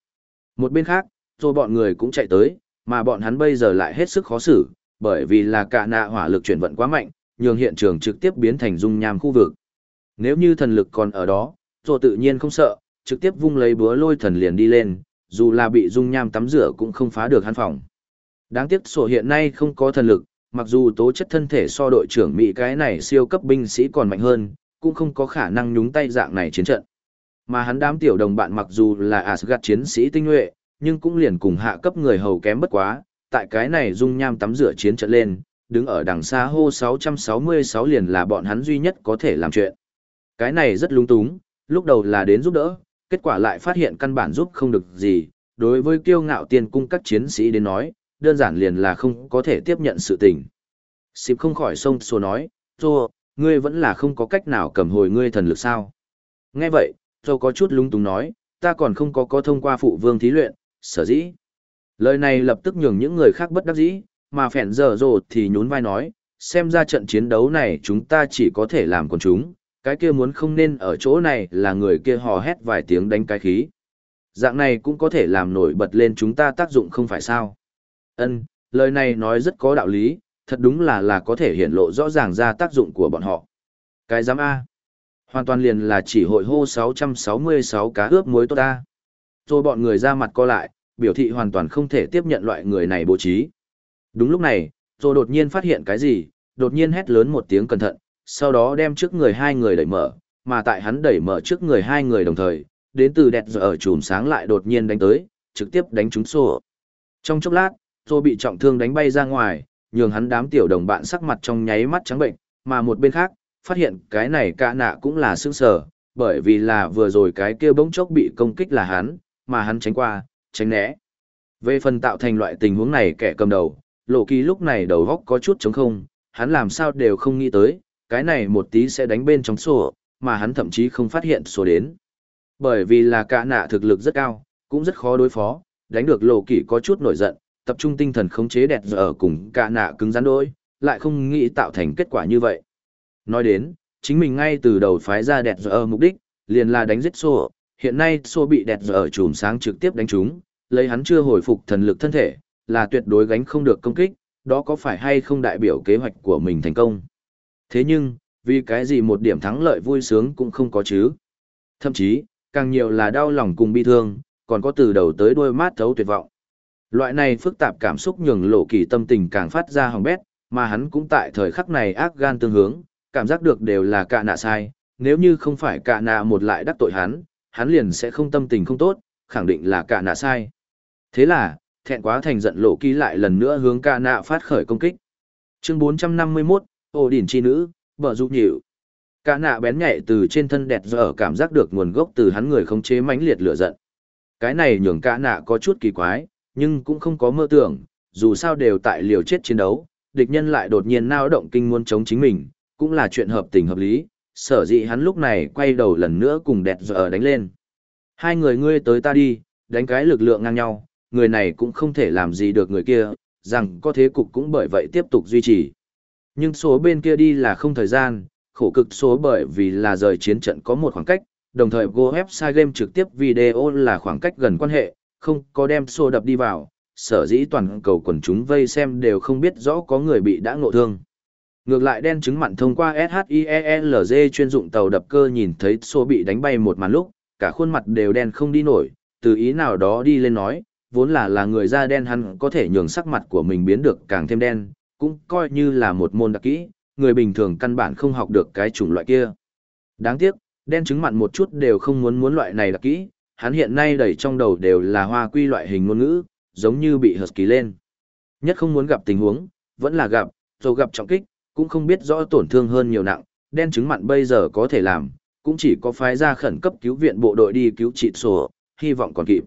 Một bên khác, rồi bọn người cũng chạy tới, mà bọn hắn bây giờ lại hết sức khó xử, bởi vì là cả nạ hỏa lực chuyển vận quá mạnh, nhường hiện trường trực tiếp biến thành dung nham khu vực. Nếu như thần lực còn ở đó, rồi tự nhiên không sợ, trực tiếp vung lấy búa lôi thần liền đi lên, dù là bị dung nham tắm rửa cũng không phá được hắn phòng. Đáng tiếc sổ hiện nay không có thần lực, mặc dù tố chất thân thể so đội trưởng Mỹ cái này siêu cấp binh sĩ còn mạnh hơn, cũng không có khả năng nhúng tay dạng này chiến trận. Mà hắn đám tiểu đồng bạn mặc dù là Asgard chiến sĩ tinh nhuệ, nhưng cũng liền cùng hạ cấp người hầu kém bất quá, tại cái này dung nham tắm rửa chiến trận lên, đứng ở đằng xa hô 666 liền là bọn hắn duy nhất có thể làm chuyện. Cái này rất lung túng, lúc đầu là đến giúp đỡ, kết quả lại phát hiện căn bản giúp không được gì, đối với kiêu ngạo tiền cung các chiến sĩ đến nói, đơn giản liền là không có thể tiếp nhận sự tình. Xịp không khỏi sông xô nói, Tô, ngươi vẫn là không có cách nào cầm hồi ngươi thần lực sao. Nghe vậy, Tô có chút lung túng nói, ta còn không có có thông qua phụ vương thí luyện, sở dĩ. Lời này lập tức nhường những người khác bất đắc dĩ, mà phèn giờ rồ thì nhún vai nói, xem ra trận chiến đấu này chúng ta chỉ có thể làm con chúng, cái kia muốn không nên ở chỗ này là người kia hò hét vài tiếng đánh cái khí. Dạng này cũng có thể làm nổi bật lên chúng ta tác dụng không phải sao. Ân, lời này nói rất có đạo lý, thật đúng là là có thể hiện lộ rõ ràng ra tác dụng của bọn họ. Cái giám A. Hoàn toàn liền là chỉ hội hô 666 cá ướp muối tốt ta. Rồi bọn người ra mặt co lại, biểu thị hoàn toàn không thể tiếp nhận loại người này bố trí. Đúng lúc này, rồi đột nhiên phát hiện cái gì, đột nhiên hét lớn một tiếng cẩn thận, sau đó đem trước người hai người đẩy mở, mà tại hắn đẩy mở trước người hai người đồng thời, đến từ đẹp giờ ở chùm sáng lại đột nhiên đánh tới, trực tiếp đánh trúng sổ. Trong chốc lát, rồi bị trọng thương đánh bay ra ngoài, nhường hắn đám tiểu đồng bạn sắc mặt trong nháy mắt trắng bệnh, mà một bên khác, phát hiện cái này cả nạ cũng là sững sở, bởi vì là vừa rồi cái kia bỗng chốc bị công kích là hắn, mà hắn tránh qua, tránh né. Về phần tạo thành loại tình huống này kẻ cầm đầu, lộ kỳ lúc này đầu góc có chút trống không, hắn làm sao đều không nghĩ tới, cái này một tí sẽ đánh bên trong sổ, mà hắn thậm chí không phát hiện sổ đến. Bởi vì là cả nạ thực lực rất cao, cũng rất khó đối phó, đánh được lộ kỳ có chút nổi giận, tập trung tinh thần khống chế đẹp giờ cùng cả nạ cứng rắn đôi, lại không nghĩ tạo thành kết quả như vậy. Nói đến, chính mình ngay từ đầu phái ra đẹp giờ mục đích, liền là đánh giết xô, hiện nay xô bị đẹp giờ trùm sáng trực tiếp đánh trúng, lấy hắn chưa hồi phục thần lực thân thể, là tuyệt đối gánh không được công kích, đó có phải hay không đại biểu kế hoạch của mình thành công. Thế nhưng, vì cái gì một điểm thắng lợi vui sướng cũng không có chứ. Thậm chí, càng nhiều là đau lòng cùng bi thương, còn có từ đầu tới đuôi mát thấu tuyệt vọng. Loại này phức tạp cảm xúc nhường lộ kỳ tâm tình càng phát ra hỏng bét, mà hắn cũng tại thời khắc này ác gan tương hướng, cảm giác được đều là cả nạ sai, nếu như không phải cả nạ một lại đắc tội hắn, hắn liền sẽ không tâm tình không tốt, khẳng định là cả nạ sai. Thế là, thẹn quá thành giận lộ kỳ lại lần nữa hướng cả nạ phát khởi công kích. Chương 451, ô đỉnh chi nữ, vợ giúp nhịu. Cả nạ bén nhạy từ trên thân đẹp dở cảm giác được nguồn gốc từ hắn người không chế mãnh liệt lửa giận. Cái này nhường cả nạ có chút kỳ quái, nhưng cũng không có mơ tưởng, dù sao đều tại liều chết chiến đấu, địch nhân lại đột nhiên nao động kinh muốn chống chính mình, cũng là chuyện hợp tình hợp lý, sở dĩ hắn lúc này quay đầu lần nữa cùng đẹp giờ đánh lên. Hai người ngươi tới ta đi, đánh cái lực lượng ngang nhau, người này cũng không thể làm gì được người kia, rằng có thế cục cũng bởi vậy tiếp tục duy trì. Nhưng số bên kia đi là không thời gian, khổ cực số bởi vì là rời chiến trận có một khoảng cách, đồng thời Go Website Game trực tiếp video là khoảng cách gần quan hệ, không có đem xô đập đi vào, sở dĩ toàn cầu quần chúng vây xem đều không biết rõ có người bị đã ngộ thương. Ngược lại đen chứng mặn thông qua SHIELZ chuyên dụng tàu đập cơ nhìn thấy xô bị đánh bay một màn lúc, cả khuôn mặt đều đen không đi nổi, từ ý nào đó đi lên nói, vốn là là người da đen hắn có thể nhường sắc mặt của mình biến được càng thêm đen, cũng coi như là một môn đặc kỹ, người bình thường căn bản không học được cái chủng loại kia. Đáng tiếc, đen chứng mặn một chút đều không muốn muốn loại này đặc kỹ, hắn hiện nay đầy trong đầu đều là hoa quy loại hình ngôn ngữ, giống như bị hợp kỳ lên. Nhất không muốn gặp tình huống, vẫn là gặp, dù gặp trọng kích, cũng không biết rõ tổn thương hơn nhiều nặng, đen chứng mặn bây giờ có thể làm, cũng chỉ có phái ra khẩn cấp cứu viện bộ đội đi cứu trị sổ, hy vọng còn kịp.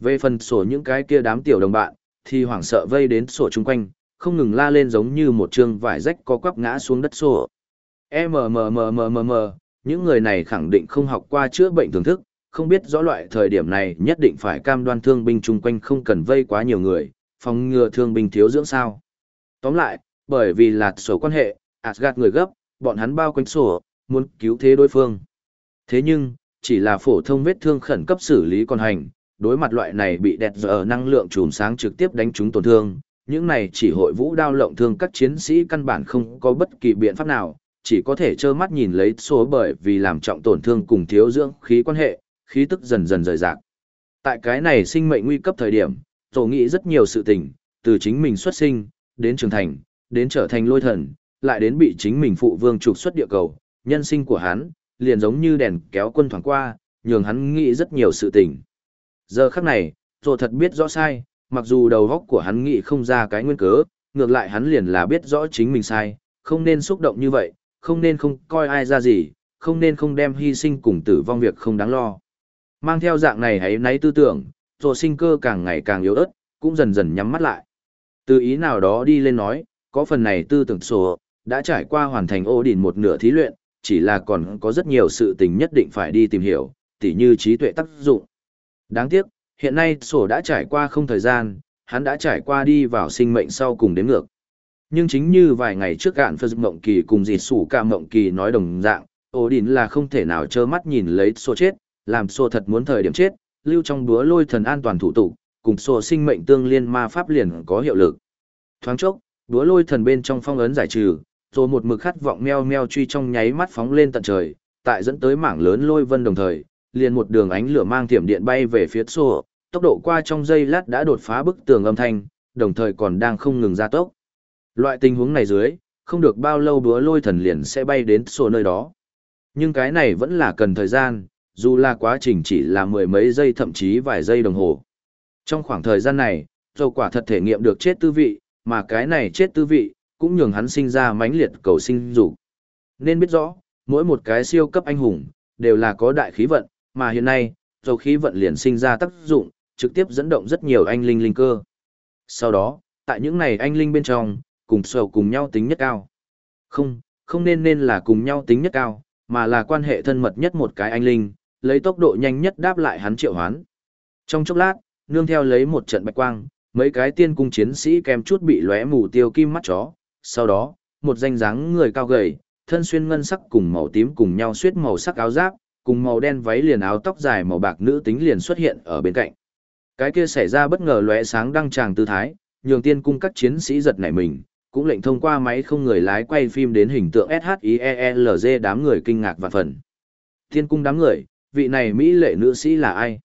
Về phần sổ những cái kia đám tiểu đồng bạn, thì hoảng sợ vây đến sổ chung quanh, không ngừng la lên giống như một trường vải rách có quắp ngã xuống đất sổ. MMMMMM, những người này khẳng định không học qua chữa bệnh thưởng thức, không biết rõ loại thời điểm này nhất định phải cam đoan thương binh chung quanh không cần vây quá nhiều người, phòng ngừa thương binh thiếu dưỡng sao. Tóm lại, bởi vì là sổ quan hệ, Asgard người gấp, bọn hắn bao quanh sổ, muốn cứu thế đối phương. Thế nhưng, chỉ là phổ thông vết thương khẩn cấp xử lý còn hành, đối mặt loại này bị đẹp giờ năng lượng trùm sáng trực tiếp đánh trúng tổn thương, những này chỉ hội vũ đao lộng thương các chiến sĩ căn bản không có bất kỳ biện pháp nào, chỉ có thể trơ mắt nhìn lấy số bởi vì làm trọng tổn thương cùng thiếu dưỡng khí quan hệ, khí tức dần dần rời rạc. Tại cái này sinh mệnh nguy cấp thời điểm, tổ nghĩ rất nhiều sự tình, từ chính mình xuất sinh, đến trưởng thành, đến trở thành lôi thần, lại đến bị chính mình phụ vương trục xuất địa cầu, nhân sinh của hắn, liền giống như đèn kéo quân thoảng qua, nhường hắn nghĩ rất nhiều sự tình. Giờ khắc này, rồi thật biết rõ sai, mặc dù đầu óc của hắn nghĩ không ra cái nguyên cớ, ngược lại hắn liền là biết rõ chính mình sai, không nên xúc động như vậy, không nên không coi ai ra gì, không nên không đem hy sinh cùng tử vong việc không đáng lo. Mang theo dạng này hãy nấy tư tưởng, rồi sinh cơ càng ngày càng yếu ớt, cũng dần dần nhắm mắt lại. Từ ý nào đó đi lên nói, có phần này tư tưởng sổ, đã trải qua hoàn thành ô đỉnh một nửa thí luyện, chỉ là còn có rất nhiều sự tình nhất định phải đi tìm hiểu, tỉ như trí tuệ tác dụng. Đáng tiếc, hiện nay sổ đã trải qua không thời gian, hắn đã trải qua đi vào sinh mệnh sau cùng đến ngược. Nhưng chính như vài ngày trước gạn phật mộng kỳ cùng dì sủ cả mộng kỳ nói đồng dạng, Odin là không thể nào trơ mắt nhìn lấy sổ chết, làm sổ thật muốn thời điểm chết, lưu trong búa lôi thần an toàn thủ tục, cùng sổ sinh mệnh tương liên ma pháp liền có hiệu lực. Thoáng chốc, búa lôi thần bên trong phong ấn giải trừ, rồi một mực khát vọng meo meo truy trong nháy mắt phóng lên tận trời, tại dẫn tới mảng lớn lôi vân đồng thời, liền một đường ánh lửa mang thiểm điện bay về phía sổ, tốc độ qua trong giây lát đã đột phá bức tường âm thanh, đồng thời còn đang không ngừng gia tốc. Loại tình huống này dưới, không được bao lâu búa lôi thần liền sẽ bay đến sổ nơi đó. Nhưng cái này vẫn là cần thời gian, dù là quá trình chỉ là mười mấy giây thậm chí vài giây đồng hồ. Trong khoảng thời gian này, dầu quả thật thể nghiệm được chết tư vị, mà cái này chết tư vị, cũng nhường hắn sinh ra mãnh liệt cầu sinh dục. Nên biết rõ, mỗi một cái siêu cấp anh hùng, đều là có đại khí vận, mà hiện nay, dầu khí vận liền sinh ra tác dụng, trực tiếp dẫn động rất nhiều anh linh linh cơ. Sau đó, tại những này anh linh bên trong, cùng sầu cùng nhau tính nhất cao. Không, không nên nên là cùng nhau tính nhất cao, mà là quan hệ thân mật nhất một cái anh linh, lấy tốc độ nhanh nhất đáp lại hắn triệu hoán. Trong chốc lát, nương theo lấy một trận bạch quang, mấy cái tiên cung chiến sĩ kèm chút bị lóe mù tiêu kim mắt chó, sau đó, một danh dáng người cao gầy, thân xuyên ngân sắc cùng màu tím cùng nhau xuyết màu sắc áo giáp, cùng màu đen váy liền áo tóc dài màu bạc nữ tính liền xuất hiện ở bên cạnh. Cái kia xảy ra bất ngờ lóe sáng đăng tràng tư thái, nhường tiên cung các chiến sĩ giật nảy mình, cũng lệnh thông qua máy không người lái quay phim đến hình tượng SHIELZ đám người kinh ngạc và phần. Tiên cung đám người, vị này Mỹ lệ nữ sĩ là ai?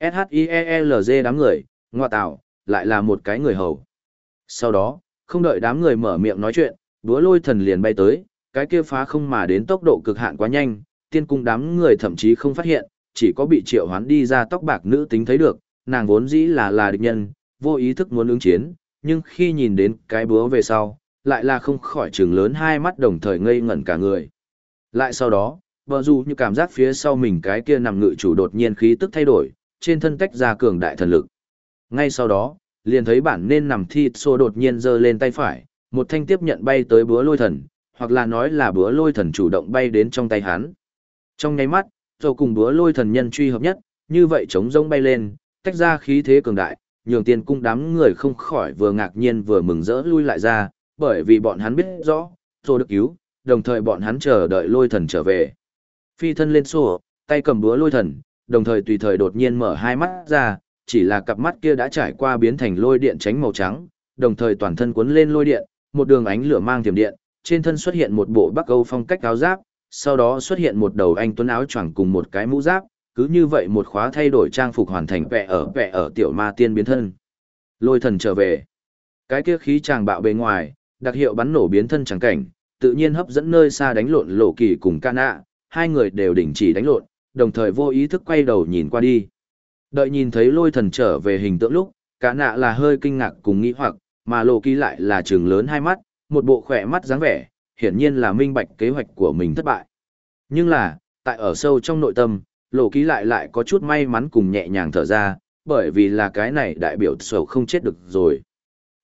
SHIELZ đám người, ngoa tạo, lại là một cái người hầu. Sau đó, không đợi đám người mở miệng nói chuyện, búa lôi thần liền bay tới, cái kia phá không mà đến tốc độ cực hạn quá nhanh, tiên cung đám người thậm chí không phát hiện, chỉ có bị triệu hoán đi ra tóc bạc nữ tính thấy được, nàng vốn dĩ là là địch nhân, vô ý thức muốn ứng chiến, nhưng khi nhìn đến cái búa về sau, lại là không khỏi trừng lớn hai mắt đồng thời ngây ngẩn cả người. Lại sau đó, bờ dù như cảm giác phía sau mình cái kia nằm ngự chủ đột nhiên khí tức thay đổi, trên thân tách ra cường đại thần lực. Ngay sau đó, liền thấy bản nên nằm thi xô đột nhiên giơ lên tay phải, một thanh tiếp nhận bay tới búa lôi thần, hoặc là nói là búa lôi thần chủ động bay đến trong tay hắn. Trong nháy mắt, rồi cùng búa lôi thần nhân truy hợp nhất, như vậy chống rông bay lên, tách ra khí thế cường đại, nhường tiền cung đám người không khỏi vừa ngạc nhiên vừa mừng rỡ lui lại ra, bởi vì bọn hắn biết rõ, rồi được cứu, đồng thời bọn hắn chờ đợi lôi thần trở về. Phi thân lên sổ, tay cầm búa lôi thần, đồng thời tùy thời đột nhiên mở hai mắt ra, chỉ là cặp mắt kia đã trải qua biến thành lôi điện tránh màu trắng, đồng thời toàn thân cuốn lên lôi điện, một đường ánh lửa mang tiềm điện, trên thân xuất hiện một bộ Bắc Âu phong cách áo giáp, sau đó xuất hiện một đầu anh tuấn áo choàng cùng một cái mũ giáp, cứ như vậy một khóa thay đổi trang phục hoàn thành vẻ ở vẻ ở tiểu ma tiên biến thân. Lôi thần trở về. Cái kia khí tràng bạo bề ngoài, đặc hiệu bắn nổ biến thân chẳng cảnh, tự nhiên hấp dẫn nơi xa đánh lộn lộ kỳ cùng ca nạ, hai người đều đình chỉ đánh lộn, đồng thời vô ý thức quay đầu nhìn qua đi. Đợi nhìn thấy lôi thần trở về hình tượng lúc, cả nạ là hơi kinh ngạc cùng nghĩ hoặc, mà lộ kỳ lại là trường lớn hai mắt, một bộ khỏe mắt dáng vẻ, hiển nhiên là minh bạch kế hoạch của mình thất bại. Nhưng là, tại ở sâu trong nội tâm, lộ ký lại lại có chút may mắn cùng nhẹ nhàng thở ra, bởi vì là cái này đại biểu sầu không chết được rồi.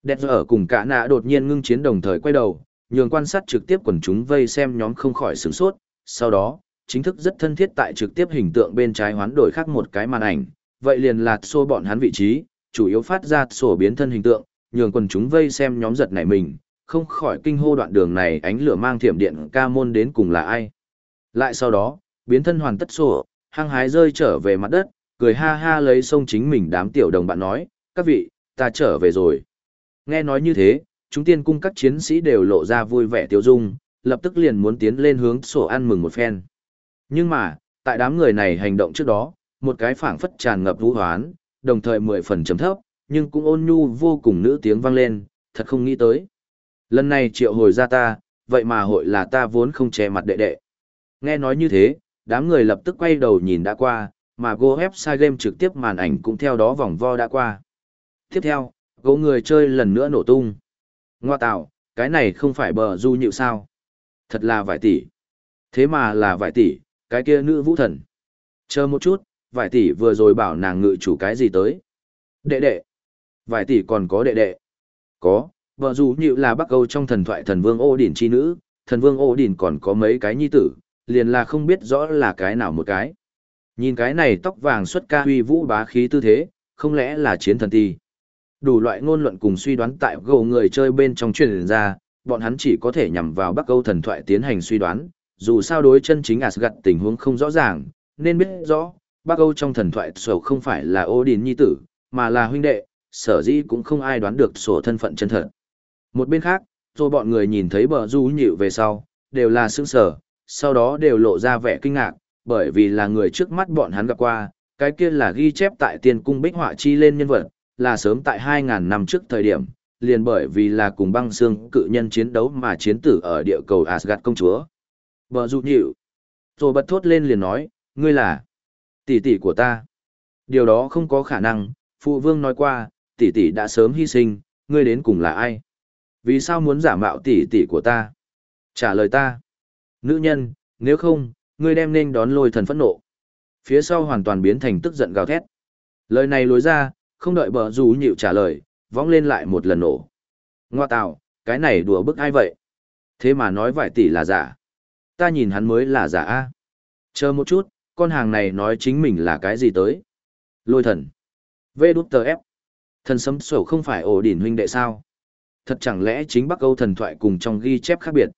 Đẹp ở cùng cả nạ đột nhiên ngưng chiến đồng thời quay đầu, nhường quan sát trực tiếp quần chúng vây xem nhóm không khỏi sửng sốt, sau đó, chính thức rất thân thiết tại trực tiếp hình tượng bên trái hoán đổi khác một cái màn ảnh, vậy liền lạt xô bọn hắn vị trí, chủ yếu phát ra sổ biến thân hình tượng, nhường quần chúng vây xem nhóm giật này mình, không khỏi kinh hô đoạn đường này ánh lửa mang thiểm điện ca môn đến cùng là ai. Lại sau đó, biến thân hoàn tất sổ, hăng hái rơi trở về mặt đất, cười ha ha lấy sông chính mình đám tiểu đồng bạn nói, các vị, ta trở về rồi. Nghe nói như thế, chúng tiên cung các chiến sĩ đều lộ ra vui vẻ tiêu dung, lập tức liền muốn tiến lên hướng sổ ăn mừng một phen. Nhưng mà, tại đám người này hành động trước đó, một cái phảng phất tràn ngập vũ hoán, đồng thời mười phần chấm thấp, nhưng cũng ôn nhu vô cùng nữ tiếng vang lên, thật không nghĩ tới. Lần này triệu hồi ra ta, vậy mà hội là ta vốn không che mặt đệ đệ. Nghe nói như thế, đám người lập tức quay đầu nhìn đã qua, mà Go Website Game trực tiếp màn ảnh cũng theo đó vòng vo đã qua. Tiếp theo, gỗ người chơi lần nữa nổ tung. Ngoa tạo, cái này không phải bờ du nhịu sao. Thật là vài tỷ. Thế mà là vài tỷ, cái kia nữ vũ thần. Chờ một chút, vài tỷ vừa rồi bảo nàng ngự chủ cái gì tới. Đệ đệ. Vài tỷ còn có đệ đệ. Có, vợ dù như là bắc âu trong thần thoại thần vương ô đỉnh chi nữ, thần vương ô đỉnh còn có mấy cái nhi tử, liền là không biết rõ là cái nào một cái. Nhìn cái này tóc vàng xuất ca huy vũ bá khí tư thế, không lẽ là chiến thần ti. Đủ loại ngôn luận cùng suy đoán tại gầu người chơi bên trong truyền ra, bọn hắn chỉ có thể nhằm vào Bắc Âu thần thoại tiến hành suy đoán, dù sao đối chân chính Asgard tình huống không rõ ràng, nên biết rõ, Bắc Âu trong thần thoại sổ không phải là Odin nhi tử, mà là huynh đệ, sở dĩ cũng không ai đoán được sổ thân phận chân thật. Một bên khác, rồi bọn người nhìn thấy bờ du nhịu về sau, đều là sững sở, sau đó đều lộ ra vẻ kinh ngạc, bởi vì là người trước mắt bọn hắn gặp qua, cái kia là ghi chép tại tiên cung bích họa chi lên nhân vật, là sớm tại 2.000 năm trước thời điểm, liền bởi vì là cùng băng xương cự nhân chiến đấu mà chiến tử ở địa cầu Asgard công chúa. Bờ dụ nhịu. Rồi bật thốt lên liền nói, ngươi là tỷ tỷ của ta. Điều đó không có khả năng, phụ vương nói qua, tỷ tỷ đã sớm hy sinh, ngươi đến cùng là ai? Vì sao muốn giả mạo tỷ tỷ của ta? Trả lời ta. Nữ nhân, nếu không, ngươi đem nên đón lôi thần phẫn nộ. Phía sau hoàn toàn biến thành tức giận gào thét. Lời này lối ra, không đợi bờ rủ nhịu trả lời, vong lên lại một lần nổ. Ngoa tạo, cái này đùa bức ai vậy? Thế mà nói vài tỷ là giả. Ta nhìn hắn mới là giả a. Chờ một chút, con hàng này nói chính mình là cái gì tới? Lôi thần. Vê đút tờ ép. Thần sấm sổ không phải ổ đỉn huynh đệ sao? Thật chẳng lẽ chính Bắc Âu thần thoại cùng trong ghi chép khác biệt?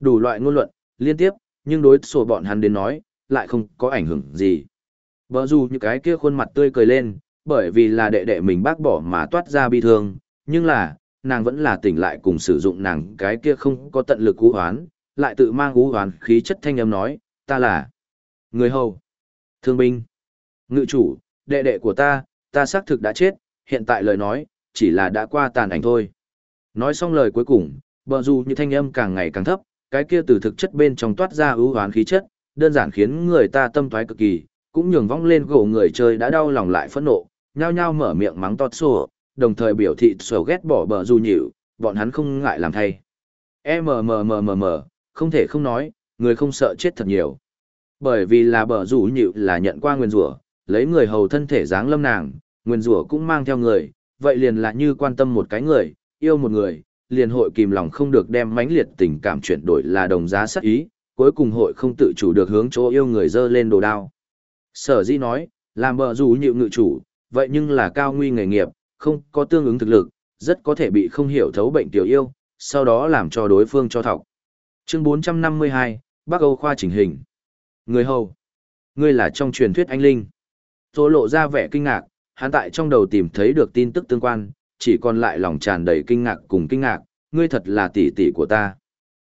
Đủ loại ngôn luận, liên tiếp, nhưng đối sổ bọn hắn đến nói, lại không có ảnh hưởng gì. Bờ dù như cái kia khuôn mặt tươi cười lên, bởi vì là đệ đệ mình bác bỏ mà toát ra bi thương, nhưng là, nàng vẫn là tỉnh lại cùng sử dụng nàng cái kia không có tận lực cú hoán, lại tự mang cú hoán khí chất thanh âm nói, ta là người hầu, thương binh, ngự chủ, đệ đệ của ta, ta xác thực đã chết, hiện tại lời nói, chỉ là đã qua tàn ảnh thôi. Nói xong lời cuối cùng, bờ dù như thanh âm càng ngày càng thấp, cái kia từ thực chất bên trong toát ra ưu hoán khí chất, đơn giản khiến người ta tâm thoái cực kỳ, cũng nhường vong lên gỗ người chơi đã đau lòng lại phẫn nộ, nhao nhao mở miệng mắng to sổ, đồng thời biểu thị sổ ghét bỏ bờ du nhịu, bọn hắn không ngại làm thay. MMMMM, không thể không nói, người không sợ chết thật nhiều. Bởi vì là bờ rủ nhịu là nhận qua nguyên rủa, lấy người hầu thân thể dáng lâm nàng, nguyên rủa cũng mang theo người, vậy liền là như quan tâm một cái người, yêu một người, liền hội kìm lòng không được đem mãnh liệt tình cảm chuyển đổi là đồng giá sắc ý, cuối cùng hội không tự chủ được hướng chỗ yêu người dơ lên đồ đao. Sở dĩ nói, làm bờ rủ nhịu ngự chủ, vậy nhưng là cao nguy nghề nghiệp, không có tương ứng thực lực, rất có thể bị không hiểu thấu bệnh tiểu yêu, sau đó làm cho đối phương cho thọc. Chương 452, Bắc Âu khoa chỉnh hình. Người hầu. Ngươi là trong truyền thuyết anh linh. Tô lộ ra vẻ kinh ngạc, hắn tại trong đầu tìm thấy được tin tức tương quan, chỉ còn lại lòng tràn đầy kinh ngạc cùng kinh ngạc, ngươi thật là tỷ tỷ của ta.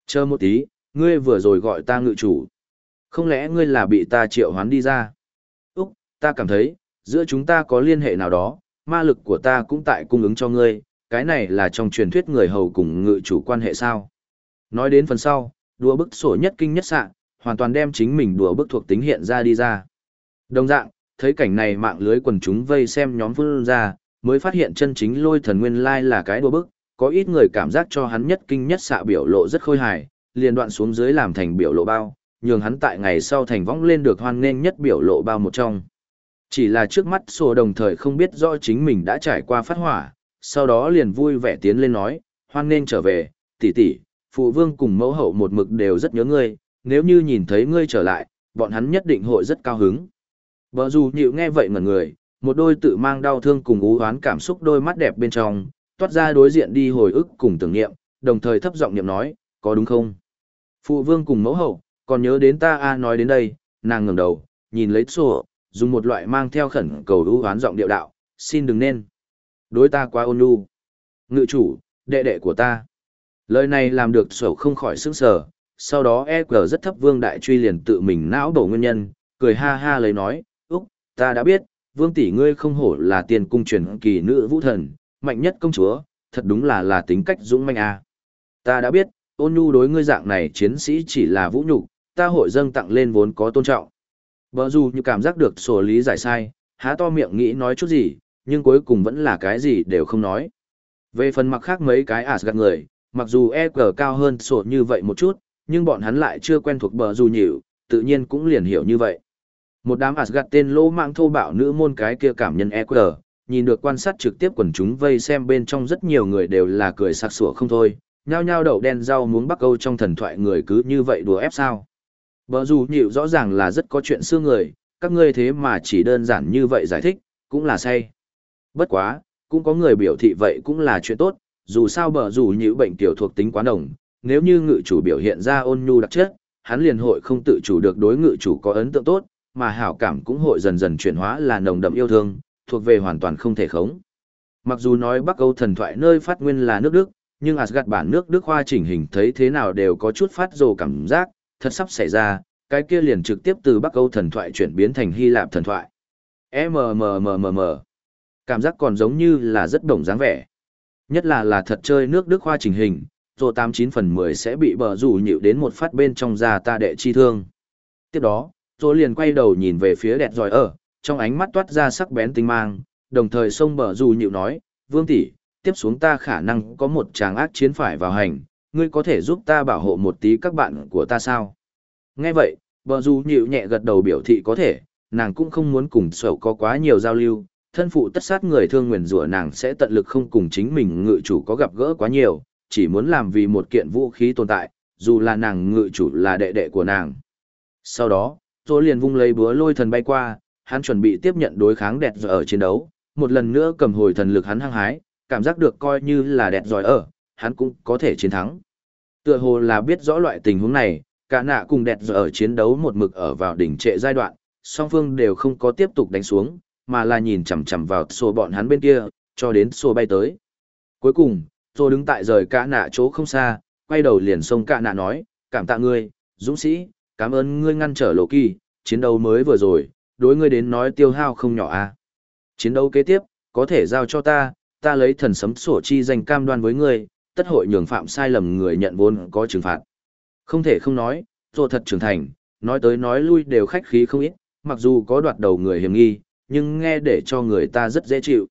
Chờ một tí, ngươi vừa rồi gọi ta ngự chủ. Không lẽ ngươi là bị ta triệu hoán đi ra? Úc, ta cảm thấy, giữa chúng ta có liên hệ nào đó, ma lực của ta cũng tại cung ứng cho ngươi, cái này là trong truyền thuyết người hầu cùng ngự chủ quan hệ sao. Nói đến phần sau, đùa bức sổ nhất kinh nhất sạng, hoàn toàn đem chính mình đùa bức thuộc tính hiện ra đi ra. Đồng dạng, thấy cảnh này mạng lưới quần chúng vây xem nhóm phương ra, mới phát hiện chân chính lôi thần nguyên lai là cái đùa bức, có ít người cảm giác cho hắn nhất kinh nhất xạ biểu lộ rất khôi hài, liền đoạn xuống dưới làm thành biểu lộ bao, nhường hắn tại ngày sau thành võng lên được hoan nghênh nhất biểu lộ bao một trong. Chỉ là trước mắt sổ đồng thời không biết rõ chính mình đã trải qua phát hỏa, sau đó liền vui vẻ tiến lên nói, hoan nên trở về, tỷ tỷ, phụ vương cùng mẫu hậu một mực đều rất nhớ ngươi, nếu như nhìn thấy ngươi trở lại, bọn hắn nhất định hội rất cao hứng. Bờ dù nhịu nghe vậy ngẩn người, một đôi tự mang đau thương cùng ú hoán cảm xúc đôi mắt đẹp bên trong, toát ra đối diện đi hồi ức cùng tưởng niệm, đồng thời thấp giọng niệm nói, có đúng không? Phụ vương cùng mẫu hậu, còn nhớ đến ta a nói đến đây, nàng ngẩng đầu, nhìn lấy sổ, dùng một loại mang theo khẩn cầu hữu hoán giọng điệu đạo, xin đừng nên. Đối ta quá ôn nhu. Ngự chủ, đệ đệ của ta. Lời này làm được sổ không khỏi sức sờ, sau đó EQ rất thấp vương đại truy liền tự mình não đổ nguyên nhân, cười ha ha lấy nói, Úc, ta đã biết, vương tỷ ngươi không hổ là tiền cung truyền kỳ nữ vũ thần, mạnh nhất công chúa, thật đúng là là tính cách dũng manh a. Ta đã biết, ôn nhu đối ngươi dạng này chiến sĩ chỉ là vũ nhục, ta hội dâng tặng lên vốn có tôn trọng. Bờ dù như cảm giác được sổ lý giải sai, há to miệng nghĩ nói chút gì, nhưng cuối cùng vẫn là cái gì đều không nói. Về phần mặt khác mấy cái Asgard người, mặc dù EQ cao hơn sổ như vậy một chút, nhưng bọn hắn lại chưa quen thuộc bờ dù nhịu, tự nhiên cũng liền hiểu như vậy. Một đám Asgard tên lô mạng thô bạo nữ môn cái kia cảm nhân EQ, nhìn được quan sát trực tiếp quần chúng vây xem bên trong rất nhiều người đều là cười sặc sủa không thôi, nhao nhao đậu đen rau muống bắc câu trong thần thoại người cứ như vậy đùa ép sao. Bờ dù nhịu rõ ràng là rất có chuyện xưa người, các ngươi thế mà chỉ đơn giản như vậy giải thích, cũng là say. Bất quá, cũng có người biểu thị vậy cũng là chuyện tốt, dù sao bờ dù nhịu bệnh tiểu thuộc tính quá đồng, nếu như ngự chủ biểu hiện ra ôn nhu đặc chất, hắn liền hội không tự chủ được đối ngự chủ có ấn tượng tốt, mà hảo cảm cũng hội dần dần chuyển hóa là nồng đậm yêu thương, thuộc về hoàn toàn không thể khống. Mặc dù nói Bắc Âu thần thoại nơi phát nguyên là nước Đức, nhưng Asgard bản nước Đức hoa chỉnh hình thấy thế nào đều có chút phát rồ cảm giác, thật sắp xảy ra, cái kia liền trực tiếp từ Bắc Âu thần thoại chuyển biến thành Hy Lạp thần thoại. MMMMM. Cảm giác còn giống như là rất đồng dáng vẻ. Nhất là là thật chơi nước Đức hoa chỉnh hình, rồi 89 phần 10 sẽ bị bờ rủ nhịu đến một phát bên trong da ta đệ chi thương. Tiếp đó, rồi liền quay đầu nhìn về phía đẹp giỏi ở, trong ánh mắt toát ra sắc bén tinh mang, đồng thời sông bờ rủ nhịu nói, vương tỷ, tiếp xuống ta khả năng có một tràng ác chiến phải vào hành, ngươi có thể giúp ta bảo hộ một tí các bạn của ta sao? Nghe vậy, bờ dù nhịu nhẹ gật đầu biểu thị có thể, nàng cũng không muốn cùng sầu có quá nhiều giao lưu, thân phụ tất sát người thương nguyền rủa nàng sẽ tận lực không cùng chính mình ngự chủ có gặp gỡ quá nhiều, chỉ muốn làm vì một kiện vũ khí tồn tại, dù là nàng ngự chủ là đệ đệ của nàng. Sau đó, tôi liền vung lấy búa lôi thần bay qua, hắn chuẩn bị tiếp nhận đối kháng đẹp giỏi ở chiến đấu, một lần nữa cầm hồi thần lực hắn hăng hái, cảm giác được coi như là đẹp giỏi ở, hắn cũng có thể chiến thắng. Tựa hồ là biết rõ loại tình huống này, cả nạ cùng đẹp giờ ở chiến đấu một mực ở vào đỉnh trệ giai đoạn, song phương đều không có tiếp tục đánh xuống, mà là nhìn chằm chằm vào xô bọn hắn bên kia, cho đến xô bay tới. Cuối cùng, xô đứng tại rời cả nạ chỗ không xa, quay đầu liền xông cả nạ nói, cảm tạ ngươi, dũng sĩ, cảm ơn ngươi ngăn trở lộ kỳ, chiến đấu mới vừa rồi, đối ngươi đến nói tiêu hao không nhỏ à. Chiến đấu kế tiếp, có thể giao cho ta, ta lấy thần sấm sổ chi danh cam đoan với ngươi, tất hội nhường phạm sai lầm người nhận vốn có trừng phạt. Không thể không nói, dù thật trưởng thành, nói tới nói lui đều khách khí không ít, mặc dù có đoạt đầu người hiểm nghi, nhưng nghe để cho người ta rất dễ chịu.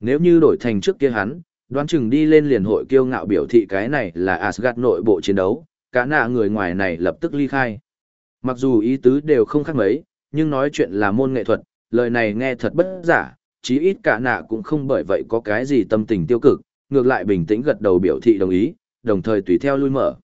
Nếu như đổi thành trước kia hắn, đoán chừng đi lên liền hội kiêu ngạo biểu thị cái này là Asgard nội bộ chiến đấu, cả nạ người ngoài này lập tức ly khai. Mặc dù ý tứ đều không khác mấy, nhưng nói chuyện là môn nghệ thuật, lời này nghe thật bất giả, chí ít cả nạ cũng không bởi vậy có cái gì tâm tình tiêu cực, ngược lại bình tĩnh gật đầu biểu thị đồng ý, đồng thời tùy theo lui mở.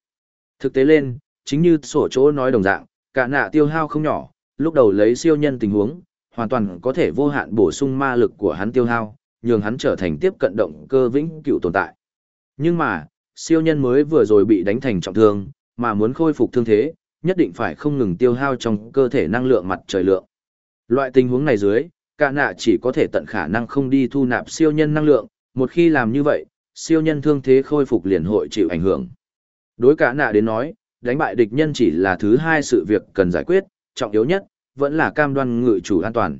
Thực tế lên, chính như sổ chỗ nói đồng dạng, cả nạ tiêu hao không nhỏ, lúc đầu lấy siêu nhân tình huống, hoàn toàn có thể vô hạn bổ sung ma lực của hắn tiêu hao, nhường hắn trở thành tiếp cận động cơ vĩnh cựu tồn tại. Nhưng mà, siêu nhân mới vừa rồi bị đánh thành trọng thương, mà muốn khôi phục thương thế, nhất định phải không ngừng tiêu hao trong cơ thể năng lượng mặt trời lượng. Loại tình huống này dưới, cả nạ chỉ có thể tận khả năng không đi thu nạp siêu nhân năng lượng, một khi làm như vậy, siêu nhân thương thế khôi phục liền hội chịu ảnh hưởng. Đối cả nạ đến nói, đánh bại địch nhân chỉ là thứ hai sự việc cần giải quyết, trọng yếu nhất, vẫn là cam đoan ngự chủ an toàn.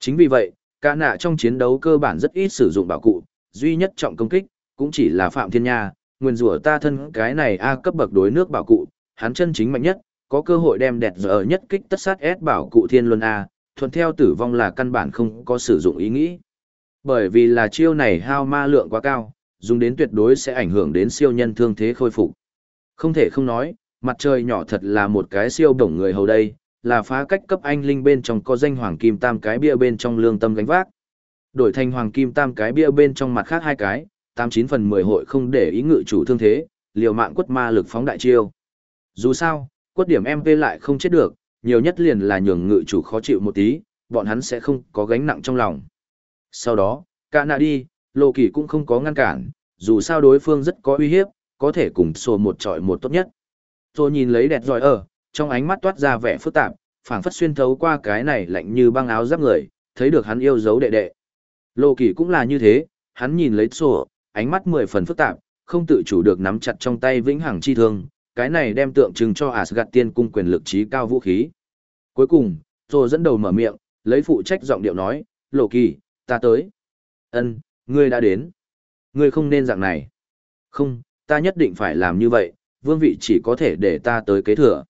Chính vì vậy, cả nạ trong chiến đấu cơ bản rất ít sử dụng bảo cụ, duy nhất trọng công kích, cũng chỉ là Phạm Thiên Nha, nguyên rủa ta thân cái này A cấp bậc đối nước bảo cụ, hắn chân chính mạnh nhất, có cơ hội đem đẹp giờ nhất kích tất sát S bảo cụ Thiên Luân A, thuận theo tử vong là căn bản không có sử dụng ý nghĩ. Bởi vì là chiêu này hao ma lượng quá cao, dùng đến tuyệt đối sẽ ảnh hưởng đến siêu nhân thương thế khôi phục. Không thể không nói, mặt trời nhỏ thật là một cái siêu bổng người hầu đây, là phá cách cấp anh linh bên trong có danh hoàng kim tam cái bia bên trong lương tâm gánh vác. Đổi thành hoàng kim tam cái bia bên trong mặt khác hai cái, tám chín phần mười hội không để ý ngự chủ thương thế, liều mạng quất ma lực phóng đại chiêu. Dù sao, quất điểm MP lại không chết được, nhiều nhất liền là nhường ngự chủ khó chịu một tí, bọn hắn sẽ không có gánh nặng trong lòng. Sau đó, cả nạ đi, lộ kỳ cũng không có ngăn cản, dù sao đối phương rất có uy hiếp, có thể cùng sổ một trọi một tốt nhất. Tôi nhìn lấy đẹp giỏi ở, trong ánh mắt toát ra vẻ phức tạp, phảng phất xuyên thấu qua cái này lạnh như băng áo giáp người, thấy được hắn yêu dấu đệ đệ. Lô Kỳ cũng là như thế, hắn nhìn lấy sổ, ánh mắt mười phần phức tạp, không tự chủ được nắm chặt trong tay vĩnh hằng chi thương, cái này đem tượng trưng cho Asgard tiên cung quyền lực trí cao vũ khí. Cuối cùng, Thor dẫn đầu mở miệng, lấy phụ trách giọng điệu nói, Lộ Kỳ, ta tới. Ân, ngươi đã đến. Ngươi không nên dạng này. Không, ta nhất định phải làm như vậy, vương vị chỉ có thể để ta tới kế thừa.